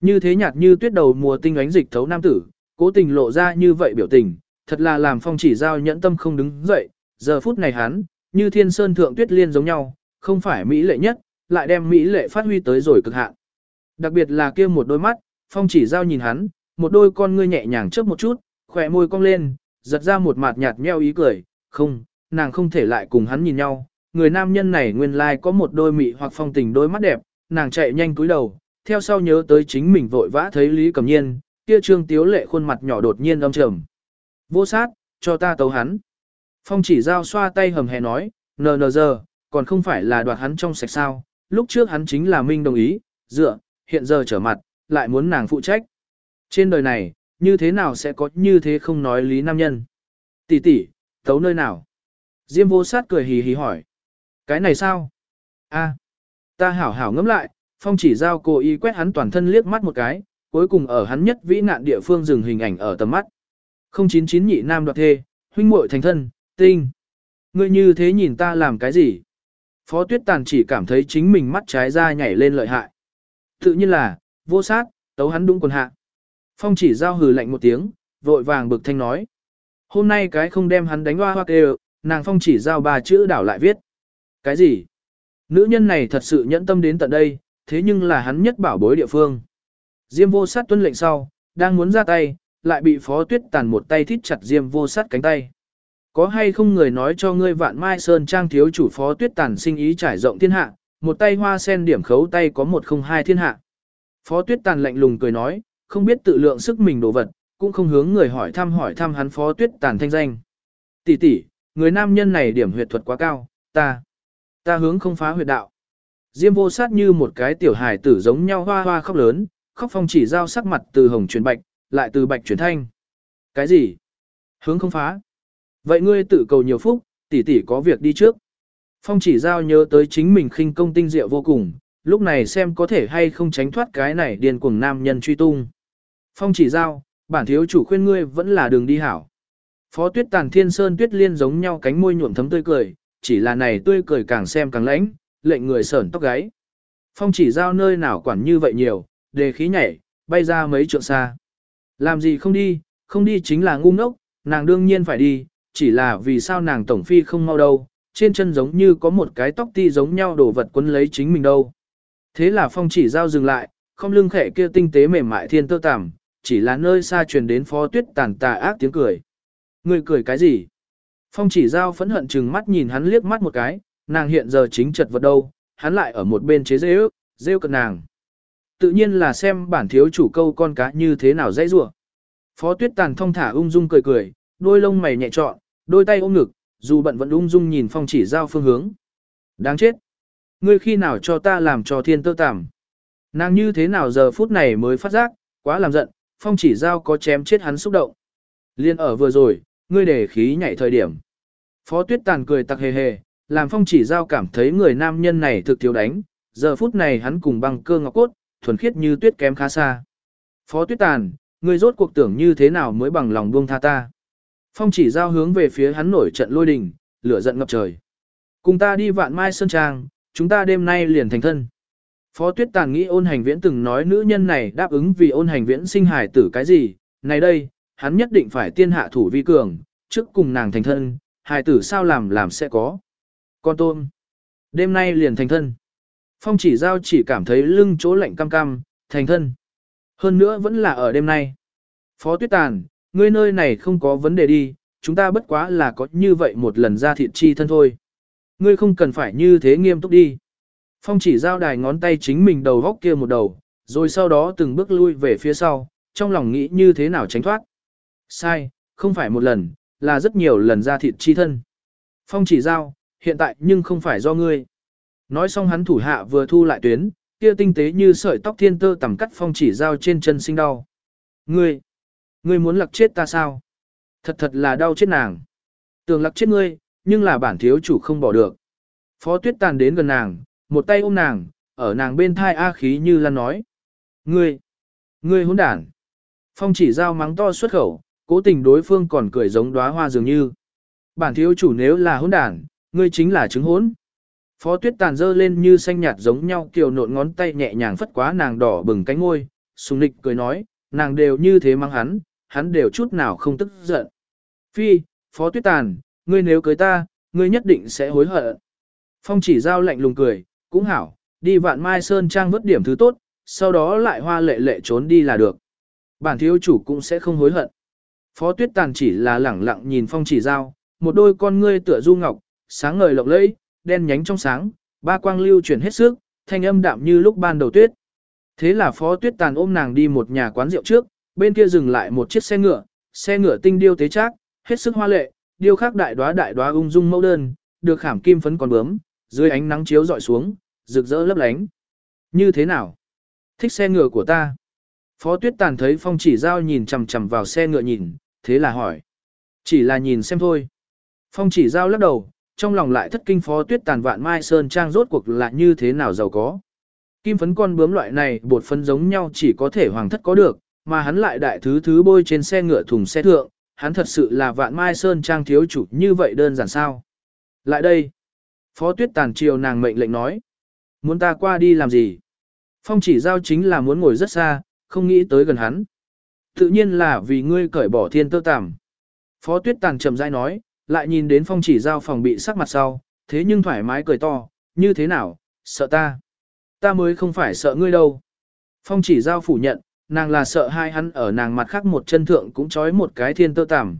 Như thế nhạt như tuyết đầu mùa tinh ánh dịch thấu nam tử, cố tình lộ ra như vậy biểu tình, thật là làm phong chỉ giao nhẫn tâm không đứng dậy, giờ phút này hắn, như thiên sơn thượng tuyết liên giống nhau, không phải mỹ lệ nhất, lại đem mỹ lệ phát huy tới rồi cực hạn. Đặc biệt là kia một đôi mắt, phong chỉ giao nhìn hắn, một đôi con ngươi nhẹ nhàng chớp một chút, khỏe môi cong lên, giật ra một mặt nhạt nheo ý cười, không, nàng không thể lại cùng hắn nhìn nhau, người nam nhân này nguyên lai có một đôi mị hoặc phong tình đôi mắt đẹp, nàng chạy nhanh cúi đầu, theo sau nhớ tới chính mình vội vã thấy Lý Cẩm Nhiên, kia trương tiếu lệ khuôn mặt nhỏ đột nhiên âm trầm. Vô sát, cho ta tấu hắn. Phong chỉ giao xoa tay hầm hè nói, nờ nờ giờ, còn không phải là đoạt hắn trong sạch sao, lúc trước hắn chính là Minh đồng ý, dựa, hiện giờ trở mặt, lại muốn nàng phụ trách. Trên đời này, như thế nào sẽ có như thế không nói lý nam nhân? Tỷ tỷ, tấu nơi nào? Diêm vô sát cười hì hì hỏi. Cái này sao? A, ta hảo hảo ngẫm lại, phong chỉ giao cô y quét hắn toàn thân liếc mắt một cái, cuối cùng ở hắn nhất vĩ nạn địa phương dừng hình ảnh ở tầm mắt. 099 nhị nam đoạt thê, huynh muội thành thân, tinh. Ngươi như thế nhìn ta làm cái gì? Phó tuyết tàn chỉ cảm thấy chính mình mắt trái ra nhảy lên lợi hại. Tự nhiên là, vô sát, tấu hắn đúng quần hạ. Phong chỉ giao hừ lạnh một tiếng, vội vàng bực thanh nói. Hôm nay cái không đem hắn đánh hoa hoa kêu, nàng phong chỉ giao ba chữ đảo lại viết. Cái gì? Nữ nhân này thật sự nhẫn tâm đến tận đây, thế nhưng là hắn nhất bảo bối địa phương. Diêm vô sát tuân lệnh sau, đang muốn ra tay, lại bị phó tuyết tàn một tay thít chặt diêm vô sát cánh tay. Có hay không người nói cho ngươi vạn mai sơn trang thiếu chủ phó tuyết tàn sinh ý trải rộng thiên hạ, một tay hoa sen điểm khấu tay có một không hai thiên hạ. Phó tuyết tàn lạnh lùng cười nói, không biết tự lượng sức mình đồ vật, cũng không hướng người hỏi thăm hỏi thăm hắn phó tuyết tàn thanh danh. Tỷ tỷ, người nam nhân này điểm huyệt thuật quá cao, ta, ta hướng không phá huyệt đạo. Diêm vô sát như một cái tiểu hài tử giống nhau hoa hoa khóc lớn, khóc phong chỉ giao sắc mặt từ hồng chuyển bạch, lại từ bạch chuyển thanh. Cái gì? Hướng không phá. Vậy ngươi tự cầu nhiều phúc, tỷ tỷ có việc đi trước. Phong chỉ giao nhớ tới chính mình khinh công tinh diệu vô cùng, lúc này xem có thể hay không tránh thoát cái này điên cuồng nam nhân truy tung. Phong chỉ giao, bản thiếu chủ khuyên ngươi vẫn là đường đi hảo. Phó tuyết tàn thiên sơn tuyết liên giống nhau cánh môi nhuộm thấm tươi cười, chỉ là này tươi cười càng xem càng lãnh, lệnh người sởn tóc gáy. Phong chỉ giao nơi nào quản như vậy nhiều, đề khí nhảy, bay ra mấy trượng xa. Làm gì không đi, không đi chính là ngu ngốc, nàng đương nhiên phải đi, chỉ là vì sao nàng tổng phi không mau đâu, trên chân giống như có một cái tóc ti giống nhau đổ vật quấn lấy chính mình đâu. Thế là phong chỉ giao dừng lại, không lưng khẽ kia tinh tế mềm mại thiên tơ tằm, chỉ là nơi xa truyền đến phó tuyết tàn tà ác tiếng cười. Người cười cái gì? Phong chỉ giao phẫn hận chừng mắt nhìn hắn liếc mắt một cái, nàng hiện giờ chính chật vật đâu, hắn lại ở một bên chế dễ ước, rêu cận nàng. Tự nhiên là xem bản thiếu chủ câu con cá như thế nào dãy rủa. Phó tuyết tàn thông thả ung dung cười cười, đôi lông mày nhẹ trọn, đôi tay ôm ngực, dù bận vẫn ung dung nhìn phong chỉ giao phương hướng. Đáng chết! Ngươi khi nào cho ta làm cho thiên tơ tàm? Nàng như thế nào giờ phút này mới phát giác, quá làm giận, phong chỉ giao có chém chết hắn xúc động. Liên ở vừa rồi, ngươi để khí nhảy thời điểm. Phó tuyết tàn cười tặc hề hề, làm phong chỉ giao cảm thấy người nam nhân này thực thiếu đánh, giờ phút này hắn cùng băng cơ ngọc cốt, thuần khiết như tuyết kém khá xa. Phó tuyết tàn, ngươi rốt cuộc tưởng như thế nào mới bằng lòng buông tha ta. Phong chỉ giao hướng về phía hắn nổi trận lôi đình, lửa giận ngập trời. Cùng ta đi vạn mai sơn trang, chúng ta đêm nay liền thành thân. Phó tuyết tàn nghĩ ôn hành viễn từng nói nữ nhân này đáp ứng vì ôn hành viễn sinh hải tử cái gì, này đây, hắn nhất định phải tiên hạ thủ vi cường, trước cùng nàng thành thân, hài tử sao làm làm sẽ có. Con tôm, đêm nay liền thành thân. Phong chỉ giao chỉ cảm thấy lưng chỗ lạnh cam cam, thành thân. Hơn nữa vẫn là ở đêm nay. Phó tuyết tàn, ngươi nơi này không có vấn đề đi, chúng ta bất quá là có như vậy một lần ra thịt chi thân thôi. Ngươi không cần phải như thế nghiêm túc đi. Phong chỉ giao đài ngón tay chính mình đầu góc kia một đầu, rồi sau đó từng bước lui về phía sau, trong lòng nghĩ như thế nào tránh thoát. Sai, không phải một lần, là rất nhiều lần ra thịt chi thân. Phong chỉ giao, hiện tại nhưng không phải do ngươi. Nói xong hắn thủ hạ vừa thu lại tuyến, kia tinh tế như sợi tóc thiên tơ tầm cắt phong chỉ giao trên chân sinh đau. Ngươi, ngươi muốn lặc chết ta sao? Thật thật là đau chết nàng. Tưởng lặc chết ngươi, nhưng là bản thiếu chủ không bỏ được. Phó tuyết tàn đến gần nàng, một tay ôm nàng, ở nàng bên thai A khí như lan nói. Ngươi, ngươi hỗn đản. Phong chỉ giao mắng to xuất khẩu, cố tình đối phương còn cười giống đóa hoa dường như. Bản thiếu chủ nếu là hỗn đản, ngươi chính là trứng hỗn. Phó tuyết tàn dơ lên như xanh nhạt giống nhau kiều nộn ngón tay nhẹ nhàng phất quá nàng đỏ bừng cánh ngôi, sùng nịch cười nói, nàng đều như thế mang hắn, hắn đều chút nào không tức giận. Phi, phó tuyết tàn, ngươi nếu cưới ta, ngươi nhất định sẽ hối hận. Phong chỉ giao lạnh lùng cười, cũng hảo, đi vạn mai sơn trang vất điểm thứ tốt, sau đó lại hoa lệ lệ trốn đi là được. Bản thiếu chủ cũng sẽ không hối hận. Phó tuyết tàn chỉ là lẳng lặng nhìn phong chỉ giao, một đôi con ngươi tựa du ngọc, sáng ngời lộng lẫy, đen nhánh trong sáng, ba quang lưu chuyển hết sức, thanh âm đạm như lúc ban đầu tuyết. Thế là phó tuyết tàn ôm nàng đi một nhà quán rượu trước, bên kia dừng lại một chiếc xe ngựa, xe ngựa tinh điêu tế trác, hết sức hoa lệ, điêu khắc đại đóa đại đóa ung dung mẫu đơn, được khảm kim phấn còn bướm, dưới ánh nắng chiếu dọi xuống, rực rỡ lấp lánh. Như thế nào? Thích xe ngựa của ta? Phó tuyết tàn thấy phong chỉ giao nhìn chằm chằm vào xe ngựa nhìn, thế là hỏi. Chỉ là nhìn xem thôi. Phong chỉ giao lắc đầu, trong lòng lại thất kinh phó tuyết tàn vạn mai sơn trang rốt cuộc là như thế nào giàu có. Kim phấn con bướm loại này bột phấn giống nhau chỉ có thể hoàng thất có được, mà hắn lại đại thứ thứ bôi trên xe ngựa thùng xe thượng, hắn thật sự là vạn mai sơn trang thiếu chủ như vậy đơn giản sao. Lại đây. Phó tuyết tàn triều nàng mệnh lệnh nói. Muốn ta qua đi làm gì? Phong chỉ giao chính là muốn ngồi rất xa, không nghĩ tới gần hắn. Tự nhiên là vì ngươi cởi bỏ thiên tơ tàm. Phó tuyết tàn chậm rãi nói, lại nhìn đến phong chỉ giao phòng bị sắc mặt sau, thế nhưng thoải mái cười to, như thế nào, sợ ta. Ta mới không phải sợ ngươi đâu. Phong chỉ giao phủ nhận, nàng là sợ hai hắn ở nàng mặt khác một chân thượng cũng trói một cái thiên tơ tàm.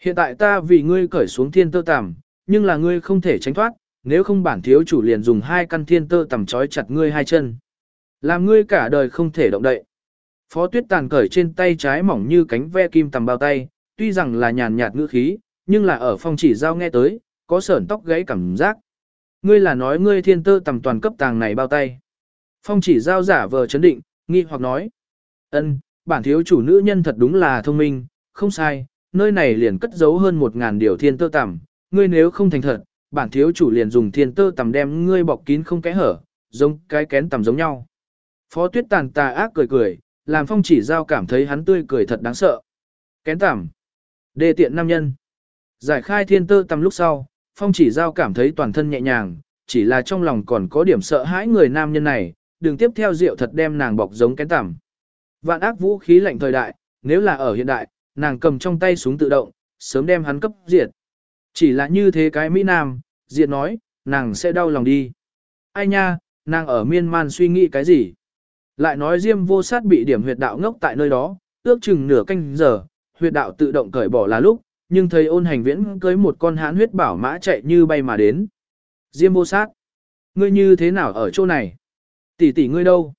Hiện tại ta vì ngươi cởi xuống thiên tơ tàm, nhưng là ngươi không thể tránh thoát, nếu không bản thiếu chủ liền dùng hai căn thiên tơ tầm trói chặt ngươi hai chân. Làm ngươi cả đời không thể động đậy. Phó tuyết tàn cởi trên tay trái mỏng như cánh ve kim tầm bao tay, tuy rằng là nhàn nhạt ngữ khí, nhưng là ở phong chỉ giao nghe tới, có sởn tóc gãy cảm giác. Ngươi là nói ngươi thiên tơ tầm toàn cấp tàng này bao tay. Phong chỉ giao giả vờ chấn định, nghi hoặc nói. ân, bản thiếu chủ nữ nhân thật đúng là thông minh, không sai, nơi này liền cất giấu hơn một ngàn điều thiên tơ tầm, ngươi nếu không thành thật, bản thiếu chủ liền dùng thiên tơ tầm đem ngươi bọc kín không kẽ hở, giống cái kén tầm giống nhau. Phó tuyết tàn tà ác cười cười, làm phong chỉ giao cảm thấy hắn tươi cười thật đáng sợ. Kén tảm. Đề tiện nam nhân. Giải khai thiên tơ tầm lúc sau, phong chỉ giao cảm thấy toàn thân nhẹ nhàng, chỉ là trong lòng còn có điểm sợ hãi người nam nhân này, đừng tiếp theo rượu thật đem nàng bọc giống kén tầm. Vạn ác vũ khí lạnh thời đại, nếu là ở hiện đại, nàng cầm trong tay súng tự động, sớm đem hắn cấp diệt. Chỉ là như thế cái Mỹ Nam, diệt nói, nàng sẽ đau lòng đi. Ai nha, nàng ở miên man suy nghĩ cái gì? Lại nói Diêm vô sát bị điểm huyệt đạo ngốc tại nơi đó, ước chừng nửa canh giờ, huyệt đạo tự động cởi bỏ là lúc, nhưng thấy ôn hành viễn cưới một con hán huyết bảo mã chạy như bay mà đến. Diêm vô sát, ngươi như thế nào ở chỗ này? Tỷ tỷ ngươi đâu?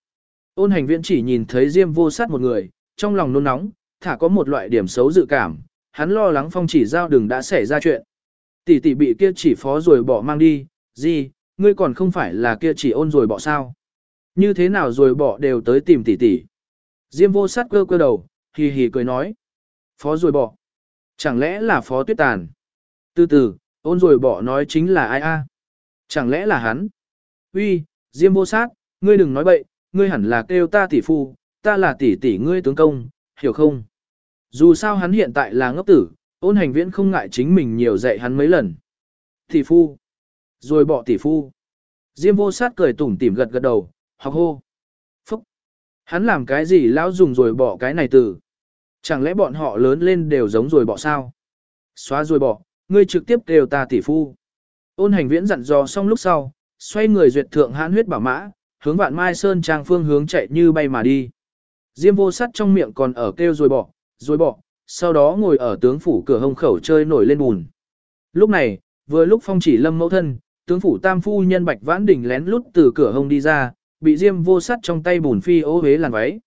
Ôn hành viễn chỉ nhìn thấy Diêm vô sát một người, trong lòng nôn nóng, thả có một loại điểm xấu dự cảm, hắn lo lắng phong chỉ giao đừng đã xảy ra chuyện. Tỷ tỷ bị kia chỉ phó rồi bỏ mang đi, gì, ngươi còn không phải là kia chỉ ôn rồi bỏ sao? Như thế nào rồi bỏ đều tới tìm tỷ tỷ. Diêm vô sát cơ cơ đầu, hì hì cười nói. Phó rồi bỏ. Chẳng lẽ là phó tuyết tàn? Từ từ, ôn rồi bỏ nói chính là ai a? Chẳng lẽ là hắn? Uy, Diêm vô sát, ngươi đừng nói bậy, ngươi hẳn là kêu ta tỷ phu, ta là tỷ tỷ ngươi tướng công, hiểu không? Dù sao hắn hiện tại là ngốc tử, ôn hành viễn không ngại chính mình nhiều dạy hắn mấy lần. Tỷ phu. Rồi bỏ tỷ phu. Diêm vô sát cười tủm tỉm gật gật đầu, học hô. Phúc. Hắn làm cái gì lão dùng rồi bỏ cái này từ. Chẳng lẽ bọn họ lớn lên đều giống rồi bỏ sao? Xóa rồi bỏ, ngươi trực tiếp đều ta tỷ phu. Ôn hành viễn dặn dò xong lúc sau, xoay người duyệt thượng hãn huyết bảo mã, hướng vạn mai sơn trang phương hướng chạy như bay mà đi. Diêm vô sắt trong miệng còn ở kêu rồi bỏ, rồi bỏ, sau đó ngồi ở tướng phủ cửa hông khẩu chơi nổi lên bùn. Lúc này, vừa lúc phong chỉ lâm mẫu thân, tướng phủ tam phu nhân bạch vãn đỉnh lén lút từ cửa hông đi ra, bị diêm vô sắt trong tay bùn phi ô hế làn váy.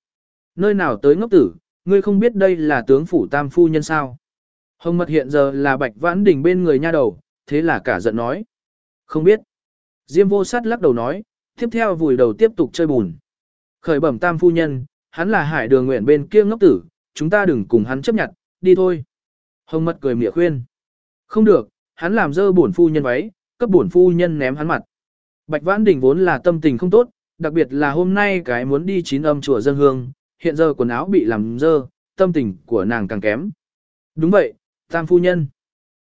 Nơi nào tới ngốc tử, ngươi không biết đây là tướng phủ tam phu nhân sao. Hồng mật hiện giờ là bạch vãn đỉnh bên người nha đầu, thế là cả giận nói. Không biết. Diêm vô sắt lắc đầu nói, tiếp theo vùi đầu tiếp tục chơi bùn. Khởi bẩm tam phu nhân, hắn là hải đường nguyện bên kia ngốc tử, chúng ta đừng cùng hắn chấp nhận, đi thôi. Hồng mật cười mỉa khuyên. Không được, hắn làm dơ bổn phu nhân váy, cấp bổn phu nhân ném hắn mặt. Bạch Vãn Đình vốn là tâm tình không tốt, đặc biệt là hôm nay cái muốn đi chín âm chùa dân hương, hiện giờ quần áo bị làm dơ, tâm tình của nàng càng kém. Đúng vậy, tam phu nhân.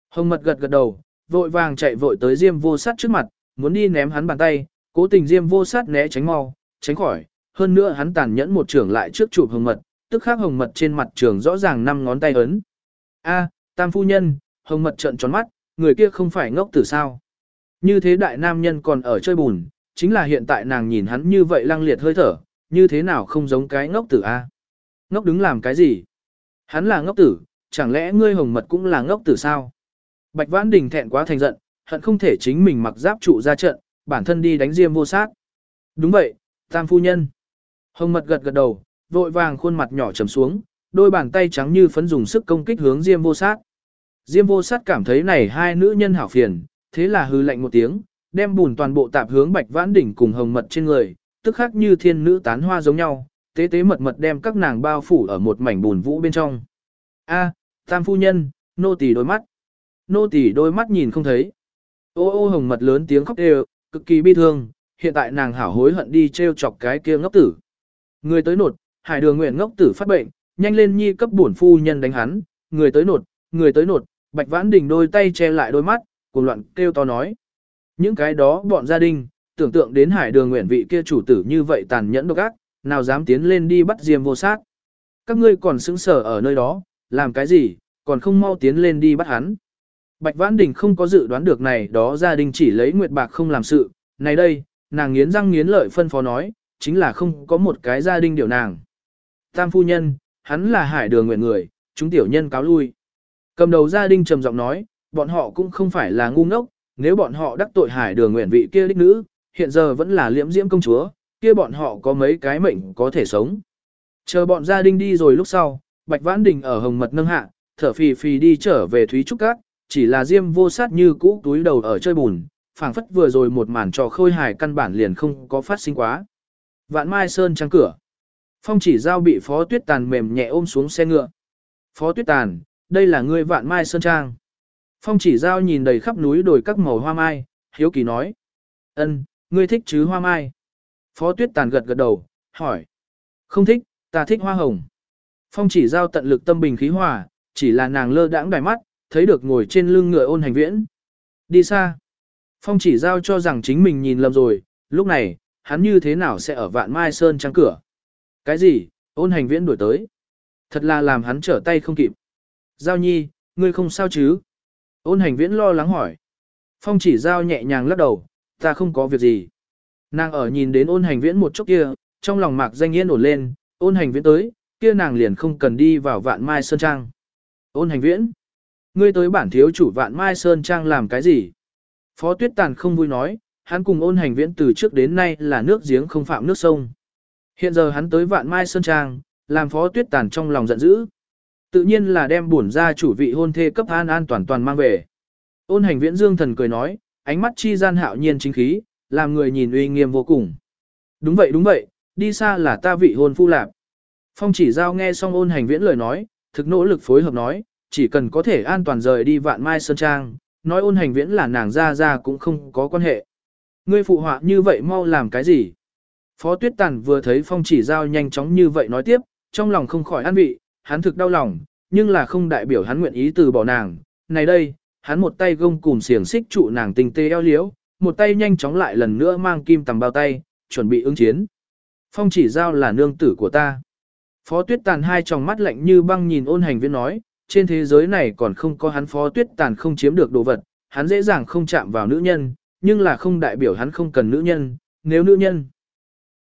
Hồng mật gật gật đầu, vội vàng chạy vội tới Diêm vô sát trước mặt, muốn đi ném hắn bàn tay, cố tình Diêm vô sát né tránh mau, tránh khỏi, hơn nữa hắn tàn nhẫn một trưởng lại trước chụp hồng mật, tức khắc hồng mật trên mặt trường rõ ràng năm ngón tay ấn. A, tam phu nhân, hồng mật trợn tròn mắt, người kia không phải ngốc tử sao. Như thế đại nam nhân còn ở chơi bùn, chính là hiện tại nàng nhìn hắn như vậy lăng liệt hơi thở, như thế nào không giống cái ngốc tử a? Ngốc đứng làm cái gì? Hắn là ngốc tử, chẳng lẽ ngươi hồng mật cũng là ngốc tử sao? Bạch Vãn Đình thẹn quá thành giận, hận không thể chính mình mặc giáp trụ ra trận, bản thân đi đánh diêm vô sát. Đúng vậy, tam phu nhân. Hồng mật gật gật đầu, vội vàng khuôn mặt nhỏ trầm xuống, đôi bàn tay trắng như phấn dùng sức công kích hướng diêm vô sát. Diêm vô sát cảm thấy này hai nữ nhân hảo phiền, thế là hư lạnh một tiếng, đem bùn toàn bộ tạp hướng bạch vãn đỉnh cùng hồng mật trên người, tức khác như thiên nữ tán hoa giống nhau, tế tế mật mật đem các nàng bao phủ ở một mảnh bùn vũ bên trong. A, tam phu nhân, nô tỳ đôi mắt. Nô tỳ đôi mắt nhìn không thấy. Ô ô hồng mật lớn tiếng khóc đều, cực kỳ bi thương, hiện tại nàng hảo hối hận đi treo chọc cái kia ngốc tử. Người tới nột, hải đường nguyện ngốc tử phát bệnh, nhanh lên nhi cấp bổn phu nhân đánh hắn, người tới nột, người tới nột, bạch vãn đình đôi tay che lại đôi mắt, cùng loạn kêu to nói. Những cái đó bọn gia đình, tưởng tượng đến hải đường nguyện vị kia chủ tử như vậy tàn nhẫn độc ác, nào dám tiến lên đi bắt diêm vô sát. Các ngươi còn sững sở ở nơi đó, làm cái gì, còn không mau tiến lên đi bắt hắn. Bạch Vãn Đình không có dự đoán được này đó gia đình chỉ lấy Nguyệt Bạc không làm sự, này đây, nàng nghiến răng nghiến lợi phân phó nói, chính là không có một cái gia đình điều nàng. Tam phu nhân, hắn là hải đường nguyện người, chúng tiểu nhân cáo lui. Cầm đầu gia đình trầm giọng nói, bọn họ cũng không phải là ngu ngốc, nếu bọn họ đắc tội hải đường nguyện vị kia đích nữ, hiện giờ vẫn là liễm diễm công chúa, kia bọn họ có mấy cái mệnh có thể sống. Chờ bọn gia đình đi rồi lúc sau, Bạch Vãn Đình ở Hồng Mật nâng hạ, thở phì phì đi trở về Thúy Trúc Các, chỉ là Diêm vô sát như cũ túi đầu ở chơi bùn, phảng phất vừa rồi một màn trò khôi hài căn bản liền không có phát sinh quá. Vạn Mai Sơn trăng cửa. Phong chỉ giao bị Phó Tuyết Tàn mềm nhẹ ôm xuống xe ngựa. Phó Tuyết Tàn, đây là ngươi Vạn Mai Sơn Trang. Phong chỉ giao nhìn đầy khắp núi đồi các màu hoa mai, hiếu kỳ nói. ân, ngươi thích chứ hoa mai? Phó Tuyết Tàn gật gật đầu, hỏi. Không thích, ta thích hoa hồng. Phong chỉ giao tận lực tâm bình khí hòa, chỉ là nàng lơ đãng đài mắt, thấy được ngồi trên lưng ngựa ôn hành viễn. Đi xa. Phong chỉ giao cho rằng chính mình nhìn lầm rồi, lúc này, hắn như thế nào sẽ ở vạn mai sơn trắng cửa. Cái gì, ôn hành viễn đuổi tới. Thật là làm hắn trở tay không kịp. Giao nhi, ngươi không sao chứ? Ôn hành viễn lo lắng hỏi. Phong chỉ giao nhẹ nhàng lắc đầu, ta không có việc gì. Nàng ở nhìn đến ôn hành viễn một chút kia, trong lòng mạc danh yên ổn lên, ôn hành viễn tới, kia nàng liền không cần đi vào vạn mai sơn trang. Ôn hành viễn, ngươi tới bản thiếu chủ vạn mai sơn trang làm cái gì? Phó tuyết tàn không vui nói, hắn cùng ôn hành viễn từ trước đến nay là nước giếng không phạm nước sông. Hiện giờ hắn tới vạn mai sơn trang, làm phó tuyết tàn trong lòng giận dữ. Tự nhiên là đem bổn ra chủ vị hôn thê cấp an an toàn toàn mang về. Ôn hành viễn dương thần cười nói, ánh mắt chi gian hạo nhiên chính khí, làm người nhìn uy nghiêm vô cùng. Đúng vậy đúng vậy, đi xa là ta vị hôn phu lạc. Phong chỉ giao nghe xong ôn hành viễn lời nói, thực nỗ lực phối hợp nói, chỉ cần có thể an toàn rời đi vạn mai sơn trang, nói ôn hành viễn là nàng ra ra cũng không có quan hệ. Ngươi phụ họa như vậy mau làm cái gì? Phó tuyết tàn vừa thấy phong chỉ giao nhanh chóng như vậy nói tiếp, trong lòng không khỏi an vị, hắn thực đau lòng, nhưng là không đại biểu hắn nguyện ý từ bỏ nàng. Này đây, hắn một tay gông cùng xiềng xích trụ nàng tình tê eo liếu, một tay nhanh chóng lại lần nữa mang kim tầm bao tay, chuẩn bị ứng chiến. Phong chỉ giao là nương tử của ta. Phó tuyết tàn hai tròng mắt lạnh như băng nhìn ôn hành viên nói, trên thế giới này còn không có hắn phó tuyết tàn không chiếm được đồ vật, hắn dễ dàng không chạm vào nữ nhân, nhưng là không đại biểu hắn không cần nữ nhân, nếu nữ nhân